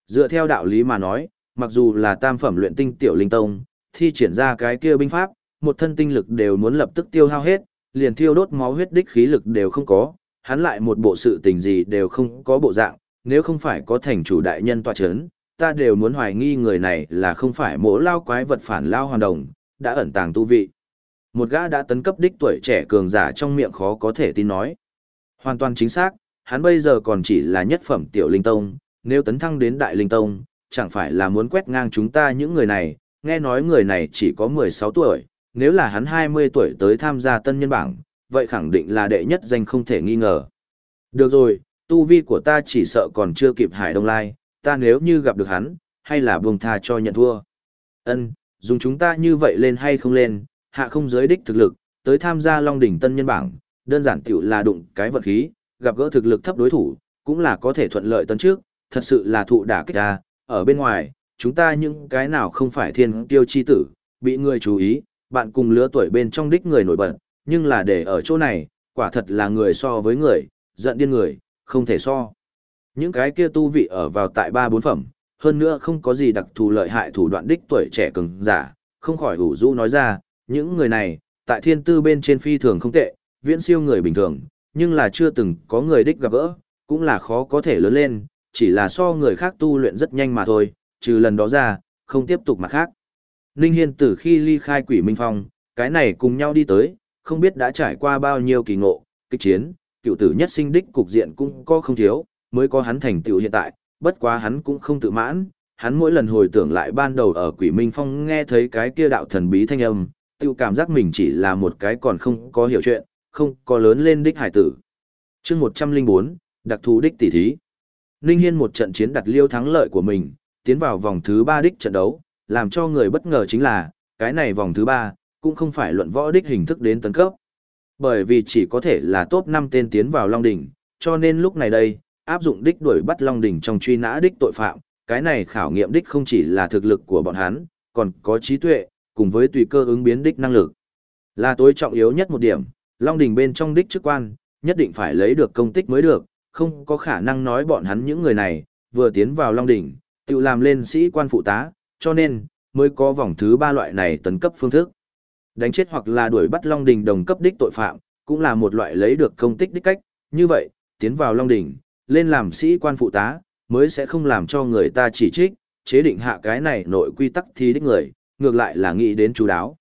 Speaker 1: Dựa theo đạo lý mà nói, mặc dù là tam phẩm luyện tinh tiểu linh tông, thi triển ra cái kia binh pháp, một thân tinh lực đều muốn lập tức tiêu hao hết, liền thiêu đốt máu huyết đích khí lực đều không có, hắn lại một bộ sự tình gì đều không có bộ dạng, nếu không phải có thành chủ đại nhân tọa chấn, ta đều muốn hoài nghi người này là không phải mỗ lao quái vật phản lao hoàn đồng, đã ẩn tàng tu vị. Một gã đã tấn cấp đích tuổi trẻ cường giả trong miệng khó có thể tin nói. Hoàn toàn chính xác, hắn bây giờ còn chỉ là nhất phẩm tiểu linh tông, nếu tấn thăng đến đại linh tông, chẳng phải là muốn quét ngang chúng ta những người này, nghe nói người này chỉ có 16 tuổi, nếu là hắn 20 tuổi tới tham gia tân nhân bảng, vậy khẳng định là đệ nhất danh không thể nghi ngờ. Được rồi, tu vi của ta chỉ sợ còn chưa kịp Hải Đông Lai, ta nếu như gặp được hắn, hay là buông tha cho nhận thua. Ân, dùng chúng ta như vậy lên hay không lên, hạ không giới đích thực lực, tới tham gia Long đỉnh tân nhân bảng, đơn giản tiểu là đụng cái vật khí, gặp gỡ thực lực thấp đối thủ, cũng là có thể thuận lợi tấn trước, thật sự là thụ đả kích ta, ở bên ngoài, chúng ta những cái nào không phải thiên tiêu chi tử, bị người chú ý, bạn cùng lứa tuổi bên trong đích người nổi bật, nhưng là để ở chỗ này, quả thật là người so với người, giận điên người, không thể so. Những cái kia tu vị ở vào tại ba bốn phẩm, hơn nữa không có gì đặc thù lợi hại thủ đoạn đích tuổi trẻ cường giả, không khỏi ủ rũ nói ra, những người này, tại thiên tư bên trên phi thường không tệ, viễn siêu người bình thường, nhưng là chưa từng có người đích gặp gỡ, cũng là khó có thể lớn lên, chỉ là so người khác tu luyện rất nhanh mà thôi, trừ lần đó ra, không tiếp tục mặt khác. Ninh Hiên từ khi ly khai quỷ minh phong, cái này cùng nhau đi tới, không biết đã trải qua bao nhiêu kỳ ngộ, kích chiến, cựu tử nhất sinh đích cục diện cũng có không thiếu, mới có hắn thành tựu hiện tại, bất quá hắn cũng không tự mãn, hắn mỗi lần hồi tưởng lại ban đầu ở quỷ minh phong nghe thấy cái kia đạo thần bí thanh âm, tự cảm giác mình chỉ là một cái còn không có hiểu chuyện, không có lớn lên đích hải tử. chương 104, đặc thù đích tỷ thí. Ninh Hiên một trận chiến đặt liêu thắng lợi của mình, tiến vào vòng thứ 3 đích trận đấu, làm cho người bất ngờ chính là, cái này vòng thứ 3, cũng không phải luận võ đích hình thức đến tấn cấp. Bởi vì chỉ có thể là top 5 tên tiến vào Long Đỉnh, cho nên lúc này đây, áp dụng đích đuổi bắt Long Đỉnh trong truy nã đích tội phạm, cái này khảo nghiệm đích không chỉ là thực lực của bọn hắn, còn có trí tuệ, cùng với tùy cơ ứng biến đích năng lực. Là tối trọng yếu nhất một điểm, Long Đỉnh bên trong đích chức quan, nhất định phải lấy được công tích mới được, không có khả năng nói bọn hắn những người này, vừa tiến vào Long Đỉnh, tự làm lên sĩ quan phụ tá, cho nên, mới có vòng thứ ba loại này tấn cấp phương thức. Đánh chết hoặc là đuổi bắt Long Đỉnh đồng cấp đích tội phạm, cũng là một loại lấy được công tích đích cách, như vậy, tiến vào Long Đỉnh lên làm sĩ quan phụ tá, mới sẽ không làm cho người ta chỉ trích, chế định hạ cái này nội quy tắc thi đích người, ngược lại là nghĩ đến chú đáo.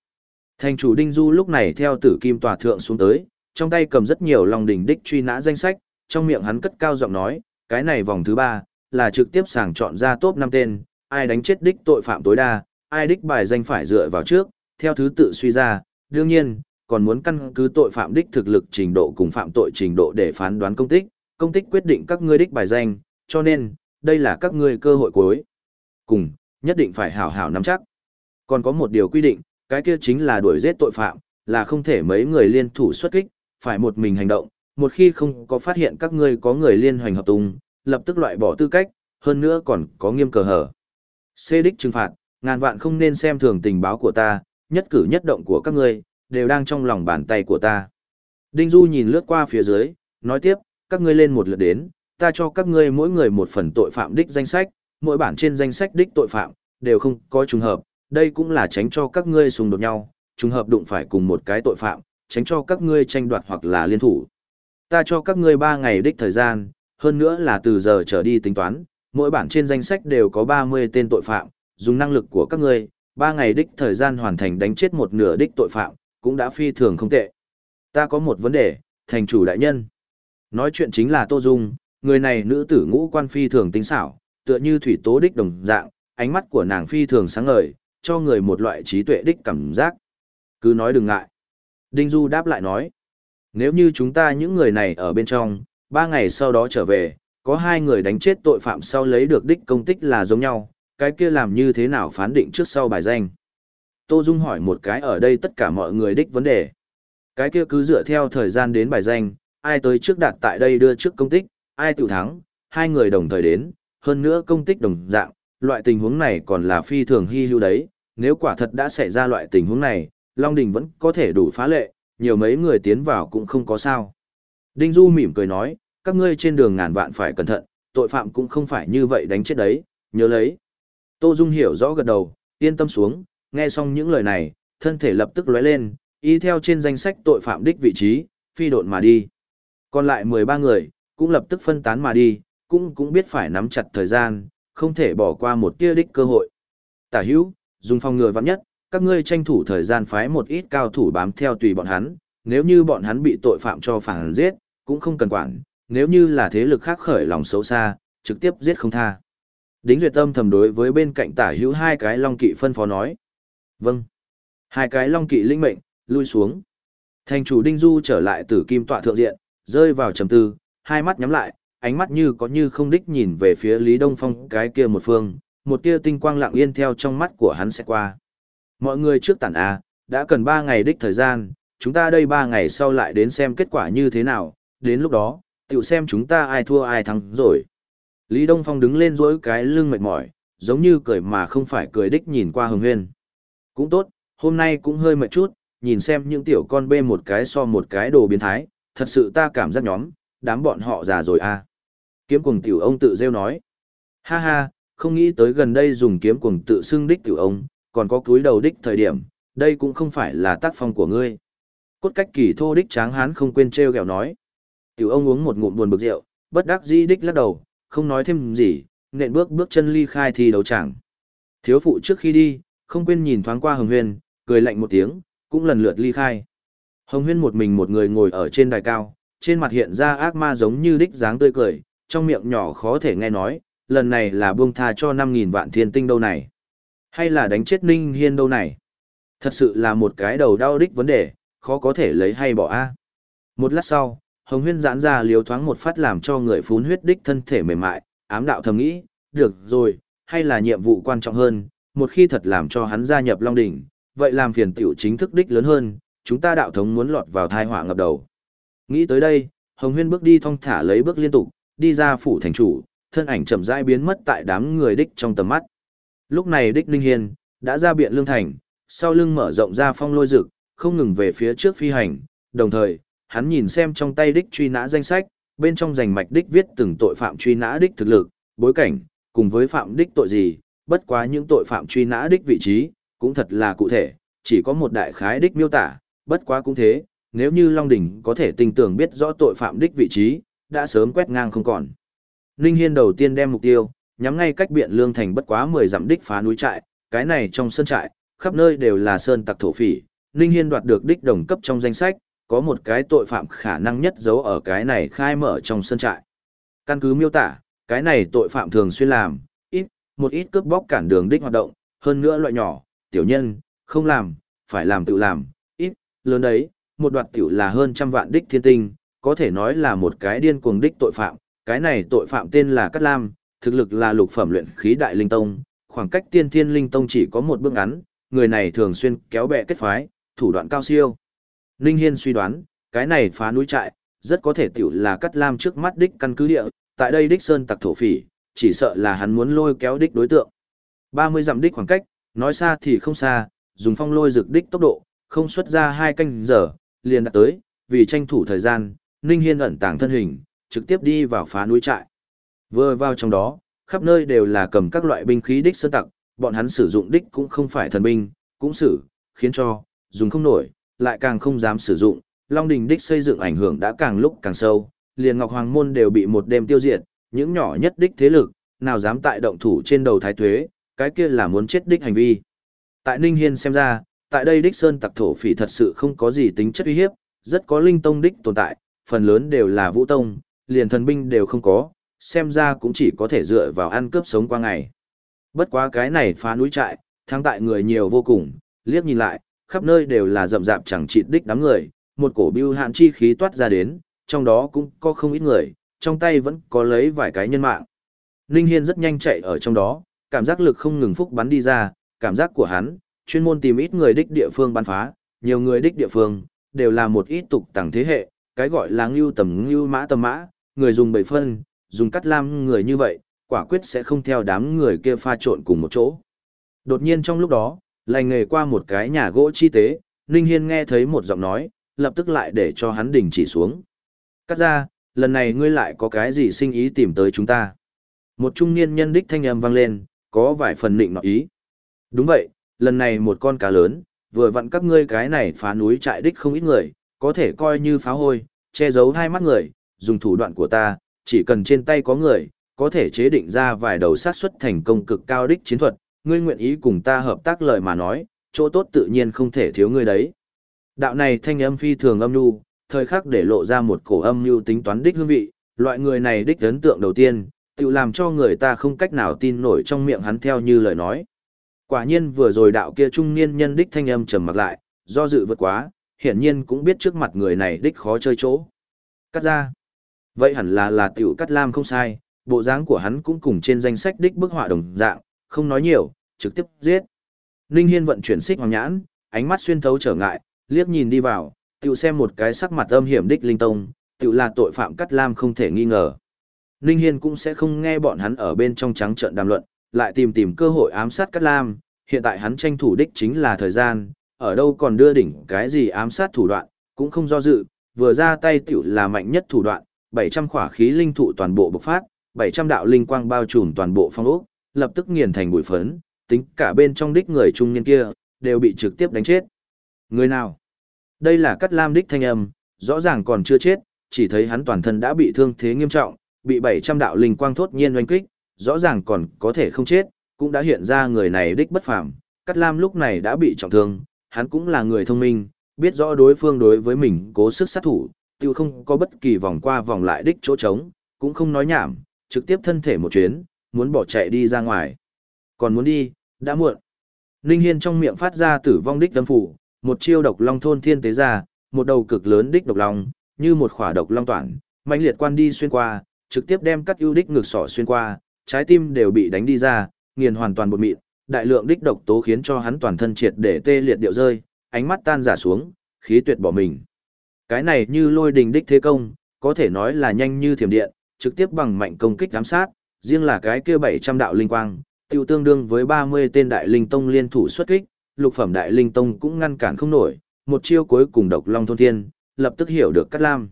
Speaker 1: Thành chủ Đinh Du lúc này theo tử kim tòa thượng xuống tới, trong tay cầm rất nhiều Long Đỉnh đích truy nã danh sách, trong miệng hắn cất cao giọng nói, cái này vòng thứ ba là trực tiếp sàng chọn ra top 5 tên, ai đánh chết đích tội phạm tối đa, ai đích bài danh phải dựa vào trước, theo thứ tự suy ra, đương nhiên, còn muốn căn cứ tội phạm đích thực lực trình độ cùng phạm tội trình độ để phán đoán công tích, công tích quyết định các ngươi đích bài danh, cho nên, đây là các ngươi cơ hội cuối. Cùng, nhất định phải hảo hảo nắm chắc. Còn có một điều quy định, cái kia chính là đuổi giết tội phạm, là không thể mấy người liên thủ xuất kích, phải một mình hành động, một khi không có phát hiện các ngươi có người liên hoành hợp tung, lập tức loại bỏ tư cách, hơn nữa còn có nghiêm cờ hở. xê đích trừng phạt, ngàn vạn không nên xem thường tình báo của ta, nhất cử nhất động của các ngươi, đều đang trong lòng bàn tay của ta. Đinh Du nhìn lướt qua phía dưới, nói tiếp, các ngươi lên một lượt đến, ta cho các ngươi mỗi người một phần tội phạm đích danh sách, mỗi bản trên danh sách đích tội phạm, đều không có trùng hợp, đây cũng là tránh cho các ngươi xung đột nhau, trùng hợp đụng phải cùng một cái tội phạm, tránh cho các ngươi tranh đoạt hoặc là liên thủ. Ta cho các ngươi 3 ngày đích thời gian, hơn nữa là từ giờ trở đi tính toán, mỗi bản trên danh sách đều có 30 tên tội phạm, dùng năng lực của các ngươi, 3 ngày đích thời gian hoàn thành đánh chết một nửa đích tội phạm, cũng đã phi thường không tệ. Ta có một vấn đề, thành chủ đại nhân. Nói chuyện chính là Tô Dung, người này nữ tử ngũ quan phi thường tinh xảo, tựa như thủy tố đích đồng dạng, ánh mắt của nàng phi thường sáng ngời, cho người một loại trí tuệ đích cảm giác. Cứ nói đừng ngại. Đinh Du đáp lại nói, nếu như chúng ta những người này ở bên trong, ba ngày sau đó trở về, có hai người đánh chết tội phạm sau lấy được đích công tích là giống nhau, cái kia làm như thế nào phán định trước sau bài danh. Tô Dung hỏi một cái ở đây tất cả mọi người đích vấn đề. Cái kia cứ dựa theo thời gian đến bài danh, ai tới trước đạt tại đây đưa trước công tích, ai tự thắng, hai người đồng thời đến, hơn nữa công tích đồng dạng, loại tình huống này còn là phi thường hy hữu đấy, nếu quả thật đã xảy ra loại tình huống này, Long Đình vẫn có thể đủ phá lệ, nhiều mấy người tiến vào cũng không có sao. Đinh Du mỉm cười nói, các ngươi trên đường ngàn vạn phải cẩn thận, tội phạm cũng không phải như vậy đánh chết đấy, nhớ lấy. Tô Dung hiểu rõ gật đầu, yên tâm xuống, nghe xong những lời này, thân thể lập tức lóe lên, y theo trên danh sách tội phạm đích vị trí, phi độn mà đi. Còn lại 13 người, cũng lập tức phân tán mà đi, cũng cũng biết phải nắm chặt thời gian, không thể bỏ qua một tia đích cơ hội. Tả hữu, dùng phòng ngừa vắng nhất, các ngươi tranh thủ thời gian phái một ít cao thủ bám theo tùy bọn hắn, nếu như bọn hắn bị tội phạm cho phản giết, cũng không cần quản, nếu như là thế lực khác khởi lòng xấu xa, trực tiếp giết không tha. Đính duyệt tâm thầm đối với bên cạnh tả hữu hai cái long kỵ phân phó nói. Vâng. Hai cái long kỵ linh mệnh, lui xuống. Thành chủ Đinh Du trở lại từ kim tọa thượng diện, rơi vào trầm tư, hai mắt nhắm lại, ánh mắt như có như không đích nhìn về phía Lý Đông Phong cái kia một phương, một tia tinh quang lặng yên theo trong mắt của hắn sẽ qua. Mọi người trước tản A, đã cần ba ngày đích thời gian, chúng ta đây ba ngày sau lại đến xem kết quả như thế nào, đến lúc đó, tiểu xem chúng ta ai thua ai thắng rồi. Lý Đông Phong đứng lên dối cái lưng mệt mỏi, giống như cười mà không phải cười đích nhìn qua hồng huyên. Cũng tốt, hôm nay cũng hơi mệt chút, nhìn xem những tiểu con bê một cái so một cái đồ biến thái, thật sự ta cảm giác nhóm, đám bọn họ già rồi à. Kiếm cuồng tiểu ông tự rêu nói. Ha ha, không nghĩ tới gần đây dùng kiếm cuồng tự xưng đích tiểu ông, còn có cúi đầu đích thời điểm, đây cũng không phải là tác phong của ngươi. Cốt cách kỳ thô đích tráng hán không quên treo gẹo nói. Tiểu ông uống một ngụm buồn bực rượu, bất đắc dĩ đích lắc đầu, không nói thêm gì, nện bước bước chân ly khai thi đấu chẳng. Thiếu phụ trước khi đi, không quên nhìn thoáng qua Hồng Huyên, cười lạnh một tiếng, cũng lần lượt ly khai. Hồng Huyên một mình một người ngồi ở trên đài cao, trên mặt hiện ra ác ma giống như đích dáng tươi cười, trong miệng nhỏ khó thể nghe nói, lần này là buông tha cho 5.000 vạn thiên tinh đâu này. Hay là đánh chết Ninh Hiên đâu này. Thật sự là một cái đầu đau đích vấn đề, khó có thể lấy hay bỏ a. Một lát sau, Hồng Huyên giãn ra liều thoáng một phát làm cho người phún huyết đích thân thể mềm mại, ám đạo thầm nghĩ, được rồi, hay là nhiệm vụ quan trọng hơn, một khi thật làm cho hắn gia nhập Long Đỉnh, vậy làm phiền tiểu chính thức đích lớn hơn, chúng ta đạo thống muốn lọt vào thai họa ngập đầu. Nghĩ tới đây, Hồng Huyên bước đi thong thả lấy bước liên tục, đi ra phủ thành chủ, thân ảnh chậm rãi biến mất tại đám người đích trong tầm mắt. Lúc này đích Ninh Hiên đã ra biện lương thành, sau lưng mở rộng ra phong lôi rực, không ngừng về phía trước phi hành, đồng thời, hắn nhìn xem trong tay đích truy nã danh sách, bên trong danh mạch đích viết từng tội phạm truy nã đích thực lực, bối cảnh, cùng với phạm đích tội gì, bất quá những tội phạm truy nã đích vị trí, cũng thật là cụ thể, chỉ có một đại khái đích miêu tả, bất quá cũng thế, nếu như Long Đỉnh có thể tình tưởng biết rõ tội phạm đích vị trí, đã sớm quét ngang không còn. Ninh Hiên đầu tiên đem mục tiêu, nhắm ngay cách biện lương thành bất quá 10 dặm đích phá núi trại, cái này trong sơn trại, khắp nơi đều là sơn tặc thổ phỉ, Ninh Hiên đoạt được đích đồng cấp trong danh sách, có một cái tội phạm khả năng nhất giấu ở cái này khai mở trong sơn trại. Căn cứ miêu tả, cái này tội phạm thường xuyên làm, ít, một ít cướp bóc cản đường đích hoạt động, hơn nữa loại nhỏ, tiểu nhân, không làm, phải làm tự làm, ít, lớn đấy, một đoạt tiểu là hơn trăm vạn đích thiên tinh, có thể nói là một cái điên cuồng đích tội phạm, cái này tội phạm tên là Cát Lam, thực lực là lục phẩm luyện khí đại linh tông, khoảng cách tiên thiên linh tông chỉ có một bước ngắn, người này thường xuyên kéo bè kết phái, thủ đoạn cao siêu. Ninh Hiên suy đoán, cái này phá núi trại, rất có thể tiểu là cắt Lam trước mắt đích căn cứ địa, tại đây đích sơn tặc thổ phỉ, chỉ sợ là hắn muốn lôi kéo đích đối tượng. 30 dặm đích khoảng cách, nói xa thì không xa, dùng phong lôi rực đích tốc độ, không xuất ra hai canh giờ, liền đã tới, vì tranh thủ thời gian, Ninh Hiên ẩn tàng thân hình, trực tiếp đi vào phá núi trại. Vừa vào trong đó, khắp nơi đều là cầm các loại binh khí đích sơn tặc, bọn hắn sử dụng đích cũng không phải thần binh, cũng sử, khiến cho, dùng không nổi, lại càng không dám sử dụng, Long Đình đích xây dựng ảnh hưởng đã càng lúc càng sâu, liền Ngọc Hoàng môn đều bị một đêm tiêu diệt, những nhỏ nhất đích thế lực, nào dám tại động thủ trên đầu thái tuế, cái kia là muốn chết đích hành vi. Tại Ninh Hiên xem ra, tại đây đích sơn tặc thổ phỉ thật sự không có gì tính chất uy hiếp, rất có linh tông đích tồn tại, phần lớn đều là vũ tông, liền thần binh đều không có, xem ra cũng chỉ có thể dựa vào ăn cướp sống qua ngày. Bất quá cái này phá núi trại, thắng tại người nhiều vô cùng, liếc nhìn lại, khắp nơi đều là rậm rạp chẳng chịt đích đám người, một cổ bưu hạn chi khí toát ra đến, trong đó cũng có không ít người, trong tay vẫn có lấy vài cái nhân mạng. Ninh Hiên rất nhanh chạy ở trong đó, cảm giác lực không ngừng phúc bắn đi ra, cảm giác của hắn, chuyên môn tìm ít người đích địa phương bắn phá, nhiều người đích địa phương, đều là một ít tục tàng thế hệ, cái gọi là ngưu tầm ngưu mã tầm mã, người dùng bảy phân, dùng cắt lam người như vậy, quả quyết sẽ không theo đám người kia pha trộn cùng một chỗ. Đột nhiên trong lúc đó, lành nghề qua một cái nhà gỗ chi tế, Ninh Hiên nghe thấy một giọng nói, lập tức lại để cho hắn đình chỉ xuống. Cắt ra, lần này ngươi lại có cái gì sinh ý tìm tới chúng ta. Một trung niên nhân đích thanh âm vang lên, có vài phần định nọ ý. Đúng vậy, lần này một con cá lớn, vừa vặn các ngươi cái này phá núi trại đích không ít người, có thể coi như phá hôi, che giấu hai mắt người, dùng thủ đoạn của ta, chỉ cần trên tay có người, có thể chế định ra vài đầu sát xuất thành công cực cao đích chiến thuật, ngươi nguyện ý cùng ta hợp tác lời mà nói, chỗ tốt tự nhiên không thể thiếu ngươi đấy. Đạo này thanh âm phi thường âm nhu, thời khắc để lộ ra một cổ âm nhu tính toán đích hương vị, loại người này đích ấn tượng đầu tiên, tự làm cho người ta không cách nào tin nổi trong miệng hắn theo như lời nói. Quả nhiên vừa rồi đạo kia trung niên nhân đích thanh âm trầm mặt lại, do dự vượt quá, hiển nhiên cũng biết trước mặt người này đích khó chơi chỗ. Cắt ra. Vậy hẳn là là tiểu cắt lam không sai, bộ dáng của hắn cũng cùng trên danh sách đích bức họa đồng dạng, không nói nhiều, trực tiếp giết. Ninh Hiên vận chuyển xích hoàng nhãn, ánh mắt xuyên thấu trở ngại, liếc nhìn đi vào, tiểu xem một cái sắc mặt âm hiểm đích linh tông, tiểu là tội phạm cắt lam không thể nghi ngờ. Ninh Hiên cũng sẽ không nghe bọn hắn ở bên trong trắng trợn đàm luận, lại tìm tìm cơ hội ám sát cắt lam, hiện tại hắn tranh thủ đích chính là thời gian, ở đâu còn đưa đỉnh cái gì ám sát thủ đoạn, cũng không do dự, vừa ra tay tiểu là mạnh nhất thủ đoạn, 700 khỏa khí linh thụ toàn bộ bộc phát, 700 đạo linh quang bao trùm toàn bộ phong ốc, lập tức nghiền thành bụi phấn, tính cả bên trong đích người trung niên kia, đều bị trực tiếp đánh chết. Người nào? Đây là cắt lam đích thanh âm, rõ ràng còn chưa chết, chỉ thấy hắn toàn thân đã bị thương thế nghiêm trọng, bị 700 đạo linh quang thốt nhiên oanh kích, rõ ràng còn có thể không chết, cũng đã hiện ra người này đích bất phàm. Cắt lam lúc này đã bị trọng thương, hắn cũng là người thông minh, biết rõ đối phương đối với mình cố sức sát thủ, tiêu không có bất kỳ vòng qua vòng lại đích chỗ trống, cũng không nói nhảm, trực tiếp thân thể một chuyến, muốn bỏ chạy đi ra ngoài. Còn muốn đi, đã muộn. Ninh Hiên trong miệng phát ra tử vong đích tâm phủ, một chiêu độc long thôn thiên tế ra, một đầu cực lớn đích độc long, như một khỏa độc long toàn, mạnh liệt quan đi xuyên qua, trực tiếp đem cắt ưu đích ngược sọ xuyên qua, trái tim đều bị đánh đi ra, nghiền hoàn toàn bột mịn, đại lượng đích độc tố khiến cho hắn toàn thân triệt để tê liệt điệu rơi, ánh mắt tan giả xuống, khí tuyệt bỏ mình. Cái này như lôi đình đích thế công, có thể nói là nhanh như thiểm điện, trực tiếp bằng mạnh công kích giám sát, riêng là cái kia 700 đạo linh quang, tiêu tương đương với 30 tên đại linh tông liên thủ xuất kích, lục phẩm đại linh tông cũng ngăn cản không nổi, một chiêu cuối cùng độc long thôn thiên, lập tức hiểu được cắt lam.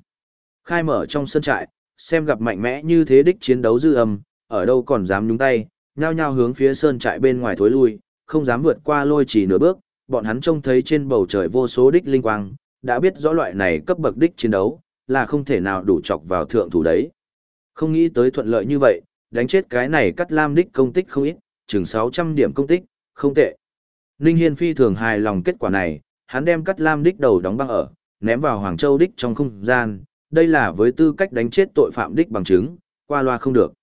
Speaker 1: Khai mở trong sân trại, xem gặp mạnh mẽ như thế đích chiến đấu dư âm, ở đâu còn dám nhúng tay, nhao nhao hướng phía sơn trại bên ngoài thối lui, không dám vượt qua lôi chỉ nửa bước, bọn hắn trông thấy trên bầu trời vô số đích linh quang, đã biết rõ loại này cấp bậc đích chiến đấu, là không thể nào đủ chọc vào thượng thủ đấy. Không nghĩ tới thuận lợi như vậy, đánh chết cái này cắt lam đích công tích không ít, chừng 600 điểm công tích, không tệ. Ninh Hiên phi thường hài lòng kết quả này, hắn đem cắt lam đích đầu đóng băng ở, ném vào Hoàng Châu đích trong không gian, đây là với tư cách đánh chết tội phạm đích bằng chứng, qua loa không được.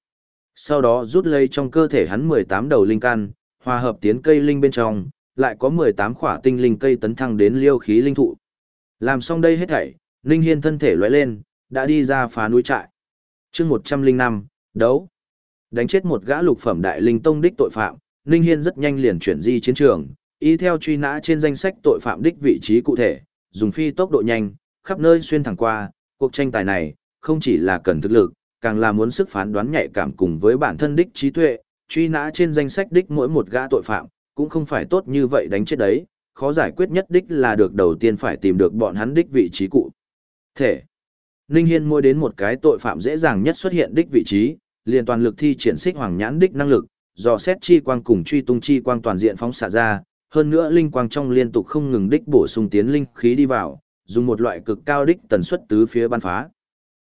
Speaker 1: Sau đó rút lấy trong cơ thể hắn 18 đầu linh căn, hòa hợp tiến cây linh bên trong, lại có 18 khỏa tinh linh cây tấn thăng đến liêu khí linh thụ. Làm xong đây hết thảy, Ninh Hiên thân thể lóe lên, đã đi ra phá núi trại. chương 105, đấu. Đánh chết một gã lục phẩm đại linh tông đích tội phạm, Ninh Hiên rất nhanh liền chuyển di chiến trường, y theo truy nã trên danh sách tội phạm đích vị trí cụ thể, dùng phi tốc độ nhanh, khắp nơi xuyên thẳng qua, cuộc tranh tài này, không chỉ là cần thực lực, càng là muốn sức phán đoán nhạy cảm cùng với bản thân đích trí tuệ, truy nã trên danh sách đích mỗi một gã tội phạm, cũng không phải tốt như vậy đánh chết đấy, khó giải quyết nhất đích là được đầu tiên phải tìm được bọn hắn đích vị trí cụ. Thể. Ninh Hiên mua đến một cái tội phạm dễ dàng nhất xuất hiện đích vị trí, liền toàn lực thi triển xích hoàng nhãn đích năng lực, dò xét chi quang cùng truy tung chi quang toàn diện phóng xạ ra, hơn nữa linh quang trong liên tục không ngừng đích bổ sung tiến linh khí đi vào, dùng một loại cực cao đích tần suất tứ phía ban phá.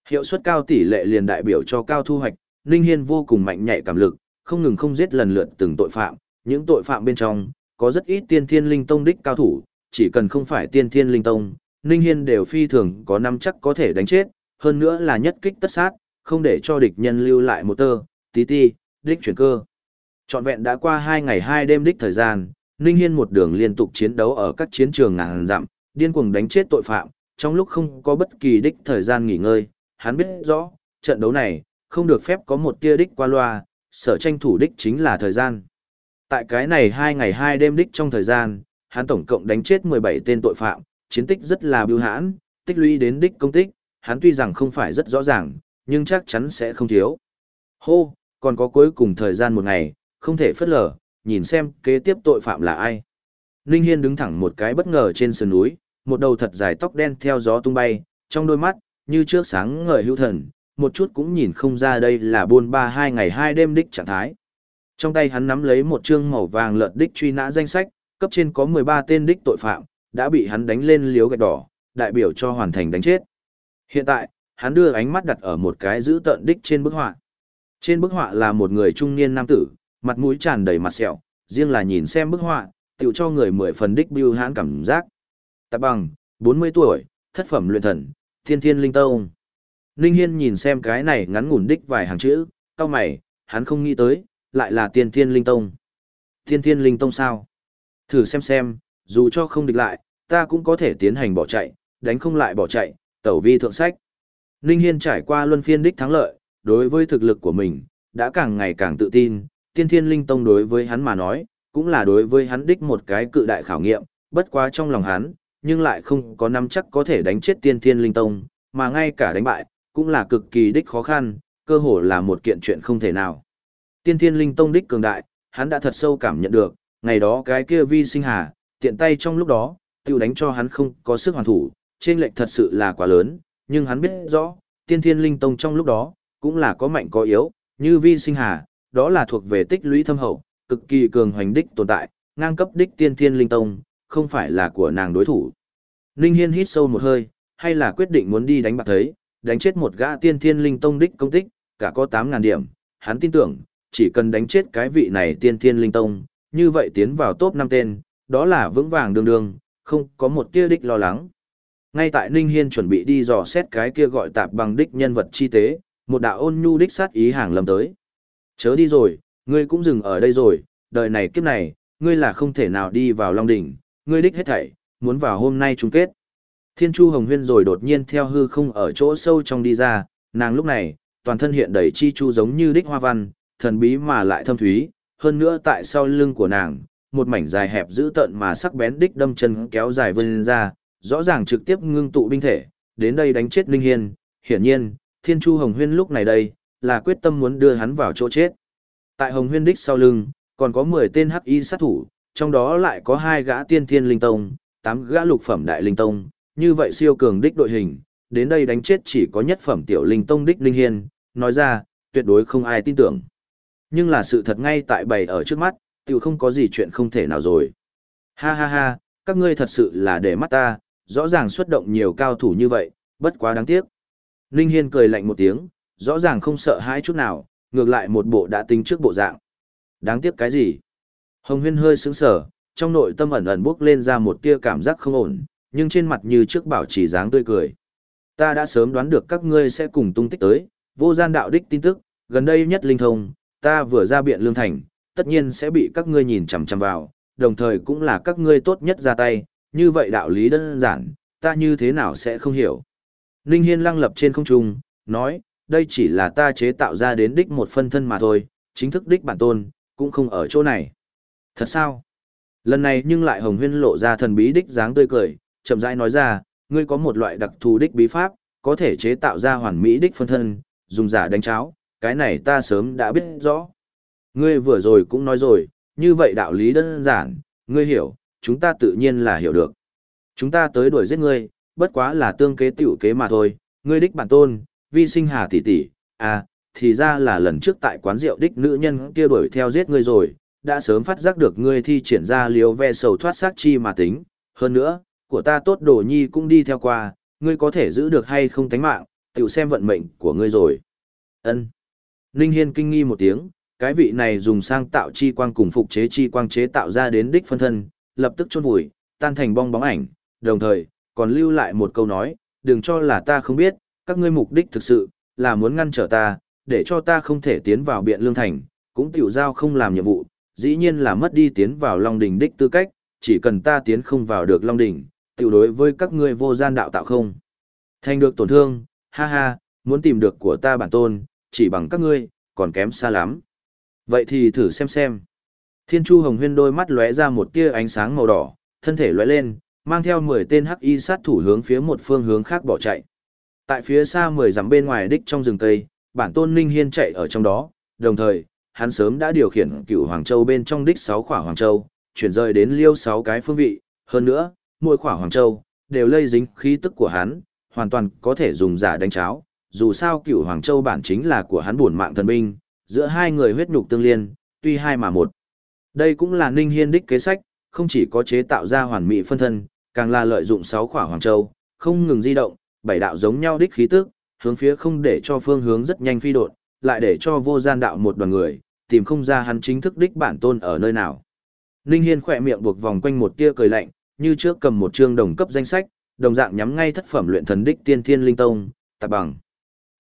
Speaker 1: Hiệu suất cao tỷ lệ liền đại biểu cho cao thu hoạch, Ninh Hiên vô cùng mạnh nhạy cảm lực, không ngừng không giết lần lượt từng tội phạm, những tội phạm bên trong, có rất ít tiên thiên linh tông đích cao thủ, chỉ cần không phải tiên thiên linh tông, Ninh Hiên đều phi thường có năm chắc có thể đánh chết, hơn nữa là nhất kích tất sát, không để cho địch nhân lưu lại một tơ, tí ti, đích chuyển cơ. Trọn vẹn đã qua hai ngày hai đêm đích thời gian, Ninh Hiên một đường liên tục chiến đấu ở các chiến trường ngàn dặm, điên cuồng đánh chết tội phạm, trong lúc không có bất kỳ đích thời gian nghỉ ngơi, hắn biết rõ, trận đấu này, không được phép có một tia đích qua loa, sở tranh thủ đích chính là thời gian. Tại cái này hai ngày hai đêm đích trong thời gian, hắn tổng cộng đánh chết 17 tên tội phạm, chiến tích rất là biêu hãn, tích lũy đến đích công tích, hắn tuy rằng không phải rất rõ ràng, nhưng chắc chắn sẽ không thiếu. Hô, còn có cuối cùng thời gian một ngày, không thể phất lờ, nhìn xem kế tiếp tội phạm là ai. Ninh Hiên đứng thẳng một cái bất ngờ trên sườn núi, một đầu thật dài tóc đen theo gió tung bay, trong đôi mắt, như trước sáng ngời hữu thần, một chút cũng nhìn không ra đây là buôn ba hai ngày hai đêm đích trạng thái. Trong tay hắn nắm lấy một chương màu vàng lợt đích truy nã danh sách, cấp trên có 13 tên đích tội phạm, đã bị hắn đánh lên liếu gạch đỏ, đại biểu cho hoàn thành đánh chết. Hiện tại, hắn đưa ánh mắt đặt ở một cái giữ tận đích trên bức họa. Trên bức họa là một người trung niên nam tử, mặt mũi tràn đầy mặt sẹo, riêng là nhìn xem bức họa, tiểu cho người mười phần đích bưu hãn cảm giác. Tạ bằng, 40 tuổi, thất phẩm luyện thần, thiên thiên linh tông. Ninh Hiên nhìn xem cái này ngắn ngủn đích vài hàng chữ, cao mày, hắn không nghĩ tới, lại là tiên thiên linh tông. Tiên thiên linh tông sao? Thử xem xem, dù cho không địch lại, ta cũng có thể tiến hành bỏ chạy, đánh không lại bỏ chạy, tẩu vi thượng sách. Ninh Hiên trải qua luân phiên đích thắng lợi, đối với thực lực của mình, đã càng ngày càng tự tin, tiên thiên linh tông đối với hắn mà nói, cũng là đối với hắn đích một cái cự đại khảo nghiệm, bất quá trong lòng hắn, nhưng lại không có nắm chắc có thể đánh chết tiên thiên linh tông, mà ngay cả đánh bại, cũng là cực kỳ đích khó khăn, cơ hồ là một kiện chuyện không thể nào. Tiên thiên linh tông đích cường đại, hắn đã thật sâu cảm nhận được, ngày đó cái kia vi sinh hà, tiện tay trong lúc đó, tiêu đánh cho hắn không có sức hoàn thủ, trên lệnh thật sự là quá lớn, nhưng hắn biết rõ, tiên thiên linh tông trong lúc đó, cũng là có mạnh có yếu, như vi sinh hà, đó là thuộc về tích lũy thâm hậu, cực kỳ cường hoành đích tồn tại, ngang cấp đích tiên thiên linh tông, không phải là của nàng đối thủ. Ninh Hiên hít sâu một hơi, hay là quyết định muốn đi đánh bạc thấy, đánh chết một gã tiên thiên linh tông đích công tích, cả có 8.000 điểm, hắn tin tưởng, chỉ cần đánh chết cái vị này tiên thiên linh tông, như vậy tiến vào top 5 tên, đó là vững vàng đương đương, không có một tia đích lo lắng. Ngay tại Ninh Hiên chuẩn bị đi dò xét cái kia gọi tạp bằng đích nhân vật chi tế, một đạo ôn nhu đích sát ý hàng lâm tới. Chớ đi rồi, ngươi cũng dừng ở đây rồi, đời này kiếp này, ngươi là không thể nào đi vào Long Đỉnh, ngươi đích hết thảy, muốn vào hôm nay chung kết. Thiên Chu Hồng Huyên rồi đột nhiên theo hư không ở chỗ sâu trong đi ra, nàng lúc này, toàn thân hiện đầy chi chu giống như đích hoa văn, thần bí mà lại thâm thúy, hơn nữa tại sau lưng của nàng, một mảnh dài hẹp giữ tận mà sắc bén đích đâm chân kéo dài vươn ra, rõ ràng trực tiếp ngưng tụ binh thể, đến đây đánh chết Linh Hiên, hiển nhiên, Thiên Chu Hồng Huyên lúc này đây, là quyết tâm muốn đưa hắn vào chỗ chết. Tại Hồng Huyên đích sau lưng, còn có 10 tên hắc y sát thủ, trong đó lại có hai gã tiên thiên linh tông, 8 gã lục phẩm đại linh tông, như vậy siêu cường đích đội hình, đến đây đánh chết chỉ có nhất phẩm tiểu linh tông đích linh hiên, nói ra, tuyệt đối không ai tin tưởng. Nhưng là sự thật ngay tại bày ở trước mắt, tiểu không có gì chuyện không thể nào rồi. Ha ha ha, các ngươi thật sự là để mắt ta, rõ ràng xuất động nhiều cao thủ như vậy, bất quá đáng tiếc. Linh Hiên cười lạnh một tiếng, rõ ràng không sợ hãi chút nào, ngược lại một bộ đã tính trước bộ dạng. Đáng tiếc cái gì? Hồng Huyên hơi sững sờ, trong nội tâm ẩn ẩn bước lên ra một tia cảm giác không ổn, nhưng trên mặt như trước bảo trì dáng tươi cười. Ta đã sớm đoán được các ngươi sẽ cùng tung tích tới, vô gian đạo đích tin tức, gần đây nhất linh thông, ta vừa ra biện lương thành, tất nhiên sẽ bị các ngươi nhìn chằm chằm vào, đồng thời cũng là các ngươi tốt nhất ra tay, như vậy đạo lý đơn giản, ta như thế nào sẽ không hiểu. Ninh Hiên lăng lập trên không trung, nói, đây chỉ là ta chế tạo ra đến đích một phân thân mà thôi, chính thức đích bản tôn, cũng không ở chỗ này. Thật sao? Lần này nhưng lại hồng huyên lộ ra thần bí đích dáng tươi cười, chậm rãi nói ra, ngươi có một loại đặc thù đích bí pháp, có thể chế tạo ra hoàn mỹ đích phân thân, dùng giả đánh cháo, cái này ta sớm đã biết rõ. Ngươi vừa rồi cũng nói rồi, như vậy đạo lý đơn giản, ngươi hiểu, chúng ta tự nhiên là hiểu được. Chúng ta tới đuổi giết ngươi, bất quá là tương kế tiểu kế mà thôi, ngươi đích bản tôn, vi sinh hà tỷ tỷ, à, thì ra là lần trước tại quán rượu đích nữ nhân kia đuổi theo giết ngươi rồi, đã sớm phát giác được ngươi thi triển ra liều ve sầu thoát xác chi mà tính, hơn nữa, của ta tốt đồ nhi cũng đi theo qua, ngươi có thể giữ được hay không tánh mạng, tiểu xem vận mệnh của ngươi rồi. Ân. Ninh Hiên kinh nghi một tiếng, cái vị này dùng sang tạo chi quang cùng phục chế chi quang chế tạo ra đến đích phân thân, lập tức chôn vùi, tan thành bong bóng ảnh, đồng thời, còn lưu lại một câu nói, đừng cho là ta không biết, các ngươi mục đích thực sự, là muốn ngăn trở ta, để cho ta không thể tiến vào biện lương thành, cũng tiểu giao không làm nhiệm vụ, dĩ nhiên là mất đi tiến vào Long Đỉnh đích tư cách, chỉ cần ta tiến không vào được Long Đỉnh, tiểu đối với các ngươi vô gian đạo tạo không. Thành được tổn thương, ha ha, muốn tìm được của ta bản tôn, chỉ bằng các ngươi, còn kém xa lắm. Vậy thì thử xem xem. Thiên Chu Hồng Huyên đôi mắt lóe ra một tia ánh sáng màu đỏ, thân thể lóe lên, mang theo 10 tên hắc y sát thủ hướng phía một phương hướng khác bỏ chạy. Tại phía xa 10 dặm bên ngoài đích trong rừng cây, bản tôn Ninh Hiên chạy ở trong đó, đồng thời, hắn sớm đã điều khiển cựu Hoàng Châu bên trong đích 6 khỏa Hoàng Châu, chuyển rời đến liêu 6 cái phương vị, hơn nữa, mỗi khỏa Hoàng Châu, đều lây dính khí tức của hắn, hoàn toàn có thể dùng giả đánh cháo, dù sao cựu Hoàng Châu bản chính là của hắn buồn mạng thần binh, giữa hai người huyết nhục tương liên, tuy hai mà một. Đây cũng là Ninh Hiên đích kế sách, không chỉ có chế tạo ra hoàn mỹ phân thân, càng là lợi dụng sáu khỏa Hoàng Châu, không ngừng di động, bảy đạo giống nhau đích khí tức, hướng phía không để cho phương hướng rất nhanh phi đột, lại để cho vô gian đạo một đoàn người, tìm không ra hắn chính thức đích bản tôn ở nơi nào. Ninh Hiên khỏe miệng buộc vòng quanh một tia cười lạnh, như trước cầm một chương đồng cấp danh sách, đồng dạng nhắm ngay thất phẩm luyện thần đích tiên thiên linh tông, tạp bằng.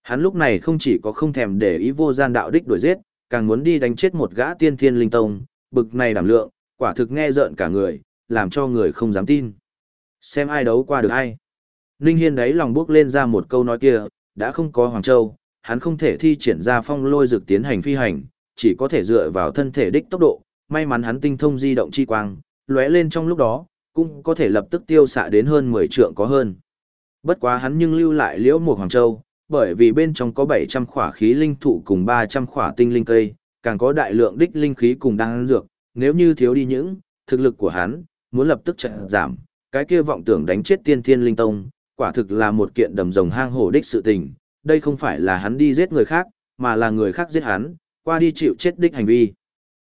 Speaker 1: Hắn lúc này không chỉ có không thèm để ý vô gian đạo đích đuổi giết, càng muốn đi đánh chết một gã tiên thiên linh tông, bực này đảm lượng, quả thực nghe rợn cả người, làm cho người không dám tin. Xem ai đấu qua được ai. Ninh Hiên đấy lòng bước lên ra một câu nói kia, đã không có Hoàng Châu, hắn không thể thi triển ra phong lôi dược tiến hành phi hành, chỉ có thể dựa vào thân thể đích tốc độ, may mắn hắn tinh thông di động chi quang, lóe lên trong lúc đó, cũng có thể lập tức tiêu xạ đến hơn 10 trượng có hơn. Bất quá hắn nhưng lưu lại liễu một Hoàng Châu, bởi vì bên trong có 700 khỏa khí linh thụ cùng 300 khỏa tinh linh cây, càng có đại lượng đích linh khí cùng đan dược, nếu như thiếu đi những, thực lực của hắn, muốn lập tức trận giảm, cái kia vọng tưởng đánh chết tiên thiên linh tông, quả thực là một kiện đầm rồng hang hổ đích sự tình, đây không phải là hắn đi giết người khác, mà là người khác giết hắn, qua đi chịu chết đích hành vi.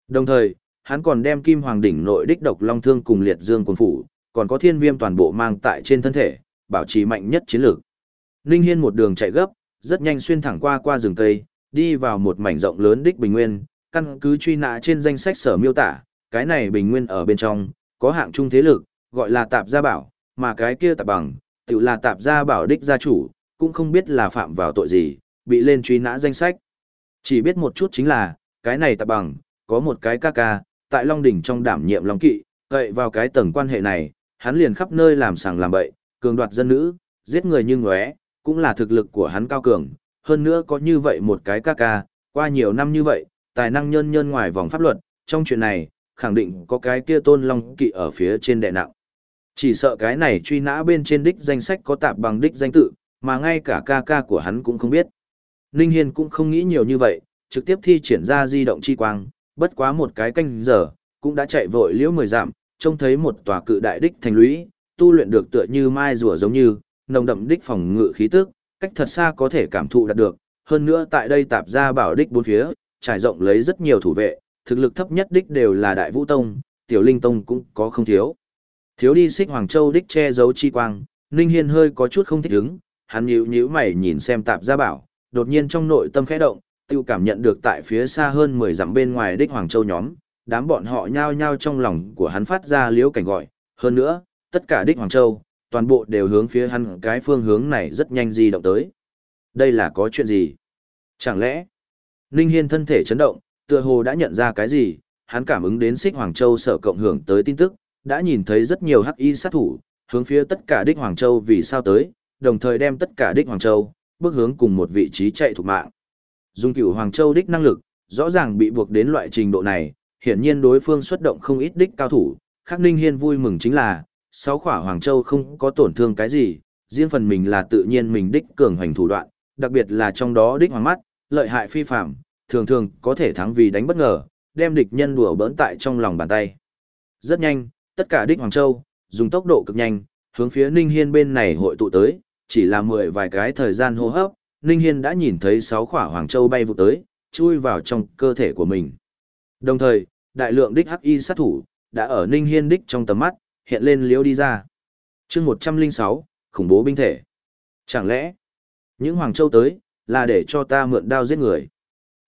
Speaker 1: Đồng thời, hắn còn đem kim hoàng đỉnh nội đích độc long thương cùng liệt dương quân phủ, còn có thiên viêm toàn bộ mang tại trên thân thể, bảo trì mạnh nhất chiến lược. Ninh Hiên một đường chạy gấp, rất nhanh xuyên thẳng qua qua rừng cây, đi vào một mảnh rộng lớn đích bình nguyên, căn cứ truy nã trên danh sách sở miêu tả, cái này bình nguyên ở bên trong, có hạng trung thế lực, gọi là tạp gia bảo, mà cái kia tạp bằng, tự là tạp gia bảo đích gia chủ, cũng không biết là phạm vào tội gì, bị lên truy nã danh sách. Chỉ biết một chút chính là, cái này tạp bằng, có một cái ca ca, tại Long Đỉnh trong đảm nhiệm Long Kỵ, gậy vào cái tầng quan hệ này, hắn liền khắp nơi làm sàng làm bậy, cường đoạt dân nữ, giết người như ngóe, cũng là thực lực của hắn cao cường, hơn nữa có như vậy một cái ca ca, qua nhiều năm như vậy, tài năng nhân nhân ngoài vòng pháp luật, trong chuyện này, khẳng định có cái kia tôn long kỵ ở phía trên đệ nặng. Chỉ sợ cái này truy nã bên trên đích danh sách có tạp bằng đích danh tự, mà ngay cả ca ca của hắn cũng không biết. Ninh Hiên cũng không nghĩ nhiều như vậy, trực tiếp thi triển ra di động chi quang, bất quá một cái canh giờ, cũng đã chạy vội liễu mười dặm, trông thấy một tòa cự đại đích thành lũy, tu luyện được tựa như mai rùa giống như, nồng đậm đích phòng ngự khí tức, cách thật xa có thể cảm thụ đạt được, hơn nữa tại đây tạp ra bảo đích bốn phía, trải rộng lấy rất nhiều thủ vệ, thực lực thấp nhất đích đều là Đại Vũ Tông, Tiểu Linh Tông cũng có không thiếu. Thiếu đi xích Hoàng Châu đích che giấu chi quang, Ninh Hiên hơi có chút không thích ứng, hắn nhíu nhíu mày nhìn xem tạp gia bảo, đột nhiên trong nội tâm khẽ động, tiêu cảm nhận được tại phía xa hơn 10 dặm bên ngoài đích Hoàng Châu nhóm, đám bọn họ nhao nhao trong lòng của hắn phát ra liếu cảnh gọi, hơn nữa, tất cả đích Hoàng Châu, toàn bộ đều hướng phía hắn cái phương hướng này rất nhanh di động tới. Đây là có chuyện gì? Chẳng lẽ, Ninh Hiên thân thể chấn động, tựa hồ đã nhận ra cái gì, hắn cảm ứng đến xích Hoàng Châu sở cộng hưởng tới tin tức, đã nhìn thấy rất nhiều hắc y sát thủ, hướng phía tất cả đích Hoàng Châu vì sao tới, đồng thời đem tất cả đích Hoàng Châu, bước hướng cùng một vị trí chạy thuộc mạng. Dung cửu Hoàng Châu đích năng lực, rõ ràng bị buộc đến loại trình độ này, hiển nhiên đối phương xuất động không ít đích cao thủ, khắc ninh hiên vui mừng chính là, sáu khỏa Hoàng Châu không có tổn thương cái gì, riêng phần mình là tự nhiên mình đích cường hành thủ đoạn, đặc biệt là trong đó đích hoàng mắt, lợi hại phi phạm, thường thường có thể thắng vì đánh bất ngờ, đem địch nhân đùa bỡn tại trong lòng bàn tay. Rất nhanh, tất cả đích Hoàng Châu, dùng tốc độ cực nhanh, hướng phía Ninh Hiên bên này hội tụ tới, chỉ là mười vài cái thời gian hô hấp, Ninh Hiên đã nhìn thấy sáu khỏa Hoàng Châu bay vụ tới, chui vào trong cơ thể của mình. Đồng thời, đại lượng đích hắc y sát thủ, đã ở Ninh Hiên đích trong tầm mắt, hiện lên liếu đi ra. chương 106, khủng bố binh thể. Chẳng lẽ, những Hoàng Châu tới, là để cho ta mượn đao giết người.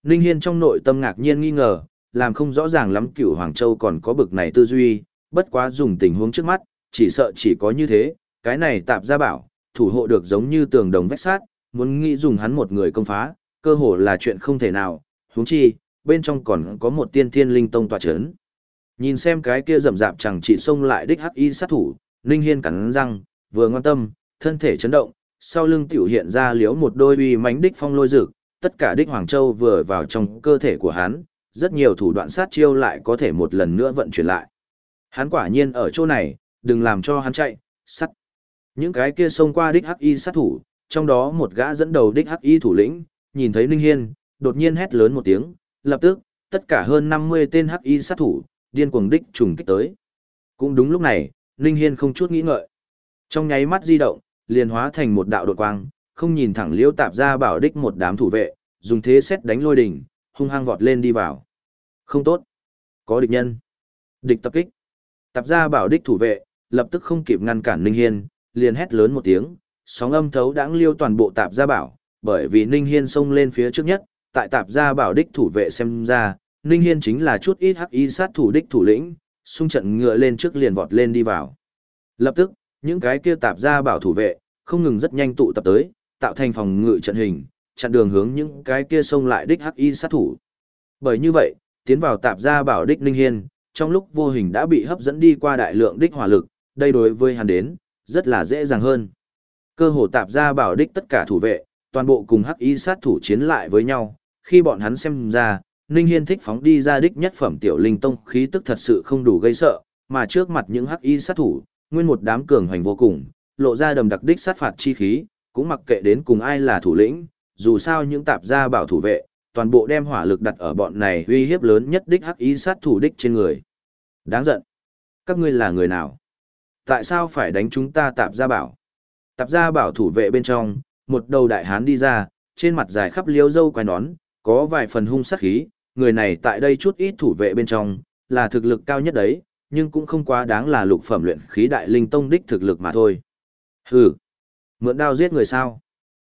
Speaker 1: Ninh Hiên trong nội tâm ngạc nhiên nghi ngờ, làm không rõ ràng lắm cửu Hoàng Châu còn có bực này tư duy, bất quá dùng tình huống trước mắt, chỉ sợ chỉ có như thế, cái này tạp ra bảo, thủ hộ được giống như tường đồng vách sát, muốn nghĩ dùng hắn một người công phá, cơ hồ là chuyện không thể nào, huống chi, bên trong còn có một tiên thiên linh tông tọa chấn. Nhìn xem cái kia rậm rạp chẳng chỉ xông lại đích hắc y sát thủ, Ninh Hiên cắn răng, vừa ngoan tâm, thân thể chấn động, sau lưng tiểu hiện ra liếu một đôi uy mánh đích phong lôi dực, tất cả đích Hoàng Châu vừa vào trong cơ thể của hắn, rất nhiều thủ đoạn sát chiêu lại có thể một lần nữa vận chuyển lại. Hắn quả nhiên ở chỗ này, đừng làm cho hắn chạy, sắt. Những cái kia xông qua đích hắc y sát thủ, trong đó một gã dẫn đầu đích hắc y thủ lĩnh, nhìn thấy Ninh Hiên, đột nhiên hét lớn một tiếng, lập tức, tất cả hơn 50 tên hắc y sát thủ, điên cuồng đích trùng kích tới. Cũng đúng lúc này, Ninh Hiên không chút nghĩ ngợi. Trong nháy mắt di động, liền hóa thành một đạo đột quang, không nhìn thẳng liêu tạp ra bảo đích một đám thủ vệ, dùng thế xét đánh lôi đỉnh, hung hăng vọt lên đi vào. Không tốt. Có địch nhân. Địch tập kích. Tạp ra bảo đích thủ vệ, lập tức không kịp ngăn cản Ninh Hiên, liền hét lớn một tiếng, sóng âm thấu đãng liêu toàn bộ tạp gia bảo, bởi vì Ninh Hiên xông lên phía trước nhất, tại tạp gia bảo đích thủ vệ xem ra, Ninh Hiên chính là chút ít hắc y sát thủ đích thủ lĩnh, xung trận ngựa lên trước liền vọt lên đi vào. Lập tức, những cái kia tạp gia bảo thủ vệ, không ngừng rất nhanh tụ tập tới, tạo thành phòng ngự trận hình, chặn đường hướng những cái kia xông lại đích hắc y sát thủ. Bởi như vậy, tiến vào tạp gia bảo đích Ninh Hiên, trong lúc vô hình đã bị hấp dẫn đi qua đại lượng đích hỏa lực, đây đối với hắn đến, rất là dễ dàng hơn. Cơ hồ tạp gia bảo đích tất cả thủ vệ, toàn bộ cùng hắc y sát thủ chiến lại với nhau, khi bọn hắn xem ra, Ninh Hiên thích phóng đi ra đích nhất phẩm tiểu linh tông khí tức thật sự không đủ gây sợ, mà trước mặt những hắc y sát thủ, nguyên một đám cường hoành vô cùng, lộ ra đầm đặc đích sát phạt chi khí, cũng mặc kệ đến cùng ai là thủ lĩnh, dù sao những tạp gia bảo thủ vệ, toàn bộ đem hỏa lực đặt ở bọn này uy hiếp lớn nhất đích hắc y sát thủ đích trên người. Đáng giận. Các ngươi là người nào? Tại sao phải đánh chúng ta tạp gia bảo? Tạp gia bảo thủ vệ bên trong, một đầu đại hán đi ra, trên mặt dài khắp liêu dâu quai nón, có vài phần hung sát khí, người này tại đây chút ít thủ vệ bên trong, là thực lực cao nhất đấy, nhưng cũng không quá đáng là lục phẩm luyện khí đại linh tông đích thực lực mà thôi. Hừ, mượn đao giết người sao?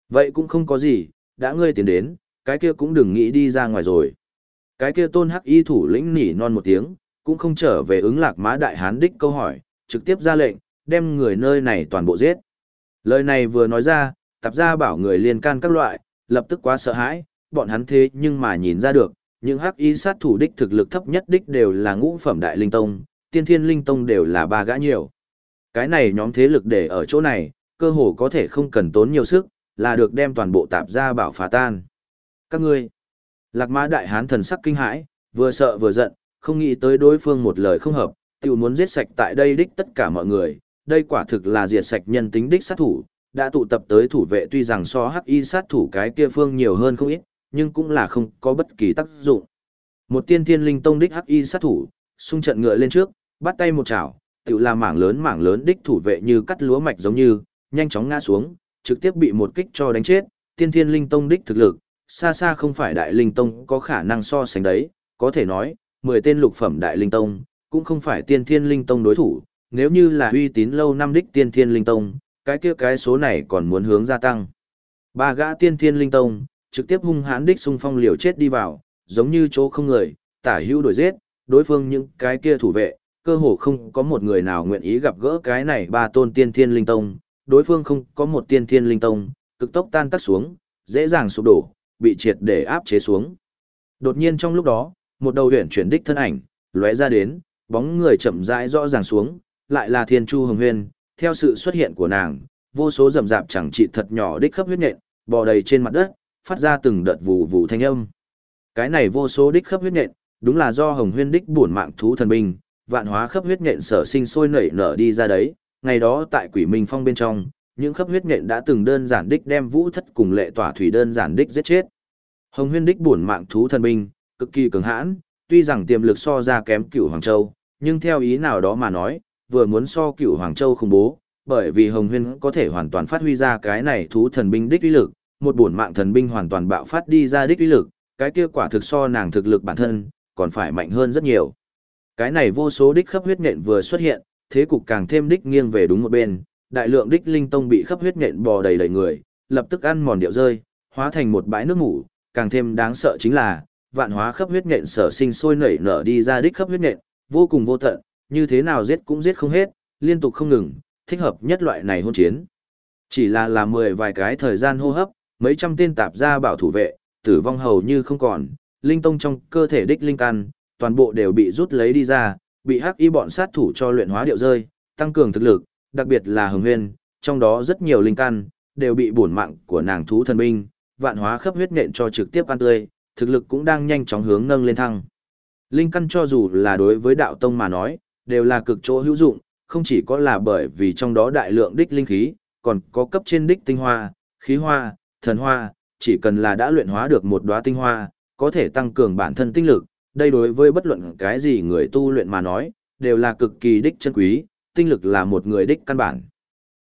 Speaker 1: Vậy cũng không có gì, đã ngươi tiến đến, cái kia cũng đừng nghĩ đi ra ngoài rồi. Cái kia tôn hắc y thủ lĩnh nỉ non một tiếng, cũng không trở về ứng lạc mã đại hán đích câu hỏi, trực tiếp ra lệnh, đem người nơi này toàn bộ giết. Lời này vừa nói ra, tạp gia bảo người liên can các loại, lập tức quá sợ hãi, bọn hắn thế nhưng mà nhìn ra được, những hắc y sát thủ đích thực lực thấp nhất đích đều là ngũ phẩm đại linh tông, tiên thiên linh tông đều là ba gã nhiều. Cái này nhóm thế lực để ở chỗ này, cơ hồ có thể không cần tốn nhiều sức, là được đem toàn bộ tạp ra bảo phá tan. Các ngươi, lạc mã đại hán thần sắc kinh hãi, vừa sợ vừa giận, không nghĩ tới đối phương một lời không hợp, tiểu muốn giết sạch tại đây đích tất cả mọi người, đây quả thực là diệt sạch nhân tính đích sát thủ, đã tụ tập tới thủ vệ tuy rằng so hắc y sát thủ cái kia phương nhiều hơn không ít, nhưng cũng là không có bất kỳ tác dụng. Một tiên thiên linh tông đích hắc y sát thủ, xung trận ngựa lên trước, bắt tay một chảo, tự là mảng lớn mảng lớn đích thủ vệ như cắt lúa mạch giống như, nhanh chóng ngã xuống, trực tiếp bị một kích cho đánh chết, tiên thiên linh tông đích thực lực, xa xa không phải đại linh tông có khả năng so sánh đấy, có thể nói, 10 tên lục phẩm đại linh tông, cũng không phải tiên thiên linh tông đối thủ, nếu như là uy tín lâu năm đích tiên thiên linh tông, cái kia cái số này còn muốn hướng gia tăng. Ba gã tiên thiên linh tông, trực tiếp hung hãn đích xung phong liều chết đi vào, giống như chỗ không người, tả hữu đổi giết, đối phương những cái kia thủ vệ, cơ hồ không có một người nào nguyện ý gặp gỡ cái này ba tôn tiên thiên linh tông, đối phương không có một tiên thiên linh tông, cực tốc tan tác xuống, dễ dàng sụp đổ, bị triệt để áp chế xuống. Đột nhiên trong lúc đó, một đầu huyền chuyển đích thân ảnh, lóe ra đến, bóng người chậm rãi rõ ràng xuống, lại là Thiên Chu Hồng Huyền, theo sự xuất hiện của nàng, vô số rậm rạp chẳng trị thật nhỏ đích khắp huyết nện, bò đầy trên mặt đất, phát ra từng đợt vụ vụ thanh âm. Cái này vô số đích khắp huyết nện, đúng là do Hồng Huyên đích bổn mạng thú thần binh, vạn hóa khắp huyết nện sở sinh sôi nảy nở đi ra đấy, ngày đó tại Quỷ Minh Phong bên trong, những khắp huyết nện đã từng đơn giản đích đem vũ thất cùng lệ tỏa thủy đơn giản đích giết chết. Hồng Huyên đích bổn mạng thú thần binh, cực kỳ cường hãn, tuy rằng tiềm lực so ra kém Cửu Hoàng Châu, nhưng theo ý nào đó mà nói, vừa muốn so Cửu Hoàng Châu khủng bố, bởi vì Hồng Huyên có thể hoàn toàn phát huy ra cái này thú thần binh đích uy lực, một bổn mạng thần binh hoàn toàn bạo phát đi ra đích uy lực, cái kia quả thực so nàng thực lực bản thân, còn phải mạnh hơn rất nhiều. Cái này vô số đích khắp huyết nện vừa xuất hiện, thế cục càng thêm đích nghiêng về đúng một bên, đại lượng đích linh tông bị khắp huyết nện bò đầy đầy người, lập tức ăn mòn điệu rơi, hóa thành một bãi nước mủ, càng thêm đáng sợ chính là, vạn hóa khắp huyết nện sở sinh sôi nảy nở đi ra đích khắp huyết nện, vô cùng vô tận, như thế nào giết cũng giết không hết, liên tục không ngừng, thích hợp nhất loại này hôn chiến. Chỉ là là mười vài cái thời gian hô hấp, mấy trăm tên tạp gia bảo thủ vệ, tử vong hầu như không còn, linh tông trong cơ thể đích linh căn, toàn bộ đều bị rút lấy đi ra, bị hắc y bọn sát thủ cho luyện hóa điệu rơi, tăng cường thực lực, đặc biệt là hồng huyên, trong đó rất nhiều linh căn, đều bị bổn mạng của nàng thú thần binh, vạn hóa khắp huyết nện cho trực tiếp ăn tươi, thực lực cũng đang nhanh chóng hướng nâng lên thăng. Linh căn cho dù là đối với đạo tông mà nói, đều là cực chỗ hữu dụng, không chỉ có là bởi vì trong đó đại lượng đích linh khí, còn có cấp trên đích tinh hoa, khí hoa, thần hoa, chỉ cần là đã luyện hóa được một đóa tinh hoa, có thể tăng cường bản thân tinh lực, đây đối với bất luận cái gì người tu luyện mà nói, đều là cực kỳ đích chân quý, tinh lực là một người đích căn bản.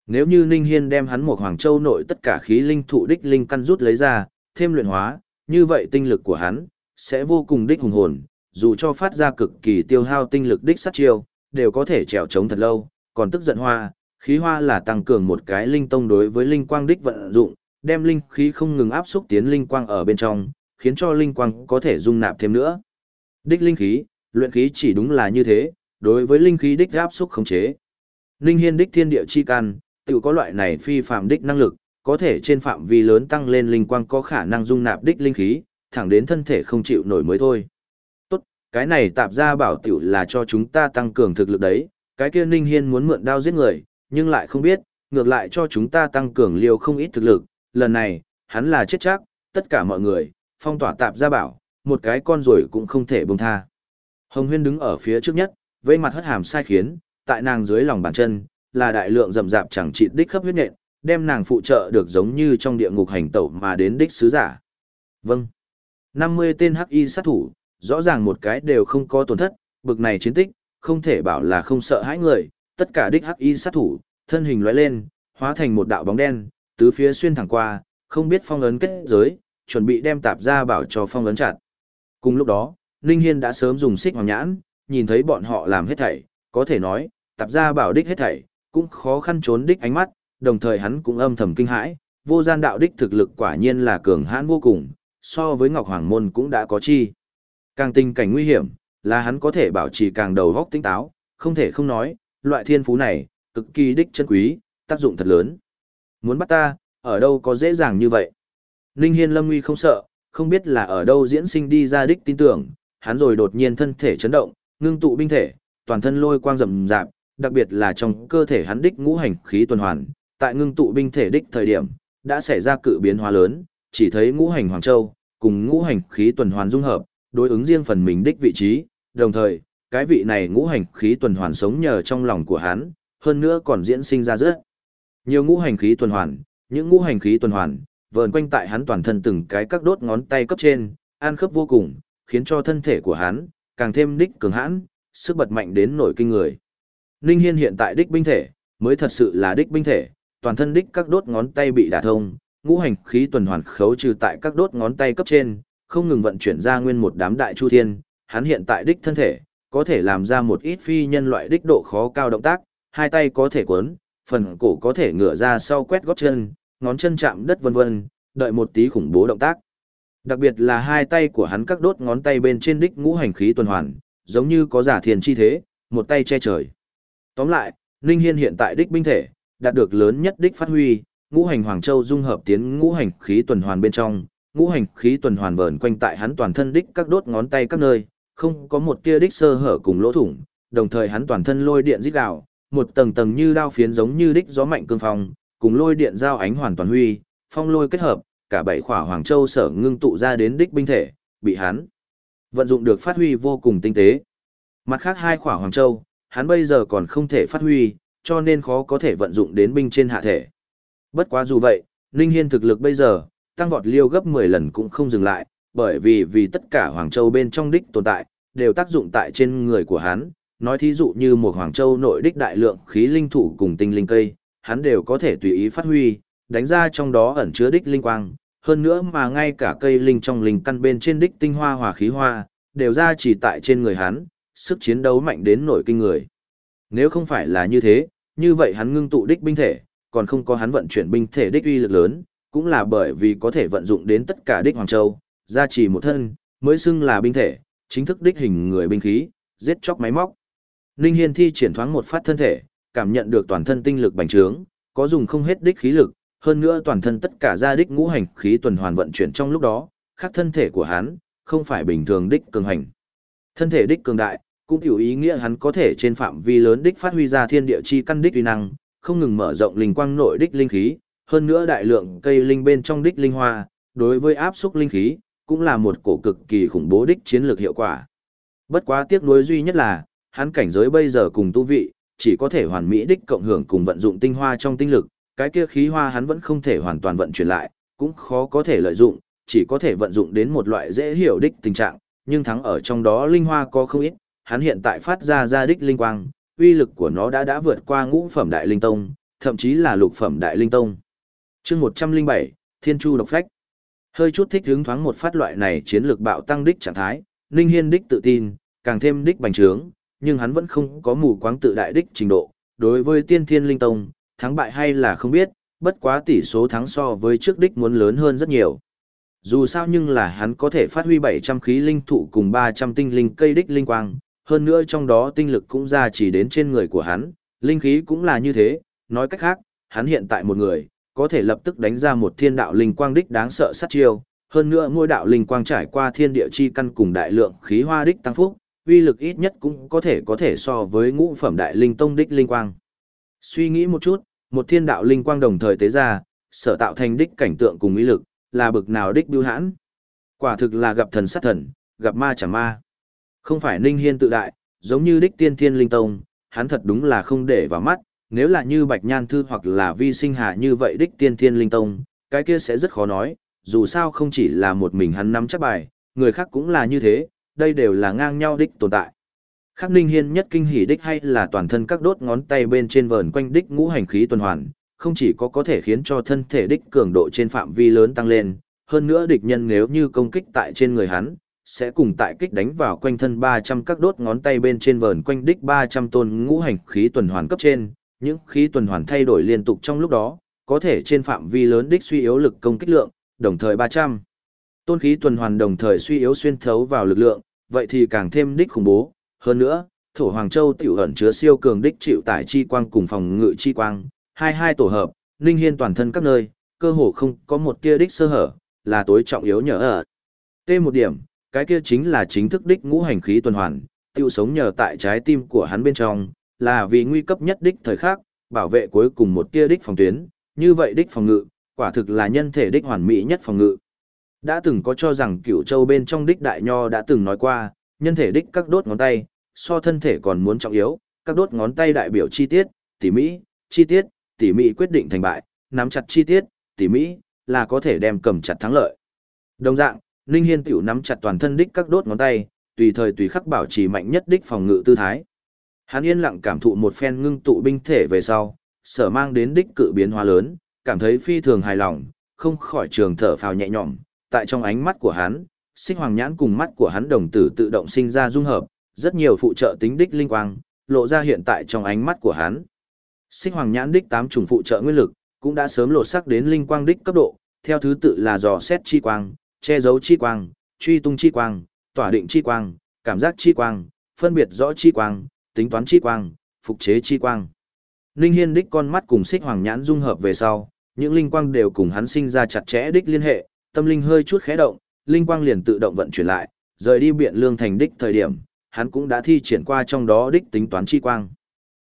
Speaker 1: Nếu như Ninh Hiên đem hắn một Hoàng Châu nội tất cả khí linh thụ đích linh căn rút lấy ra, thêm luyện hóa, như vậy tinh lực của hắn sẽ vô cùng đích hùng hồn, dù cho phát ra cực kỳ tiêu hao tinh lực đích sát chiêu, đều có thể trèo chống thật lâu, còn tức giận hoa, khí hoa là tăng cường một cái linh tông đối với linh quang đích vận dụng, đem linh khí không ngừng áp xúc tiến linh quang ở bên trong, khiến cho linh quang có thể dung nạp thêm nữa. Đích linh khí, luyện khí chỉ đúng là như thế, đối với linh khí đích áp xúc khống chế. Linh hiên đích thiên địa chi can, tự có loại này phi phạm đích năng lực, có thể trên phạm vi lớn tăng lên linh quang có khả năng dung nạp đích linh khí, thẳng đến thân thể không chịu nổi mới thôi. Tốt, cái này tạp ra bảo tiểu là cho chúng ta tăng cường thực lực đấy, cái kia Ninh Hiên muốn mượn đao giết người, nhưng lại không biết, ngược lại cho chúng ta tăng cường liều không ít thực lực, lần này, hắn là chết chắc, tất cả mọi người, phong tỏa tạp ra bảo, một cái con rồi cũng không thể buông tha. Hồng Huyên đứng ở phía trước nhất, vây mặt hất hàm sai khiến, tại nàng dưới lòng bàn chân, là đại lượng rậm rạp chẳng trị đích khắp huyết nện, đem nàng phụ trợ được giống như trong địa ngục hành tẩu mà đến đích sứ giả. Vâng. 50 tên hắc y sát thủ, rõ ràng một cái đều không có tổn thất, bực này chiến tích, không thể bảo là không sợ hãi người, tất cả đích hắc y sát thủ, thân hình lóe lên, hóa thành một đạo bóng đen, tứ phía xuyên thẳng qua, không biết phong ấn kết giới, chuẩn bị đem tạp ra bảo cho phong ấn chặt. Cùng lúc đó, Ninh Hiên đã sớm dùng xích hoàng nhãn, nhìn thấy bọn họ làm hết thảy, có thể nói, tạp ra bảo đích hết thảy, cũng khó khăn trốn đích ánh mắt, đồng thời hắn cũng âm thầm kinh hãi, vô gian đạo đích thực lực quả nhiên là cường hãn vô cùng, so với Ngọc Hoàng Môn cũng đã có chi. Càng tình cảnh nguy hiểm, là hắn có thể bảo trì càng đầu góc tinh táo, không thể không nói, loại thiên phú này, cực kỳ đích chân quý, tác dụng thật lớn. Muốn bắt ta, ở đâu có dễ dàng như vậy. Ninh Hiên Lâm Nguy không sợ, không biết là ở đâu diễn sinh đi ra đích tin tưởng, hắn rồi đột nhiên thân thể chấn động, ngưng tụ binh thể, toàn thân lôi quang rầm rạp, đặc biệt là trong cơ thể hắn đích ngũ hành khí tuần hoàn, tại ngưng tụ binh thể đích thời điểm, đã xảy ra cự biến hóa lớn, chỉ thấy ngũ hành hoàng châu cùng ngũ hành khí tuần hoàn dung hợp, đối ứng riêng phần mình đích vị trí, đồng thời, cái vị này ngũ hành khí tuần hoàn sống nhờ trong lòng của hắn, hơn nữa còn diễn sinh ra rất nhiều ngũ hành khí tuần hoàn, những ngũ hành khí tuần hoàn vờn quanh tại hắn toàn thân từng cái các đốt ngón tay cấp trên, an khớp vô cùng, khiến cho thân thể của hắn càng thêm đích cường hãn, sức bật mạnh đến nổi kinh người. Ninh Hiên hiện tại đích binh thể, mới thật sự là đích binh thể, toàn thân đích các đốt ngón tay bị đả thông, ngũ hành khí tuần hoàn khấu trừ tại các đốt ngón tay cấp trên, không ngừng vận chuyển ra nguyên một đám đại chu thiên, hắn hiện tại đích thân thể, có thể làm ra một ít phi nhân loại đích độ khó cao động tác, hai tay có thể cuốn, phần cổ có thể ngửa ra sau quét gót chân, ngón chân chạm đất vân vân, đợi một tí khủng bố động tác. Đặc biệt là hai tay của hắn các đốt ngón tay bên trên đích ngũ hành khí tuần hoàn, giống như có giả thiền chi thế, một tay che trời. Tóm lại, Ninh Hiên hiện tại đích binh thể, đạt được lớn nhất đích phát huy, ngũ hành hoàng châu dung hợp tiến ngũ hành khí tuần hoàn bên trong, ngũ hành khí tuần hoàn vờn quanh tại hắn toàn thân đích các đốt ngón tay các nơi, không có một tia đích sơ hở cùng lỗ thủng, đồng thời hắn toàn thân lôi điện rít gào, một tầng tầng như đao phiến giống như đích gió mạnh cương phong, cùng lôi điện giao ánh hoàn toàn huy, phong lôi kết hợp, cả bảy khỏa hoàng châu sở ngưng tụ ra đến đích binh thể, bị hắn vận dụng được phát huy vô cùng tinh tế. Mặt khác hai khỏa hoàng châu, hắn bây giờ còn không thể phát huy, cho nên khó có thể vận dụng đến binh trên hạ thể. Bất quá dù vậy, Ninh Hiên thực lực bây giờ, tăng vọt liêu gấp 10 lần cũng không dừng lại, bởi vì vì tất cả Hoàng Châu bên trong đích tồn tại, đều tác dụng tại trên người của hắn, nói thí dụ như một Hoàng Châu nội đích đại lượng khí linh thủ cùng tinh linh cây, hắn đều có thể tùy ý phát huy, đánh ra trong đó ẩn chứa đích linh quang, hơn nữa mà ngay cả cây linh trong linh căn bên trên đích tinh hoa hòa khí hoa, đều ra chỉ tại trên người hắn, sức chiến đấu mạnh đến nổi kinh người. Nếu không phải là như thế, như vậy hắn ngưng tụ đích binh thể, còn không có hắn vận chuyển binh thể đích uy lực lớn, cũng là bởi vì có thể vận dụng đến tất cả đích Hoàng Châu, ra chỉ một thân, mới xưng là binh thể, chính thức đích hình người binh khí, giết chóc máy móc. Ninh Hiên thi triển thoáng một phát thân thể, cảm nhận được toàn thân tinh lực bành trướng, có dùng không hết đích khí lực, hơn nữa toàn thân tất cả gia đích ngũ hành khí tuần hoàn vận chuyển trong lúc đó, khác thân thể của hắn, không phải bình thường đích cường hành. Thân thể đích cường đại, cũng hiểu ý nghĩa hắn có thể trên phạm vi lớn đích phát huy ra thiên địa chi căn đích uy năng, không ngừng mở rộng linh quang nội đích linh khí, hơn nữa đại lượng cây linh bên trong đích linh hoa, đối với áp xúc linh khí, cũng là một cổ cực kỳ khủng bố đích chiến lược hiệu quả. Bất quá tiếc nuối duy nhất là, hắn cảnh giới bây giờ cùng tu vị, chỉ có thể hoàn mỹ đích cộng hưởng cùng vận dụng tinh hoa trong tinh lực, cái kia khí hoa hắn vẫn không thể hoàn toàn vận chuyển lại, cũng khó có thể lợi dụng, chỉ có thể vận dụng đến một loại dễ hiểu đích tình trạng, nhưng thắng ở trong đó linh hoa có không ít, hắn hiện tại phát ra ra đích linh quang, uy lực của nó đã đã vượt qua ngũ phẩm đại linh tông, thậm chí là lục phẩm đại linh tông. Chương 107, Thiên Chu độc phách. Hơi chút thích hứng thoáng một phát loại này chiến lược bạo tăng đích trạng thái, Ninh Hiên đích tự tin, càng thêm đích bành trướng, nhưng hắn vẫn không có mù quáng tự đại đích trình độ. Đối với Tiên Thiên Linh Tông, thắng bại hay là không biết, bất quá tỷ số thắng so với trước đích muốn lớn hơn rất nhiều. Dù sao nhưng là hắn có thể phát huy 700 khí linh thụ cùng 300 tinh linh cây đích linh quang, hơn nữa trong đó tinh lực cũng ra chỉ đến trên người của hắn, linh khí cũng là như thế, nói cách khác, hắn hiện tại một người, có thể lập tức đánh ra một thiên đạo linh quang đích đáng sợ sát chiêu, hơn nữa mỗi đạo linh quang trải qua thiên địa chi căn cùng đại lượng khí hoa đích tăng phúc, uy lực ít nhất cũng có thể có thể so với ngũ phẩm đại linh tông đích linh quang. Suy nghĩ một chút, một thiên đạo linh quang đồng thời tế ra, sở tạo thành đích cảnh tượng cùng uy lực, là bực nào đích biêu hãn. Quả thực là gặp thần sát thần, gặp ma chẳng ma. Không phải Ninh Hiên tự đại, giống như đích tiên thiên linh tông, hắn thật đúng là không để vào mắt, nếu là như Bạch Nhan Thư hoặc là Vi Sinh Hà như vậy đích tiên thiên linh tông, cái kia sẽ rất khó nói, dù sao không chỉ là một mình hắn nắm chắc bài, người khác cũng là như thế, đây đều là ngang nhau đích tồn tại. Khắc Ninh Hiên nhất kinh hỉ đích hay là toàn thân các đốt ngón tay bên trên vờn quanh đích ngũ hành khí tuần hoàn, không chỉ có có thể khiến cho thân thể đích cường độ trên phạm vi lớn tăng lên, hơn nữa địch nhân nếu như công kích tại trên người hắn, sẽ cùng tại kích đánh vào quanh thân 300 các đốt ngón tay bên trên vờn quanh đích 300 tôn ngũ hành khí tuần hoàn cấp trên, những khí tuần hoàn thay đổi liên tục trong lúc đó, có thể trên phạm vi lớn đích suy yếu lực công kích lượng, đồng thời 300. Tôn khí tuần hoàn đồng thời suy yếu xuyên thấu vào lực lượng, vậy thì càng thêm đích khủng bố. Hơn nữa, thổ Hoàng Châu tiểu ẩn chứa siêu cường đích chịu tải chi quang cùng phòng ngự chi quang, hai hai tổ hợp, linh hiên toàn thân các nơi, cơ hồ không có một tia đích sơ hở, là tối trọng yếu nhờ ở. T một điểm, cái kia chính là chính thức đích ngũ hành khí tuần hoàn, tiêu sống nhờ tại trái tim của hắn bên trong, là vì nguy cấp nhất đích thời khắc, bảo vệ cuối cùng một tia đích phòng tuyến, như vậy đích phòng ngự, quả thực là nhân thể đích hoàn mỹ nhất phòng ngự. Đã từng có cho rằng cửu châu bên trong đích đại nho đã từng nói qua, nhân thể đích các đốt ngón tay, so thân thể còn muốn trọng yếu, các đốt ngón tay đại biểu chi tiết, tỉ mỹ, chi tiết, tỉ mỹ quyết định thành bại, nắm chặt chi tiết, tỉ mỹ, là có thể đem cầm chặt thắng lợi. Đồng dạng, Ninh Hiên tiểu nắm chặt toàn thân đích các đốt ngón tay, tùy thời tùy khắc bảo trì mạnh nhất đích phòng ngự tư thái. Hắn yên lặng cảm thụ một phen ngưng tụ binh thể về sau, sở mang đến đích cự biến hóa lớn, cảm thấy phi thường hài lòng, không khỏi trường thở phào nhẹ nhõm, tại trong ánh mắt của hắn, sinh hoàng nhãn cùng mắt của hắn đồng tử tự động sinh ra dung hợp, rất nhiều phụ trợ tính đích linh quang, lộ ra hiện tại trong ánh mắt của hắn. Sinh hoàng nhãn đích tám chủng phụ trợ nguyên lực, cũng đã sớm lột sắc đến linh quang đích cấp độ, theo thứ tự là dò xét chi quang, che giấu chi quang, truy tung chi quang, tỏa định chi quang, cảm giác chi quang, phân biệt rõ chi quang, tính toán chi quang, phục chế chi quang. Ninh Hiên đích con mắt cùng xích hoàng nhãn dung hợp về sau, những linh quang đều cùng hắn sinh ra chặt chẽ đích liên hệ, tâm linh hơi chút khẽ động, linh quang liền tự động vận chuyển lại, rời đi biện lương thành đích thời điểm, hắn cũng đã thi triển qua trong đó đích tính toán chi quang.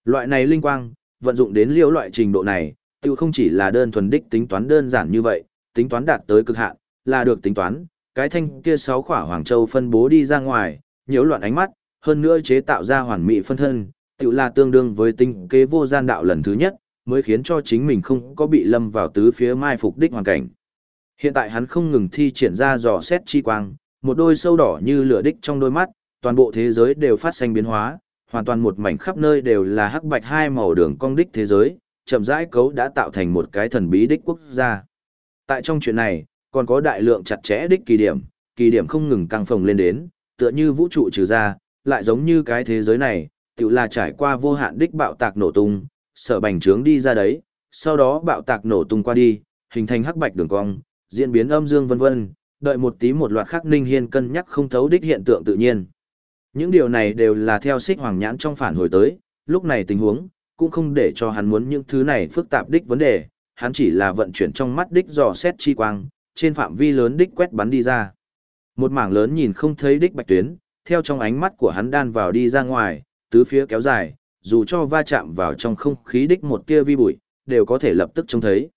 Speaker 1: Loại này linh quang, vận dụng đến liễu loại trình độ này, tự không chỉ là đơn thuần đích tính toán đơn giản như vậy, tính toán đạt tới cực hạn, là được tính toán, cái thanh kia sáu khỏa hoàng châu phân bố đi ra ngoài, nhiễu loạn ánh mắt, hơn nữa chế tạo ra hoàn mỹ phân thân, tự là tương đương với tinh kế vô gian đạo lần thứ nhất, mới khiến cho chính mình không có bị lâm vào tứ phía mai phục đích hoàn cảnh. Hiện tại hắn không ngừng thi triển ra dò xét chi quang, một đôi sâu đỏ như lửa đích trong đôi mắt, toàn bộ thế giới đều phát sinh biến hóa, hoàn toàn một mảnh khắp nơi đều là hắc bạch hai màu đường cong đích thế giới, chậm rãi cấu đã tạo thành một cái thần bí đích quốc gia. Tại trong chuyện này, còn có đại lượng chặt chẽ đích kỳ điểm, kỳ điểm không ngừng căng phồng lên đến, tựa như vũ trụ trừ ra, lại giống như cái thế giới này, tự là trải qua vô hạn đích bạo tạc nổ tung, sở bành trướng đi ra đấy, sau đó bạo tạc nổ tung qua đi, hình thành hắc bạch đường cong, diễn biến âm dương vân vân, đợi một tí một loạt khắc Ninh Hiên cân nhắc không thấu đích hiện tượng tự nhiên. Những điều này đều là theo xích hoàng nhãn trong phản hồi tới, lúc này tình huống, cũng không để cho hắn muốn những thứ này phức tạp đích vấn đề, hắn chỉ là vận chuyển trong mắt đích dò xét chi quang, trên phạm vi lớn đích quét bắn đi ra. Một mảng lớn nhìn không thấy đích bạch tuyến, theo trong ánh mắt của hắn đan vào đi ra ngoài, tứ phía kéo dài, dù cho va chạm vào trong không khí đích một tia vi bụi, đều có thể lập tức trông thấy.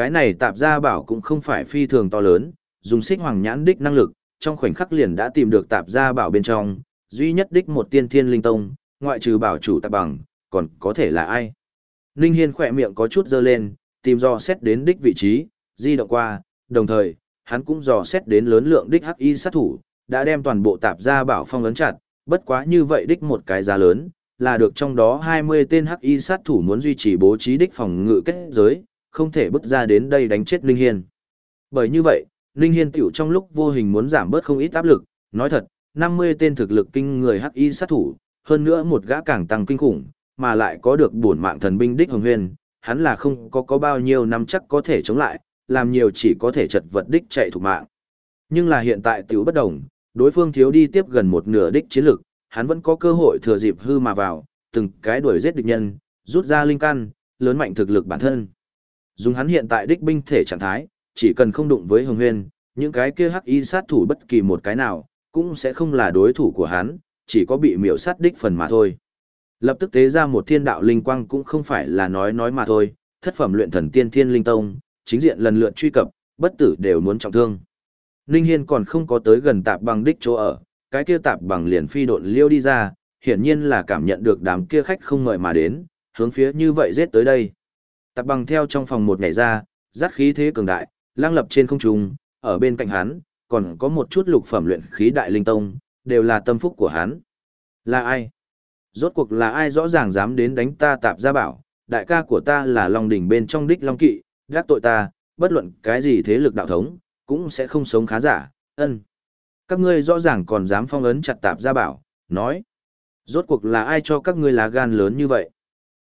Speaker 1: Cái này tạp gia bảo cũng không phải phi thường to lớn, dùng xích hoàng nhãn đích năng lực, trong khoảnh khắc liền đã tìm được tạp gia bảo bên trong, duy nhất đích một tiên thiên linh tông, ngoại trừ bảo chủ tạp bằng, còn có thể là ai. Ninh Hiên khỏe miệng có chút dơ lên, tìm dò xét đến đích vị trí, di động qua, đồng thời, hắn cũng dò xét đến lớn lượng đích hắc y sát thủ, đã đem toàn bộ tạp gia bảo phong lớn chặt, bất quá như vậy đích một cái giá lớn, là được trong đó 20 tên hắc y sát thủ muốn duy trì bố trí đích phòng ngự kết giới, không thể bước ra đến đây đánh chết Ninh Hiên. Bởi như vậy, Ninh Hiên tiểu trong lúc vô hình muốn giảm bớt không ít áp lực, nói thật, 50 tên thực lực kinh người hắc y sát thủ, hơn nữa một gã càng tăng kinh khủng, mà lại có được bổn mạng thần binh đích hồng huyền, hắn là không có có bao nhiêu năm chắc có thể chống lại, làm nhiều chỉ có thể chật vật đích chạy thủ mạng. Nhưng là hiện tại tiểu bất đồng, đối phương thiếu đi tiếp gần một nửa đích chiến lực, hắn vẫn có cơ hội thừa dịp hư mà vào, từng cái đuổi giết địch nhân, rút ra linh căn, lớn mạnh thực lực bản thân. Dùng hắn hiện tại đích binh thể trạng thái, chỉ cần không đụng với Hồng Huyên, những cái kia hắc y sát thủ bất kỳ một cái nào, cũng sẽ không là đối thủ của hắn, chỉ có bị miểu sát đích phần mà thôi. Lập tức tế ra một thiên đạo linh quang cũng không phải là nói nói mà thôi, thất phẩm luyện thần tiên thiên linh tông, chính diện lần lượt truy cập, bất tử đều muốn trọng thương. Ninh Hiên còn không có tới gần tạp bằng đích chỗ ở, cái kia tạp bằng liền phi độn liêu đi ra, hiển nhiên là cảm nhận được đám kia khách không mời mà đến, hướng phía như vậy giết tới đây. Tạp bằng theo trong phòng một ngày ra, dắt khí thế cường đại, lang lập trên không trung, ở bên cạnh hắn, còn có một chút lục phẩm luyện khí đại linh tông, đều là tâm phúc của hắn. Là ai? Rốt cuộc là ai rõ ràng dám đến đánh ta tạp gia bảo, đại ca của ta là Long đỉnh bên trong đích Long kỵ, gác tội ta, bất luận cái gì thế lực đạo thống, cũng sẽ không sống khá giả, ân. Các ngươi rõ ràng còn dám phong ấn chặt tạp gia bảo, nói. Rốt cuộc là ai cho các ngươi lá gan lớn như vậy?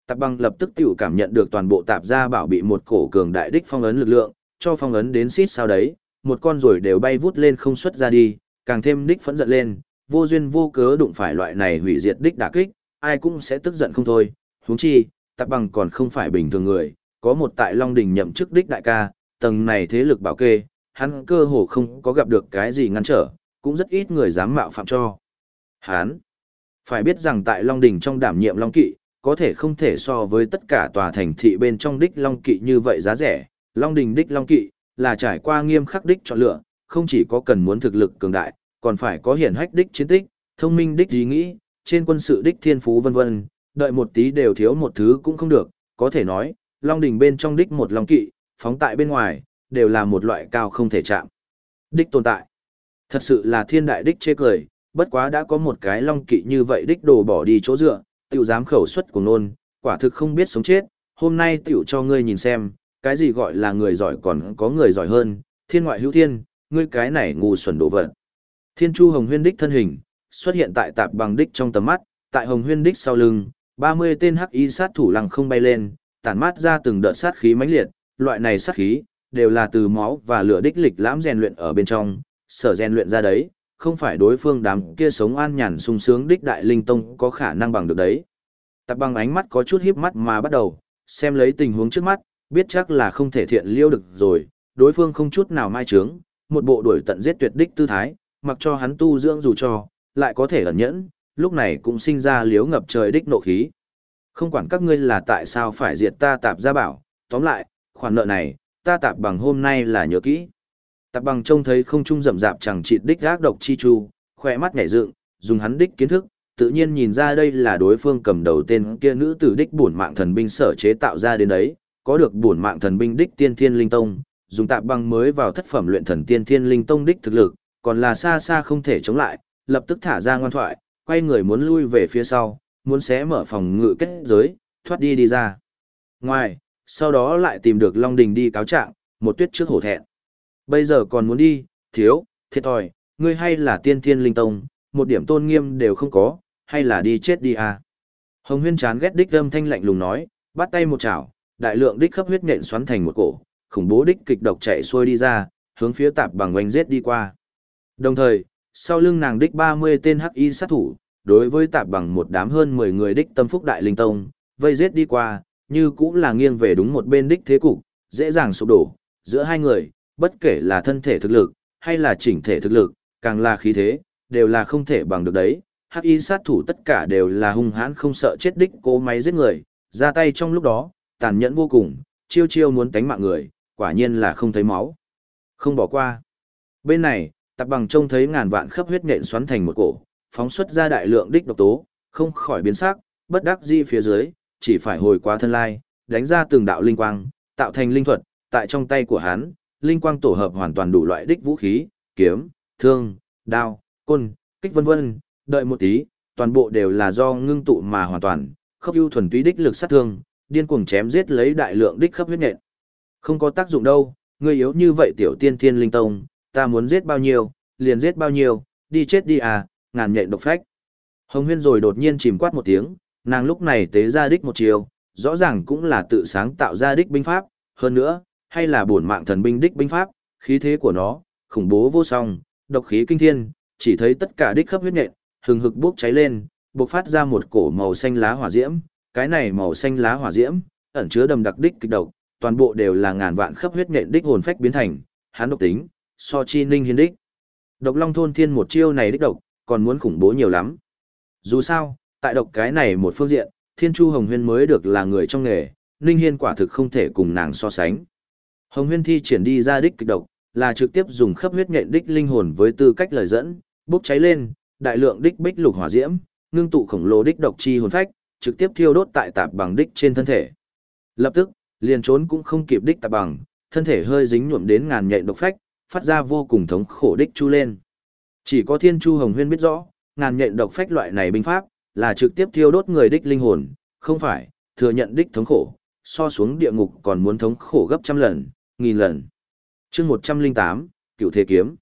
Speaker 1: Tạp băng lập tức tiểu cảm nhận được toàn bộ tạp gia bảo bị một cổ cường đại đích phong ấn lực lượng, cho phong ấn đến xít sao đấy, một con rồi đều bay vút lên không xuất ra đi, càng thêm đích phẫn giận lên, vô duyên vô cớ đụng phải loại này hủy diệt đích đả kích, ai cũng sẽ tức giận không thôi, huống chi, tạp băng còn không phải bình thường người, có một tại Long Đình nhậm chức đích đại ca, tầng này thế lực bảo kê, hắn cơ hồ không có gặp được cái gì ngăn trở, cũng rất ít người dám mạo phạm cho. Hắn, phải biết rằng tại Long Đình trong đảm nhiệm Long Kỵ, có thể không thể so với tất cả tòa thành thị bên trong đích Long Kỵ như vậy giá rẻ, Long Đình đích Long Kỵ, là trải qua nghiêm khắc đích chọn lựa, không chỉ có cần muốn thực lực cường đại, còn phải có hiển hách đích chiến tích, thông minh đích ý nghĩ, trên quân sự đích thiên phú vân vân, đợi một tí đều thiếu một thứ cũng không được, có thể nói, Long Đình bên trong đích một Long Kỵ, phóng tại bên ngoài, đều là một loại cao không thể chạm. Đích tồn tại. Thật sự là thiên đại đích chê cười, bất quá đã có một cái Long Kỵ như vậy đích đồ bỏ đi chỗ dựa, tiểu dám khẩu xuất của nôn, quả thực không biết sống chết, hôm nay tiểu cho ngươi nhìn xem, cái gì gọi là người giỏi còn có người giỏi hơn, thiên ngoại hữu thiên, ngươi cái này ngu xuẩn đồ vật. Thiên Chu Hồng Huyên đích thân hình, xuất hiện tại tạp bằng đích trong tầm mắt, tại Hồng Huyên đích sau lưng, 30 tên hắc y sát thủ lăng không bay lên, tản mát ra từng đợt sát khí mãnh liệt, loại này sát khí đều là từ máu và lửa đích lịch lãm rèn luyện ở bên trong, sở rèn luyện ra đấy, không phải đối phương đám kia sống an nhàn sung sướng đích đại linh tông có khả năng bằng được đấy. Tạp bằng ánh mắt có chút híp mắt mà bắt đầu, xem lấy tình huống trước mắt, biết chắc là không thể thiện liêu được rồi, đối phương không chút nào mai trướng, một bộ đuổi tận giết tuyệt đích tư thái, mặc cho hắn tu dưỡng dù cho, lại có thể ẩn nhẫn, lúc này cũng sinh ra liếu ngập trời đích nộ khí. Không quản các ngươi là tại sao phải diệt ta tạp gia bảo, tóm lại, khoản nợ này, ta tạp bằng hôm nay là nhớ kỹ. Tạp bằng trông thấy không trung rậm rạp chẳng chịt đích gác độc chi chu, khỏe mắt nhảy dựng, dùng hắn đích kiến thức, tự nhiên nhìn ra đây là đối phương cầm đầu tên kia nữ tử đích bổn mạng thần binh sở chế tạo ra đến đấy, có được bổn mạng thần binh đích tiên thiên linh tông, dùng tạp băng mới vào thất phẩm luyện thần tiên thiên linh tông đích thực lực, còn là xa xa không thể chống lại, lập tức thả ra ngoan thoại, quay người muốn lui về phía sau, muốn xé mở phòng ngự kết giới, thoát đi đi ra. Ngoài, sau đó lại tìm được Long Đình đi cáo trạng, một tuyết trước hổ thẹn. Bây giờ còn muốn đi, thiếu, thiệt thòi, ngươi hay là tiên thiên linh tông, một điểm tôn nghiêm đều không có, hay là đi chết đi à. Hồng Huyên chán ghét đích âm thanh lạnh lùng nói, bắt tay một chảo, đại lượng đích khắp huyết nện xoắn thành một cổ, khủng bố đích kịch độc chạy xuôi đi ra, hướng phía tạp bằng oanh giết đi qua. Đồng thời, sau lưng nàng đích 30 tên hắc y sát thủ, đối với tạp bằng một đám hơn 10 người đích tâm phúc đại linh tông, vây giết đi qua, như cũng là nghiêng về đúng một bên đích thế cục, dễ dàng sụp đổ, giữa hai người, bất kể là thân thể thực lực, hay là chỉnh thể thực lực, càng là khí thế, đều là không thể bằng được đấy. Hắc y sát thủ tất cả đều là hung hãn không sợ chết đích cố máy giết người, ra tay trong lúc đó, tàn nhẫn vô cùng, chiêu chiêu muốn tánh mạng người, quả nhiên là không thấy máu. Không bỏ qua. Bên này, tạp bằng trông thấy ngàn vạn khắp huyết nện xoắn thành một cổ, phóng xuất ra đại lượng đích độc tố, không khỏi biến sắc, bất đắc di phía dưới, chỉ phải hồi qua thân lai, đánh ra từng đạo linh quang, tạo thành linh thuật, tại trong tay của hắn, linh quang tổ hợp hoàn toàn đủ loại đích vũ khí, kiếm, thương, đao, côn, kích vân vân, đợi một tí, toàn bộ đều là do ngưng tụ mà hoàn toàn, khớp ưu thuần túy đích lực sát thương, điên cuồng chém giết lấy đại lượng đích khắp huyết nện. Không có tác dụng đâu, ngươi yếu như vậy tiểu tiên thiên linh tông, ta muốn giết bao nhiêu, liền giết bao nhiêu, đi chết đi à, ngàn nhện độc phách. Hồng huyên rồi đột nhiên chìm quát một tiếng, nàng lúc này tế ra đích một chiều, rõ ràng cũng là tự sáng tạo ra đích binh pháp, hơn nữa, hay là bổn mạng thần binh đích binh pháp, khí thế của nó, khủng bố vô song, độc khí kinh thiên, chỉ thấy tất cả đích khắp huyết nện, hừng hực bốc cháy lên, bộc phát ra một cổ màu xanh lá hỏa diễm, cái này màu xanh lá hỏa diễm, ẩn chứa đầm đặc đích kịch độc, toàn bộ đều là ngàn vạn khắp huyết nện đích hồn phách biến thành, hắn độc tính, so chi ninh hiên đích. Độc Long thôn thiên một chiêu này đích độc, còn muốn khủng bố nhiều lắm. Dù sao, tại độc cái này một phương diện, Thiên Chu Hồng Huyên mới được là người trong nghề, Ninh Hiên quả thực không thể cùng nàng so sánh. Hồng Huyên thi triển đi ra đích kịch độc, là trực tiếp dùng khắp huyết nhện đích linh hồn với tư cách lời dẫn, bốc cháy lên, đại lượng đích bích lục hỏa diễm, ngưng tụ khổng lồ đích độc chi hồn phách, trực tiếp thiêu đốt tại tạp bằng đích trên thân thể. Lập tức, liền trốn cũng không kịp đích tạp bằng, thân thể hơi dính nhuộm đến ngàn nhện độc phách, phát ra vô cùng thống khổ đích chu lên. Chỉ có Thiên Chu Hồng Huyên biết rõ, ngàn nhện độc phách loại này binh pháp, là trực tiếp thiêu đốt người đích linh hồn, không phải, thừa nhận đích thống khổ, so xuống địa ngục còn muốn thống khổ gấp trăm lần, nghìn lần. chương 108, Cựu Thế Kiếm.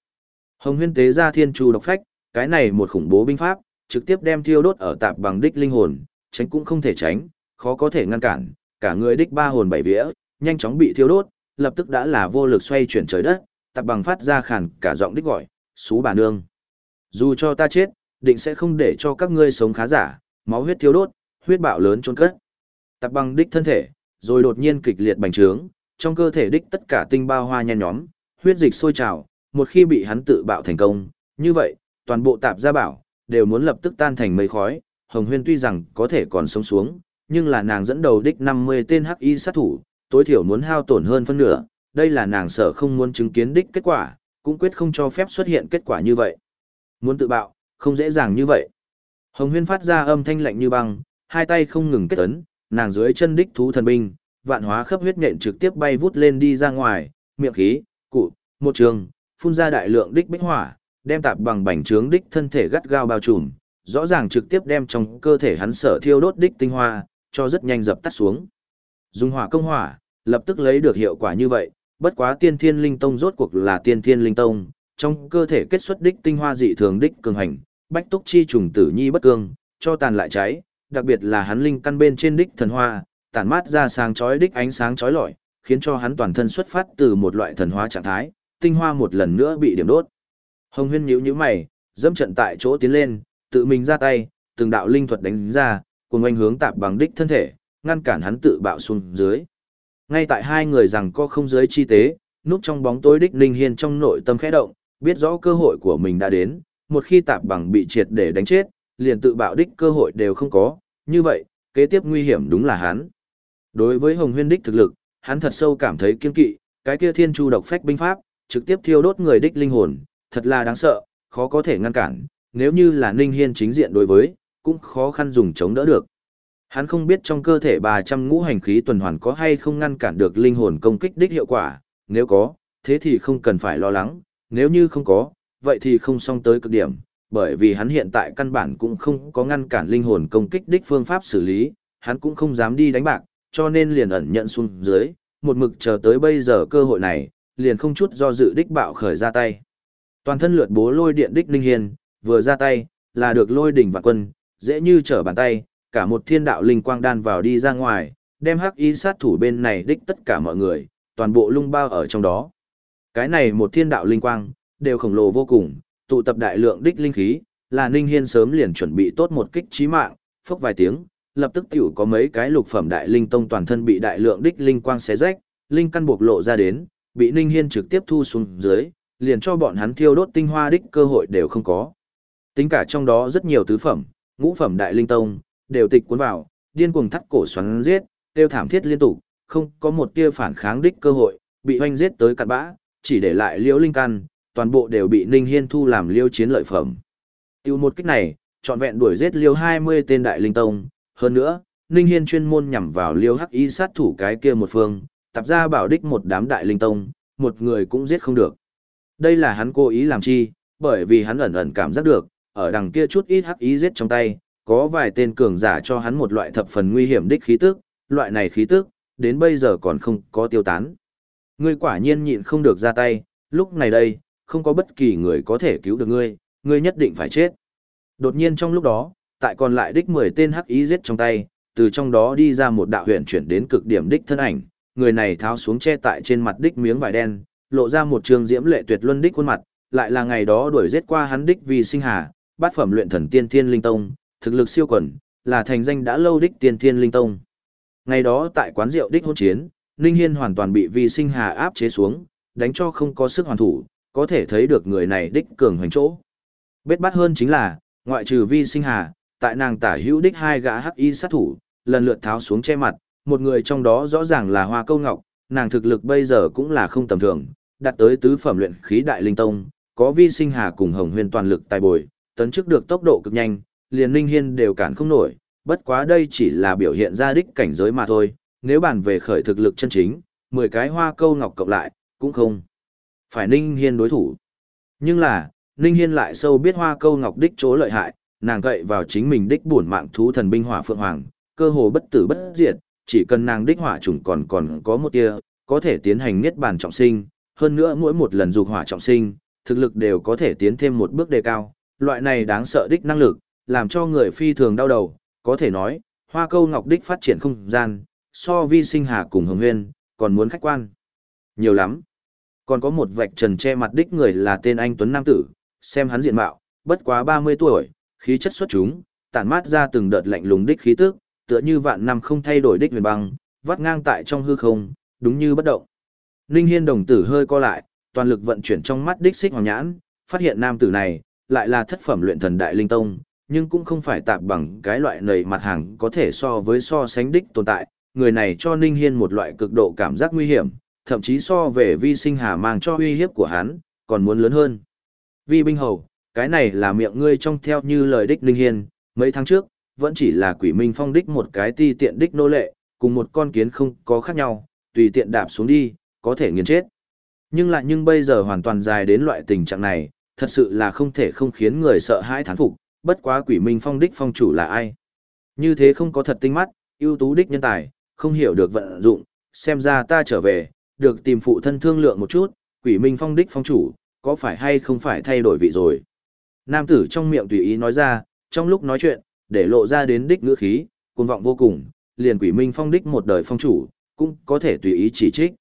Speaker 1: Hồng Huyên tế ra Thiên Chu độc phách, cái này một khủng bố binh pháp, trực tiếp đem thiêu đốt ở tạp bằng đích linh hồn, tránh cũng không thể tránh, khó có thể ngăn cản, cả người đích ba hồn bảy vía, nhanh chóng bị thiêu đốt, lập tức đã là vô lực xoay chuyển trời đất, tạp bằng phát ra khàn cả giọng đích gọi, xú bà nương. Dù cho ta chết, định sẽ không để cho các ngươi sống khá giả, máu huyết thiêu đốt, huyết bạo lớn trôn cất. Tạp bằng đích thân thể, rồi đột nhiên kịch liệt bành trướng, trong cơ thể đích tất cả tinh bao hoa nhen nhóm, huyết dịch sôi trào, một khi bị hắn tự bạo thành công, như vậy, toàn bộ tạp gia bảo, đều muốn lập tức tan thành mây khói, Hồng Huyên tuy rằng có thể còn sống xuống, nhưng là nàng dẫn đầu đích 50 tên hắc y sát thủ, tối thiểu muốn hao tổn hơn phân nửa, đây là nàng sợ không muốn chứng kiến đích kết quả, cũng quyết không cho phép xuất hiện kết quả như vậy. Muốn tự bạo, không dễ dàng như vậy. Hồng Huyên phát ra âm thanh lạnh như băng, hai tay không ngừng kết ấn, nàng dưới chân đích thú thần binh, vạn hóa khắp huyết nện trực tiếp bay vút lên đi ra ngoài, miệng khí, cụ, một trường, phun ra đại lượng đích bích hỏa, đem tạp bằng bành trướng đích thân thể gắt gao bao trùm, rõ ràng trực tiếp đem trong cơ thể hắn sở thiêu đốt đích tinh hoa, cho rất nhanh dập tắt xuống. Dùng hỏa công hỏa, lập tức lấy được hiệu quả như vậy, bất quá tiên thiên linh tông rốt cuộc là tiên thiên linh tông, trong cơ thể kết xuất đích tinh hoa dị thường đích cường hành, bách túc chi trùng tử nhi bất cương, cho tàn lại cháy, đặc biệt là hắn linh căn bên trên đích thần hoa, tản mát ra sáng chói đích ánh sáng chói lọi, khiến cho hắn toàn thân xuất phát từ một loại thần hóa trạng thái, tinh hoa một lần nữa bị điểm đốt. Hồng Huyên nhíu nhíu mày, dẫm trận tại chỗ tiến lên, tự mình ra tay, từng đạo linh thuật đánh ra, cùng anh hướng tạp bằng đích thân thể, ngăn cản hắn tự bạo xuống dưới. Ngay tại hai người rằng có không giới chi tế, núp trong bóng tối đích Ninh Hiên trong nội tâm khẽ động, biết rõ cơ hội của mình đã đến, một khi tạp bằng bị triệt để đánh chết, liền tự bạo đích cơ hội đều không có, như vậy, kế tiếp nguy hiểm đúng là hắn. Đối với Hồng Huyên đích thực lực, hắn thật sâu cảm thấy kiên kỵ, cái kia thiên chu độc phách binh pháp, trực tiếp thiêu đốt người đích linh hồn, thật là đáng sợ, khó có thể ngăn cản, nếu như là Ninh Hiên chính diện đối với, cũng khó khăn dùng chống đỡ được. Hắn không biết trong cơ thể 300 ngũ hành khí tuần hoàn có hay không ngăn cản được linh hồn công kích đích hiệu quả, nếu có, thế thì không cần phải lo lắng, nếu như không có, vậy thì không xong tới cực điểm, bởi vì hắn hiện tại căn bản cũng không có ngăn cản linh hồn công kích đích phương pháp xử lý, hắn cũng không dám đi đánh bạc, cho nên liền ẩn nhận xuống dưới, một mực chờ tới bây giờ cơ hội này, liền không chút do dự đích bạo khởi ra tay. Toàn thân lượt bố lôi điện đích linh hiền, vừa ra tay, là được lôi đỉnh vạn quân, dễ như trở bàn tay, cả một thiên đạo linh quang đan vào đi ra ngoài, đem hắc y sát thủ bên này đích tất cả mọi người, toàn bộ lung bao ở trong đó. Cái này một thiên đạo linh quang, đều khổng lồ vô cùng, tụ tập đại lượng đích linh khí, là Ninh Hiên sớm liền chuẩn bị tốt một kích chí mạng, phốc vài tiếng, lập tức tiểu có mấy cái lục phẩm đại linh tông toàn thân bị đại lượng đích linh quang xé rách, linh căn bộc lộ ra đến, bị Ninh Hiên trực tiếp thu xuống dưới, liền cho bọn hắn thiêu đốt tinh hoa đích cơ hội đều không có. Tính cả trong đó rất nhiều tứ phẩm, ngũ phẩm đại linh tông, đều tịch cuốn vào, điên cuồng thắt cổ xoắn giết, tiêu thảm thiết liên tục, không có một tia phản kháng đích cơ hội, bị hoanh giết tới cặn bã, chỉ để lại liễu linh căn, toàn bộ đều bị Ninh Hiên thu làm liêu chiến lợi phẩm. Tiêu một kích này, trọn vẹn đuổi giết liêu 20 tên đại linh tông, hơn nữa, Ninh Hiên chuyên môn nhằm vào liêu hắc y sát thủ cái kia một phương, tập ra bảo đích một đám đại linh tông, một người cũng giết không được. Đây là hắn cố ý làm chi, bởi vì hắn ẩn ẩn cảm giác được, ở đằng kia chút ít hắc y giết trong tay, có vài tên cường giả cho hắn một loại thập phần nguy hiểm đích khí tức, loại này khí tức, đến bây giờ còn không có tiêu tán. Ngươi quả nhiên nhịn không được ra tay, lúc này đây, không có bất kỳ người có thể cứu được ngươi, ngươi nhất định phải chết. Đột nhiên trong lúc đó, tại còn lại đích 10 tên hắc ý giết trong tay, từ trong đó đi ra một đạo huyền chuyển đến cực điểm đích thân ảnh, người này tháo xuống che tại trên mặt đích miếng vải đen, lộ ra một trường diễm lệ tuyệt luân đích khuôn mặt, lại là ngày đó đuổi giết qua hắn đích vì sinh hà, bát phẩm luyện thần tiên thiên linh tông, thực lực siêu quần, là thành danh đã lâu đích tiên thiên linh tông. Ngày đó tại quán rượu đích hôn chiến, Ninh Hiên hoàn toàn bị vi sinh hà áp chế xuống, đánh cho không có sức hoàn thủ, có thể thấy được người này đích cường hoành chỗ. Bết bát hơn chính là, ngoại trừ vi sinh hà, tại nàng tả hữu đích hai gã hắc y sát thủ, lần lượt tháo xuống che mặt, một người trong đó rõ ràng là hoa câu ngọc, nàng thực lực bây giờ cũng là không tầm thường, đạt tới tứ phẩm luyện khí đại linh tông, có vi sinh hà cùng hồng huyền toàn lực tài bồi, tấn chức được tốc độ cực nhanh, liền Ninh Hiên đều cản không nổi, bất quá đây chỉ là biểu hiện ra đích cảnh giới mà thôi, nếu bàn về khởi thực lực chân chính, 10 cái hoa câu ngọc cộng lại, cũng không phải Ninh Hiên đối thủ. Nhưng là, Ninh Hiên lại sâu biết hoa câu ngọc đích chỗ lợi hại, nàng cậy vào chính mình đích bổn mạng thú thần binh hỏa phượng hoàng, cơ hồ bất tử bất diệt, chỉ cần nàng đích hỏa trùng còn còn có một tia, có thể tiến hành niết bàn trọng sinh, hơn nữa mỗi một lần dục hỏa trọng sinh, thực lực đều có thể tiến thêm một bước đề cao, loại này đáng sợ đích năng lực, làm cho người phi thường đau đầu, có thể nói, hoa câu ngọc đích phát triển không gian, so vi sinh hà cùng hồng huyên, còn muốn khách quan. Nhiều lắm. Còn có một vạch trần che mặt đích người là tên anh Tuấn Nam Tử, xem hắn diện mạo, bất quá 30 tuổi, khí chất xuất chúng, tản mát ra từng đợt lạnh lùng đích khí tức, tựa như vạn năm không thay đổi đích huyền băng, vắt ngang tại trong hư không, đúng như bất động. Ninh Hiên đồng tử hơi co lại, toàn lực vận chuyển trong mắt đích xích hoàng nhãn, phát hiện nam tử này, lại là thất phẩm luyện thần đại linh tông, nhưng cũng không phải tạp bằng cái loại nầy mặt hàng có thể so với so sánh đích tồn tại. Người này cho Ninh Hiên một loại cực độ cảm giác nguy hiểm, thậm chí so về vi sinh hà mang cho uy hiếp của hắn, còn muốn lớn hơn. Vi binh hầu, cái này là miệng ngươi trong theo như lời đích Ninh Hiên, mấy tháng trước, vẫn chỉ là quỷ minh phong đích một cái ti tiện đích nô lệ, cùng một con kiến không có khác nhau, tùy tiện đạp xuống đi, có thể nghiền chết. Nhưng lại nhưng bây giờ hoàn toàn dài đến loại tình trạng này, thật sự là không thể không khiến người sợ hãi thán phục, bất quá quỷ minh phong đích phong chủ là ai. Như thế không có thật tinh mắt, ưu tú đích nhân tài, không hiểu được vận dụng, xem ra ta trở về, được tìm phụ thân thương lượng một chút, quỷ minh phong đích phong chủ, có phải hay không phải thay đổi vị rồi. Nam tử trong miệng tùy ý nói ra, trong lúc nói chuyện, để lộ ra đến đích ngữ khí, cuồng vọng vô cùng, liền quỷ minh phong đích một đời phong chủ, cũng có thể tùy ý chỉ trích.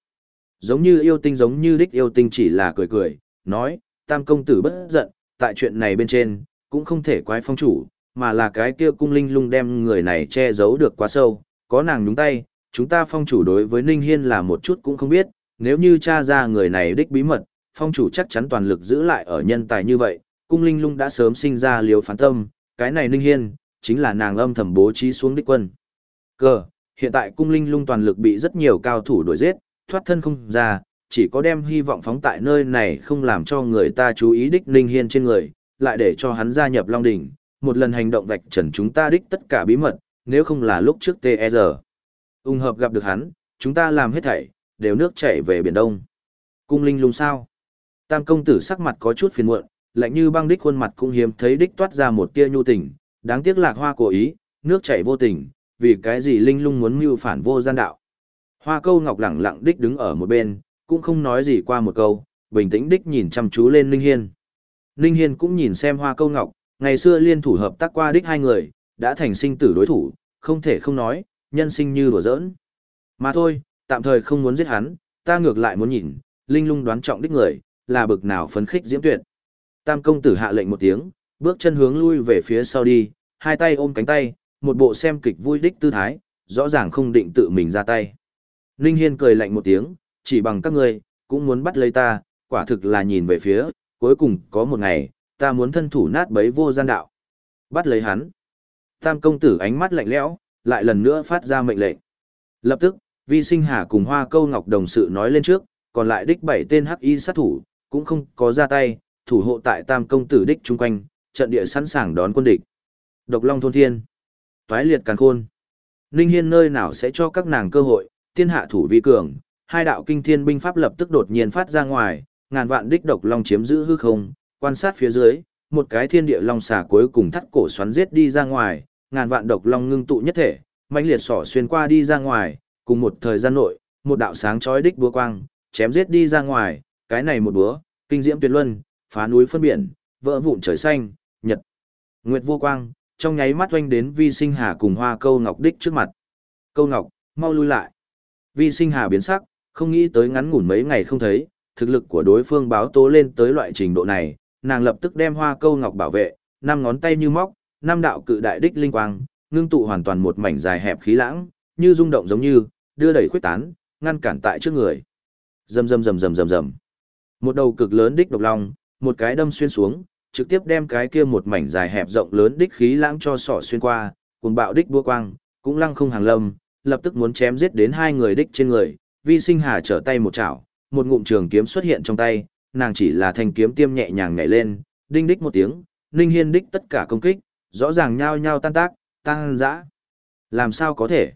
Speaker 1: Giống như yêu tinh giống như đích yêu tinh chỉ là cười cười, nói, tam công tử bất giận, tại chuyện này bên trên, cũng không thể quái phong chủ, mà là cái kia cung linh lung đem người này che giấu được quá sâu, có nàng nhúng tay, chúng ta phong chủ đối với Ninh Hiên là một chút cũng không biết, nếu như tra ra người này đích bí mật, phong chủ chắc chắn toàn lực giữ lại ở nhân tài như vậy, cung linh lung đã sớm sinh ra liều phán tâm, cái này Ninh Hiên, chính là nàng âm thầm bố trí xuống đích quân. Cờ, hiện tại cung linh lung toàn lực bị rất nhiều cao thủ đuổi giết, thoát thân không ra, chỉ có đem hy vọng phóng tại nơi này không làm cho người ta chú ý đích Ninh Hiên trên người, lại để cho hắn gia nhập Long Đỉnh, một lần hành động vạch trần chúng ta đích tất cả bí mật, nếu không là lúc trước TR. E Ung hợp gặp được hắn, chúng ta làm hết thảy, đều nước chảy về Biển Đông. Cung linh lung sao? Tam công tử sắc mặt có chút phiền muộn, lạnh như băng đích khuôn mặt cũng hiếm thấy đích toát ra một tia nhu tình, đáng tiếc lạc hoa cố ý, nước chảy vô tình, vì cái gì linh lung muốn mưu phản vô gian đạo. Hoa câu ngọc lẳng lặng đích đứng ở một bên, cũng không nói gì qua một câu, bình tĩnh đích nhìn chăm chú lên Ninh Hiên. Ninh Hiên cũng nhìn xem hoa câu ngọc, Ngày xưa liên thủ hợp tác qua đích hai người, đã thành sinh tử đối thủ, không thể không nói, nhân sinh như đùa giỡn. Mà thôi, tạm thời không muốn giết hắn, ta ngược lại muốn nhìn, linh lung đoán trọng đích người, là bực nào phấn khích diễm tuyệt. Tam công tử hạ lệnh một tiếng, bước chân hướng lui về phía sau đi, hai tay ôm cánh tay, một bộ xem kịch vui đích tư thái, rõ ràng không định tự mình ra tay. Ninh Hiên cười lạnh một tiếng, chỉ bằng các ngươi, cũng muốn bắt lấy ta, quả thực là nhìn về phía, cuối cùng có một ngày, ta muốn thân thủ nát bấy vô gian đạo. Bắt lấy hắn. Tam công tử ánh mắt lạnh lẽo, lại lần nữa phát ra mệnh lệnh. Lập tức, Vi Sinh Hà cùng Hoa Câu Ngọc đồng sự nói lên trước, còn lại đích bảy tên hắc y sát thủ, cũng không có ra tay, thủ hộ tại Tam công tử đích chung quanh, trận địa sẵn sàng đón quân địch. Độc Long thôn thiên, toái liệt càn khôn. Ninh Hiên nơi nào sẽ cho các nàng cơ hội, tiên hạ thủ vi cường, hai đạo kinh thiên binh pháp lập tức đột nhiên phát ra ngoài, ngàn vạn đích độc long chiếm giữ hư không, quan sát phía dưới, một cái thiên địa long xà cuối cùng thắt cổ xoắn giết đi ra ngoài, ngàn vạn độc long ngưng tụ nhất thể, mãnh liệt sỏ xuyên qua đi ra ngoài, cùng một thời gian nội, một đạo sáng chói đích búa quang, chém giết đi ra ngoài, cái này một búa, kinh diễm tuyệt luân, phá núi phân biển, vỡ vụn trời xanh, nhật, nguyệt vô quang, trong nháy mắt oanh đến vi sinh hà cùng hoa câu ngọc đích trước mặt. Câu ngọc, mau lui lại. Vi sinh hà biến sắc, không nghĩ tới ngắn ngủn mấy ngày không thấy, thực lực của đối phương báo tố lên tới loại trình độ này, nàng lập tức đem hoa câu ngọc bảo vệ, năm ngón tay như móc, năm đạo cự đại đích linh quang, ngưng tụ hoàn toàn một mảnh dài hẹp khí lãng, như rung động giống như, đưa đẩy khuyết tán, ngăn cản tại trước người. Rầm rầm rầm rầm rầm rầm. Một đầu cực lớn đích độc long, một cái đâm xuyên xuống, trực tiếp đem cái kia một mảnh dài hẹp rộng lớn đích khí lãng cho sỏ xuyên qua, cuồng bạo đích búa quang, cũng lăng không hàng lâm, lập tức muốn chém giết đến hai người đích trên người, vi sinh hà trở tay một chảo, một ngụm trường kiếm xuất hiện trong tay, nàng chỉ là thanh kiếm tiêm nhẹ nhàng nhảy lên, đinh đích một tiếng, ninh hiên đích tất cả công kích, rõ ràng nhao nhao tan tác, tăng dã. Làm sao có thể?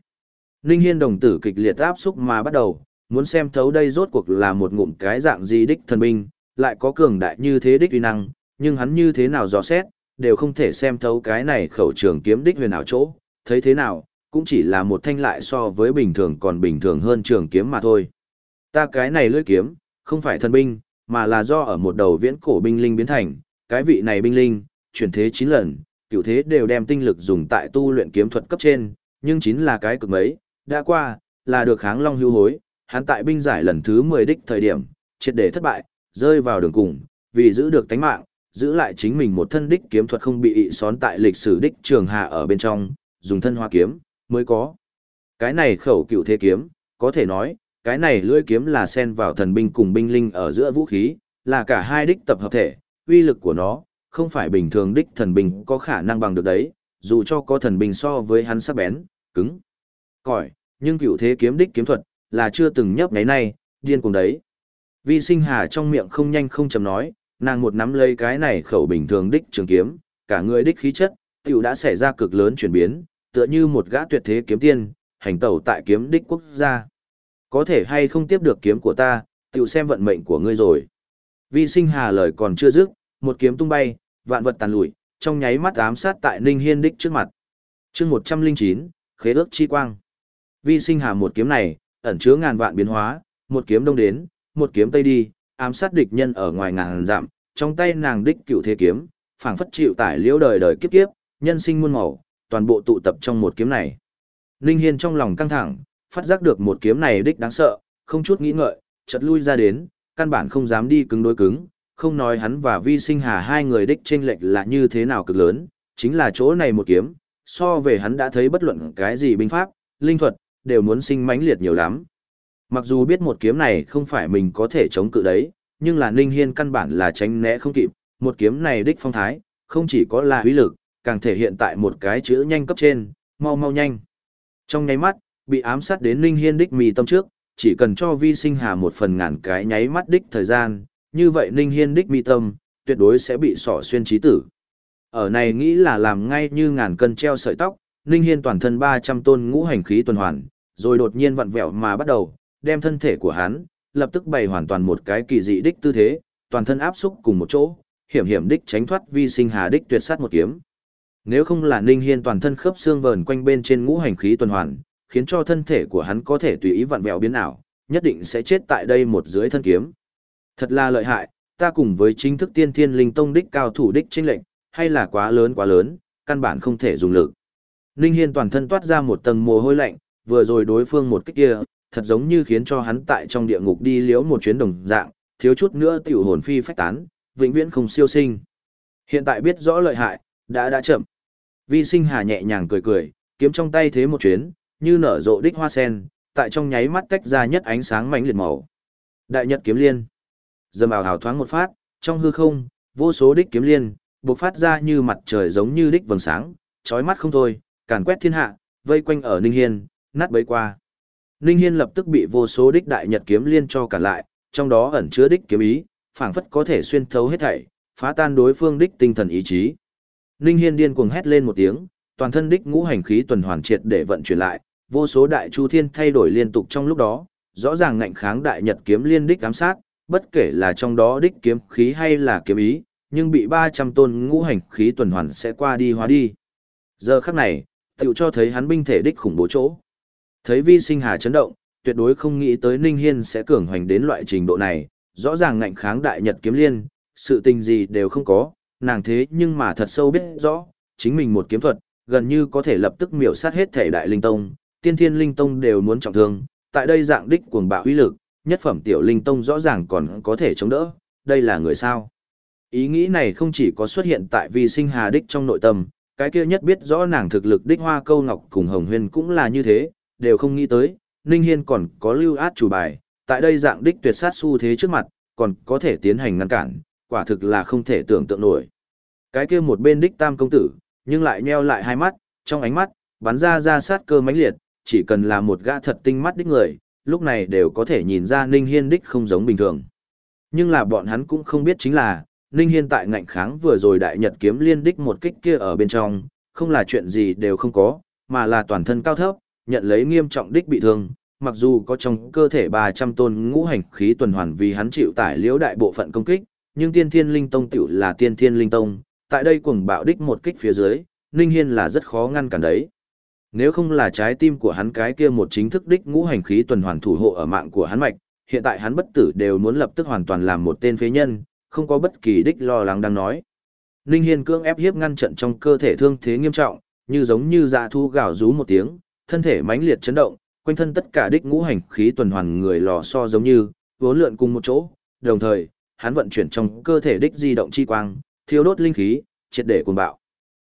Speaker 1: Ninh hiên đồng tử kịch liệt áp xúc mà bắt đầu, muốn xem thấu đây rốt cuộc là một ngụm cái dạng gì đích thần binh, lại có cường đại như thế đích uy năng, nhưng hắn như thế nào dò xét, đều không thể xem thấu cái này khẩu trường kiếm đích huyền ảo chỗ, thấy thế nào, cũng chỉ là một thanh lại so với bình thường còn bình thường hơn trường kiếm mà thôi. Ta cái này lưỡi kiếm, không phải thần binh, mà là do ở một đầu viễn cổ binh linh biến thành, cái vị này binh linh, chuyển thế 9 lần, cựu thế đều đem tinh lực dùng tại tu luyện kiếm thuật cấp trên, nhưng chính là cái cực mấy, đã qua, là được kháng long hưu hối, hắn tại binh giải lần thứ 10 đích thời điểm, triệt để thất bại, rơi vào đường cùng, vì giữ được tánh mạng, giữ lại chính mình một thân đích kiếm thuật không bị ị xón tại lịch sử đích trường hạ ở bên trong, dùng thân hoa kiếm, mới có. Cái này khẩu cựu thế kiếm, có thể nói, cái này lưỡi kiếm là xen vào thần binh cùng binh linh ở giữa vũ khí, là cả hai đích tập hợp thể, uy lực của nó, không phải bình thường đích thần binh có khả năng bằng được đấy, dù cho có thần binh so với hắn sắc bén, cứng, cỏi, nhưng cựu thế kiếm đích kiếm thuật, là chưa từng nhấp ngáy nay, điên cùng đấy. Vi sinh hà trong miệng không nhanh không chậm nói, nàng một nắm lấy cái này khẩu bình thường đích trường kiếm, cả người đích khí chất, tiểu đã xảy ra cực lớn chuyển biến, tựa như một gã tuyệt thế kiếm tiên, hành tẩu tại kiếm đích quốc gia. Có thể hay không tiếp được kiếm của ta, tiểu xem vận mệnh của ngươi rồi. Vi sinh hà lời còn chưa dứt, một kiếm tung bay, vạn vật tàn lụi, trong nháy mắt ám sát tại Ninh Hiên đích trước mặt. chương 109, khế ước chi quang. Vi sinh hà một kiếm này, ẩn chứa ngàn vạn biến hóa, một kiếm đông đến, một kiếm tây đi, ám sát địch nhân ở ngoài ngàn dặm, trong tay nàng đích cựu thế kiếm, phảng phất chịu tải liễu đời đời kiếp kiếp, nhân sinh muôn màu, toàn bộ tụ tập trong một kiếm này. Ninh Hiên trong lòng căng thẳng, phát giác được một kiếm này đích đáng sợ, không chút nghĩ ngợi, chợt lui ra đến, căn bản không dám đi cứng đối cứng, không nói hắn và Vi Sinh Hà hai người đích chênh lệch là như thế nào cực lớn, chính là chỗ này một kiếm, so về hắn đã thấy bất luận cái gì binh pháp, linh thuật, đều muốn sinh mãnh liệt nhiều lắm. Mặc dù biết một kiếm này không phải mình có thể chống cự đấy, nhưng là Ninh Hiên căn bản là tránh né không kịp, một kiếm này đích phong thái, không chỉ có là uy lực, càng thể hiện tại một cái chữ nhanh cấp trên, mau mau nhanh. Trong nháy mắt, bị ám sát đến Ninh Hiên đích mì tâm trước, chỉ cần cho vi sinh hà một phần ngàn cái nháy mắt đích thời gian, như vậy Ninh Hiên đích mi tâm, tuyệt đối sẽ bị sỏ xuyên trí tử. Ở này nghĩ là làm ngay như ngàn cân treo sợi tóc, Ninh Hiên toàn thân 300 tôn ngũ hành khí tuần hoàn, rồi đột nhiên vặn vẹo mà bắt đầu, đem thân thể của hắn, lập tức bày hoàn toàn một cái kỳ dị đích tư thế, toàn thân áp xúc cùng một chỗ, hiểm hiểm đích tránh thoát vi sinh hà đích tuyệt sát một kiếm. Nếu không là Ninh Hiên toàn thân khớp xương vờn quanh bên trên ngũ hành khí tuần hoàn, khiến cho thân thể của hắn có thể tùy ý vặn vẹo biến ảo, nhất định sẽ chết tại đây một dưới thân kiếm. Thật là lợi hại, ta cùng với chính thức tiên thiên linh tông đích cao thủ đích chênh lệnh, hay là quá lớn quá lớn, căn bản không thể dùng lực. Ninh Hiên toàn thân toát ra một tầng mồ hôi lạnh, vừa rồi đối phương một kích kia, thật giống như khiến cho hắn tại trong địa ngục đi liếu một chuyến đồng dạng, thiếu chút nữa tiểu hồn phi phách tán, vĩnh viễn không siêu sinh. Hiện tại biết rõ lợi hại, đã đã chậm. Vi sinh hà nhẹ nhàng cười cười, kiếm trong tay thế một chuyến, như nở rộ đích hoa sen, tại trong nháy mắt tách ra nhất ánh sáng mãnh liệt màu. Đại nhật kiếm liên. Dầm ảo hào thoáng một phát, trong hư không, vô số đích kiếm liên, bộc phát ra như mặt trời giống như đích vầng sáng, chói mắt không thôi, càn quét thiên hạ, vây quanh ở Ninh Hiên, nát bấy qua. Ninh Hiên lập tức bị vô số đích đại nhật kiếm liên cho cả lại, trong đó ẩn chứa đích kiếm ý, phảng phất có thể xuyên thấu hết thảy, phá tan đối phương đích tinh thần ý chí. Ninh Hiên điên cuồng hét lên một tiếng, toàn thân đích ngũ hành khí tuần hoàn triệt để vận chuyển lại, vô số đại chu thiên thay đổi liên tục trong lúc đó, rõ ràng ngạnh kháng đại nhật kiếm liên đích ám sát, bất kể là trong đó đích kiếm khí hay là kiếm ý, nhưng bị 300 tôn ngũ hành khí tuần hoàn sẽ qua đi hóa đi. Giờ khắc này, tựu cho thấy hắn binh thể đích khủng bố chỗ. Thấy vi sinh hà chấn động, tuyệt đối không nghĩ tới Ninh Hiên sẽ cường hoành đến loại trình độ này, rõ ràng ngạnh kháng đại nhật kiếm liên, sự tình gì đều không có, nàng thế nhưng mà thật sâu biết rõ, chính mình một kiếm thuật, gần như có thể lập tức miểu sát hết thể đại linh tông, tiên thiên linh tông đều muốn trọng thương, tại đây dạng đích cuồng bạo uy lực, nhất phẩm tiểu linh tông rõ ràng còn có thể chống đỡ, đây là người sao. Ý nghĩ này không chỉ có xuất hiện tại vi sinh hà đích trong nội tâm, cái kia nhất biết rõ nàng thực lực đích hoa câu ngọc cùng hồng huyền cũng là như thế, đều không nghĩ tới, Ninh Hiên còn có lưu át chủ bài, tại đây dạng đích tuyệt sát xu thế trước mặt, còn có thể tiến hành ngăn cản, quả thực là không thể tưởng tượng nổi. Cái kia một bên đích tam công tử, nhưng lại nheo lại hai mắt, trong ánh mắt, bắn ra ra sát cơ mãnh liệt, chỉ cần là một gã thật tinh mắt đích người, lúc này đều có thể nhìn ra Ninh Hiên đích không giống bình thường. Nhưng là bọn hắn cũng không biết chính là, Ninh Hiên tại ngạnh kháng vừa rồi đại nhật kiếm liên đích một kích kia ở bên trong, không là chuyện gì đều không có, mà là toàn thân cao thấp, nhận lấy nghiêm trọng đích bị thương, mặc dù có trong cơ thể 300 tôn ngũ hành khí tuần hoàn vì hắn chịu tải liễu đại bộ phận công kích, nhưng tiên thiên linh tông tiểu là tiên thiên linh tông, tại đây cuồng bạo đích một kích phía dưới, Ninh Hiên là rất khó ngăn cản đấy. Nếu không là trái tim của hắn cái kia một chính thức đích ngũ hành khí tuần hoàn thủ hộ ở mạng của hắn mạch, hiện tại hắn bất tử đều muốn lập tức hoàn toàn làm một tên phế nhân, không có bất kỳ đích lo lắng đang nói. Ninh Hiên cưỡng ép hiếp ngăn trận trong cơ thể thương thế nghiêm trọng, như giống như dạ thu gào rú một tiếng, thân thể mãnh liệt chấn động, quanh thân tất cả đích ngũ hành khí tuần hoàn người lò so giống như vốn lượn cùng một chỗ, đồng thời, hắn vận chuyển trong cơ thể đích di động chi quang, thiêu đốt linh khí, triệt để cuồng bạo.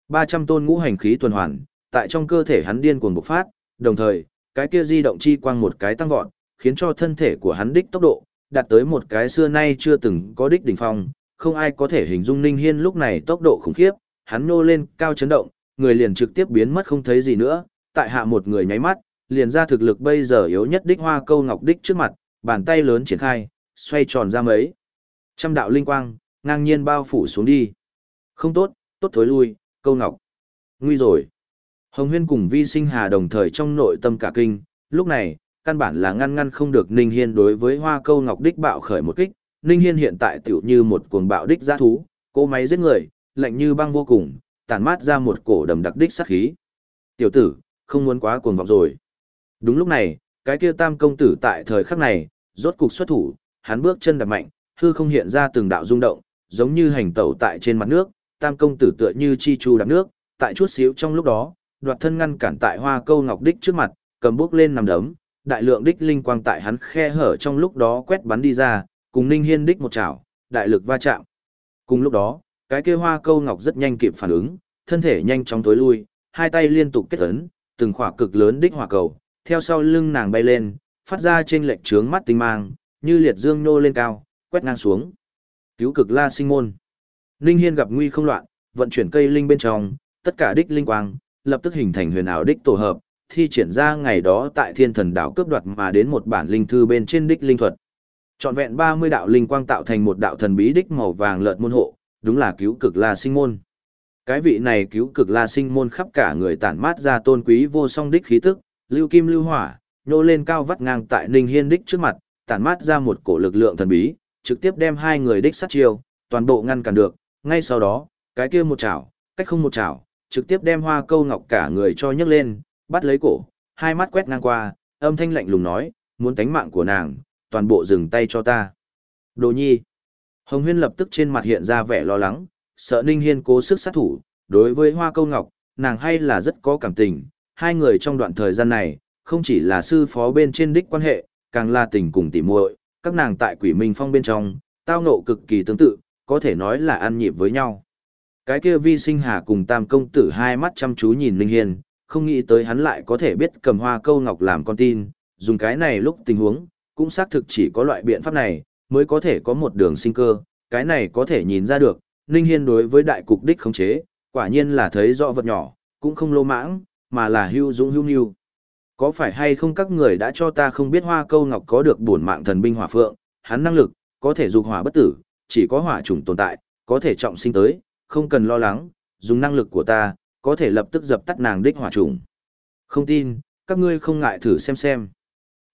Speaker 1: 300 tôn ngũ hành khí tuần hoàn, tại trong cơ thể hắn điên cuồng bộc phát, đồng thời, cái kia di động chi quang một cái tăng vọt, khiến cho thân thể của hắn đích tốc độ đạt tới một cái xưa nay chưa từng có đích đỉnh phong, không ai có thể hình dung Ninh Hiên lúc này tốc độ khủng khiếp, hắn nô lên cao chấn động, người liền trực tiếp biến mất không thấy gì nữa, tại hạ một người nháy mắt, liền ra thực lực bây giờ yếu nhất đích hoa câu ngọc đích trước mặt, bàn tay lớn triển khai, xoay tròn ra mấy. Trăm đạo linh quang, ngang nhiên bao phủ xuống đi. Không tốt, tốt thối lui, câu ngọc. Nguy rồi. Hồng Huyên cùng Vi Sinh Hà đồng thời trong nội tâm cả kinh, lúc này, căn bản là ngăn ngăn không được Ninh Hiên đối với hoa câu ngọc đích bạo khởi một kích. Ninh Hiên hiện tại tiểu như một cuồng bạo đích giã thú, cô máy giết người, lạnh như băng vô cùng, tản mát ra một cổ đầm đặc đích sát khí. Tiểu tử, không muốn quá cuồng vọng rồi. Đúng lúc này, cái kia tam công tử tại thời khắc này, rốt cục xuất thủ, hắn bước chân đạp mạnh, hư không hiện ra từng đạo rung động, giống như hành tẩu tại trên mặt nước, tam công tử tựa như chi chu đạp nước, tại chút xíu trong lúc đó, đoạt thân ngăn cản tại hoa câu ngọc đích trước mặt, cầm bước lên nằm đấm, đại lượng đích linh quang tại hắn khe hở trong lúc đó quét bắn đi ra, cùng ninh hiên đích một chảo, đại lực va chạm. Cùng lúc đó, cái kia hoa câu ngọc rất nhanh kịp phản ứng, thân thể nhanh chóng tối lui, hai tay liên tục kết ấn, từng khỏa cực lớn đích hỏa cầu, theo sau lưng nàng bay lên, phát ra trên lệch trướng mắt tinh mang, như liệt dương nô lên cao, quét ngang xuống. Cứu cực la sinh môn. Ninh Hiên gặp nguy không loạn, vận chuyển cây linh bên trong, tất cả đích linh quang, lập tức hình thành huyền ảo đích tổ hợp, thi triển ra ngày đó tại thiên thần đảo cướp đoạt mà đến một bản linh thư bên trên đích linh thuật. Trọn vẹn 30 đạo linh quang tạo thành một đạo thần bí đích màu vàng lợn môn hộ, đúng là cứu cực la sinh môn. Cái vị này cứu cực la sinh môn khắp cả người tản mát ra tôn quý vô song đích khí tức, lưu kim lưu hỏa, nhô lên cao vắt ngang tại Ninh Hiên đích trước mặt, tản mát ra một cổ lực lượng thần bí, trực tiếp đem hai người đích sát chiêu, toàn bộ ngăn cản được, ngay sau đó, cái kia một chảo, cách không một chảo, trực tiếp đem hoa câu ngọc cả người cho nhấc lên, bắt lấy cổ, hai mắt quét ngang qua, âm thanh lạnh lùng nói, muốn tánh mạng của nàng, toàn bộ dừng tay cho ta. Đồ nhi. Hồng Huyên lập tức trên mặt hiện ra vẻ lo lắng, sợ Ninh Hiên cố sức sát thủ, đối với Hoa Câu Ngọc, nàng hay là rất có cảm tình, hai người trong đoạn thời gian này, không chỉ là sư phó bên trên đích quan hệ, càng là tình cùng tỉ muội, các nàng tại Quỷ Minh Phong bên trong, tao ngộ cực kỳ tương tự, có thể nói là ăn nhịp với nhau. Cái kia vi sinh hà cùng tam công tử hai mắt chăm chú nhìn Ninh Hiên, không nghĩ tới hắn lại có thể biết cầm hoa câu ngọc làm con tin, dùng cái này lúc tình huống, cũng xác thực chỉ có loại biện pháp này, mới có thể có một đường sinh cơ, cái này có thể nhìn ra được, Ninh Hiên đối với đại cục đích khống chế, quả nhiên là thấy rõ vật nhỏ, cũng không lô mãng, mà là hưu dũng hưu nhu. Có phải hay không các người đã cho ta không biết hoa câu ngọc có được bổn mạng thần binh hỏa phượng, hắn năng lực, có thể dục hỏa bất tử, chỉ có hỏa chủng tồn tại, có thể trọng sinh tới, không cần lo lắng, dùng năng lực của ta, có thể lập tức dập tắt nàng đích hỏa chủng. Không tin, các ngươi không ngại thử xem xem.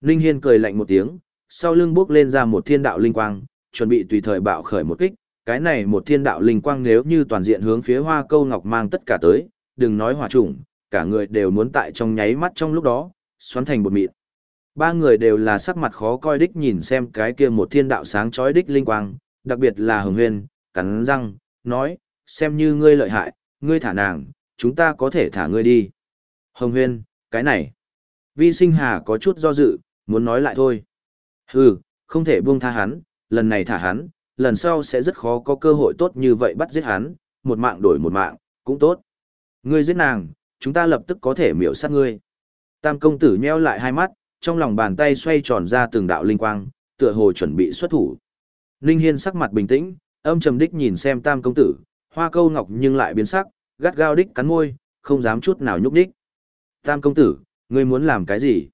Speaker 1: Ninh Hiên cười lạnh một tiếng, sau lưng bước lên ra một thiên đạo linh quang, chuẩn bị tùy thời bạo khởi một kích. Cái này một thiên đạo linh quang nếu như toàn diện hướng phía hoa câu ngọc mang tất cả tới, đừng nói hỏa chủng, cả người đều muốn tại trong nháy mắt trong lúc đó, xoắn thành một mịn. Ba người đều là sắc mặt khó coi đích nhìn xem cái kia một thiên đạo sáng chói đích linh quang, đặc biệt là Hồng Huyên, cắn răng, nói, xem như ngươi lợi hại, ngươi thả nàng, chúng ta có thể thả ngươi đi. Hồng Huyên, cái này. Vi sinh hà có chút do dự, muốn nói lại thôi. Hừ, không thể buông tha hắn, lần này thả hắn, lần sau sẽ rất khó có cơ hội tốt như vậy bắt giết hắn, một mạng đổi một mạng, cũng tốt. Ngươi giết nàng, chúng ta lập tức có thể miểu sát ngươi. Tam công tử nheo lại hai mắt, trong lòng bàn tay xoay tròn ra từng đạo linh quang, tựa hồ chuẩn bị xuất thủ. Ninh Hiên sắc mặt bình tĩnh, âm trầm đích nhìn xem tam công tử, hoa câu ngọc nhưng lại biến sắc, gắt gao đích cắn môi, không dám chút nào nhúc đích. Tam công tử, ngươi muốn làm cái gì?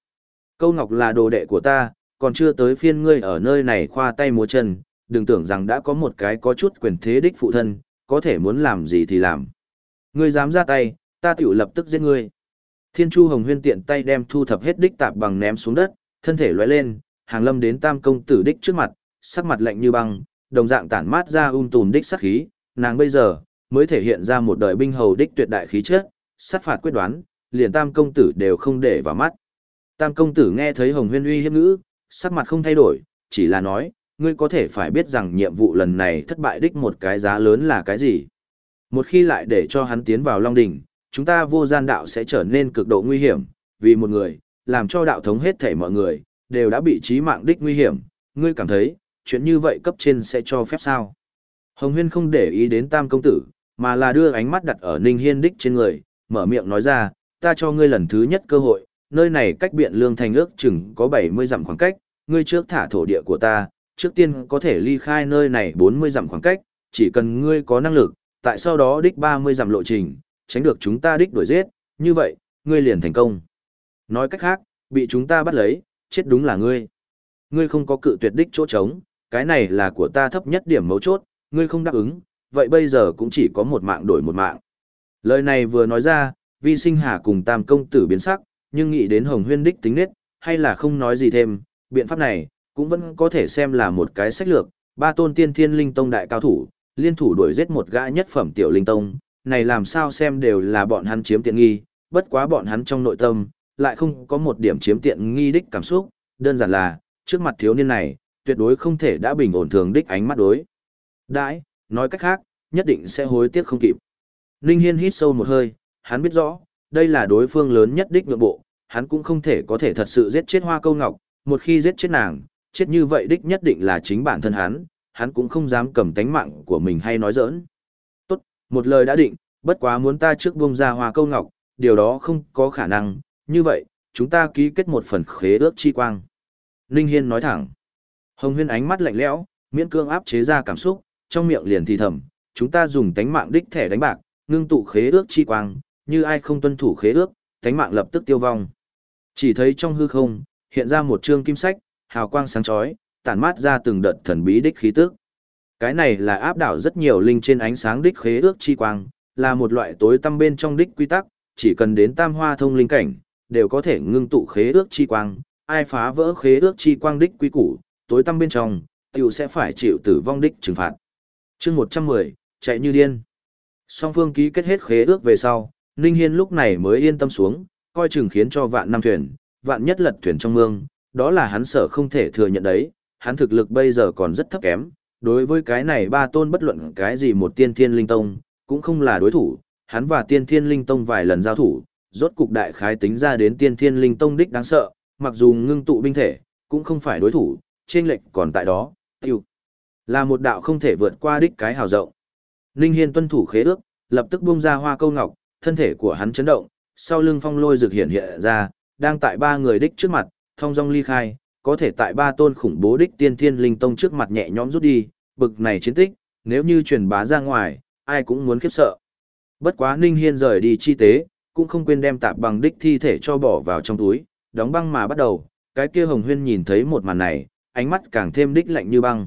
Speaker 1: Câu ngọc là đồ đệ của ta, còn chưa tới phiên ngươi ở nơi này khoa tay múa chân, đừng tưởng rằng đã có một cái có chút quyền thế đích phụ thân, có thể muốn làm gì thì làm. Ngươi dám ra tay, ta tiểu lập tức giết ngươi. Thiên Chu Hồng Huyên tiện tay đem thu thập hết đích tạp bằng ném xuống đất, thân thể lóe lên, hàng lâm đến tam công tử đích trước mặt, sắc mặt lạnh như băng, đồng dạng tản mát ra um tùm đích sát khí, nàng bây giờ mới thể hiện ra một đời binh hầu đích tuyệt đại khí chất, sát phạt quyết đoán, liền tam công tử đều không để vào mắt. Tam công tử nghe thấy Hồng Huyên uy hiếp ngữ, sắc mặt không thay đổi, chỉ là nói, ngươi có thể phải biết rằng nhiệm vụ lần này thất bại đích một cái giá lớn là cái gì. Một khi lại để cho hắn tiến vào Long Đỉnh, chúng ta vô gian đạo sẽ trở nên cực độ nguy hiểm, vì một người, làm cho đạo thống hết thể mọi người, đều đã bị trí mạng đích nguy hiểm, ngươi cảm thấy, chuyện như vậy cấp trên sẽ cho phép sao? Hồng Huyên không để ý đến tam công tử, mà là đưa ánh mắt đặt ở Ninh Hiên đích trên người, mở miệng nói ra, ta cho ngươi lần thứ nhất cơ hội, nơi này cách biện lương thành ước chừng có 70 dặm khoảng cách, ngươi trước thả thổ địa của ta, trước tiên có thể ly khai nơi này 40 dặm khoảng cách, chỉ cần ngươi có năng lực, tại sau đó đích 30 dặm lộ trình, tránh được chúng ta đích đuổi giết, như vậy, ngươi liền thành công. Nói cách khác, bị chúng ta bắt lấy, chết đúng là ngươi. Ngươi không có cự tuyệt đích chỗ trống, cái này là của ta thấp nhất điểm mấu chốt, ngươi không đáp ứng, vậy bây giờ cũng chỉ có một mạng đổi một mạng. Lời này vừa nói ra, vi sinh hà cùng tam công tử biến sắc, nhưng nghĩ đến hồng huyên đích tính nết, hay là không nói gì thêm, biện pháp này, cũng vẫn có thể xem là một cái sách lược, ba tôn tiên thiên linh tông đại cao thủ, liên thủ đuổi giết một gã nhất phẩm tiểu linh tông, này làm sao xem đều là bọn hắn chiếm tiện nghi, bất quá bọn hắn trong nội tâm, lại không có một điểm chiếm tiện nghi đích cảm xúc, đơn giản là, trước mặt thiếu niên này, tuyệt đối không thể đã bình ổn thường đích ánh mắt đối. Đãi, nói cách khác, nhất định sẽ hối tiếc không kịp. Ninh Hiên hít sâu một hơi, hắn biết rõ, đây là đối phương lớn nhất đích nhượng bộ, hắn cũng không thể có thể thật sự giết chết hoa câu ngọc, một khi giết chết nàng, chết như vậy đích nhất định là chính bản thân hắn, hắn cũng không dám cầm tánh mạng của mình hay nói giỡn. Tốt, một lời đã định, bất quá muốn ta trước buông ra hoa câu ngọc, điều đó không có khả năng, như vậy, chúng ta ký kết một phần khế ước chi quang. Ninh Hiên nói thẳng. Hồng Huyên ánh mắt lạnh lẽo, miễn cương áp chế ra cảm xúc, trong miệng liền thì thầm, chúng ta dùng tánh mạng đích thẻ đánh bạc, ngưng tụ khế ước chi quang, như ai không tuân thủ khế ước, tánh mạng lập tức tiêu vong. Chỉ thấy trong hư không, hiện ra một chương kim sách, hào quang sáng chói, tản mát ra từng đợt thần bí đích khí tức. Cái này là áp đảo rất nhiều linh trên ánh sáng đích khế ước chi quang, là một loại tối tâm bên trong đích quy tắc, chỉ cần đến tam hoa thông linh cảnh, đều có thể ngưng tụ khế ước chi quang, ai phá vỡ khế ước chi quang đích quy củ, tối tâm bên trong, tiểu sẽ phải chịu tử vong đích trừng phạt. Chương 110, chạy như điên. Song phương ký kết hết khế ước về sau, Ninh Hiên lúc này mới yên tâm xuống, coi chừng khiến cho vạn năm thuyền, vạn nhất lật thuyền trong mương, đó là hắn sợ không thể thừa nhận đấy, hắn thực lực bây giờ còn rất thấp kém, đối với cái này ba tôn bất luận cái gì một tiên thiên linh tông, cũng không là đối thủ, hắn và tiên thiên linh tông vài lần giao thủ, rốt cục đại khái tính ra đến tiên thiên linh tông đích đáng sợ, mặc dù ngưng tụ binh thể, cũng không phải đối thủ, trên lệnh còn tại đó, tiêu. Là một đạo không thể vượt qua đích cái hào rộng. Ninh Hiên tuân thủ khế ước, lập tức buông ra hoa câu ngọc, thân thể của hắn chấn động, sau lưng phong lôi rực hiện hiện ra, đang tại ba người đích trước mặt, thông dong ly khai, có thể tại ba tôn khủng bố đích tiên thiên linh tông trước mặt nhẹ nhõm rút đi, bực này chiến tích, nếu như truyền bá ra ngoài, ai cũng muốn khiếp sợ. Bất quá Ninh Hiên rời đi chi tế, cũng không quên đem tạp bằng đích thi thể cho bỏ vào trong túi, đóng băng mà bắt đầu, cái kia Hồng Huyên nhìn thấy một màn này, ánh mắt càng thêm đích lạnh như băng.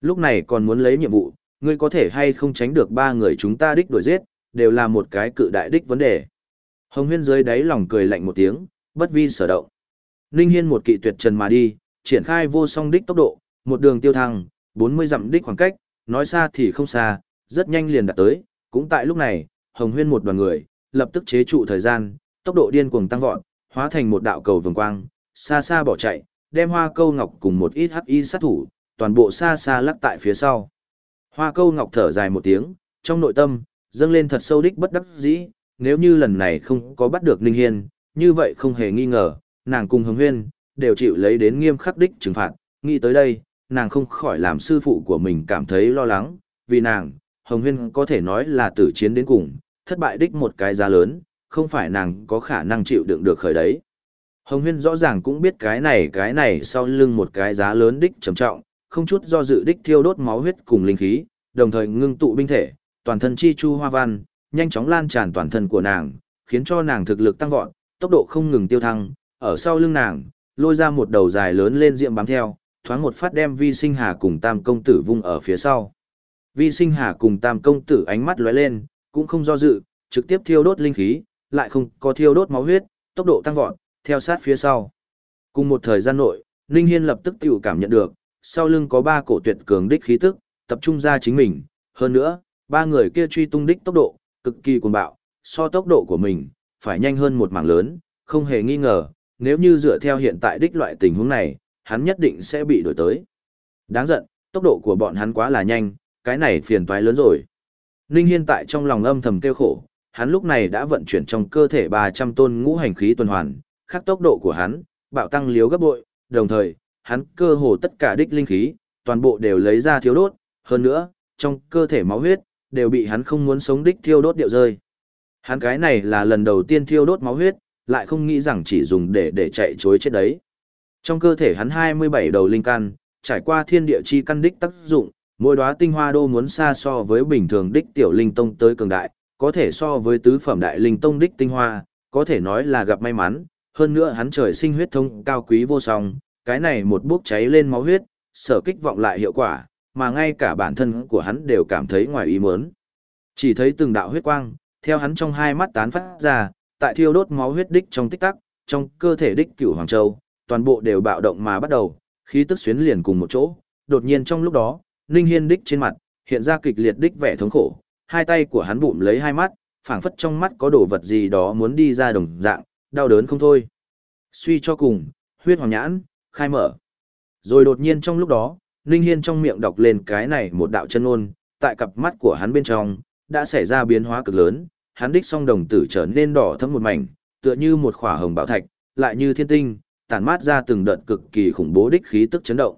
Speaker 1: Lúc này còn muốn lấy nhiệm vụ, ngươi có thể hay không tránh được ba người chúng ta đích đuổi giết, đều là một cái cự đại đích vấn đề. Hồng Huyên dưới đáy lòng cười lạnh một tiếng, bất vi sở động. Ninh Hiên một kỵ tuyệt trần mà đi, triển khai vô song đích tốc độ, một đường tiêu thăng, 40 dặm đích khoảng cách, nói xa thì không xa, rất nhanh liền đạt tới, cũng tại lúc này, Hồng Huyên một đoàn người, lập tức chế trụ thời gian, tốc độ điên cuồng tăng vọt, hóa thành một đạo cầu vồng quang, xa xa bỏ chạy, đem hoa câu ngọc cùng một ít hắc y sát thủ, toàn bộ xa xa lắc tại phía sau. Hoa câu ngọc thở dài một tiếng, trong nội tâm, dâng lên thật sâu đích bất đắc dĩ, nếu như lần này không có bắt được Ninh Hiên, như vậy không hề nghi ngờ, nàng cùng Hồng Huyên, đều chịu lấy đến nghiêm khắc đích trừng phạt, nghĩ tới đây, nàng không khỏi làm sư phụ của mình cảm thấy lo lắng, vì nàng, Hồng Huyên có thể nói là tử chiến đến cùng, thất bại đích một cái giá lớn, không phải nàng có khả năng chịu đựng được khởi đấy. Hồng Huyên rõ ràng cũng biết cái này cái này sau lưng một cái giá lớn đích trầm trọng, không chút do dự đích thiêu đốt máu huyết cùng linh khí, đồng thời ngưng tụ binh thể, toàn thân chi chu hoa văn, nhanh chóng lan tràn toàn thân của nàng, khiến cho nàng thực lực tăng vọt, tốc độ không ngừng tiêu thăng, ở sau lưng nàng, lôi ra một đầu dài lớn lên diệm bám theo, thoáng một phát đem vi sinh hà cùng tam công tử vung ở phía sau. Vi sinh hà cùng tam công tử ánh mắt lóe lên, cũng không do dự, trực tiếp thiêu đốt linh khí, lại không có thiêu đốt máu huyết, tốc độ tăng vọt, theo sát phía sau. Cùng một thời gian nội, Ninh Hiên lập tức tiểu cảm nhận được, sau lưng có ba cổ tuyệt cường đích khí tức, tập trung ra chính mình, hơn nữa, ba người kia truy tung đích tốc độ, cực kỳ cuồng bạo, so tốc độ của mình, phải nhanh hơn một mảng lớn, không hề nghi ngờ, nếu như dựa theo hiện tại đích loại tình huống này, hắn nhất định sẽ bị đổi tới. Đáng giận, tốc độ của bọn hắn quá là nhanh, cái này phiền toái lớn rồi. Ninh Hiên tại trong lòng âm thầm kêu khổ, hắn lúc này đã vận chuyển trong cơ thể 300 tôn ngũ hành khí tuần hoàn, khắc tốc độ của hắn, bạo tăng liếu gấp bội, đồng thời, hắn cơ hồ tất cả đích linh khí, toàn bộ đều lấy ra thiếu đốt, hơn nữa, trong cơ thể máu huyết, đều bị hắn không muốn sống đích thiêu đốt điệu rơi. Hắn cái này là lần đầu tiên thiêu đốt máu huyết, lại không nghĩ rằng chỉ dùng để để chạy chối chết đấy. Trong cơ thể hắn 27 đầu linh căn, trải qua thiên địa chi căn đích tác dụng, mỗi đóa tinh hoa đô muốn xa so với bình thường đích tiểu linh tông tới cường đại, có thể so với tứ phẩm đại linh tông đích tinh hoa, có thể nói là gặp may mắn, hơn nữa hắn trời sinh huyết thông cao quý vô song, cái này một bốc cháy lên máu huyết, sở kích vọng lại hiệu quả, mà ngay cả bản thân của hắn đều cảm thấy ngoài ý muốn. Chỉ thấy từng đạo huyết quang, theo hắn trong hai mắt tán phát ra, tại thiêu đốt máu huyết đích trong tích tắc, trong cơ thể đích cửu hoàng châu, toàn bộ đều bạo động mà bắt đầu, khí tức xuyến liền cùng một chỗ, đột nhiên trong lúc đó, Ninh Hiên đích trên mặt, hiện ra kịch liệt đích vẻ thống khổ, hai tay của hắn bụm lấy hai mắt, phảng phất trong mắt có đồ vật gì đó muốn đi ra đồng dạng, đau đớn không thôi. Suy cho cùng, huyết hoàng nhãn, khai mở. Rồi đột nhiên trong lúc đó, Ninh Hiên trong miệng đọc lên cái này một đạo chân ngôn, tại cặp mắt của hắn bên trong, đã xảy ra biến hóa cực lớn, hắn đích song đồng tử trở nên đỏ thẫm một mảnh, tựa như một khỏa hồng bảo thạch, lại như thiên tinh, tản mát ra từng đợt cực kỳ khủng bố đích khí tức chấn động.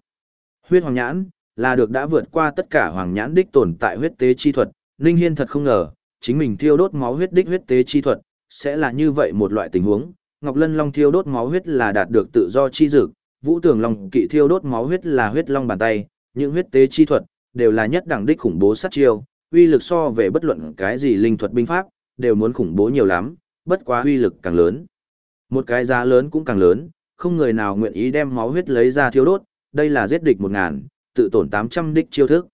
Speaker 1: Huyết hoàng nhãn là được đã vượt qua tất cả hoàng nhãn đích tồn tại huyết tế chi thuật, Ninh Hiên thật không ngờ, chính mình thiêu đốt máu huyết đích huyết tế chi thuật, sẽ là như vậy một loại tình huống. Ngọc Lân Long thiêu đốt máu huyết là đạt được tự do chi dực, Vũ Tường Long kỵ thiêu đốt máu huyết là huyết long bàn tay, những huyết tế chi thuật đều là nhất đẳng đích khủng bố sát chiêu, uy lực so về bất luận cái gì linh thuật binh pháp, đều muốn khủng bố nhiều lắm, bất quá uy lực càng lớn. Một cái giá lớn cũng càng lớn, không người nào nguyện ý đem máu huyết lấy ra thiêu đốt, đây là giết địch một ngàn, tự tổn 800 đích chiêu thức.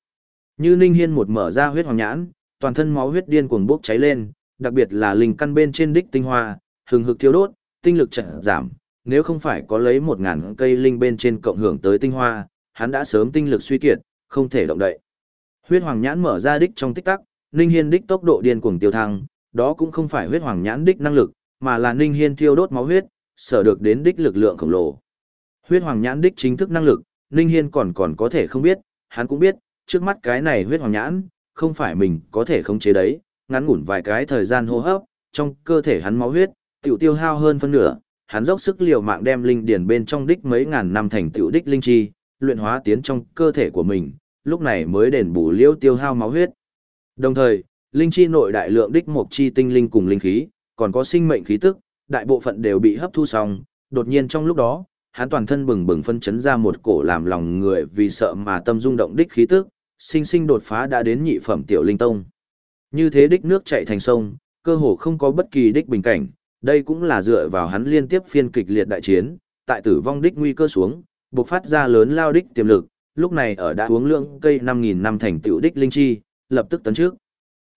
Speaker 1: Như Ninh Hiên một mở ra huyết hoàng nhãn, toàn thân máu huyết điên cuồng bốc cháy lên, đặc biệt là linh căn bên trên đích tinh hoa, hừng hực thiêu đốt, tinh lực chợt giảm, nếu không phải có lấy 1000 cây linh bên trên cộng hưởng tới tinh hoa, hắn đã sớm tinh lực suy kiệt, không thể động đậy. Huyết hoàng nhãn mở ra đích trong tích tắc, Ninh Hiên đích tốc độ điên cuồng tiêu thăng, đó cũng không phải huyết hoàng nhãn đích năng lực, mà là Ninh Hiên thiêu đốt máu huyết, sở được đến đích lực lượng khổng lồ. Huyết hoàng nhãn đích chính thức năng lực, Ninh Hiên còn còn có thể không biết, hắn cũng biết, trước mắt cái này huyết hoàng nhãn, không phải mình có thể khống chế đấy, ngắn ngủn vài cái thời gian hô hấp, trong cơ thể hắn máu huyết, tiểu tiêu hao hơn phân nửa, hắn dốc sức liều mạng đem linh điển bên trong đích mấy ngàn năm thành tiểu đích linh chi, luyện hóa tiến trong cơ thể của mình, lúc này mới đền bù liêu tiêu hao máu huyết. Đồng thời, linh chi nội đại lượng đích một chi tinh linh cùng linh khí, còn có sinh mệnh khí tức, đại bộ phận đều bị hấp thu xong, đột nhiên trong lúc đó, hắn toàn thân bừng bừng phân chấn ra một cổ làm lòng người vì sợ mà tâm rung động đích khí tức, sinh sinh đột phá đã đến nhị phẩm tiểu linh tông. Như thế đích nước chảy thành sông, cơ hồ không có bất kỳ đích bình cảnh, đây cũng là dựa vào hắn liên tiếp phiên kịch liệt đại chiến, tại tử vong đích nguy cơ xuống, bộc phát ra lớn lao đích tiềm lực, lúc này ở đã uống lượng cây 5000 năm thành tiểu đích linh chi, lập tức tấn trước.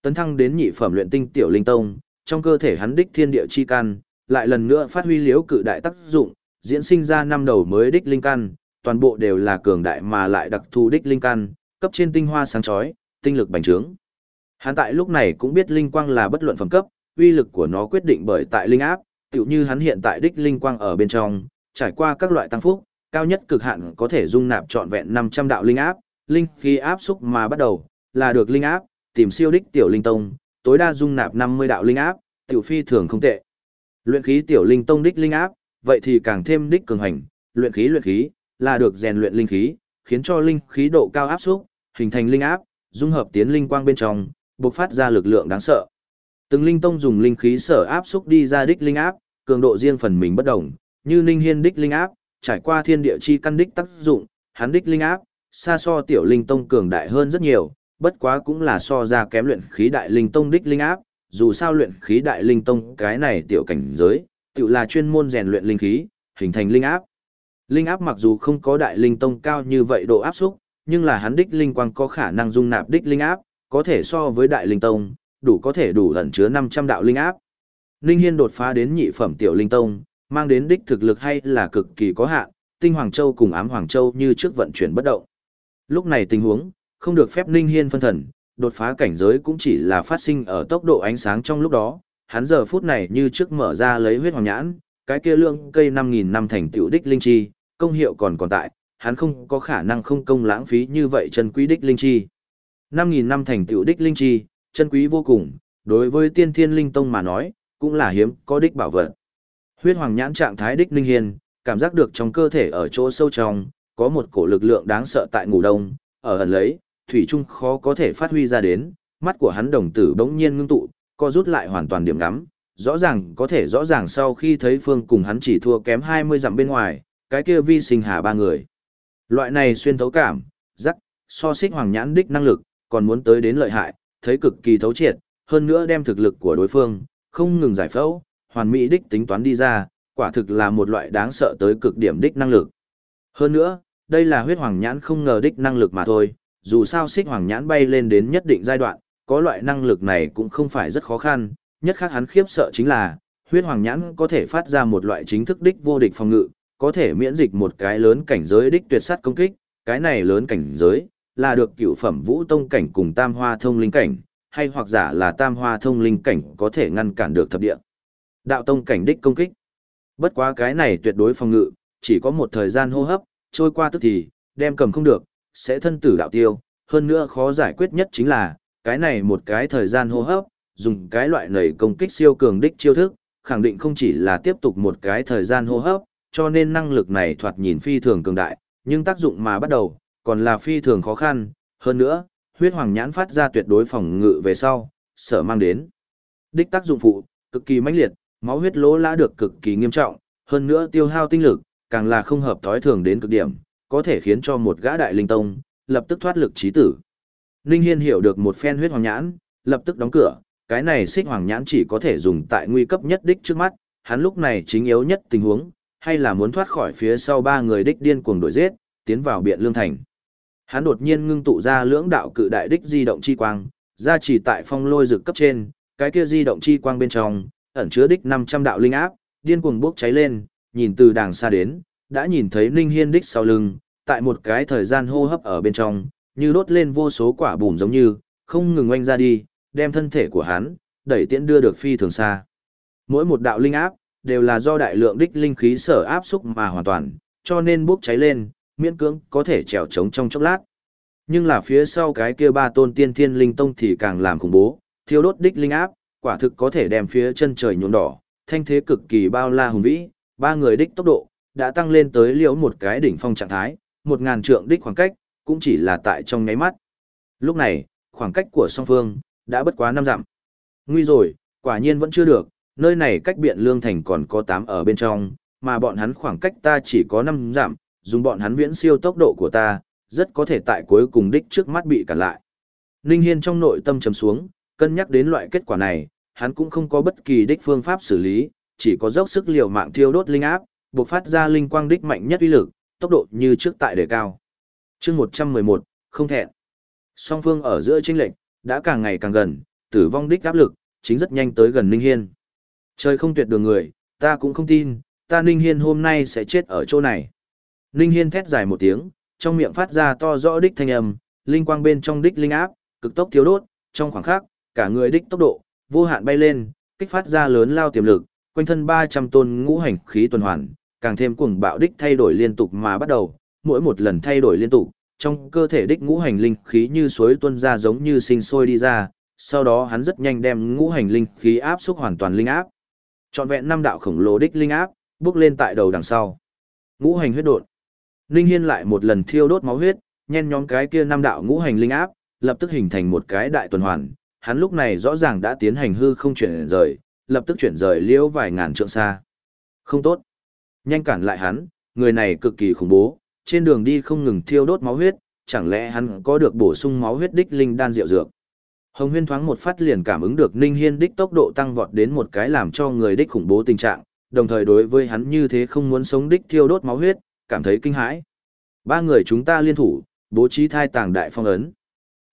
Speaker 1: Tấn thăng đến nhị phẩm luyện tinh tiểu linh tông, trong cơ thể hắn đích thiên địa chi căn, lại lần nữa phát huy liếu cự đại tác dụng, diễn sinh ra năm đầu mới đích linh căn, toàn bộ đều là cường đại mà lại đặc thù đích linh căn, cấp trên tinh hoa sáng chói, tinh lực bành trướng. Hắn tại lúc này cũng biết linh quang là bất luận phẩm cấp, uy lực của nó quyết định bởi tại linh áp, tựu như hắn hiện tại đích linh quang ở bên trong, trải qua các loại tăng phúc, cao nhất cực hạn có thể dung nạp trọn vẹn 500 đạo linh áp, linh khí áp xúc mà bắt đầu, là được linh áp, tìm siêu đích tiểu linh tông, tối đa dung nạp 50 đạo linh áp, tiểu phi thường không tệ. Luyện khí tiểu linh tông đích linh áp, vậy thì càng thêm đích cường hành, luyện khí luyện khí, là được rèn luyện linh khí, khiến cho linh khí độ cao áp xúc, hình thành linh áp, dung hợp tiến linh quang bên trong, bộc phát ra lực lượng đáng sợ. Từng linh tông dùng linh khí sở áp xúc đi ra đích linh áp, cường độ riêng phần mình bất đồng, như Ninh Hiên đích linh áp, trải qua thiên địa chi căn đích tác dụng, hắn đích linh áp, xa so tiểu linh tông cường đại hơn rất nhiều, bất quá cũng là so ra kém luyện khí đại linh tông đích linh áp, dù sao luyện khí đại linh tông cái này tiểu cảnh giới, tự là chuyên môn rèn luyện linh khí, hình thành linh áp. Linh áp mặc dù không có đại linh tông cao như vậy độ áp xúc, nhưng là hắn đích linh quang có khả năng dung nạp đích linh áp, có thể so với đại linh tông, đủ có thể đủ ẩn chứa 500 đạo linh áp. Linh Hiên đột phá đến nhị phẩm tiểu linh tông, mang đến đích thực lực hay là cực kỳ có hạn, Tinh Hoàng Châu cùng Ám Hoàng Châu như trước vận chuyển bất động. Lúc này tình huống, không được phép Linh Hiên phân thần, đột phá cảnh giới cũng chỉ là phát sinh ở tốc độ ánh sáng trong lúc đó, hắn giờ phút này như trước mở ra lấy huyết hoàng nhãn, cái kia lượng cây 5000 năm thành tiểu đích linh chi, công hiệu còn còn tại, hắn không có khả năng không công lãng phí như vậy chân quý đích linh chi. 5000 năm thành tiểu đích linh chi, chân quý vô cùng, đối với tiên thiên linh tông mà nói, cũng là hiếm có đích bảo vật. Huyết hoàng nhãn trạng thái đích linh hiền, cảm giác được trong cơ thể ở chỗ sâu trong, có một cổ lực lượng đáng sợ tại ngủ đông, ở ẩn lấy, thủy trung khó có thể phát huy ra đến, mắt của hắn đồng tử bỗng nhiên ngưng tụ, co rút lại hoàn toàn điểm ngắm, rõ ràng có thể rõ ràng sau khi thấy Phương cùng hắn chỉ thua kém 20 dặm bên ngoài, cái kia vi sinh hà ba người. Loại này xuyên thấu cảm, rắc, so xích hoàng nhãn đích năng lực, còn muốn tới đến lợi hại, thấy cực kỳ thấu triệt, hơn nữa đem thực lực của đối phương, không ngừng giải phẫu, hoàn mỹ đích tính toán đi ra, quả thực là một loại đáng sợ tới cực điểm đích năng lực. Hơn nữa, đây là huyết hoàng nhãn không ngờ đích năng lực mà thôi, dù sao xích hoàng nhãn bay lên đến nhất định giai đoạn, có loại năng lực này cũng không phải rất khó khăn, nhất khác hắn khiếp sợ chính là, huyết hoàng nhãn có thể phát ra một loại chính thức đích vô địch phòng ngự, có thể miễn dịch một cái lớn cảnh giới đích tuyệt sát công kích, cái này lớn cảnh giới, là được cựu phẩm vũ tông cảnh cùng tam hoa thông linh cảnh, hay hoặc giả là tam hoa thông linh cảnh có thể ngăn cản được thập địa. Đạo tông cảnh đích công kích. Bất quá cái này tuyệt đối phòng ngự, chỉ có một thời gian hô hấp, trôi qua tức thì, đem cầm không được, sẽ thân tử đạo tiêu, hơn nữa khó giải quyết nhất chính là, cái này một cái thời gian hô hấp, dùng cái loại này công kích siêu cường đích chiêu thức, khẳng định không chỉ là tiếp tục một cái thời gian hô hấp, cho nên năng lực này thoạt nhìn phi thường cường đại, nhưng tác dụng mà bắt đầu, còn là phi thường khó khăn, hơn nữa, huyết hoàng nhãn phát ra tuyệt đối phòng ngự về sau, sở mang đến. Đích tác dụng phụ, cực kỳ mãnh liệt, máu huyết lỗ lã được cực kỳ nghiêm trọng, hơn nữa tiêu hao tinh lực, càng là không hợp thói thường đến cực điểm, có thể khiến cho một gã đại linh tông, lập tức thoát lực trí tử. Ninh Hiên hiểu được một phen huyết hoàng nhãn, lập tức đóng cửa, cái này xích hoàng nhãn chỉ có thể dùng tại nguy cấp nhất đích trước mắt, hắn lúc này chính yếu nhất tình huống, hay là muốn thoát khỏi phía sau ba người đích điên cuồng đuổi giết, tiến vào biện lương thành. Hắn đột nhiên ngưng tụ ra lưỡng đạo cự đại đích di động chi quang, ra chỉ tại phong lôi dược cấp trên, cái kia di động chi quang bên trong, ẩn chứa đích 500 đạo linh áp, điên cuồng bốc cháy lên, nhìn từ đàng xa đến, đã nhìn thấy Ninh Hiên đích sau lưng, tại một cái thời gian hô hấp ở bên trong, như đốt lên vô số quả bùm giống như, không ngừng oanh ra đi, đem thân thể của hắn, đẩy tiễn đưa được phi thường xa. Mỗi một đạo linh áp, đều là do đại lượng đích linh khí sở áp xúc mà hoàn toàn, cho nên bốc cháy lên, miễn cưỡng có thể trèo trống trong chốc lát. Nhưng là phía sau cái kia ba tôn tiên thiên linh tông thì càng làm khủng bố, thiêu đốt đích linh áp, quả thực có thể đem phía chân trời nhuộm đỏ, thanh thế cực kỳ bao la hùng vĩ, ba người đích tốc độ đã tăng lên tới liễu một cái đỉnh phong trạng thái, một ngàn trượng đích khoảng cách, cũng chỉ là tại trong nháy mắt. Lúc này, khoảng cách của song phương đã bất quá năm dặm. Nguy rồi, quả nhiên vẫn chưa được, nơi này cách biện lương thành còn có 8 ở bên trong, mà bọn hắn khoảng cách ta chỉ có 5 dặm, dùng bọn hắn viễn siêu tốc độ của ta, rất có thể tại cuối cùng đích trước mắt bị cản lại. Ninh Hiên trong nội tâm trầm xuống, cân nhắc đến loại kết quả này, hắn cũng không có bất kỳ đích phương pháp xử lý, chỉ có dốc sức liều mạng thiêu đốt linh áp, buộc phát ra linh quang đích mạnh nhất uy lực, tốc độ như trước tại đề cao. Chương 111, không thẹn. Song phương ở giữa chênh lệnh đã càng ngày càng gần, tử vong đích áp lực chính rất nhanh tới gần Ninh Hiên. Trời không tuyệt đường người, ta cũng không tin, ta Ninh Hiên hôm nay sẽ chết ở chỗ này. Ninh Hiên thét dài một tiếng, trong miệng phát ra to rõ đích thanh âm, linh quang bên trong đích linh áp, cực tốc thiếu đốt, trong khoảng khắc, cả người đích tốc độ, vô hạn bay lên, kích phát ra lớn lao tiềm lực, quanh thân 300 tôn ngũ hành khí tuần hoàn, càng thêm cuồng bạo đích thay đổi liên tục mà bắt đầu, mỗi một lần thay đổi liên tục, trong cơ thể đích ngũ hành linh khí như suối tuôn ra giống như sinh sôi đi ra, sau đó hắn rất nhanh đem ngũ hành linh khí áp xúc hoàn toàn linh áp. Trọn vẹn năm đạo khổng lồ đích linh áp, bước lên tại đầu đằng sau. Ngũ hành huyết đột. Linh Hiên lại một lần thiêu đốt máu huyết, nhen nhóm cái kia năm đạo ngũ hành linh áp, lập tức hình thành một cái đại tuần hoàn. Hắn lúc này rõ ràng đã tiến hành hư không chuyển rời, lập tức chuyển rời liễu vài ngàn trượng xa. Không tốt. Nhanh cản lại hắn, người này cực kỳ khủng bố, trên đường đi không ngừng thiêu đốt máu huyết, chẳng lẽ hắn có được bổ sung máu huyết đích linh đan rượu dược. Hồng Huyên thoáng một phát liền cảm ứng được Ninh Hiên đích tốc độ tăng vọt đến một cái làm cho người đích khủng bố tình trạng, đồng thời đối với hắn như thế không muốn sống đích thiêu đốt máu huyết, cảm thấy kinh hãi. Ba người chúng ta liên thủ, bố trí thai tàng đại phong ấn.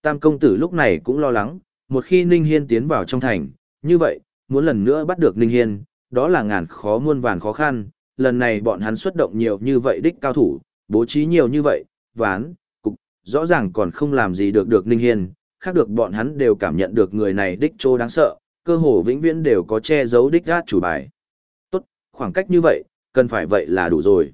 Speaker 1: Tam công tử lúc này cũng lo lắng, một khi Ninh Hiên tiến vào trong thành, như vậy, muốn lần nữa bắt được Ninh Hiên, đó là ngàn khó muôn vàn khó khăn, lần này bọn hắn xuất động nhiều như vậy đích cao thủ, bố trí nhiều như vậy, ván, cục, rõ ràng còn không làm gì được được Ninh Hiên, khác được bọn hắn đều cảm nhận được người này đích trô đáng sợ, cơ hồ vĩnh viễn đều có che giấu đích gát chủ bài. Tốt, khoảng cách như vậy, cần phải vậy là đủ rồi.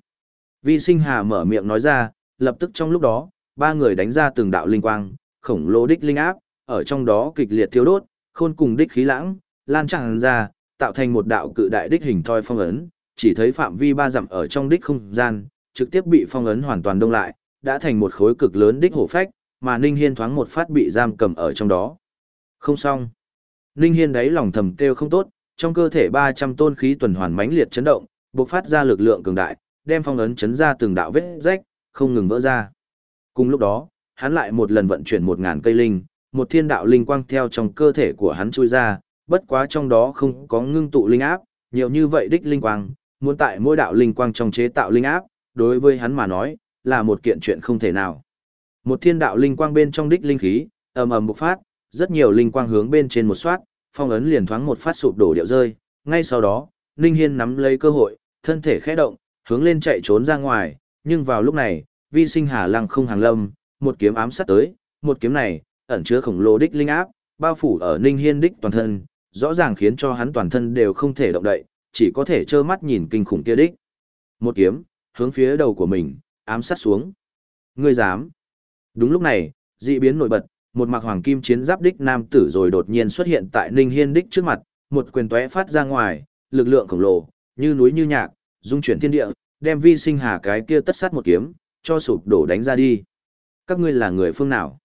Speaker 1: Vi sinh hà mở miệng nói ra, lập tức trong lúc đó, ba người đánh ra từng đạo linh quang, khổng lồ đích linh áp, ở trong đó kịch liệt thiếu đốt, khôn cùng đích khí lãng, lan tràn ra, tạo thành một đạo cự đại đích hình thoi phong ấn, chỉ thấy phạm vi ba dặm ở trong đích không gian, trực tiếp bị phong ấn hoàn toàn đông lại, đã thành một khối cực lớn đích hổ phách, mà Ninh Hiên thoáng một phát bị giam cầm ở trong đó. Không xong. Ninh Hiên đáy lòng thầm kêu không tốt, trong cơ thể 300 tôn khí tuần hoàn mãnh liệt chấn động, bộc phát ra lực lượng cường đại, đem phong ấn chấn ra từng đạo vết rách, không ngừng vỡ ra. Cùng lúc đó, hắn lại một lần vận chuyển 1000 cây linh, một thiên đạo linh quang theo trong cơ thể của hắn chui ra, bất quá trong đó không có ngưng tụ linh áp, nhiều như vậy đích linh quang, muốn tại mỗi đạo linh quang trong chế tạo linh áp, đối với hắn mà nói, là một kiện chuyện không thể nào. Một thiên đạo linh quang bên trong đích linh khí, ầm ầm bộc phát, rất nhiều linh quang hướng bên trên một soát, phong ấn liền thoáng một phát sụp đổ điệu rơi. Ngay sau đó, Ninh Hiên nắm lấy cơ hội, thân thể khẽ động, hướng lên chạy trốn ra ngoài, nhưng vào lúc này, vi sinh hà lăng không hàng lâm, một kiếm ám sát tới, một kiếm này, ẩn chứa khổng lồ đích linh áp, bao phủ ở Ninh Hiên đích toàn thân, rõ ràng khiến cho hắn toàn thân đều không thể động đậy, chỉ có thể trơ mắt nhìn kinh khủng kia đích. Một kiếm, hướng phía đầu của mình, ám sát xuống. Ngươi dám? Đúng lúc này, dị biến nổi bật, một mặc hoàng kim chiến giáp đích nam tử rồi đột nhiên xuất hiện tại Ninh Hiên đích trước mặt, một quyền tóe phát ra ngoài, lực lượng khổng lồ, như núi như nhạc, dung chuyển thiên địa, đem vi sinh hà cái kia tất sát một kiếm, cho sụp đổ đánh ra đi. Các ngươi là người phương nào?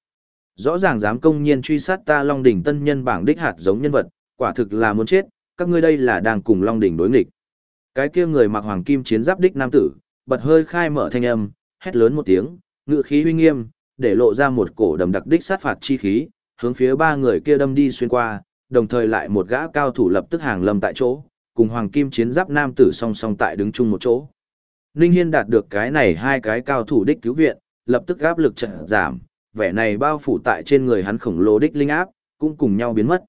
Speaker 1: Rõ ràng dám công nhiên truy sát ta Long đỉnh tân nhân bảng đích hạt giống nhân vật, quả thực là muốn chết, các ngươi đây là đang cùng Long đỉnh đối nghịch. Cái kia người mặc hoàng kim chiến giáp đích nam tử, bật hơi khai mở thanh âm, hét lớn một tiếng, ngự khí uy nghiêm, để lộ ra một cổ đầm đặc đích sát phạt chi khí, hướng phía ba người kia đâm đi xuyên qua, đồng thời lại một gã cao thủ lập tức hàng lâm tại chỗ, cùng hoàng kim chiến giáp nam tử song song tại đứng chung một chỗ. Ninh Hiên đạt được cái này hai cái cao thủ đích cứu viện, lập tức áp lực chợt giảm, vẻ này bao phủ tại trên người hắn khổng lồ đích linh áp, cũng cùng nhau biến mất.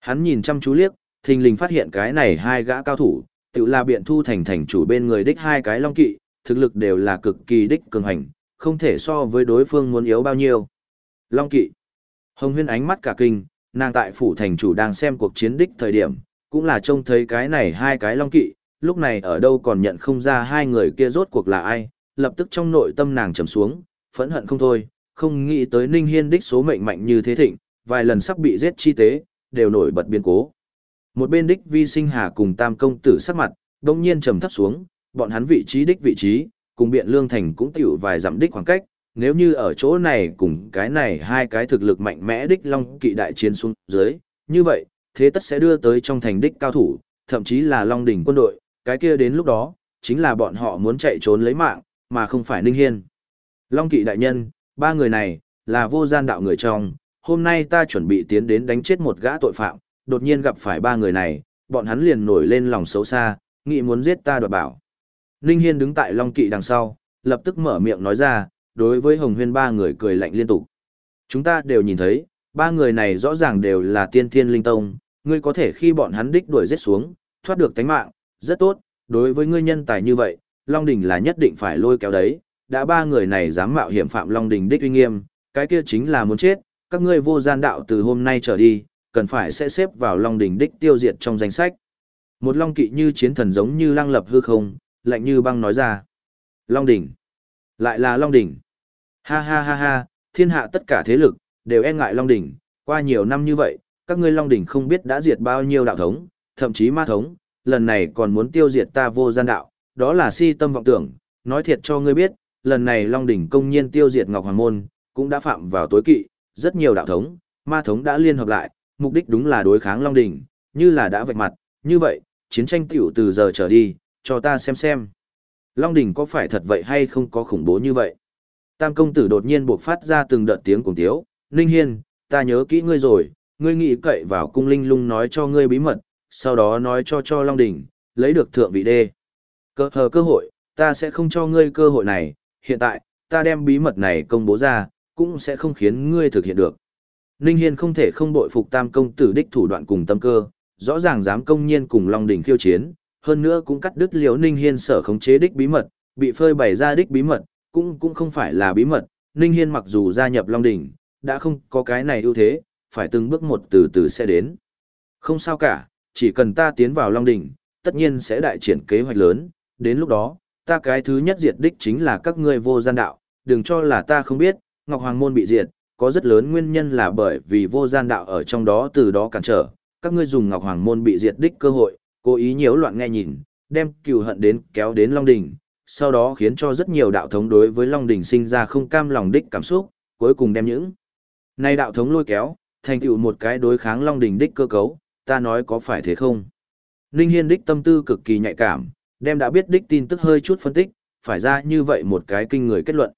Speaker 1: Hắn nhìn chăm chú liếc, thình lình phát hiện cái này hai gã cao thủ, tự là biện thu thành thành chủ bên người đích hai cái long kỵ, thực lực đều là cực kỳ đích cường hành, không thể so với đối phương muốn yếu bao nhiêu. Long kỵ. Hồng huyên ánh mắt cả kinh, nàng tại phủ thành chủ đang xem cuộc chiến đích thời điểm, cũng là trông thấy cái này hai cái long kỵ, lúc này ở đâu còn nhận không ra hai người kia rốt cuộc là ai, lập tức trong nội tâm nàng trầm xuống, phẫn hận không thôi, không nghĩ tới Ninh Hiên đích số mệnh mạnh như thế thịnh, vài lần sắp bị giết chi tế, đều nổi bật biến cố. Một bên đích vi sinh hà cùng tam công tử sắc mặt, đông nhiên trầm thấp xuống, bọn hắn vị trí đích vị trí, cùng biện lương thành cũng tiểu vài dặm đích khoảng cách, nếu như ở chỗ này cùng cái này hai cái thực lực mạnh mẽ đích long kỵ đại chiến xuống dưới, như vậy, thế tất sẽ đưa tới trong thành đích cao thủ, thậm chí là long đỉnh quân đội, cái kia đến lúc đó, chính là bọn họ muốn chạy trốn lấy mạng, mà không phải Ninh Hiên. Long kỵ đại nhân, ba người này, là vô gian đạo người trong, hôm nay ta chuẩn bị tiến đến đánh chết một gã tội phạm, đột nhiên gặp phải ba người này, bọn hắn liền nổi lên lòng xấu xa, nghĩ muốn giết ta đoạt bảo. Ninh Hiên đứng tại Long Kỵ đằng sau, lập tức mở miệng nói ra, đối với Hồng Huyên ba người cười lạnh liên tục. Chúng ta đều nhìn thấy, ba người này rõ ràng đều là tiên thiên linh tông, ngươi có thể khi bọn hắn đích đuổi giết xuống, thoát được tánh mạng, rất tốt, đối với ngươi nhân tài như vậy, Long Đình là nhất định phải lôi kéo đấy, đã ba người này dám mạo hiểm phạm Long Đình đích uy nghiêm, cái kia chính là muốn chết, các ngươi vô gian đạo từ hôm nay trở đi, cần phải sẽ xếp vào Long đỉnh đích tiêu diệt trong danh sách. Một Long kỵ như chiến thần giống như Lang lập hư không, lạnh như băng nói ra. Long đỉnh Lại là Long đỉnh Ha ha ha ha, thiên hạ tất cả thế lực, đều e ngại Long đỉnh Qua nhiều năm như vậy, các ngươi Long đỉnh không biết đã diệt bao nhiêu đạo thống, thậm chí ma thống, lần này còn muốn tiêu diệt ta vô gian đạo, đó là si tâm vọng tưởng. Nói thiệt cho ngươi biết, lần này Long đỉnh công nhiên tiêu diệt Ngọc Hoàng Môn, cũng đã phạm vào tối kỵ, rất nhiều đạo thống, ma thống đã liên hợp lại, mục đích đúng là đối kháng Long Đỉnh, như là đã vạch mặt, như vậy, chiến tranh tiểu từ giờ trở đi, cho ta xem xem. Long Đỉnh có phải thật vậy hay không có khủng bố như vậy? Tam công tử đột nhiên buộc phát ra từng đợt tiếng cùng tiếu, Ninh Hiên, ta nhớ kỹ ngươi rồi, ngươi nghĩ cậy vào cung linh lung nói cho ngươi bí mật, sau đó nói cho cho Long Đỉnh lấy được thượng vị đê. Cơ hờ cơ hội, ta sẽ không cho ngươi cơ hội này, hiện tại, ta đem bí mật này công bố ra, cũng sẽ không khiến ngươi thực hiện được. Ninh Hiên không thể không bội phục tam công tử đích thủ đoạn cùng tâm cơ, rõ ràng dám công nhiên cùng Long Đình khiêu chiến, hơn nữa cũng cắt đứt liễu Ninh Hiên sở khống chế đích bí mật, bị phơi bày ra đích bí mật, cũng cũng không phải là bí mật, Ninh Hiên mặc dù gia nhập Long Đỉnh, đã không có cái này ưu thế, phải từng bước một từ từ sẽ đến. Không sao cả, chỉ cần ta tiến vào Long Đỉnh, tất nhiên sẽ đại triển kế hoạch lớn, đến lúc đó, ta cái thứ nhất diệt đích chính là các ngươi vô gian đạo, đừng cho là ta không biết, Ngọc Hoàng Môn bị diệt, có rất lớn nguyên nhân là bởi vì vô gian đạo ở trong đó từ đó cản trở, các ngươi dùng Ngọc Hoàng Môn bị diệt đích cơ hội, cố ý nhiễu loạn nghe nhìn, đem cừu hận đến kéo đến Long Đỉnh, sau đó khiến cho rất nhiều đạo thống đối với Long Đỉnh sinh ra không cam lòng đích cảm xúc, cuối cùng đem những này đạo thống lôi kéo, thành tựu một cái đối kháng Long Đỉnh đích cơ cấu, ta nói có phải thế không? Ninh Hiên đích tâm tư cực kỳ nhạy cảm, đem đã biết đích tin tức hơi chút phân tích, phải ra như vậy một cái kinh người kết luận.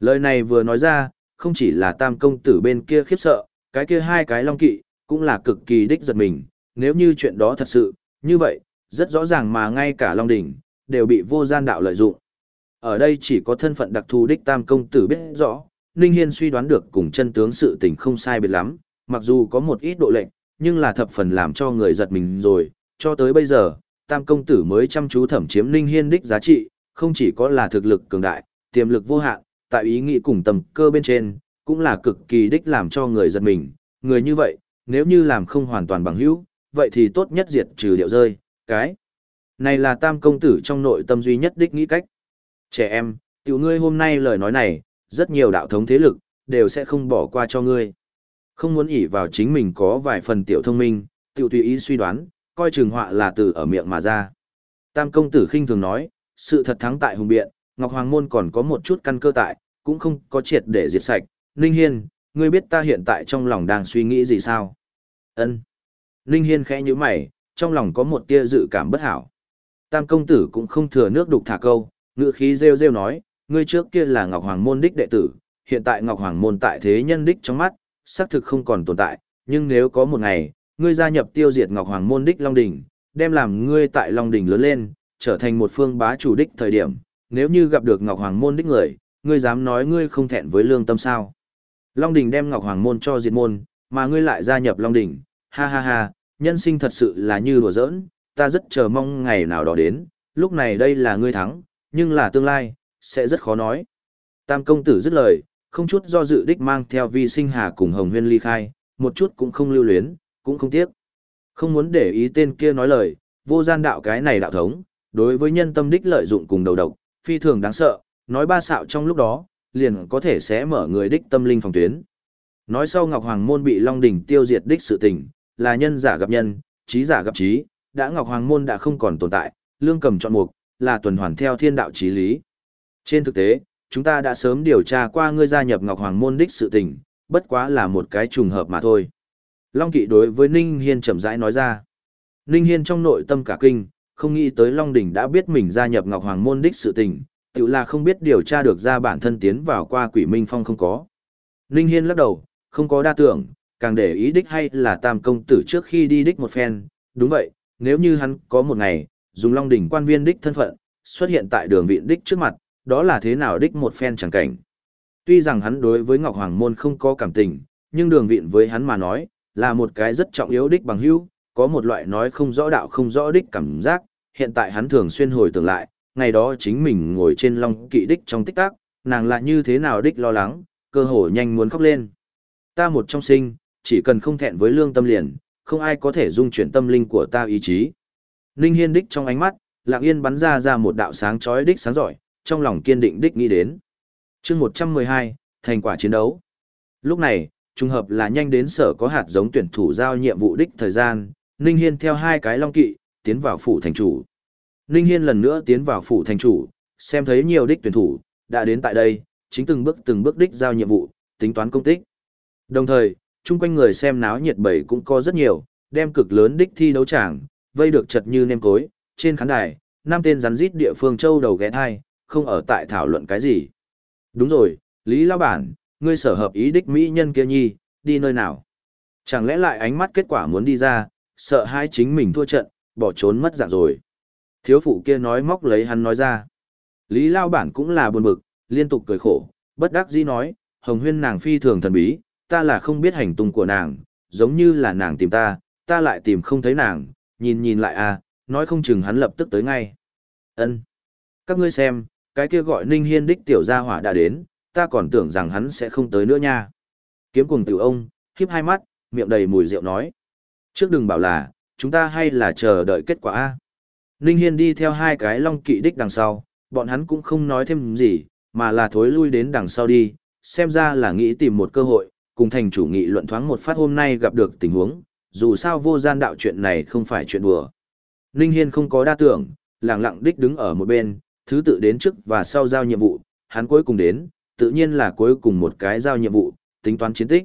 Speaker 1: Lời này vừa nói ra, không chỉ là tam công tử bên kia khiếp sợ, cái kia hai cái long kỵ, cũng là cực kỳ đích giật mình, nếu như chuyện đó thật sự, như vậy, rất rõ ràng mà ngay cả Long Đỉnh, đều bị vô gian đạo lợi dụng. Ở đây chỉ có thân phận đặc thù đích tam công tử biết rõ, Ninh Hiên suy đoán được cùng chân tướng sự tình không sai biệt lắm, mặc dù có một ít độ lệnh, nhưng là thập phần làm cho người giật mình rồi, cho tới bây giờ, tam công tử mới chăm chú thẩm chiếm Ninh Hiên đích giá trị, không chỉ có là thực lực cường đại, tiềm lực vô hạn, tại ý nghĩ cùng tầm cơ bên trên, cũng là cực kỳ đích làm cho người giật mình, người như vậy, nếu như làm không hoàn toàn bằng hữu, vậy thì tốt nhất diệt trừ điệu rơi, cái. Này là tam công tử trong nội tâm duy nhất đích nghĩ cách. Trẻ em, tiểu ngươi hôm nay lời nói này, rất nhiều đạo thống thế lực, đều sẽ không bỏ qua cho ngươi. Không muốn ỉ vào chính mình có vài phần tiểu thông minh, tiểu tùy ý suy đoán, coi trường họa là từ ở miệng mà ra. Tam công tử khinh thường nói, sự thật thắng tại hùng biện, Ngọc Hoàng Môn còn có một chút căn cơ tại, cũng không có triệt để diệt sạch. Ninh Hiên, ngươi biết ta hiện tại trong lòng đang suy nghĩ gì sao? Ân. Ninh Hiên khẽ nhíu mày, trong lòng có một tia dự cảm bất hảo. Tam công tử cũng không thừa nước đục thả câu, ngữ khí rêu rêu nói, ngươi trước kia là Ngọc Hoàng Môn đích đệ tử, hiện tại Ngọc Hoàng Môn tại thế nhân đích trong mắt, xác thực không còn tồn tại, nhưng nếu có một ngày, ngươi gia nhập tiêu diệt Ngọc Hoàng Môn đích Long Đỉnh, đem làm ngươi tại Long Đỉnh lớn lên, trở thành một phương bá chủ đích thời điểm, nếu như gặp được Ngọc Hoàng Môn đích người, ngươi dám nói ngươi không thẹn với lương tâm sao. Long đình đem Ngọc Hoàng Môn cho diệt môn, mà ngươi lại gia nhập Long đình, ha ha ha, nhân sinh thật sự là như đùa giỡn, ta rất chờ mong ngày nào đó đến, lúc này đây là ngươi thắng, nhưng là tương lai, sẽ rất khó nói. Tam công tử dứt lời, không chút do dự đích mang theo vi sinh hà cùng hồng huyên ly khai, một chút cũng không lưu luyến, cũng không tiếc. Không muốn để ý tên kia nói lời, vô gian đạo cái này đạo thống, đối với nhân tâm đích lợi dụng cùng đầu độc, phi thường đáng sợ, nói ba xạo trong lúc đó, liền có thể sẽ mở người đích tâm linh phòng tuyến. Nói sau Ngọc Hoàng môn bị Long đỉnh tiêu diệt đích sự tình, là nhân giả gặp nhân, trí giả gặp trí, đã Ngọc Hoàng môn đã không còn tồn tại, lương cầm chọn mục, là tuần hoàn theo thiên đạo chí lý. Trên thực tế, chúng ta đã sớm điều tra qua ngươi gia nhập Ngọc Hoàng môn đích sự tình, bất quá là một cái trùng hợp mà thôi. Long Kỵ đối với Ninh Hiên chậm rãi nói ra. Ninh Hiên trong nội tâm cả kinh, không nghĩ tới Long Đỉnh đã biết mình gia nhập Ngọc Hoàng môn đích sự tình, tự là không biết điều tra được ra bản thân tiến vào qua quỷ minh phong không có. Ninh Hiên lắc đầu, không có đa tưởng, càng để ý đích hay là tam công tử trước khi đi đích một phen, đúng vậy, nếu như hắn có một ngày, dùng Long Đỉnh quan viên đích thân phận, xuất hiện tại đường viện đích trước mặt, đó là thế nào đích một phen chẳng cảnh. Tuy rằng hắn đối với Ngọc Hoàng Môn không có cảm tình, nhưng đường viện với hắn mà nói, là một cái rất trọng yếu đích bằng hữu, có một loại nói không rõ đạo không rõ đích cảm giác, hiện tại hắn thường xuyên hồi tưởng lại, ngày đó chính mình ngồi trên long kỵ đích trong tích tắc, nàng là như thế nào đích lo lắng, cơ hồ nhanh muốn khóc lên. Ta một trong sinh, chỉ cần không thẹn với lương tâm liền, không ai có thể dung chuyển tâm linh của ta ý chí. Ninh Hiên đích trong ánh mắt, lặng yên bắn ra ra một đạo sáng chói đích sáng giỏi, trong lòng kiên định đích nghĩ đến. Chương 112, thành quả chiến đấu. Lúc này, trùng hợp là nhanh đến sở có hạt giống tuyển thủ giao nhiệm vụ đích thời gian, Ninh Hiên theo hai cái long kỵ, tiến vào phủ thành chủ. Ninh Hiên lần nữa tiến vào phủ thành chủ, xem thấy nhiều đích tuyển thủ, đã đến tại đây, chính từng bước từng bước đích giao nhiệm vụ, tính toán công tích. Đồng thời, chung quanh người xem náo nhiệt bầy cũng có rất nhiều, đem cực lớn đích thi đấu tràng, vây được chật như nêm cối, trên khán đài, năm tên rắn rít địa phương châu đầu ghé thai, không ở tại thảo luận cái gì. Đúng rồi, Lý Lao Bản, ngươi sở hợp ý đích Mỹ nhân kia nhi, đi nơi nào? Chẳng lẽ lại ánh mắt kết quả muốn đi ra, sợ hai chính mình thua trận, bỏ trốn mất dạng rồi. Thiếu phụ kia nói móc lấy hắn nói ra. Lý Lao Bản cũng là buồn bực, liên tục cười khổ, bất đắc dĩ nói, hồng huyên nàng phi thường thần bí, ta là không biết hành tung của nàng, giống như là nàng tìm ta, ta lại tìm không thấy nàng, nhìn nhìn lại à, nói không chừng hắn lập tức tới ngay. Ân, Các ngươi xem, cái kia gọi Ninh Hiên đích tiểu gia hỏa đã đến, ta còn tưởng rằng hắn sẽ không tới nữa nha. Kiếm cùng tiểu ông, khiếp hai mắt, miệng đầy mùi rượu nói. Trước đừng bảo là, chúng ta hay là chờ đợi kết quả A. Ninh Hiên đi theo hai cái long kỵ đích đằng sau, bọn hắn cũng không nói thêm gì, mà là thối lui đến đằng sau đi, xem ra là nghĩ tìm một cơ hội, cùng thành chủ nghị luận thoáng một phát hôm nay gặp được tình huống, dù sao vô gian đạo chuyện này không phải chuyện đùa. Ninh Hiên không có đa tưởng, lặng lặng đích đứng ở một bên, thứ tự đến trước và sau giao nhiệm vụ, hắn cuối cùng đến, tự nhiên là cuối cùng một cái giao nhiệm vụ, tính toán chiến tích.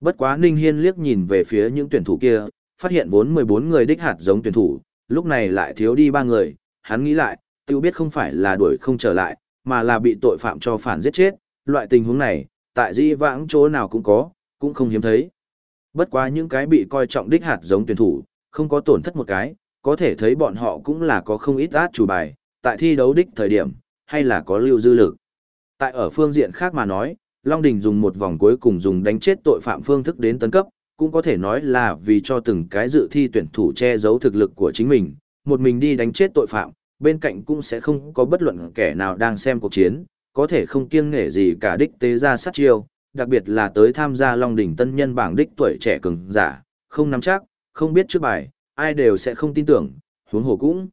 Speaker 1: Bất quá Ninh Hiên liếc nhìn về phía những tuyển thủ kia, phát hiện vốn 14 người đích hạt giống tuyển thủ, lúc này lại thiếu đi ba người, hắn nghĩ lại, tiêu biết không phải là đuổi không trở lại, mà là bị tội phạm cho phản giết chết, loại tình huống này, tại di vãng chỗ nào cũng có, cũng không hiếm thấy. Bất quá những cái bị coi trọng đích hạt giống tuyển thủ, không có tổn thất một cái, có thể thấy bọn họ cũng là có không ít át chủ bài, tại thi đấu đích thời điểm, hay là có lưu dư lực. Tại ở phương diện khác mà nói, Long Đình dùng một vòng cuối cùng dùng đánh chết tội phạm phương thức đến tấn cấp, cũng có thể nói là vì cho từng cái dự thi tuyển thủ che giấu thực lực của chính mình, một mình đi đánh chết tội phạm, bên cạnh cũng sẽ không có bất luận kẻ nào đang xem cuộc chiến, có thể không kiêng nể gì cả đích tế ra sát chiêu, đặc biệt là tới tham gia Long Đỉnh tân nhân bảng đích tuổi trẻ cường giả, không nắm chắc, không biết trước bài, ai đều sẽ không tin tưởng, huống hồ cũng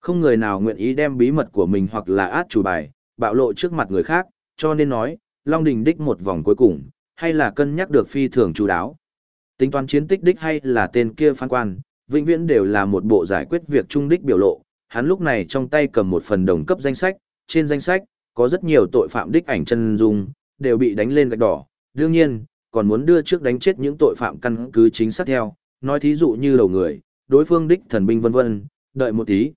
Speaker 1: không người nào nguyện ý đem bí mật của mình hoặc là át chủ bài, bạo lộ trước mặt người khác, cho nên nói, Long đỉnh đích một vòng cuối cùng, hay là cân nhắc được phi thường chú đáo. Tính toán chiến tích đích hay là tên kia phán quan, vĩnh viễn đều là một bộ giải quyết việc trung đích biểu lộ, hắn lúc này trong tay cầm một phần đồng cấp danh sách, trên danh sách, có rất nhiều tội phạm đích ảnh chân dung, đều bị đánh lên gạch đỏ, đương nhiên, còn muốn đưa trước đánh chết những tội phạm căn cứ chính xác theo, nói thí dụ như đầu người, đối phương đích thần binh vân vân, đợi một tí.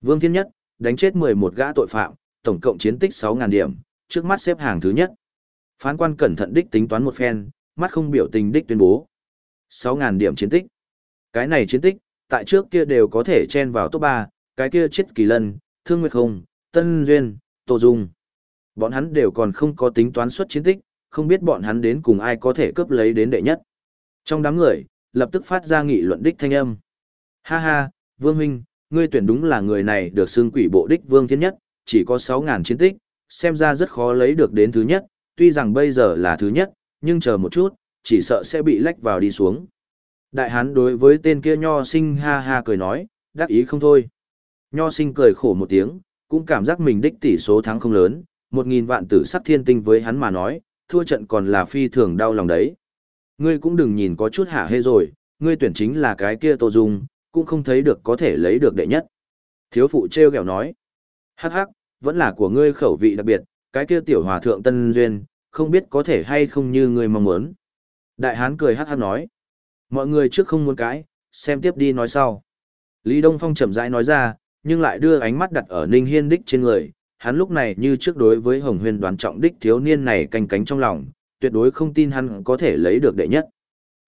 Speaker 1: Vương Thiên Nhất, đánh chết 11 gã tội phạm, tổng cộng chiến tích 6.000 điểm, trước mắt xếp hàng thứ nhất. Phán quan cẩn thận đích tính toán một phen, mắt không biểu tình đích tuyên bố. 6.000 điểm chiến tích. Cái này chiến tích, tại trước kia đều có thể chen vào top 3, cái kia chết kỳ lân, thương nguyệt không, tân duyên, tô dung. Bọn hắn đều còn không có tính toán suất chiến tích, không biết bọn hắn đến cùng ai có thể cướp lấy đến đệ nhất. Trong đám người, lập tức phát ra nghị luận đích thanh âm. Ha ha, Vương Huynh, ngươi tuyển đúng là người này được xưng quỷ bộ đích Vương Thiên Nhất, chỉ có 6.000 chiến tích, xem ra rất khó lấy được đến thứ nhất, tuy rằng bây giờ là thứ nhất, nhưng chờ một chút, chỉ sợ sẽ bị lách vào đi xuống. Đại hán đối với tên kia nho sinh ha ha cười nói, đắc ý không thôi. Nho sinh cười khổ một tiếng, cũng cảm giác mình đích tỷ số thắng không lớn, một nghìn vạn tử sắc thiên tinh với hắn mà nói, thua trận còn là phi thường đau lòng đấy. Ngươi cũng đừng nhìn có chút hạ hê rồi, ngươi tuyển chính là cái kia Tô Dung, cũng không thấy được có thể lấy được đệ nhất. Thiếu phụ treo kẹo nói, hắc hắc, vẫn là của ngươi khẩu vị đặc biệt, cái kia tiểu hòa thượng Tân Duyên, không biết có thể hay không như ngươi mong muốn. Đại hán cười hát hát nói, mọi người trước không muốn cãi, xem tiếp đi nói sau. Lý Đông Phong chậm rãi nói ra, nhưng lại đưa ánh mắt đặt ở Ninh Hiên Đích trên người, hắn lúc này như trước đối với Hồng Huyền đoán trọng đích thiếu niên này canh cánh trong lòng, tuyệt đối không tin hắn có thể lấy được đệ nhất.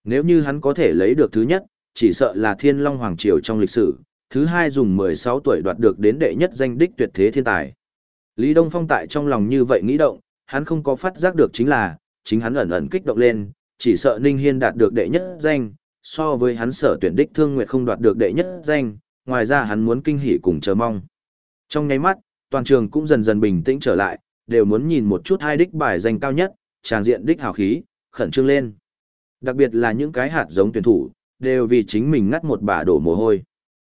Speaker 1: Nếu như hắn có thể lấy được thứ nhất, chỉ sợ là Thiên Long Hoàng Triều trong lịch sử, thứ hai dùng 16 tuổi đoạt được đến đệ nhất danh đích tuyệt thế thiên tài. Lý Đông Phong tại trong lòng như vậy nghĩ động, hắn không có phát giác được chính là, chính hắn ẩn ẩn kích động lên, chỉ sợ Ninh Hiên đạt được đệ nhất danh, so với hắn sở tuyển đích thương nguyệt không đoạt được đệ nhất danh, ngoài ra hắn muốn kinh hỉ cùng chờ mong. Trong nháy mắt, toàn trường cũng dần dần bình tĩnh trở lại, đều muốn nhìn một chút hai đích bài danh cao nhất, tràng diện đích hào khí, khẩn trương lên. Đặc biệt là những cái hạt giống tuyển thủ, đều vì chính mình ngắt một bả đổ mồ hôi.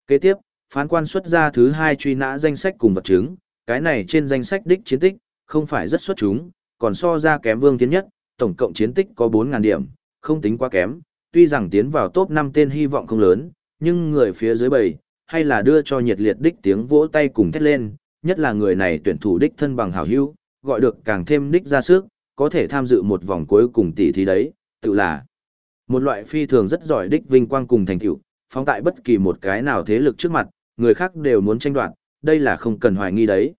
Speaker 1: Kế tiếp, phán quan xuất ra thứ hai truy nã danh sách cùng vật chứng, cái này trên danh sách đích chiến tích, không phải rất xuất chúng, còn so ra kém vương tiến nhất, tổng cộng chiến tích có 4.000 điểm, không tính quá kém, tuy rằng tiến vào top 5 tên hy vọng không lớn, nhưng người phía dưới bầy, hay là đưa cho nhiệt liệt đích tiếng vỗ tay cùng thét lên, nhất là người này tuyển thủ đích thân bằng hảo hữu, gọi được càng thêm đích ra sức, có thể tham dự một vòng cuối cùng tỷ thí đấy, tự là một loại phi thường rất giỏi đích vinh quang cùng thành tựu, phóng tại bất kỳ một cái nào thế lực trước mặt, người khác đều muốn tranh đoạt, đây là không cần hoài nghi đấy.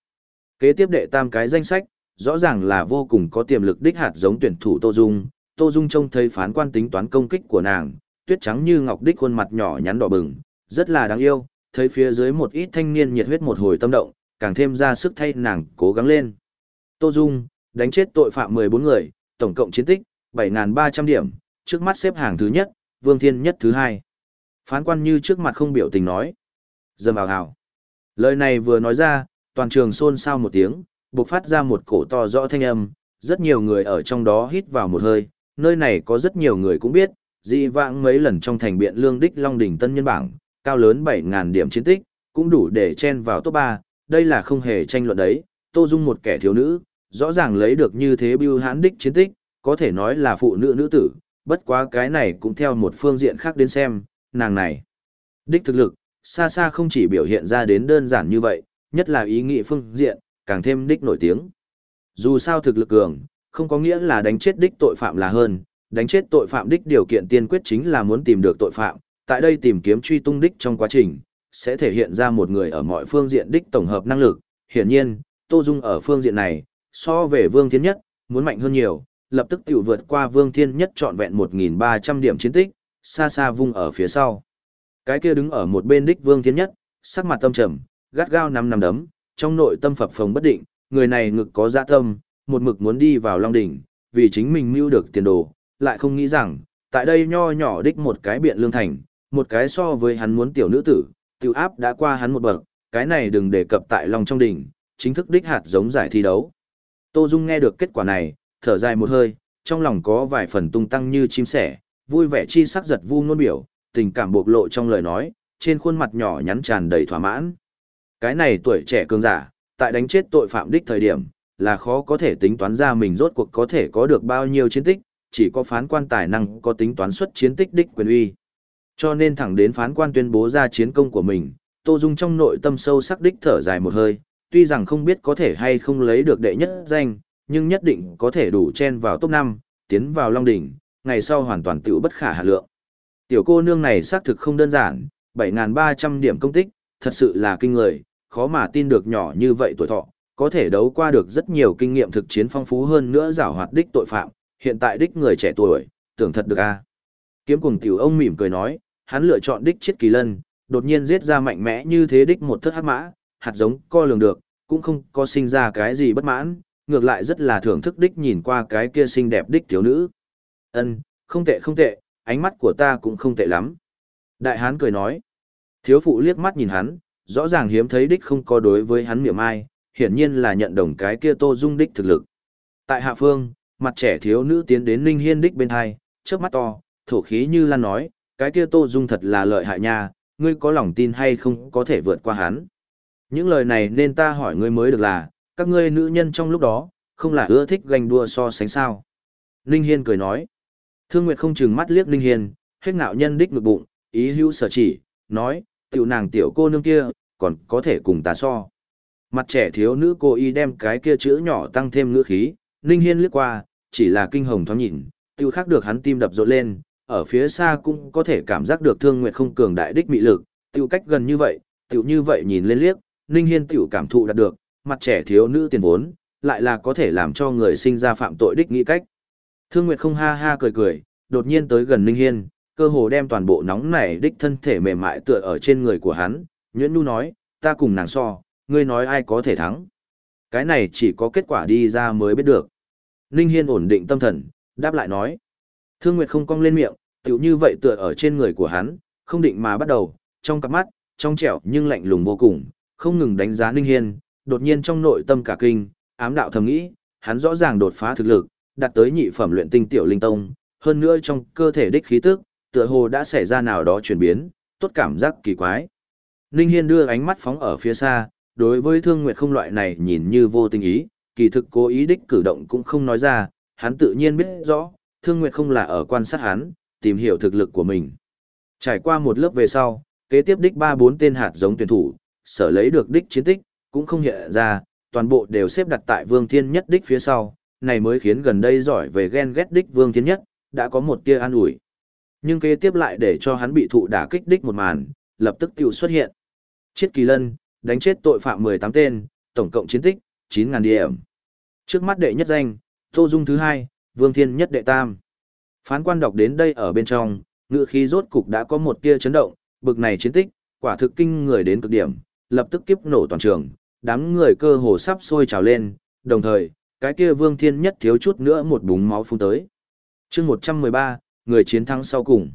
Speaker 1: Kế tiếp đệ tam cái danh sách, rõ ràng là vô cùng có tiềm lực đích hạt giống tuyển thủ Tô Dung, Tô Dung trông thấy phán quan tính toán công kích của nàng, tuyết trắng như ngọc đích khuôn mặt nhỏ nhắn đỏ bừng, rất là đáng yêu, thấy phía dưới một ít thanh niên nhiệt huyết một hồi tâm động, càng thêm ra sức thay nàng cố gắng lên. Tô Dung, đánh chết tội phạm 14 người, tổng cộng chiến tích, 7.300 điểm, trước mắt xếp hàng thứ nhất, Vương Thiên nhất thứ hai. Phán quan như trước mặt không biểu tình nói. Dầm vào hào. Lời này vừa nói ra, toàn trường xôn xao một tiếng, bộc phát ra một cổ to rõ thanh âm, rất nhiều người ở trong đó hít vào một hơi, nơi này có rất nhiều người cũng biết, dị vãng mấy lần trong thành biện lương đích Long Đỉnh Tân Nhân Bảng, cao lớn 7.000 điểm chiến tích, cũng đủ để chen vào top 3, đây là không hề tranh luận đấy, Tô Dung một kẻ thiếu nữ, rõ ràng lấy được như thế bưu hãn đích chiến tích, có thể nói là phụ nữ nữ tử, bất quá cái này cũng theo một phương diện khác đến xem, nàng này. Đích thực lực, xa xa không chỉ biểu hiện ra đến đơn giản như vậy, nhất là ý nghĩa phương diện, càng thêm đích nổi tiếng. Dù sao thực lực cường, không có nghĩa là đánh chết đích tội phạm là hơn, đánh chết tội phạm đích điều kiện tiên quyết chính là muốn tìm được tội phạm, tại đây tìm kiếm truy tung đích trong quá trình, sẽ thể hiện ra một người ở mọi phương diện đích tổng hợp năng lực. Hiển nhiên, Tô Dung ở phương diện này, so về Vương Thiên Nhất, muốn mạnh hơn nhiều, lập tức tiểu vượt qua Vương Thiên Nhất trọn vẹn 1.300 điểm chiến tích, xa xa vung ở phía sau. Cái kia đứng ở một bên đích Vương Thiên Nhất, sắc mặt tâm trầm, gắt gao nắm nắm đấm, trong nội tâm phập phồng bất định, người này ngực có dạ tâm, một mực muốn đi vào Long Đỉnh, vì chính mình mưu được tiền đồ, lại không nghĩ rằng, tại đây nho nhỏ đích một cái biện lương thành, một cái so với hắn muốn tiểu nữ tử, tiểu áp đã qua hắn một bậc, cái này đừng đề cập tại Long trong đỉnh, chính thức đích hạt giống giải thi đấu. Tô Dung nghe được kết quả này, thở dài một hơi, trong lòng có vài phần tung tăng như chim sẻ, vui vẻ chi sắc giật vu ngôn biểu, tình cảm bộc lộ trong lời nói, trên khuôn mặt nhỏ nhắn tràn đầy thỏa mãn. Cái này tuổi trẻ cường giả, tại đánh chết tội phạm đích thời điểm, là khó có thể tính toán ra mình rốt cuộc có thể có được bao nhiêu chiến tích, chỉ có phán quan tài năng có tính toán xuất chiến tích đích quyền uy. Cho nên thẳng đến phán quan tuyên bố ra chiến công của mình, Tô Dung trong nội tâm sâu sắc đích thở dài một hơi, tuy rằng không biết có thể hay không lấy được đệ nhất danh, nhưng nhất định có thể đủ chen vào top 5, tiến vào Long Đỉnh, ngày sau hoàn toàn tiểu bất khả hạ lượng. Tiểu cô nương này xác thực không đơn giản, 7.300 điểm công tích, thật sự là kinh người, khó mà tin được nhỏ như vậy tuổi thọ, có thể đấu qua được rất nhiều kinh nghiệm thực chiến phong phú hơn nữa giảo hoạt đích tội phạm, hiện tại đích người trẻ tuổi, tưởng thật được a. Kiếm cùng tiểu ông mỉm cười nói, hắn lựa chọn đích chết kỳ lân, đột nhiên giết ra mạnh mẽ như thế đích một thất hắc mã, hạt giống co lường được, cũng không có sinh ra cái gì bất mãn, ngược lại rất là thưởng thức đích nhìn qua cái kia xinh đẹp đích thiếu nữ. Ân, không tệ không tệ, ánh mắt của ta cũng không tệ lắm. Đại hán cười nói. Thiếu phụ liếc mắt nhìn hắn, rõ ràng hiếm thấy đích không có đối với hắn miệng ai, hiển nhiên là nhận đồng cái kia tô dung đích thực lực. Tại hạ phương, mặt trẻ thiếu nữ tiến đến Ninh Hiên đích bên hai, chớp mắt to, thổ khí như lan nói, cái kia tô dung thật là lợi hại nha, ngươi có lòng tin hay không có thể vượt qua hắn. Những lời này nên ta hỏi ngươi mới được là, các ngươi nữ nhân trong lúc đó, không là ưa thích ganh đua so sánh sao. Ninh Hiên cười nói. Thương Nguyệt không chừng mắt liếc Ninh Hiên, hết ngạo nhân đích ngực bụng, ý hữu sở chỉ, nói, tiểu nàng tiểu cô nương kia, còn có thể cùng ta so. Mặt trẻ thiếu nữ cô y đem cái kia chữ nhỏ tăng thêm ngữ khí, Ninh Hiên liếc qua, chỉ là kinh hồng thoáng nhìn, tiêu Khắc được hắn tim đập rộn lên, ở phía xa cũng có thể cảm giác được thương nguyệt không cường đại đích mị lực, tiêu cách gần như vậy, tiêu như vậy nhìn lên liếc, Ninh Hiên tiểu cảm thụ đạt được, mặt trẻ thiếu nữ tiền vốn, lại là có thể làm cho người sinh ra phạm tội đích nghĩ cách. Thương Nguyệt không ha ha cười cười, đột nhiên tới gần Ninh Hiên, cơ hồ đem toàn bộ nóng nảy đích thân thể mềm mại tựa ở trên người của hắn, nhuyễn nu nói, ta cùng nàng so, ngươi nói ai có thể thắng. Cái này chỉ có kết quả đi ra mới biết được. Ninh Hiên ổn định tâm thần, đáp lại nói. Thương Nguyệt không cong lên miệng, tiểu như vậy tựa ở trên người của hắn, không định mà bắt đầu, trong cặp mắt, trong trẻo nhưng lạnh lùng vô cùng, không ngừng đánh giá Ninh Hiên, đột nhiên trong nội tâm cả kinh, ám đạo thầm nghĩ, hắn rõ ràng đột phá thực lực, đạt tới nhị phẩm luyện tinh tiểu linh tông, hơn nữa trong cơ thể đích khí tức, tựa hồ đã xảy ra nào đó chuyển biến, tốt cảm giác kỳ quái. Ninh Hiên đưa ánh mắt phóng ở phía xa, đối với Thương Nguyệt không loại này nhìn như vô tình ý, kỳ thực cố ý đích cử động cũng không nói ra, hắn tự nhiên biết rõ, Thương Nguyệt không là ở quan sát hắn, tìm hiểu thực lực của mình. Trải qua một lớp về sau, kế tiếp đích ba bốn tên hạt giống tuyển thủ, sở lấy được đích chiến tích, cũng không hiện ra, toàn bộ đều xếp đặt tại Vương Thiên Nhất đích phía sau, này mới khiến gần đây giỏi về ghen ghét đích Vương Thiên Nhất, đã có một tia an ủi. Nhưng kế tiếp lại để cho hắn bị thụ đả kích đích một màn, lập tức tiêu xuất hiện. Chiết Kỳ Lân, đánh chết tội phạm 18 tên, tổng cộng chiến tích, 9.000 điểm. Trước mắt đệ nhất danh, Tô Dung thứ hai, Vương Thiên nhất đệ tam. Phán quan đọc đến đây ở bên trong, ngựa khí rốt cục đã có một tia chấn động, bực này chiến tích, quả thực kinh người đến cực điểm, lập tức kiếp nổ toàn trường, đám người cơ hồ sắp sôi trào lên, đồng thời, cái kia Vương Thiên nhất thiếu chút nữa một búng máu phun tới. chương 113, người chiến thắng sau cùng.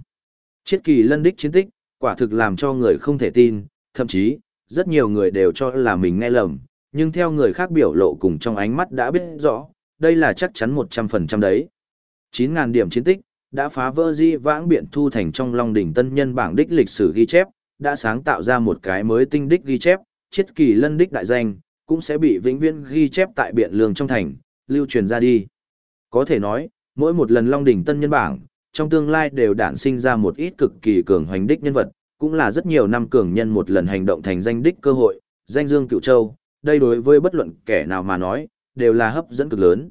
Speaker 1: Chiết kỳ lân đích chiến tích, quả thực làm cho người không thể tin, thậm chí, rất nhiều người đều cho là mình nghe lầm, nhưng theo người khác biểu lộ cùng trong ánh mắt đã biết rõ, đây là chắc chắn 100% đấy. 9.000 điểm chiến tích, đã phá vỡ di vãng biện thu thành trong Long đỉnh tân nhân bảng đích lịch sử ghi chép, đã sáng tạo ra một cái mới tinh đích ghi chép, chiết kỳ lân đích đại danh, cũng sẽ bị vĩnh viễn ghi chép tại biện lương trong thành, lưu truyền ra đi. Có thể nói, mỗi một lần Long đỉnh tân nhân bảng, trong tương lai đều đản sinh ra một ít cực kỳ cường hoành đích nhân vật, cũng là rất nhiều năm cường nhân một lần hành động thành danh đích cơ hội, danh dương cựu châu, đây đối với bất luận kẻ nào mà nói, đều là hấp dẫn cực lớn.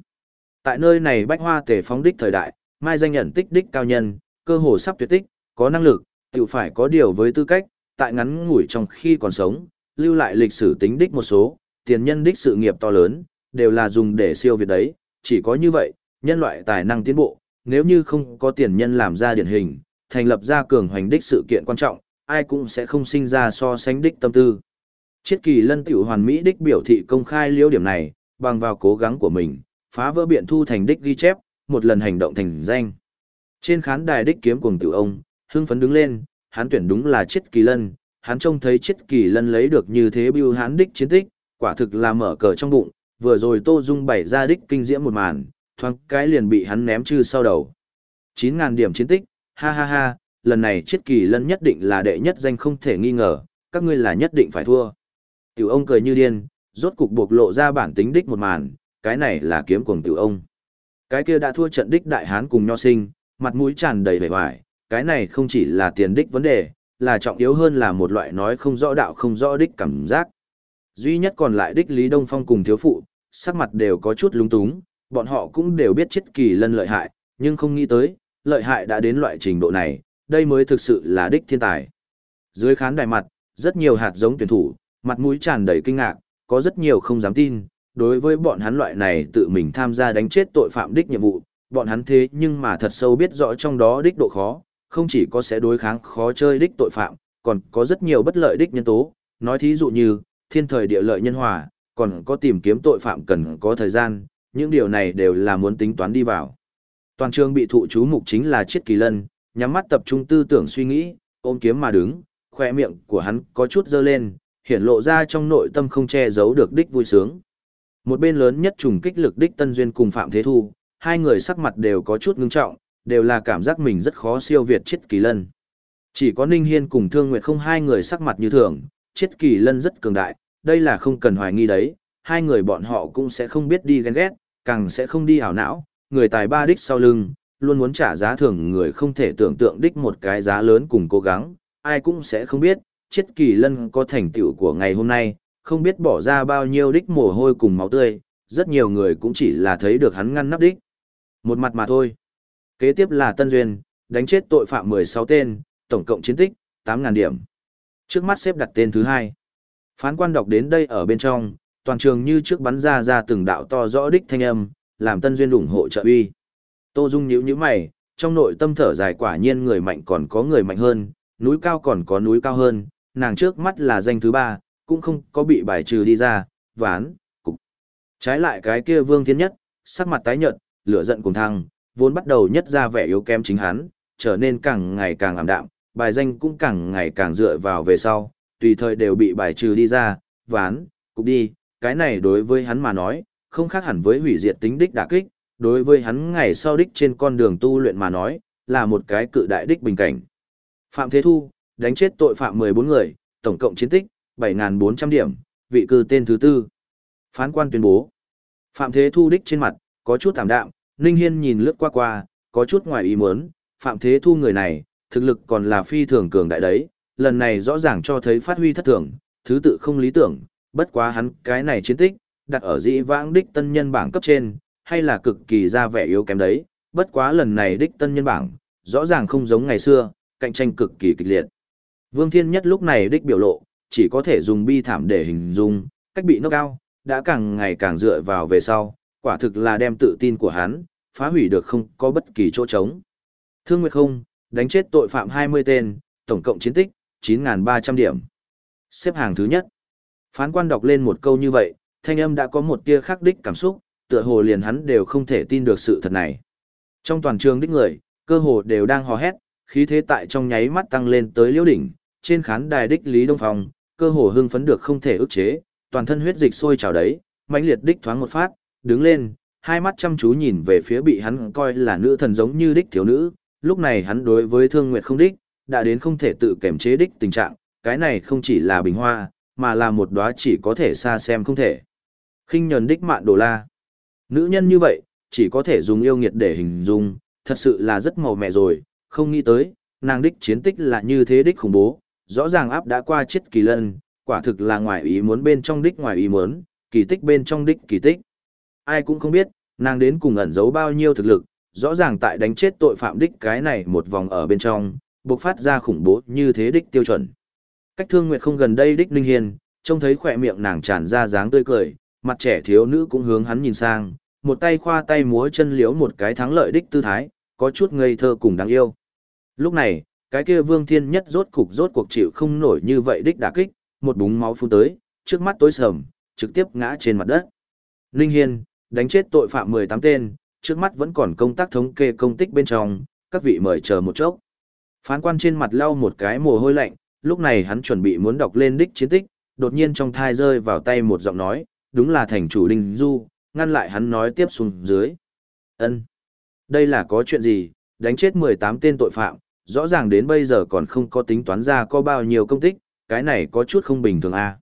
Speaker 1: Tại nơi này bách hoa tề phóng đích thời đại, mai danh nhận tích đích cao nhân, cơ hồ sắp tuyệt tích, có năng lực, tự phải có điều với tư cách, tại ngắn ngủi trong khi còn sống, lưu lại lịch sử tính đích một số, tiền nhân đích sự nghiệp to lớn, đều là dùng để siêu việt đấy, chỉ có như vậy, nhân loại tài năng tiến bộ, nếu như không có tiền nhân làm ra điển hình, thành lập ra cường hoành đích sự kiện quan trọng, ai cũng sẽ không sinh ra so sánh đích tâm tư. Chiết kỳ lân tiểu hoàn mỹ đích biểu thị công khai liễu điểm này, bằng vào cố gắng của mình, phá vỡ biện thu thành đích ghi chép, một lần hành động thành danh. Trên khán đài đích kiếm cùng tiểu ông, hưng phấn đứng lên, hắn tuyển đúng là chiết kỳ lân, hắn trông thấy chiết kỳ lân lấy được như thế bưu hắn đích chiến tích, quả thực là mở cờ trong bụng, vừa rồi Tô Dung bày ra đích kinh diễm một màn, thoáng cái liền bị hắn ném chư sau đầu. 9.000 điểm chiến tích, ha ha ha, lần này chết kỳ lân nhất định là đệ nhất danh không thể nghi ngờ, các ngươi là nhất định phải thua. Tiểu ông cười như điên, rốt cục buộc lộ ra bản tính đích một màn, cái này là kiếm cuồng tiểu ông. Cái kia đã thua trận đích đại hán cùng nho sinh, mặt mũi tràn đầy vẻ vải, cái này không chỉ là tiền đích vấn đề, là trọng yếu hơn là một loại nói không rõ đạo không rõ đích cảm giác. Duy nhất còn lại đích Lý Đông Phong cùng thiếu phụ, sắc mặt đều có chút lung túng, bọn họ cũng đều biết chết kỳ lân lợi hại, nhưng không nghĩ tới, lợi hại đã đến loại trình độ này, đây mới thực sự là đích thiên tài. Dưới khán đài mặt, rất nhiều hạt giống tuyển thủ, mặt mũi tràn đầy kinh ngạc, có rất nhiều không dám tin, đối với bọn hắn loại này tự mình tham gia đánh chết tội phạm đích nhiệm vụ, bọn hắn thế nhưng mà thật sâu biết rõ trong đó đích độ khó, không chỉ có sẽ đối kháng khó chơi đích tội phạm, còn có rất nhiều bất lợi đích nhân tố, nói thí dụ như, thiên thời địa lợi nhân hòa, còn có tìm kiếm tội phạm cần có thời gian, những điều này đều là muốn tính toán đi vào. Toàn trường bị thụ chú mục chính là Chiết Kỳ Lân, nhắm mắt tập trung tư tưởng suy nghĩ, ôm kiếm mà đứng, khoe miệng của hắn có chút dơ lên, hiển lộ ra trong nội tâm không che giấu được đích vui sướng. Một bên lớn nhất trùng kích lực đích Tân Duyên cùng Phạm Thế Thu, hai người sắc mặt đều có chút ngưng trọng, đều là cảm giác mình rất khó siêu việt chiết kỳ lân. Chỉ có Ninh Hiên cùng Thương Nguyệt không hai người sắc mặt như thường, chiết kỳ lân rất cường đại, đây là không cần hoài nghi đấy, hai người bọn họ cũng sẽ không biết đi ghen ghét, càng sẽ không đi ảo não, người tài ba đích sau lưng, luôn muốn trả giá thưởng người không thể tưởng tượng đích một cái giá lớn cùng cố gắng, ai cũng sẽ không biết, chết kỳ lân có thành tựu của ngày hôm nay, không biết bỏ ra bao nhiêu đích mồ hôi cùng máu tươi, rất nhiều người cũng chỉ là thấy được hắn ngăn nắp đích. Một mặt mà thôi. Kế tiếp là Tân Duyên, đánh chết tội phạm 16 tên, tổng cộng chiến tích, 8.000 điểm. Trước mắt xếp đặt tên thứ hai. Phán quan đọc đến đây ở bên trong, toàn trường như trước bắn ra ra từng đạo to rõ đích thanh âm, làm Tân Duyên ủng hộ trợ uy. Tô Dung nhíu nhíu mày, trong nội tâm thở dài quả nhiên người mạnh còn có người mạnh hơn, núi cao còn có núi cao hơn, nàng trước mắt là danh thứ ba, cũng không có bị bài trừ đi ra, ván, cục. Trái lại cái kia Vương Thiên Nhất, sắc mặt tái nhợt, lửa giận cùng thăng, vốn bắt đầu nhất ra vẻ yếu kém chính hắn, trở nên càng ngày càng ảm đạm, bài danh cũng càng ngày càng dựa vào về sau, tùy thời đều bị bài trừ đi ra, ván, cục đi, cái này đối với hắn mà nói, không khác hẳn với hủy diệt tính đích đả kích, đối với hắn ngày sau đích trên con đường tu luyện mà nói, là một cái cự đại đích bình cảnh. Phạm Thế Thu, đánh chết tội phạm 14 người, tổng cộng chiến tích, 7.400 điểm, vị cư tên thứ tư. Phán quan tuyên bố. Phạm Thế Thu đích trên mặt, có chút tạm đạm, Ninh Hiên nhìn lướt qua qua, có chút ngoài ý muốn, Phạm Thế Thu người này, thực lực còn là phi thường cường đại đấy, lần này rõ ràng cho thấy phát huy thất thường, thứ tự không lý tưởng, bất quá hắn cái này chiến tích, đặt ở dĩ vãng đích tân nhân bảng cấp trên, hay là cực kỳ ra vẻ yếu kém đấy, bất quá lần này đích tân nhân bảng, rõ ràng không giống ngày xưa, cạnh tranh cực kỳ kịch liệt. Vương Thiên Nhất lúc này đích biểu lộ, chỉ có thể dùng bi thảm để hình dung, cách bị knock cao, đã càng ngày càng dựa vào về sau, quả thực là đem tự tin của hắn, phá hủy được không có bất kỳ chỗ trống. Thương Nguyệt không, đánh chết tội phạm 20 tên, tổng cộng chiến tích, 9.300 điểm. Xếp hàng thứ nhất. Phán quan đọc lên một câu như vậy, thanh âm đã có một tia khắc đích cảm xúc, tựa hồ liền hắn đều không thể tin được sự thật này. Trong toàn trường đích người, cơ hồ đều đang hò hét, khí thế tại trong nháy mắt tăng lên tới liễu đỉnh, trên khán đài đích Lý Đông Phong, cơ hồ hưng phấn được không thể ức chế, toàn thân huyết dịch sôi trào đấy, mãnh liệt đích thoáng một phát, đứng lên, hai mắt chăm chú nhìn về phía bị hắn coi là nữ thần giống như đích thiếu nữ, lúc này hắn đối với Thương Nguyệt không đích, đã đến không thể tự kiểm chế đích tình trạng, cái này không chỉ là bình hoa, mà là một đóa chỉ có thể xa xem không thể. khinh nhẫn đích mạn đồ la. Nữ nhân như vậy, chỉ có thể dùng yêu nghiệt để hình dung, thật sự là rất màu mẹ rồi, không nghĩ tới, nàng đích chiến tích là như thế đích khủng bố, rõ ràng áp đã qua chết kỳ lân, quả thực là ngoài ý muốn bên trong đích ngoài ý muốn, kỳ tích bên trong đích kỳ tích. Ai cũng không biết, nàng đến cùng ẩn giấu bao nhiêu thực lực, rõ ràng tại đánh chết tội phạm đích cái này một vòng ở bên trong, bộc phát ra khủng bố như thế đích tiêu chuẩn. Cách thương nguyệt không gần đây đích Ninh Hiền, trông thấy khỏe miệng nàng tràn ra dáng tươi cười, mặt trẻ thiếu nữ cũng hướng hắn nhìn sang, một tay khoa tay múa chân liếu một cái thắng lợi đích tư thái, có chút ngây thơ cùng đáng yêu. Lúc này, cái kia vương thiên nhất rốt cục rốt cuộc chịu không nổi như vậy đích đả kích, một búng máu phun tới, trước mắt tối sầm, trực tiếp ngã trên mặt đất. Ninh Hiên, đánh chết tội phạm 18 tên, trước mắt vẫn còn công tác thống kê công tích bên trong, các vị mời chờ một chốc. Phán quan trên mặt lau một cái mồ hôi lạnh, lúc này hắn chuẩn bị muốn đọc lên đích chiến tích, đột nhiên trong thai rơi vào tay một giọng nói, đúng là thành chủ Đinh Du, ngăn lại hắn nói tiếp xuống dưới. Ân, Đây là có chuyện gì, đánh chết 18 tên tội phạm, rõ ràng đến bây giờ còn không có tính toán ra có bao nhiêu công tích, cái này có chút không bình thường a. À.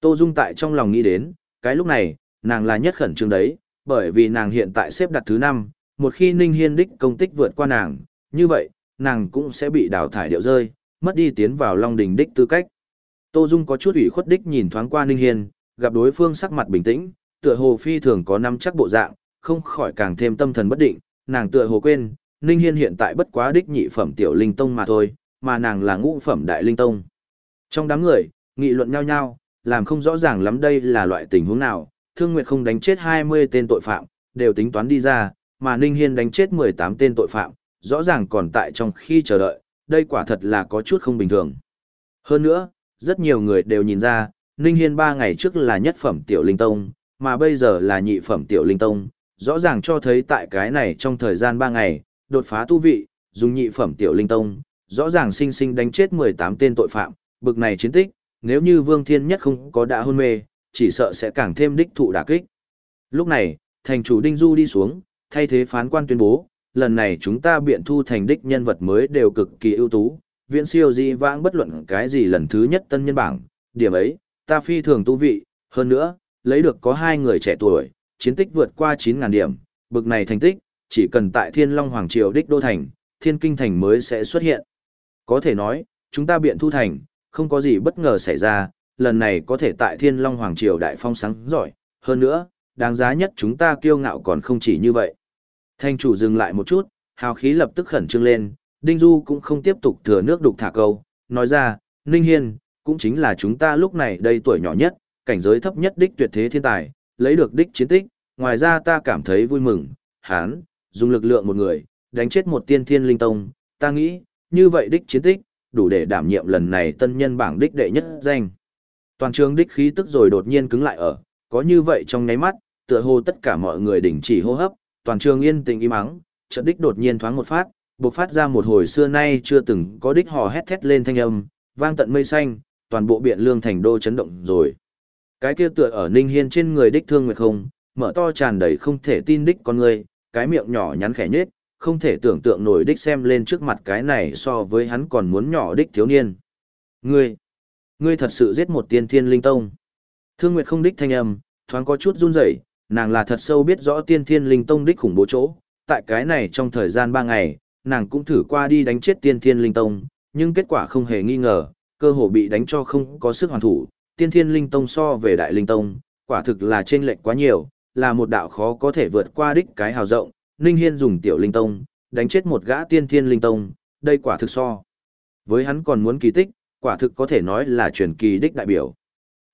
Speaker 1: Tô Dung tại trong lòng nghĩ đến, cái lúc này, nàng là nhất khẩn trương đấy, bởi vì nàng hiện tại xếp đặt thứ 5, một khi Ninh Hiên đích công tích vượt qua nàng, như vậy, nàng cũng sẽ bị đào thải điệu rơi, mất đi tiến vào Long Đình đích tư cách. Tô Dung có chút ủy khuất đích nhìn thoáng qua Ninh Hiên, gặp đối phương sắc mặt bình tĩnh, tựa hồ phi thường có năm chắc bộ dạng, không khỏi càng thêm tâm thần bất định, nàng tựa hồ quên, Ninh Hiên hiện tại bất quá đích nhị phẩm tiểu linh tông mà thôi, mà nàng là ngũ phẩm đại linh tông. Trong đám người, nghị luận nhau nhau, làm không rõ ràng lắm đây là loại tình huống nào, Thương Nguyệt không đánh chết 20 tên tội phạm, đều tính toán đi ra, mà Ninh Hiên đánh chết 18 tên tội phạm, rõ ràng còn tại trong khi chờ đợi, đây quả thật là có chút không bình thường. Hơn nữa, rất nhiều người đều nhìn ra, Ninh Hiên ba ngày trước là nhất phẩm tiểu linh tông, mà bây giờ là nhị phẩm tiểu linh tông, rõ ràng cho thấy tại cái này trong thời gian ba ngày, đột phá tu vị, dùng nhị phẩm tiểu linh tông, rõ ràng sinh sinh đánh chết 18 tên tội phạm, bực này chiến tích, nếu như Vương Thiên Nhất không có đã hôn mê, chỉ sợ sẽ càng thêm đích thụ đả kích. Lúc này, thành chủ Đinh Du đi xuống, thay thế phán quan tuyên bố, lần này chúng ta biện thu thành đích nhân vật mới đều cực kỳ ưu tú, viễn siêu di vãng bất luận cái gì lần thứ nhất tân nhân bảng, điểm ấy, ta phi thường tu vị, hơn nữa, lấy được có hai người trẻ tuổi, chiến tích vượt qua 9.000 điểm, bực này thành tích, chỉ cần tại Thiên Long Hoàng Triều đích đô thành, Thiên Kinh Thành mới sẽ xuất hiện. Có thể nói, chúng ta biện thu thành, không có gì bất ngờ xảy ra, lần này có thể tại Thiên Long Hoàng Triều đại phong sáng giỏi, hơn nữa, đáng giá nhất chúng ta kiêu ngạo còn không chỉ như vậy. Thanh chủ dừng lại một chút, hào khí lập tức khẩn trương lên, Đinh Du cũng không tiếp tục thừa nước đục thả câu, nói ra, Ninh Hiên, cũng chính là chúng ta lúc này đây tuổi nhỏ nhất, cảnh giới thấp nhất đích tuyệt thế thiên tài, lấy được đích chiến tích, ngoài ra ta cảm thấy vui mừng, hắn dùng lực lượng một người, đánh chết một tiên thiên linh tông, ta nghĩ, như vậy đích chiến tích, đủ để đảm nhiệm lần này tân nhân bảng đích đệ nhất danh. Toàn trường đích khí tức rồi đột nhiên cứng lại ở, có như vậy trong nháy mắt, tựa hồ tất cả mọi người đình chỉ hô hấp, toàn trường yên tĩnh im ắng, Trận đích đột nhiên thoáng một phát, bộc phát ra một hồi xưa nay chưa từng có đích hò hét thét lên thanh âm, vang tận mây xanh, toàn bộ biện lương thành đô chấn động rồi. Cái kia tựa ở Ninh Hiên trên người đích thương nguyệt không, mở to tràn đầy không thể tin đích con người, cái miệng nhỏ nhắn khẽ nhếch, không thể tưởng tượng nổi đích xem lên trước mặt cái này so với hắn còn muốn nhỏ đích thiếu niên. Ngươi, ngươi thật sự giết một tiên thiên linh tông. Thương Nguyệt không đích thanh âm, thoáng có chút run rẩy, nàng là thật sâu biết rõ tiên thiên linh tông đích khủng bố chỗ. Tại cái này trong thời gian ba ngày, nàng cũng thử qua đi đánh chết tiên thiên linh tông, nhưng kết quả không hề nghi ngờ, cơ hồ bị đánh cho không có sức hoàn thủ. Tiên thiên linh tông so về đại linh tông, quả thực là trên lệch quá nhiều, là một đạo khó có thể vượt qua đích cái hào rộng, Ninh Hiên dùng tiểu linh tông, đánh chết một gã tiên thiên linh tông, đây quả thực so. Với hắn còn muốn kỳ tích, quả thực có thể nói là truyền kỳ đích đại biểu.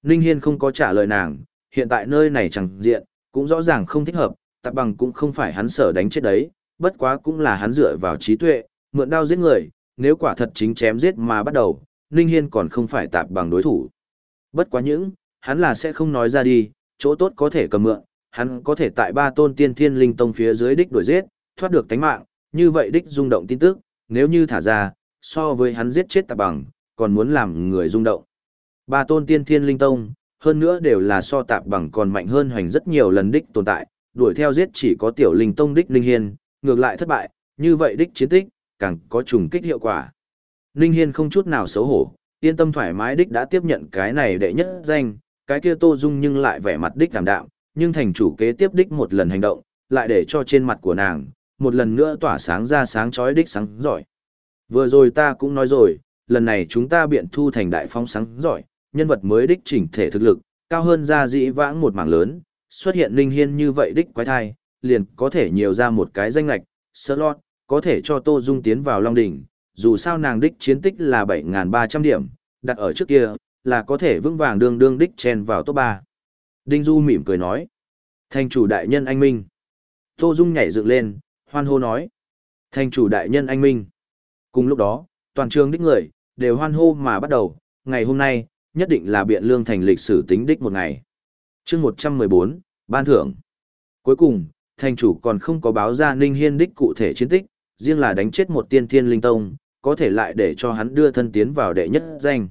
Speaker 1: Ninh Hiên không có trả lời nàng, hiện tại nơi này chẳng diện, cũng rõ ràng không thích hợp, tạp bằng cũng không phải hắn sở đánh chết đấy, bất quá cũng là hắn dựa vào trí tuệ, mượn đao giết người, nếu quả thật chính chém giết mà bắt đầu, Ninh Hiên còn không phải tạp bằng đối thủ. Bất quá những, hắn là sẽ không nói ra đi, chỗ tốt có thể cầm mượn, hắn có thể tại ba tôn tiên thiên linh tông phía dưới đích đuổi giết, thoát được tánh mạng, như vậy đích rung động tin tức, nếu như thả ra, so với hắn giết chết tạp bằng, còn muốn làm người rung động. Ba tôn tiên thiên linh tông, hơn nữa đều là so tạp bằng còn mạnh hơn hoành rất nhiều lần đích tồn tại, đuổi theo giết chỉ có tiểu linh tông đích linh hiên, ngược lại thất bại, như vậy đích chiến tích, càng có trùng kích hiệu quả. Linh hiên không chút nào xấu hổ, yên tâm thoải mái đích đã tiếp nhận cái này đệ nhất danh, cái kia tô dung nhưng lại vẻ mặt đích cảm đạm, nhưng thành chủ kế tiếp đích một lần hành động, lại để cho trên mặt của nàng, một lần nữa tỏa sáng ra sáng chói đích sáng giỏi. Vừa rồi ta cũng nói rồi, lần này chúng ta biện thu thành đại phong sáng giỏi, nhân vật mới đích chỉnh thể thực lực, cao hơn ra dĩ vãng một mảng lớn, xuất hiện linh hiên như vậy đích quái thai, liền có thể nhiều ra một cái danh lạch, slot, có thể cho Tô Dung tiến vào Long Đỉnh, dù sao nàng đích chiến tích là 7.300 điểm, đặt ở trước kia, là có thể vững vàng đương đương đích chen vào top 3. Đinh Du mỉm cười nói. Thành chủ đại nhân anh Minh. Tô Dung nhảy dựng lên, hoan hô nói. Thành chủ đại nhân anh Minh. Cùng lúc đó, toàn trường đích người, đều hoan hô mà bắt đầu, ngày hôm nay, nhất định là biện lương thành lịch sử tính đích một ngày. chương 114, ban thưởng. Cuối cùng, thành chủ còn không có báo ra Ninh Hiên đích cụ thể chiến tích, riêng là đánh chết một tiên thiên linh tông, có thể lại để cho hắn đưa thân tiến vào đệ nhất danh.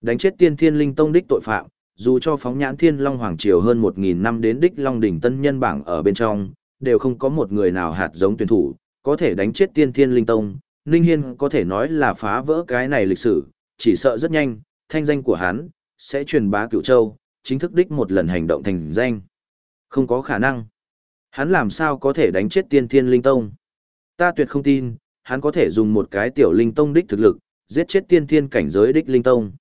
Speaker 1: Đánh chết tiên thiên linh tông đích tội phạm, dù cho phóng nhãn thiên long hoàng triều hơn 1.000 năm đến đích long đỉnh tân nhân bảng ở bên trong, đều không có một người nào hạt giống tuyển thủ, có thể đánh chết tiên thiên linh tông. Ninh Hiên có thể nói là phá vỡ cái này lịch sử, chỉ sợ rất nhanh, thanh danh của hắn, sẽ truyền bá cửu châu, chính thức đích một lần hành động thành danh. Không có khả năng. Hắn làm sao có thể đánh chết tiên thiên linh tông? Ta tuyệt không tin, hắn có thể dùng một cái tiểu linh tông đích thực lực, giết chết tiên thiên cảnh giới đích linh tông.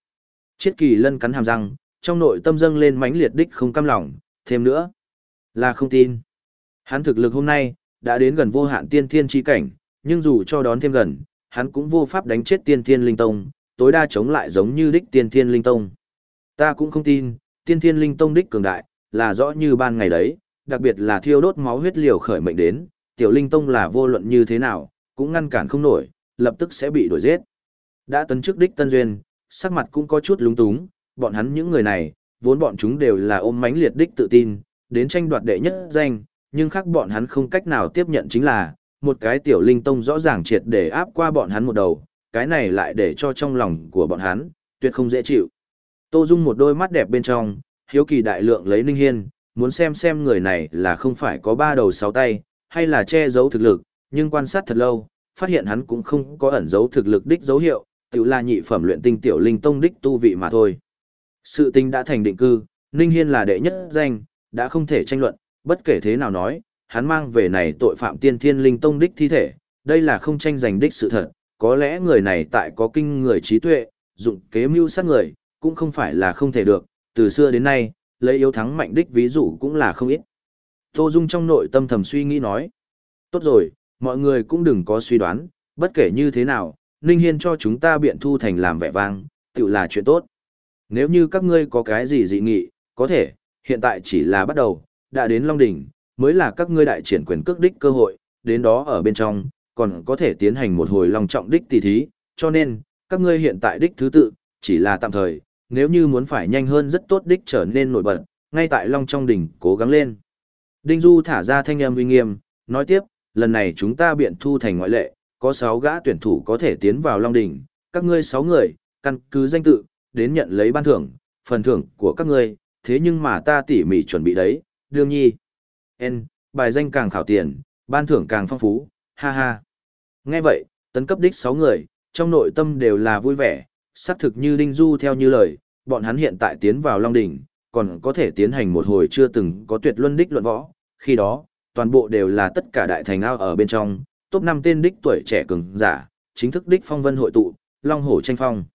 Speaker 1: Chiết kỳ lân cắn hàm răng, trong nội tâm dâng lên mãnh liệt đích không cam lòng, thêm nữa là không tin. Hắn thực lực hôm nay đã đến gần vô hạn tiên thiên chi cảnh, nhưng dù cho đón thêm gần, hắn cũng vô pháp đánh chết tiên thiên linh tông, tối đa chống lại giống như đích tiên thiên linh tông. Ta cũng không tin, tiên thiên linh tông đích cường đại, là rõ như ban ngày đấy, đặc biệt là thiêu đốt máu huyết liều khởi mệnh đến, tiểu linh tông là vô luận như thế nào, cũng ngăn cản không nổi, lập tức sẽ bị đuổi giết. Đã tấn chức đích tân duyên, sắc mặt cũng có chút lúng túng, bọn hắn những người này, vốn bọn chúng đều là ôm mánh liệt đích tự tin, đến tranh đoạt đệ nhất danh, nhưng khác bọn hắn không cách nào tiếp nhận chính là, một cái tiểu linh tông rõ ràng triệt để áp qua bọn hắn một đầu, cái này lại để cho trong lòng của bọn hắn, tuyệt không dễ chịu. Tô Dung một đôi mắt đẹp bên trong, hiếu kỳ đại lượng lấy Ninh Hiên, muốn xem xem người này là không phải có ba đầu sáu tay, hay là che giấu thực lực, nhưng quan sát thật lâu, phát hiện hắn cũng không có ẩn giấu thực lực đích dấu hiệu, tiểu là nhị phẩm luyện tinh tiểu linh tông đích tu vị mà thôi. Sự tình đã thành định cư, Ninh Hiên là đệ nhất danh, đã không thể tranh luận, bất kể thế nào nói, hắn mang về này tội phạm tiên thiên linh tông đích thi thể, đây là không tranh giành đích sự thật, có lẽ người này tại có kinh người trí tuệ, dụng kế mưu sát người, cũng không phải là không thể được, từ xưa đến nay, lấy yếu thắng mạnh đích ví dụ cũng là không ít. Tô Dung trong nội tâm thầm suy nghĩ nói, tốt rồi, mọi người cũng đừng có suy đoán, bất kể như thế nào, Ninh Hiên cho chúng ta biện thu thành làm vẻ vang, tự là chuyện tốt. Nếu như các ngươi có cái gì dị nghị, có thể, hiện tại chỉ là bắt đầu, đã đến Long Đỉnh, mới là các ngươi đại triển quyền cước đích cơ hội, đến đó ở bên trong, còn có thể tiến hành một hồi long trọng đích tỷ thí, cho nên, các ngươi hiện tại đích thứ tự, chỉ là tạm thời, nếu như muốn phải nhanh hơn rất tốt đích trở nên nổi bật, ngay tại long trong đỉnh, cố gắng lên. Đinh Du thả ra thanh âm uy nghiêm, nói tiếp, lần này chúng ta biện thu thành ngoại lệ, có 6 gã tuyển thủ có thể tiến vào long đỉnh, các ngươi 6 người, căn cứ danh tự, đến nhận lấy ban thưởng, phần thưởng của các ngươi, thế nhưng mà ta tỉ mỉ chuẩn bị đấy, đương nhi. N, bài danh càng khảo tiền, ban thưởng càng phong phú, ha ha. Nghe vậy, tấn cấp đích 6 người, trong nội tâm đều là vui vẻ, xác thực như Đinh Du theo như lời, bọn hắn hiện tại tiến vào Long Đỉnh, còn có thể tiến hành một hồi chưa từng có tuyệt luân đích luận võ, khi đó, toàn bộ đều là tất cả đại thành ao ở bên trong, top 5 tên đích tuổi trẻ cường giả, chính thức đích phong vân hội tụ, Long Hổ tranh phong.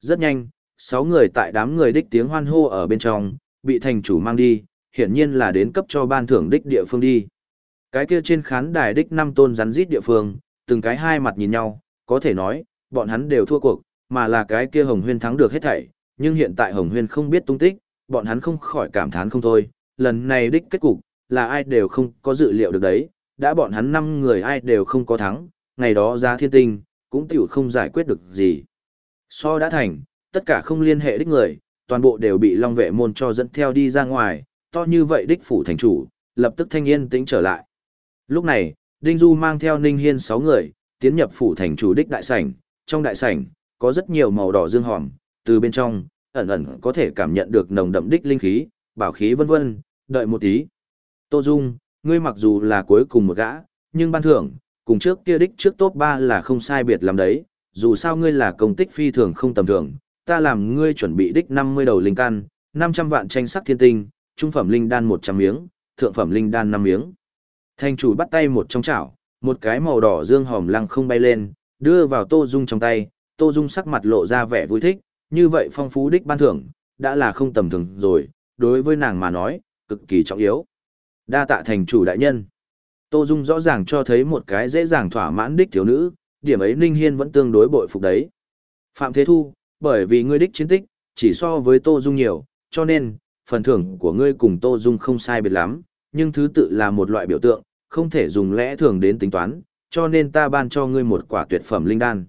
Speaker 1: Rất nhanh, 6 người tại đám người đích tiếng hoan hô ở bên trong, bị thành chủ mang đi, hiển nhiên là đến cấp cho ban thưởng đích địa phương đi. Cái kia trên khán đài đích năm tôn rắn rít địa phương, từng cái hai mặt nhìn nhau, có thể nói, bọn hắn đều thua cuộc, mà là cái kia Hồng Huyên thắng được hết thảy, nhưng hiện tại Hồng Huyên không biết tung tích, bọn hắn không khỏi cảm thán không thôi, lần này đích kết cục, là ai đều không có dự liệu được đấy, đã bọn hắn năm người ai đều không có thắng, ngày đó ra thiên tinh, cũng tiểu không giải quyết được gì. So đã thành, tất cả không liên hệ đích người, toàn bộ đều bị Long vệ môn cho dẫn theo đi ra ngoài, to như vậy đích phủ thành chủ, lập tức thanh yên tĩnh trở lại. Lúc này, Đinh Du mang theo Ninh Hiên 6 người, tiến nhập phủ thành chủ đích đại sảnh, trong đại sảnh, có rất nhiều màu đỏ dương hòm, từ bên trong, ẩn ẩn có thể cảm nhận được nồng đậm đích linh khí, bảo khí vân vân, đợi một tí. Tô Dung, ngươi mặc dù là cuối cùng một gã, nhưng ban thưởng, cùng trước kia đích trước top 3 là không sai biệt lắm đấy, dù sao ngươi là công tích phi thường không tầm thường, ta làm ngươi chuẩn bị đích 50 đầu linh căn, 500 vạn tranh sắc thiên tinh, trung phẩm linh đan 100 miếng, thượng phẩm linh đan 5 miếng. Thành chủ bắt tay một trong chảo, một cái màu đỏ dương hòm lăng không bay lên, đưa vào Tô Dung trong tay, Tô Dung sắc mặt lộ ra vẻ vui thích, như vậy phong phú đích ban thưởng, đã là không tầm thường rồi, đối với nàng mà nói, cực kỳ trọng yếu. Đa tạ thành chủ đại nhân. Tô Dung rõ ràng cho thấy một cái dễ dàng thỏa mãn đích thiếu nữ, điểm ấy Ninh Hiên vẫn tương đối bội phục đấy. Phạm Thế Thu, bởi vì ngươi đích chiến tích, chỉ so với Tô Dung nhiều, cho nên, phần thưởng của ngươi cùng Tô Dung không sai biệt lắm, nhưng thứ tự là một loại biểu tượng, không thể dùng lẽ thường đến tính toán, cho nên ta ban cho ngươi một quả tuyệt phẩm linh đan.